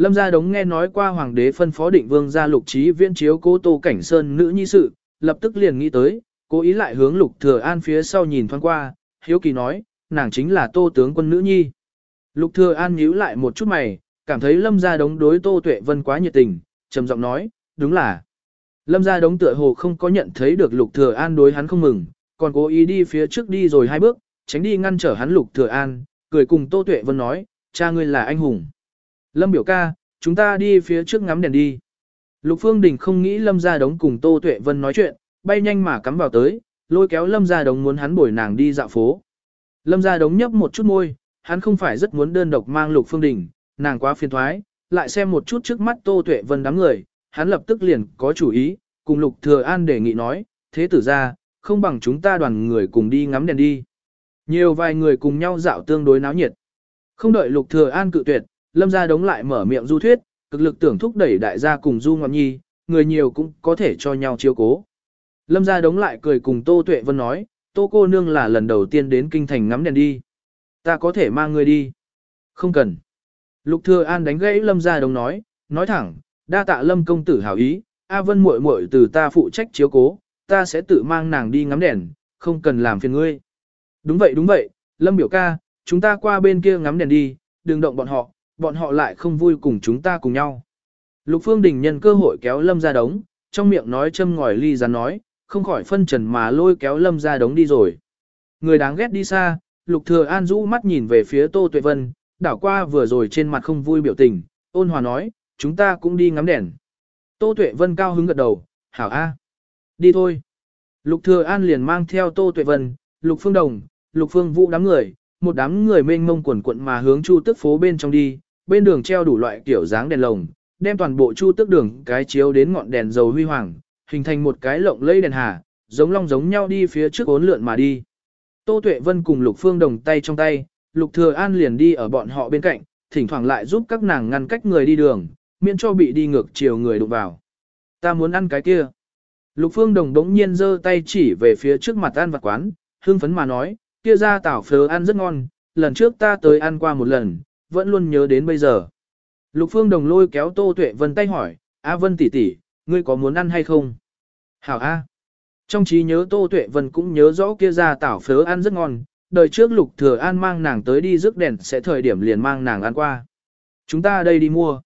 Lâm Gia Đống nghe nói qua hoàng đế phân phó định vương gia lục trí viễn chiếu cố Tô Cảnh Sơn nữ nhi sự, lập tức liền nghĩ tới, cố ý lại hướng Lục Thừa An phía sau nhìn thoáng qua, hiếu kỳ nói, nàng chính là Tô tướng quân nữ nhi. Lục Thừa An nhíu lại một chút mày, cảm thấy Lâm Gia Đống đối Tô Tuệ Vân quá nhiệt tình, trầm giọng nói, đúng là. Lâm Gia Đống tựa hồ không có nhận thấy được Lục Thừa An đối hắn không mừng, còn cố ý đi phía trước đi rồi hai bước, tránh đi ngăn trở hắn Lục Thừa An, cười cùng Tô Tuệ Vân nói, cha ngươi là anh hùng. Lâm biểu ca, chúng ta đi phía trước ngắm đèn đi. Lục Phương Đình không nghĩ Lâm Gia Đống cùng Tô Tuệ Vân nói chuyện, bay nhanh mà cắm vào tới, lôi kéo Lâm Gia Đống muốn hắn bồi nàng đi dạo phố. Lâm Gia Đống nhấp một chút môi, hắn không phải rất muốn đơn độc mang Lục Phương Đình, nàng quá phiền thoái, lại xem một chút trước mắt Tô Tuệ Vân đám người, hắn lập tức liền có chủ ý, cùng Lục Thừa An đề nghị nói, thế tử ra, không bằng chúng ta đoàn người cùng đi ngắm đèn đi. Nhiều vài người cùng nhau dạo tương đối náo nhiệt. Không đợi Lục Thừa An cự tuyệt, Lâm gia đống lại mở miệng du thuyết, cực lực tưởng thúc đẩy đại gia cùng du ngọn nhi, người nhiều cũng có thể cho nhau chiếu cố. Lâm gia đống lại cười cùng Tô Tuệ Vân nói, Tô cô nương là lần đầu tiên đến kinh thành ngắm đèn đi. Ta có thể mang người đi. Không cần. Lục Thừa An đánh gãy Lâm gia đống nói, nói thẳng, đa tạ Lâm công tử hảo ý, A Vân muội muội từ ta phụ trách chiếu cố, ta sẽ tự mang nàng đi ngắm đèn, không cần làm phiền ngươi. Đúng vậy đúng vậy, Lâm biểu ca, chúng ta qua bên kia ngắm đèn đi, đừng động bọn họ, bọn họ lại không vui cùng chúng ta cùng nhau. Lục Phương Đình nhân cơ hội kéo Lâm ra đống, trong miệng nói châm ngòi ly rắn nói, không khỏi phân trần mà lôi kéo Lâm ra đống đi rồi. Người đáng ghét đi xa, Lục Thừa An rũ mắt nhìn về phía Tô Tuệ Vân, đảo qua vừa rồi trên mặt không vui biểu tình, ôn hòa nói, chúng ta cũng đi ngắm đèn. Tô Tuệ Vân cao hứng gật đầu, hảo a. Đi thôi. Lục Thừa An liền mang theo Tô Tuệ Vân, Lục Phương Đồng, Lục Phương Vũ đám người, một đám người mênh mông quần quận mà hướng Chu Tức phố bên trong đi, bên đường treo đủ loại kiểu dáng đèn lồng, đem toàn bộ Chu tước đường cái chiếu đến ngọn đèn dầu huy hoàng, hình thành một cái lộng lẫy đèn hà, giống long giống nhau đi phía trước ốn lượn mà đi. Tô Tuệ Vân cùng Lục Phương Đồng tay trong tay, Lục Thừa An liền đi ở bọn họ bên cạnh, thỉnh thoảng lại giúp các nàng ngăn cách người đi đường, miễn cho bị đi ngược chiều người đụng vào. Ta muốn ăn cái kia. Lục Phương Đồng đống nhiên giơ tay chỉ về phía trước mặt ăn vặt quán, hưng phấn mà nói, kia ra tảo phớ ăn rất ngon, lần trước ta tới ăn qua một lần, vẫn luôn nhớ đến bây giờ. Lục Phương Đồng lôi kéo Tô Tuệ Vân tay hỏi, A Vân tỷ tỷ, ngươi có muốn ăn hay không? Hảo A. Trong trí nhớ Tô Tuệ Vân cũng nhớ rõ kia ra tảo phớ ăn rất ngon, đời trước Lục Thừa An mang nàng tới đi rước đèn sẽ thời điểm liền mang nàng ăn qua. Chúng ta đây đi mua.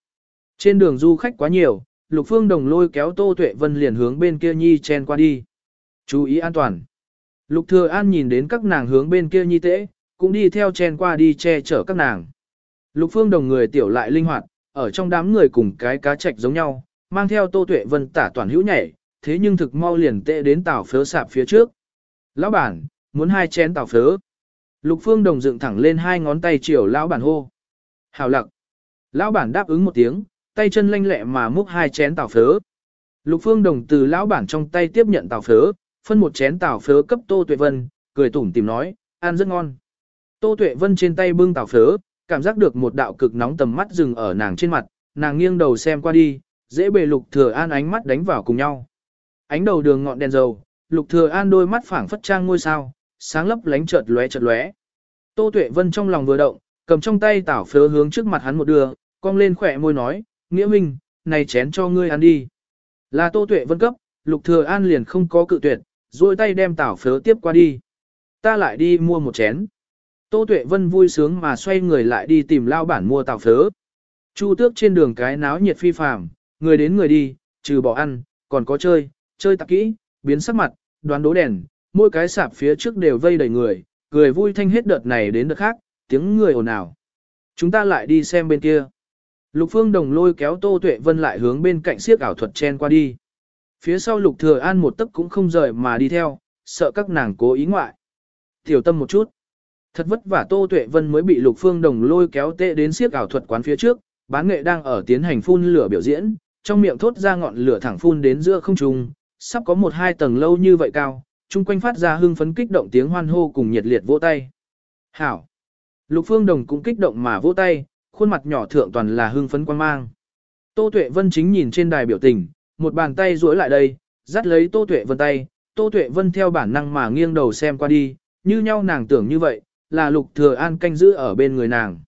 Trên đường du khách quá nhiều, Lục Phương Đồng lôi kéo Tô Tuệ Vân liền hướng bên kia nhi chen qua đi. Chú ý an toàn. Lục Thừa An nhìn đến các nàng hướng bên kia nhi tễ, cũng đi theo chen qua đi che chở các nàng. Lục Phương Đồng người tiểu lại linh hoạt, ở trong đám người cùng cái cá trạch giống nhau, mang theo Tô Tuệ Vân tả toàn hữu nhảy, thế nhưng thực mau liền tệ đến tảo phớ sạp phía trước. Lão bản, muốn hai chén tảo phớ. Lục Phương Đồng dựng thẳng lên hai ngón tay chiều lão bản hô. Hảo lặc. Lão bản đáp ứng một tiếng, tay chân lanh lẹ mà múc hai chén tảo phớ. Lục Phương Đồng từ lão bản trong tay tiếp nhận tảo phớ, phân một chén tảo phớ cấp Tô Tuệ Vân, cười tủm tỉm nói, ăn rất ngon. Tô Tuệ Vân trên tay bưng tảo phớ, cảm giác được một đạo cực nóng tầm mắt dừng ở nàng trên mặt, nàng nghiêng đầu xem qua đi, dễ bề Lục Thừa An ánh mắt đánh vào cùng nhau. Ánh đầu đường ngọn đèn dầu, Lục Thừa An đôi mắt phảng phất trang ngôi sao, sáng lấp lánh chợt lóe chợt lóe. Tô Tuệ Vân trong lòng vừa động, cầm trong tay tảo phớ hướng trước mặt hắn một đưa, cong lên khỏe môi nói, nghĩa minh, này chén cho ngươi ăn đi. Là Tô Tuệ Vân cấp, Lục Thừa An liền không có cự tuyệt, duỗi tay đem tảo phớ tiếp qua đi. Ta lại đi mua một chén. Tô Tuệ Vân vui sướng mà xoay người lại đi tìm lao bản mua tảo phớ. Chu tước trên đường cái náo nhiệt phi phàm, người đến người đi, trừ bỏ ăn, còn có chơi, chơi tạp kỹ, biến sắc mặt, đoán đố đèn, mỗi cái sạp phía trước đều vây đầy người, cười vui thanh hết đợt này đến đợt khác, tiếng người ồn ào. Chúng ta lại đi xem bên kia. Lục Phương Đồng lôi kéo Tô Tuệ Vân lại hướng bên cạnh siếc ảo thuật chen qua đi. Phía sau Lục Thừa An một tấc cũng không rời mà đi theo, sợ các nàng cố ý ngoại. Tiểu tâm một chút. Thật vất vả Tô Tuệ Vân mới bị Lục Phương Đồng lôi kéo tệ đến siếc ảo thuật quán phía trước, bán nghệ đang ở tiến hành phun lửa biểu diễn, trong miệng thốt ra ngọn lửa thẳng phun đến giữa không trung, sắp có một hai tầng lâu như vậy cao, chung quanh phát ra hưng phấn kích động tiếng hoan hô cùng nhiệt liệt vỗ tay. Hảo! Lục Phương Đồng cũng kích động mà vỗ tay, khuôn mặt nhỏ thượng toàn là hưng phấn quan mang. Tô Tuệ Vân chính nhìn trên đài biểu tình, một bàn tay duỗi lại đây, dắt lấy Tô Tuệ Vân tay, Tô Tuệ Vân theo bản năng mà nghiêng đầu xem qua đi, như nhau nàng tưởng như vậy, là Lục Thừa An canh giữ ở bên người nàng.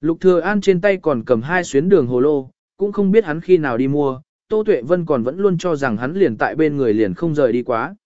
Lục Thừa An trên tay còn cầm hai xuyến đường hồ lô, cũng không biết hắn khi nào đi mua, Tô Tuệ Vân còn vẫn luôn cho rằng hắn liền tại bên người liền không rời đi quá.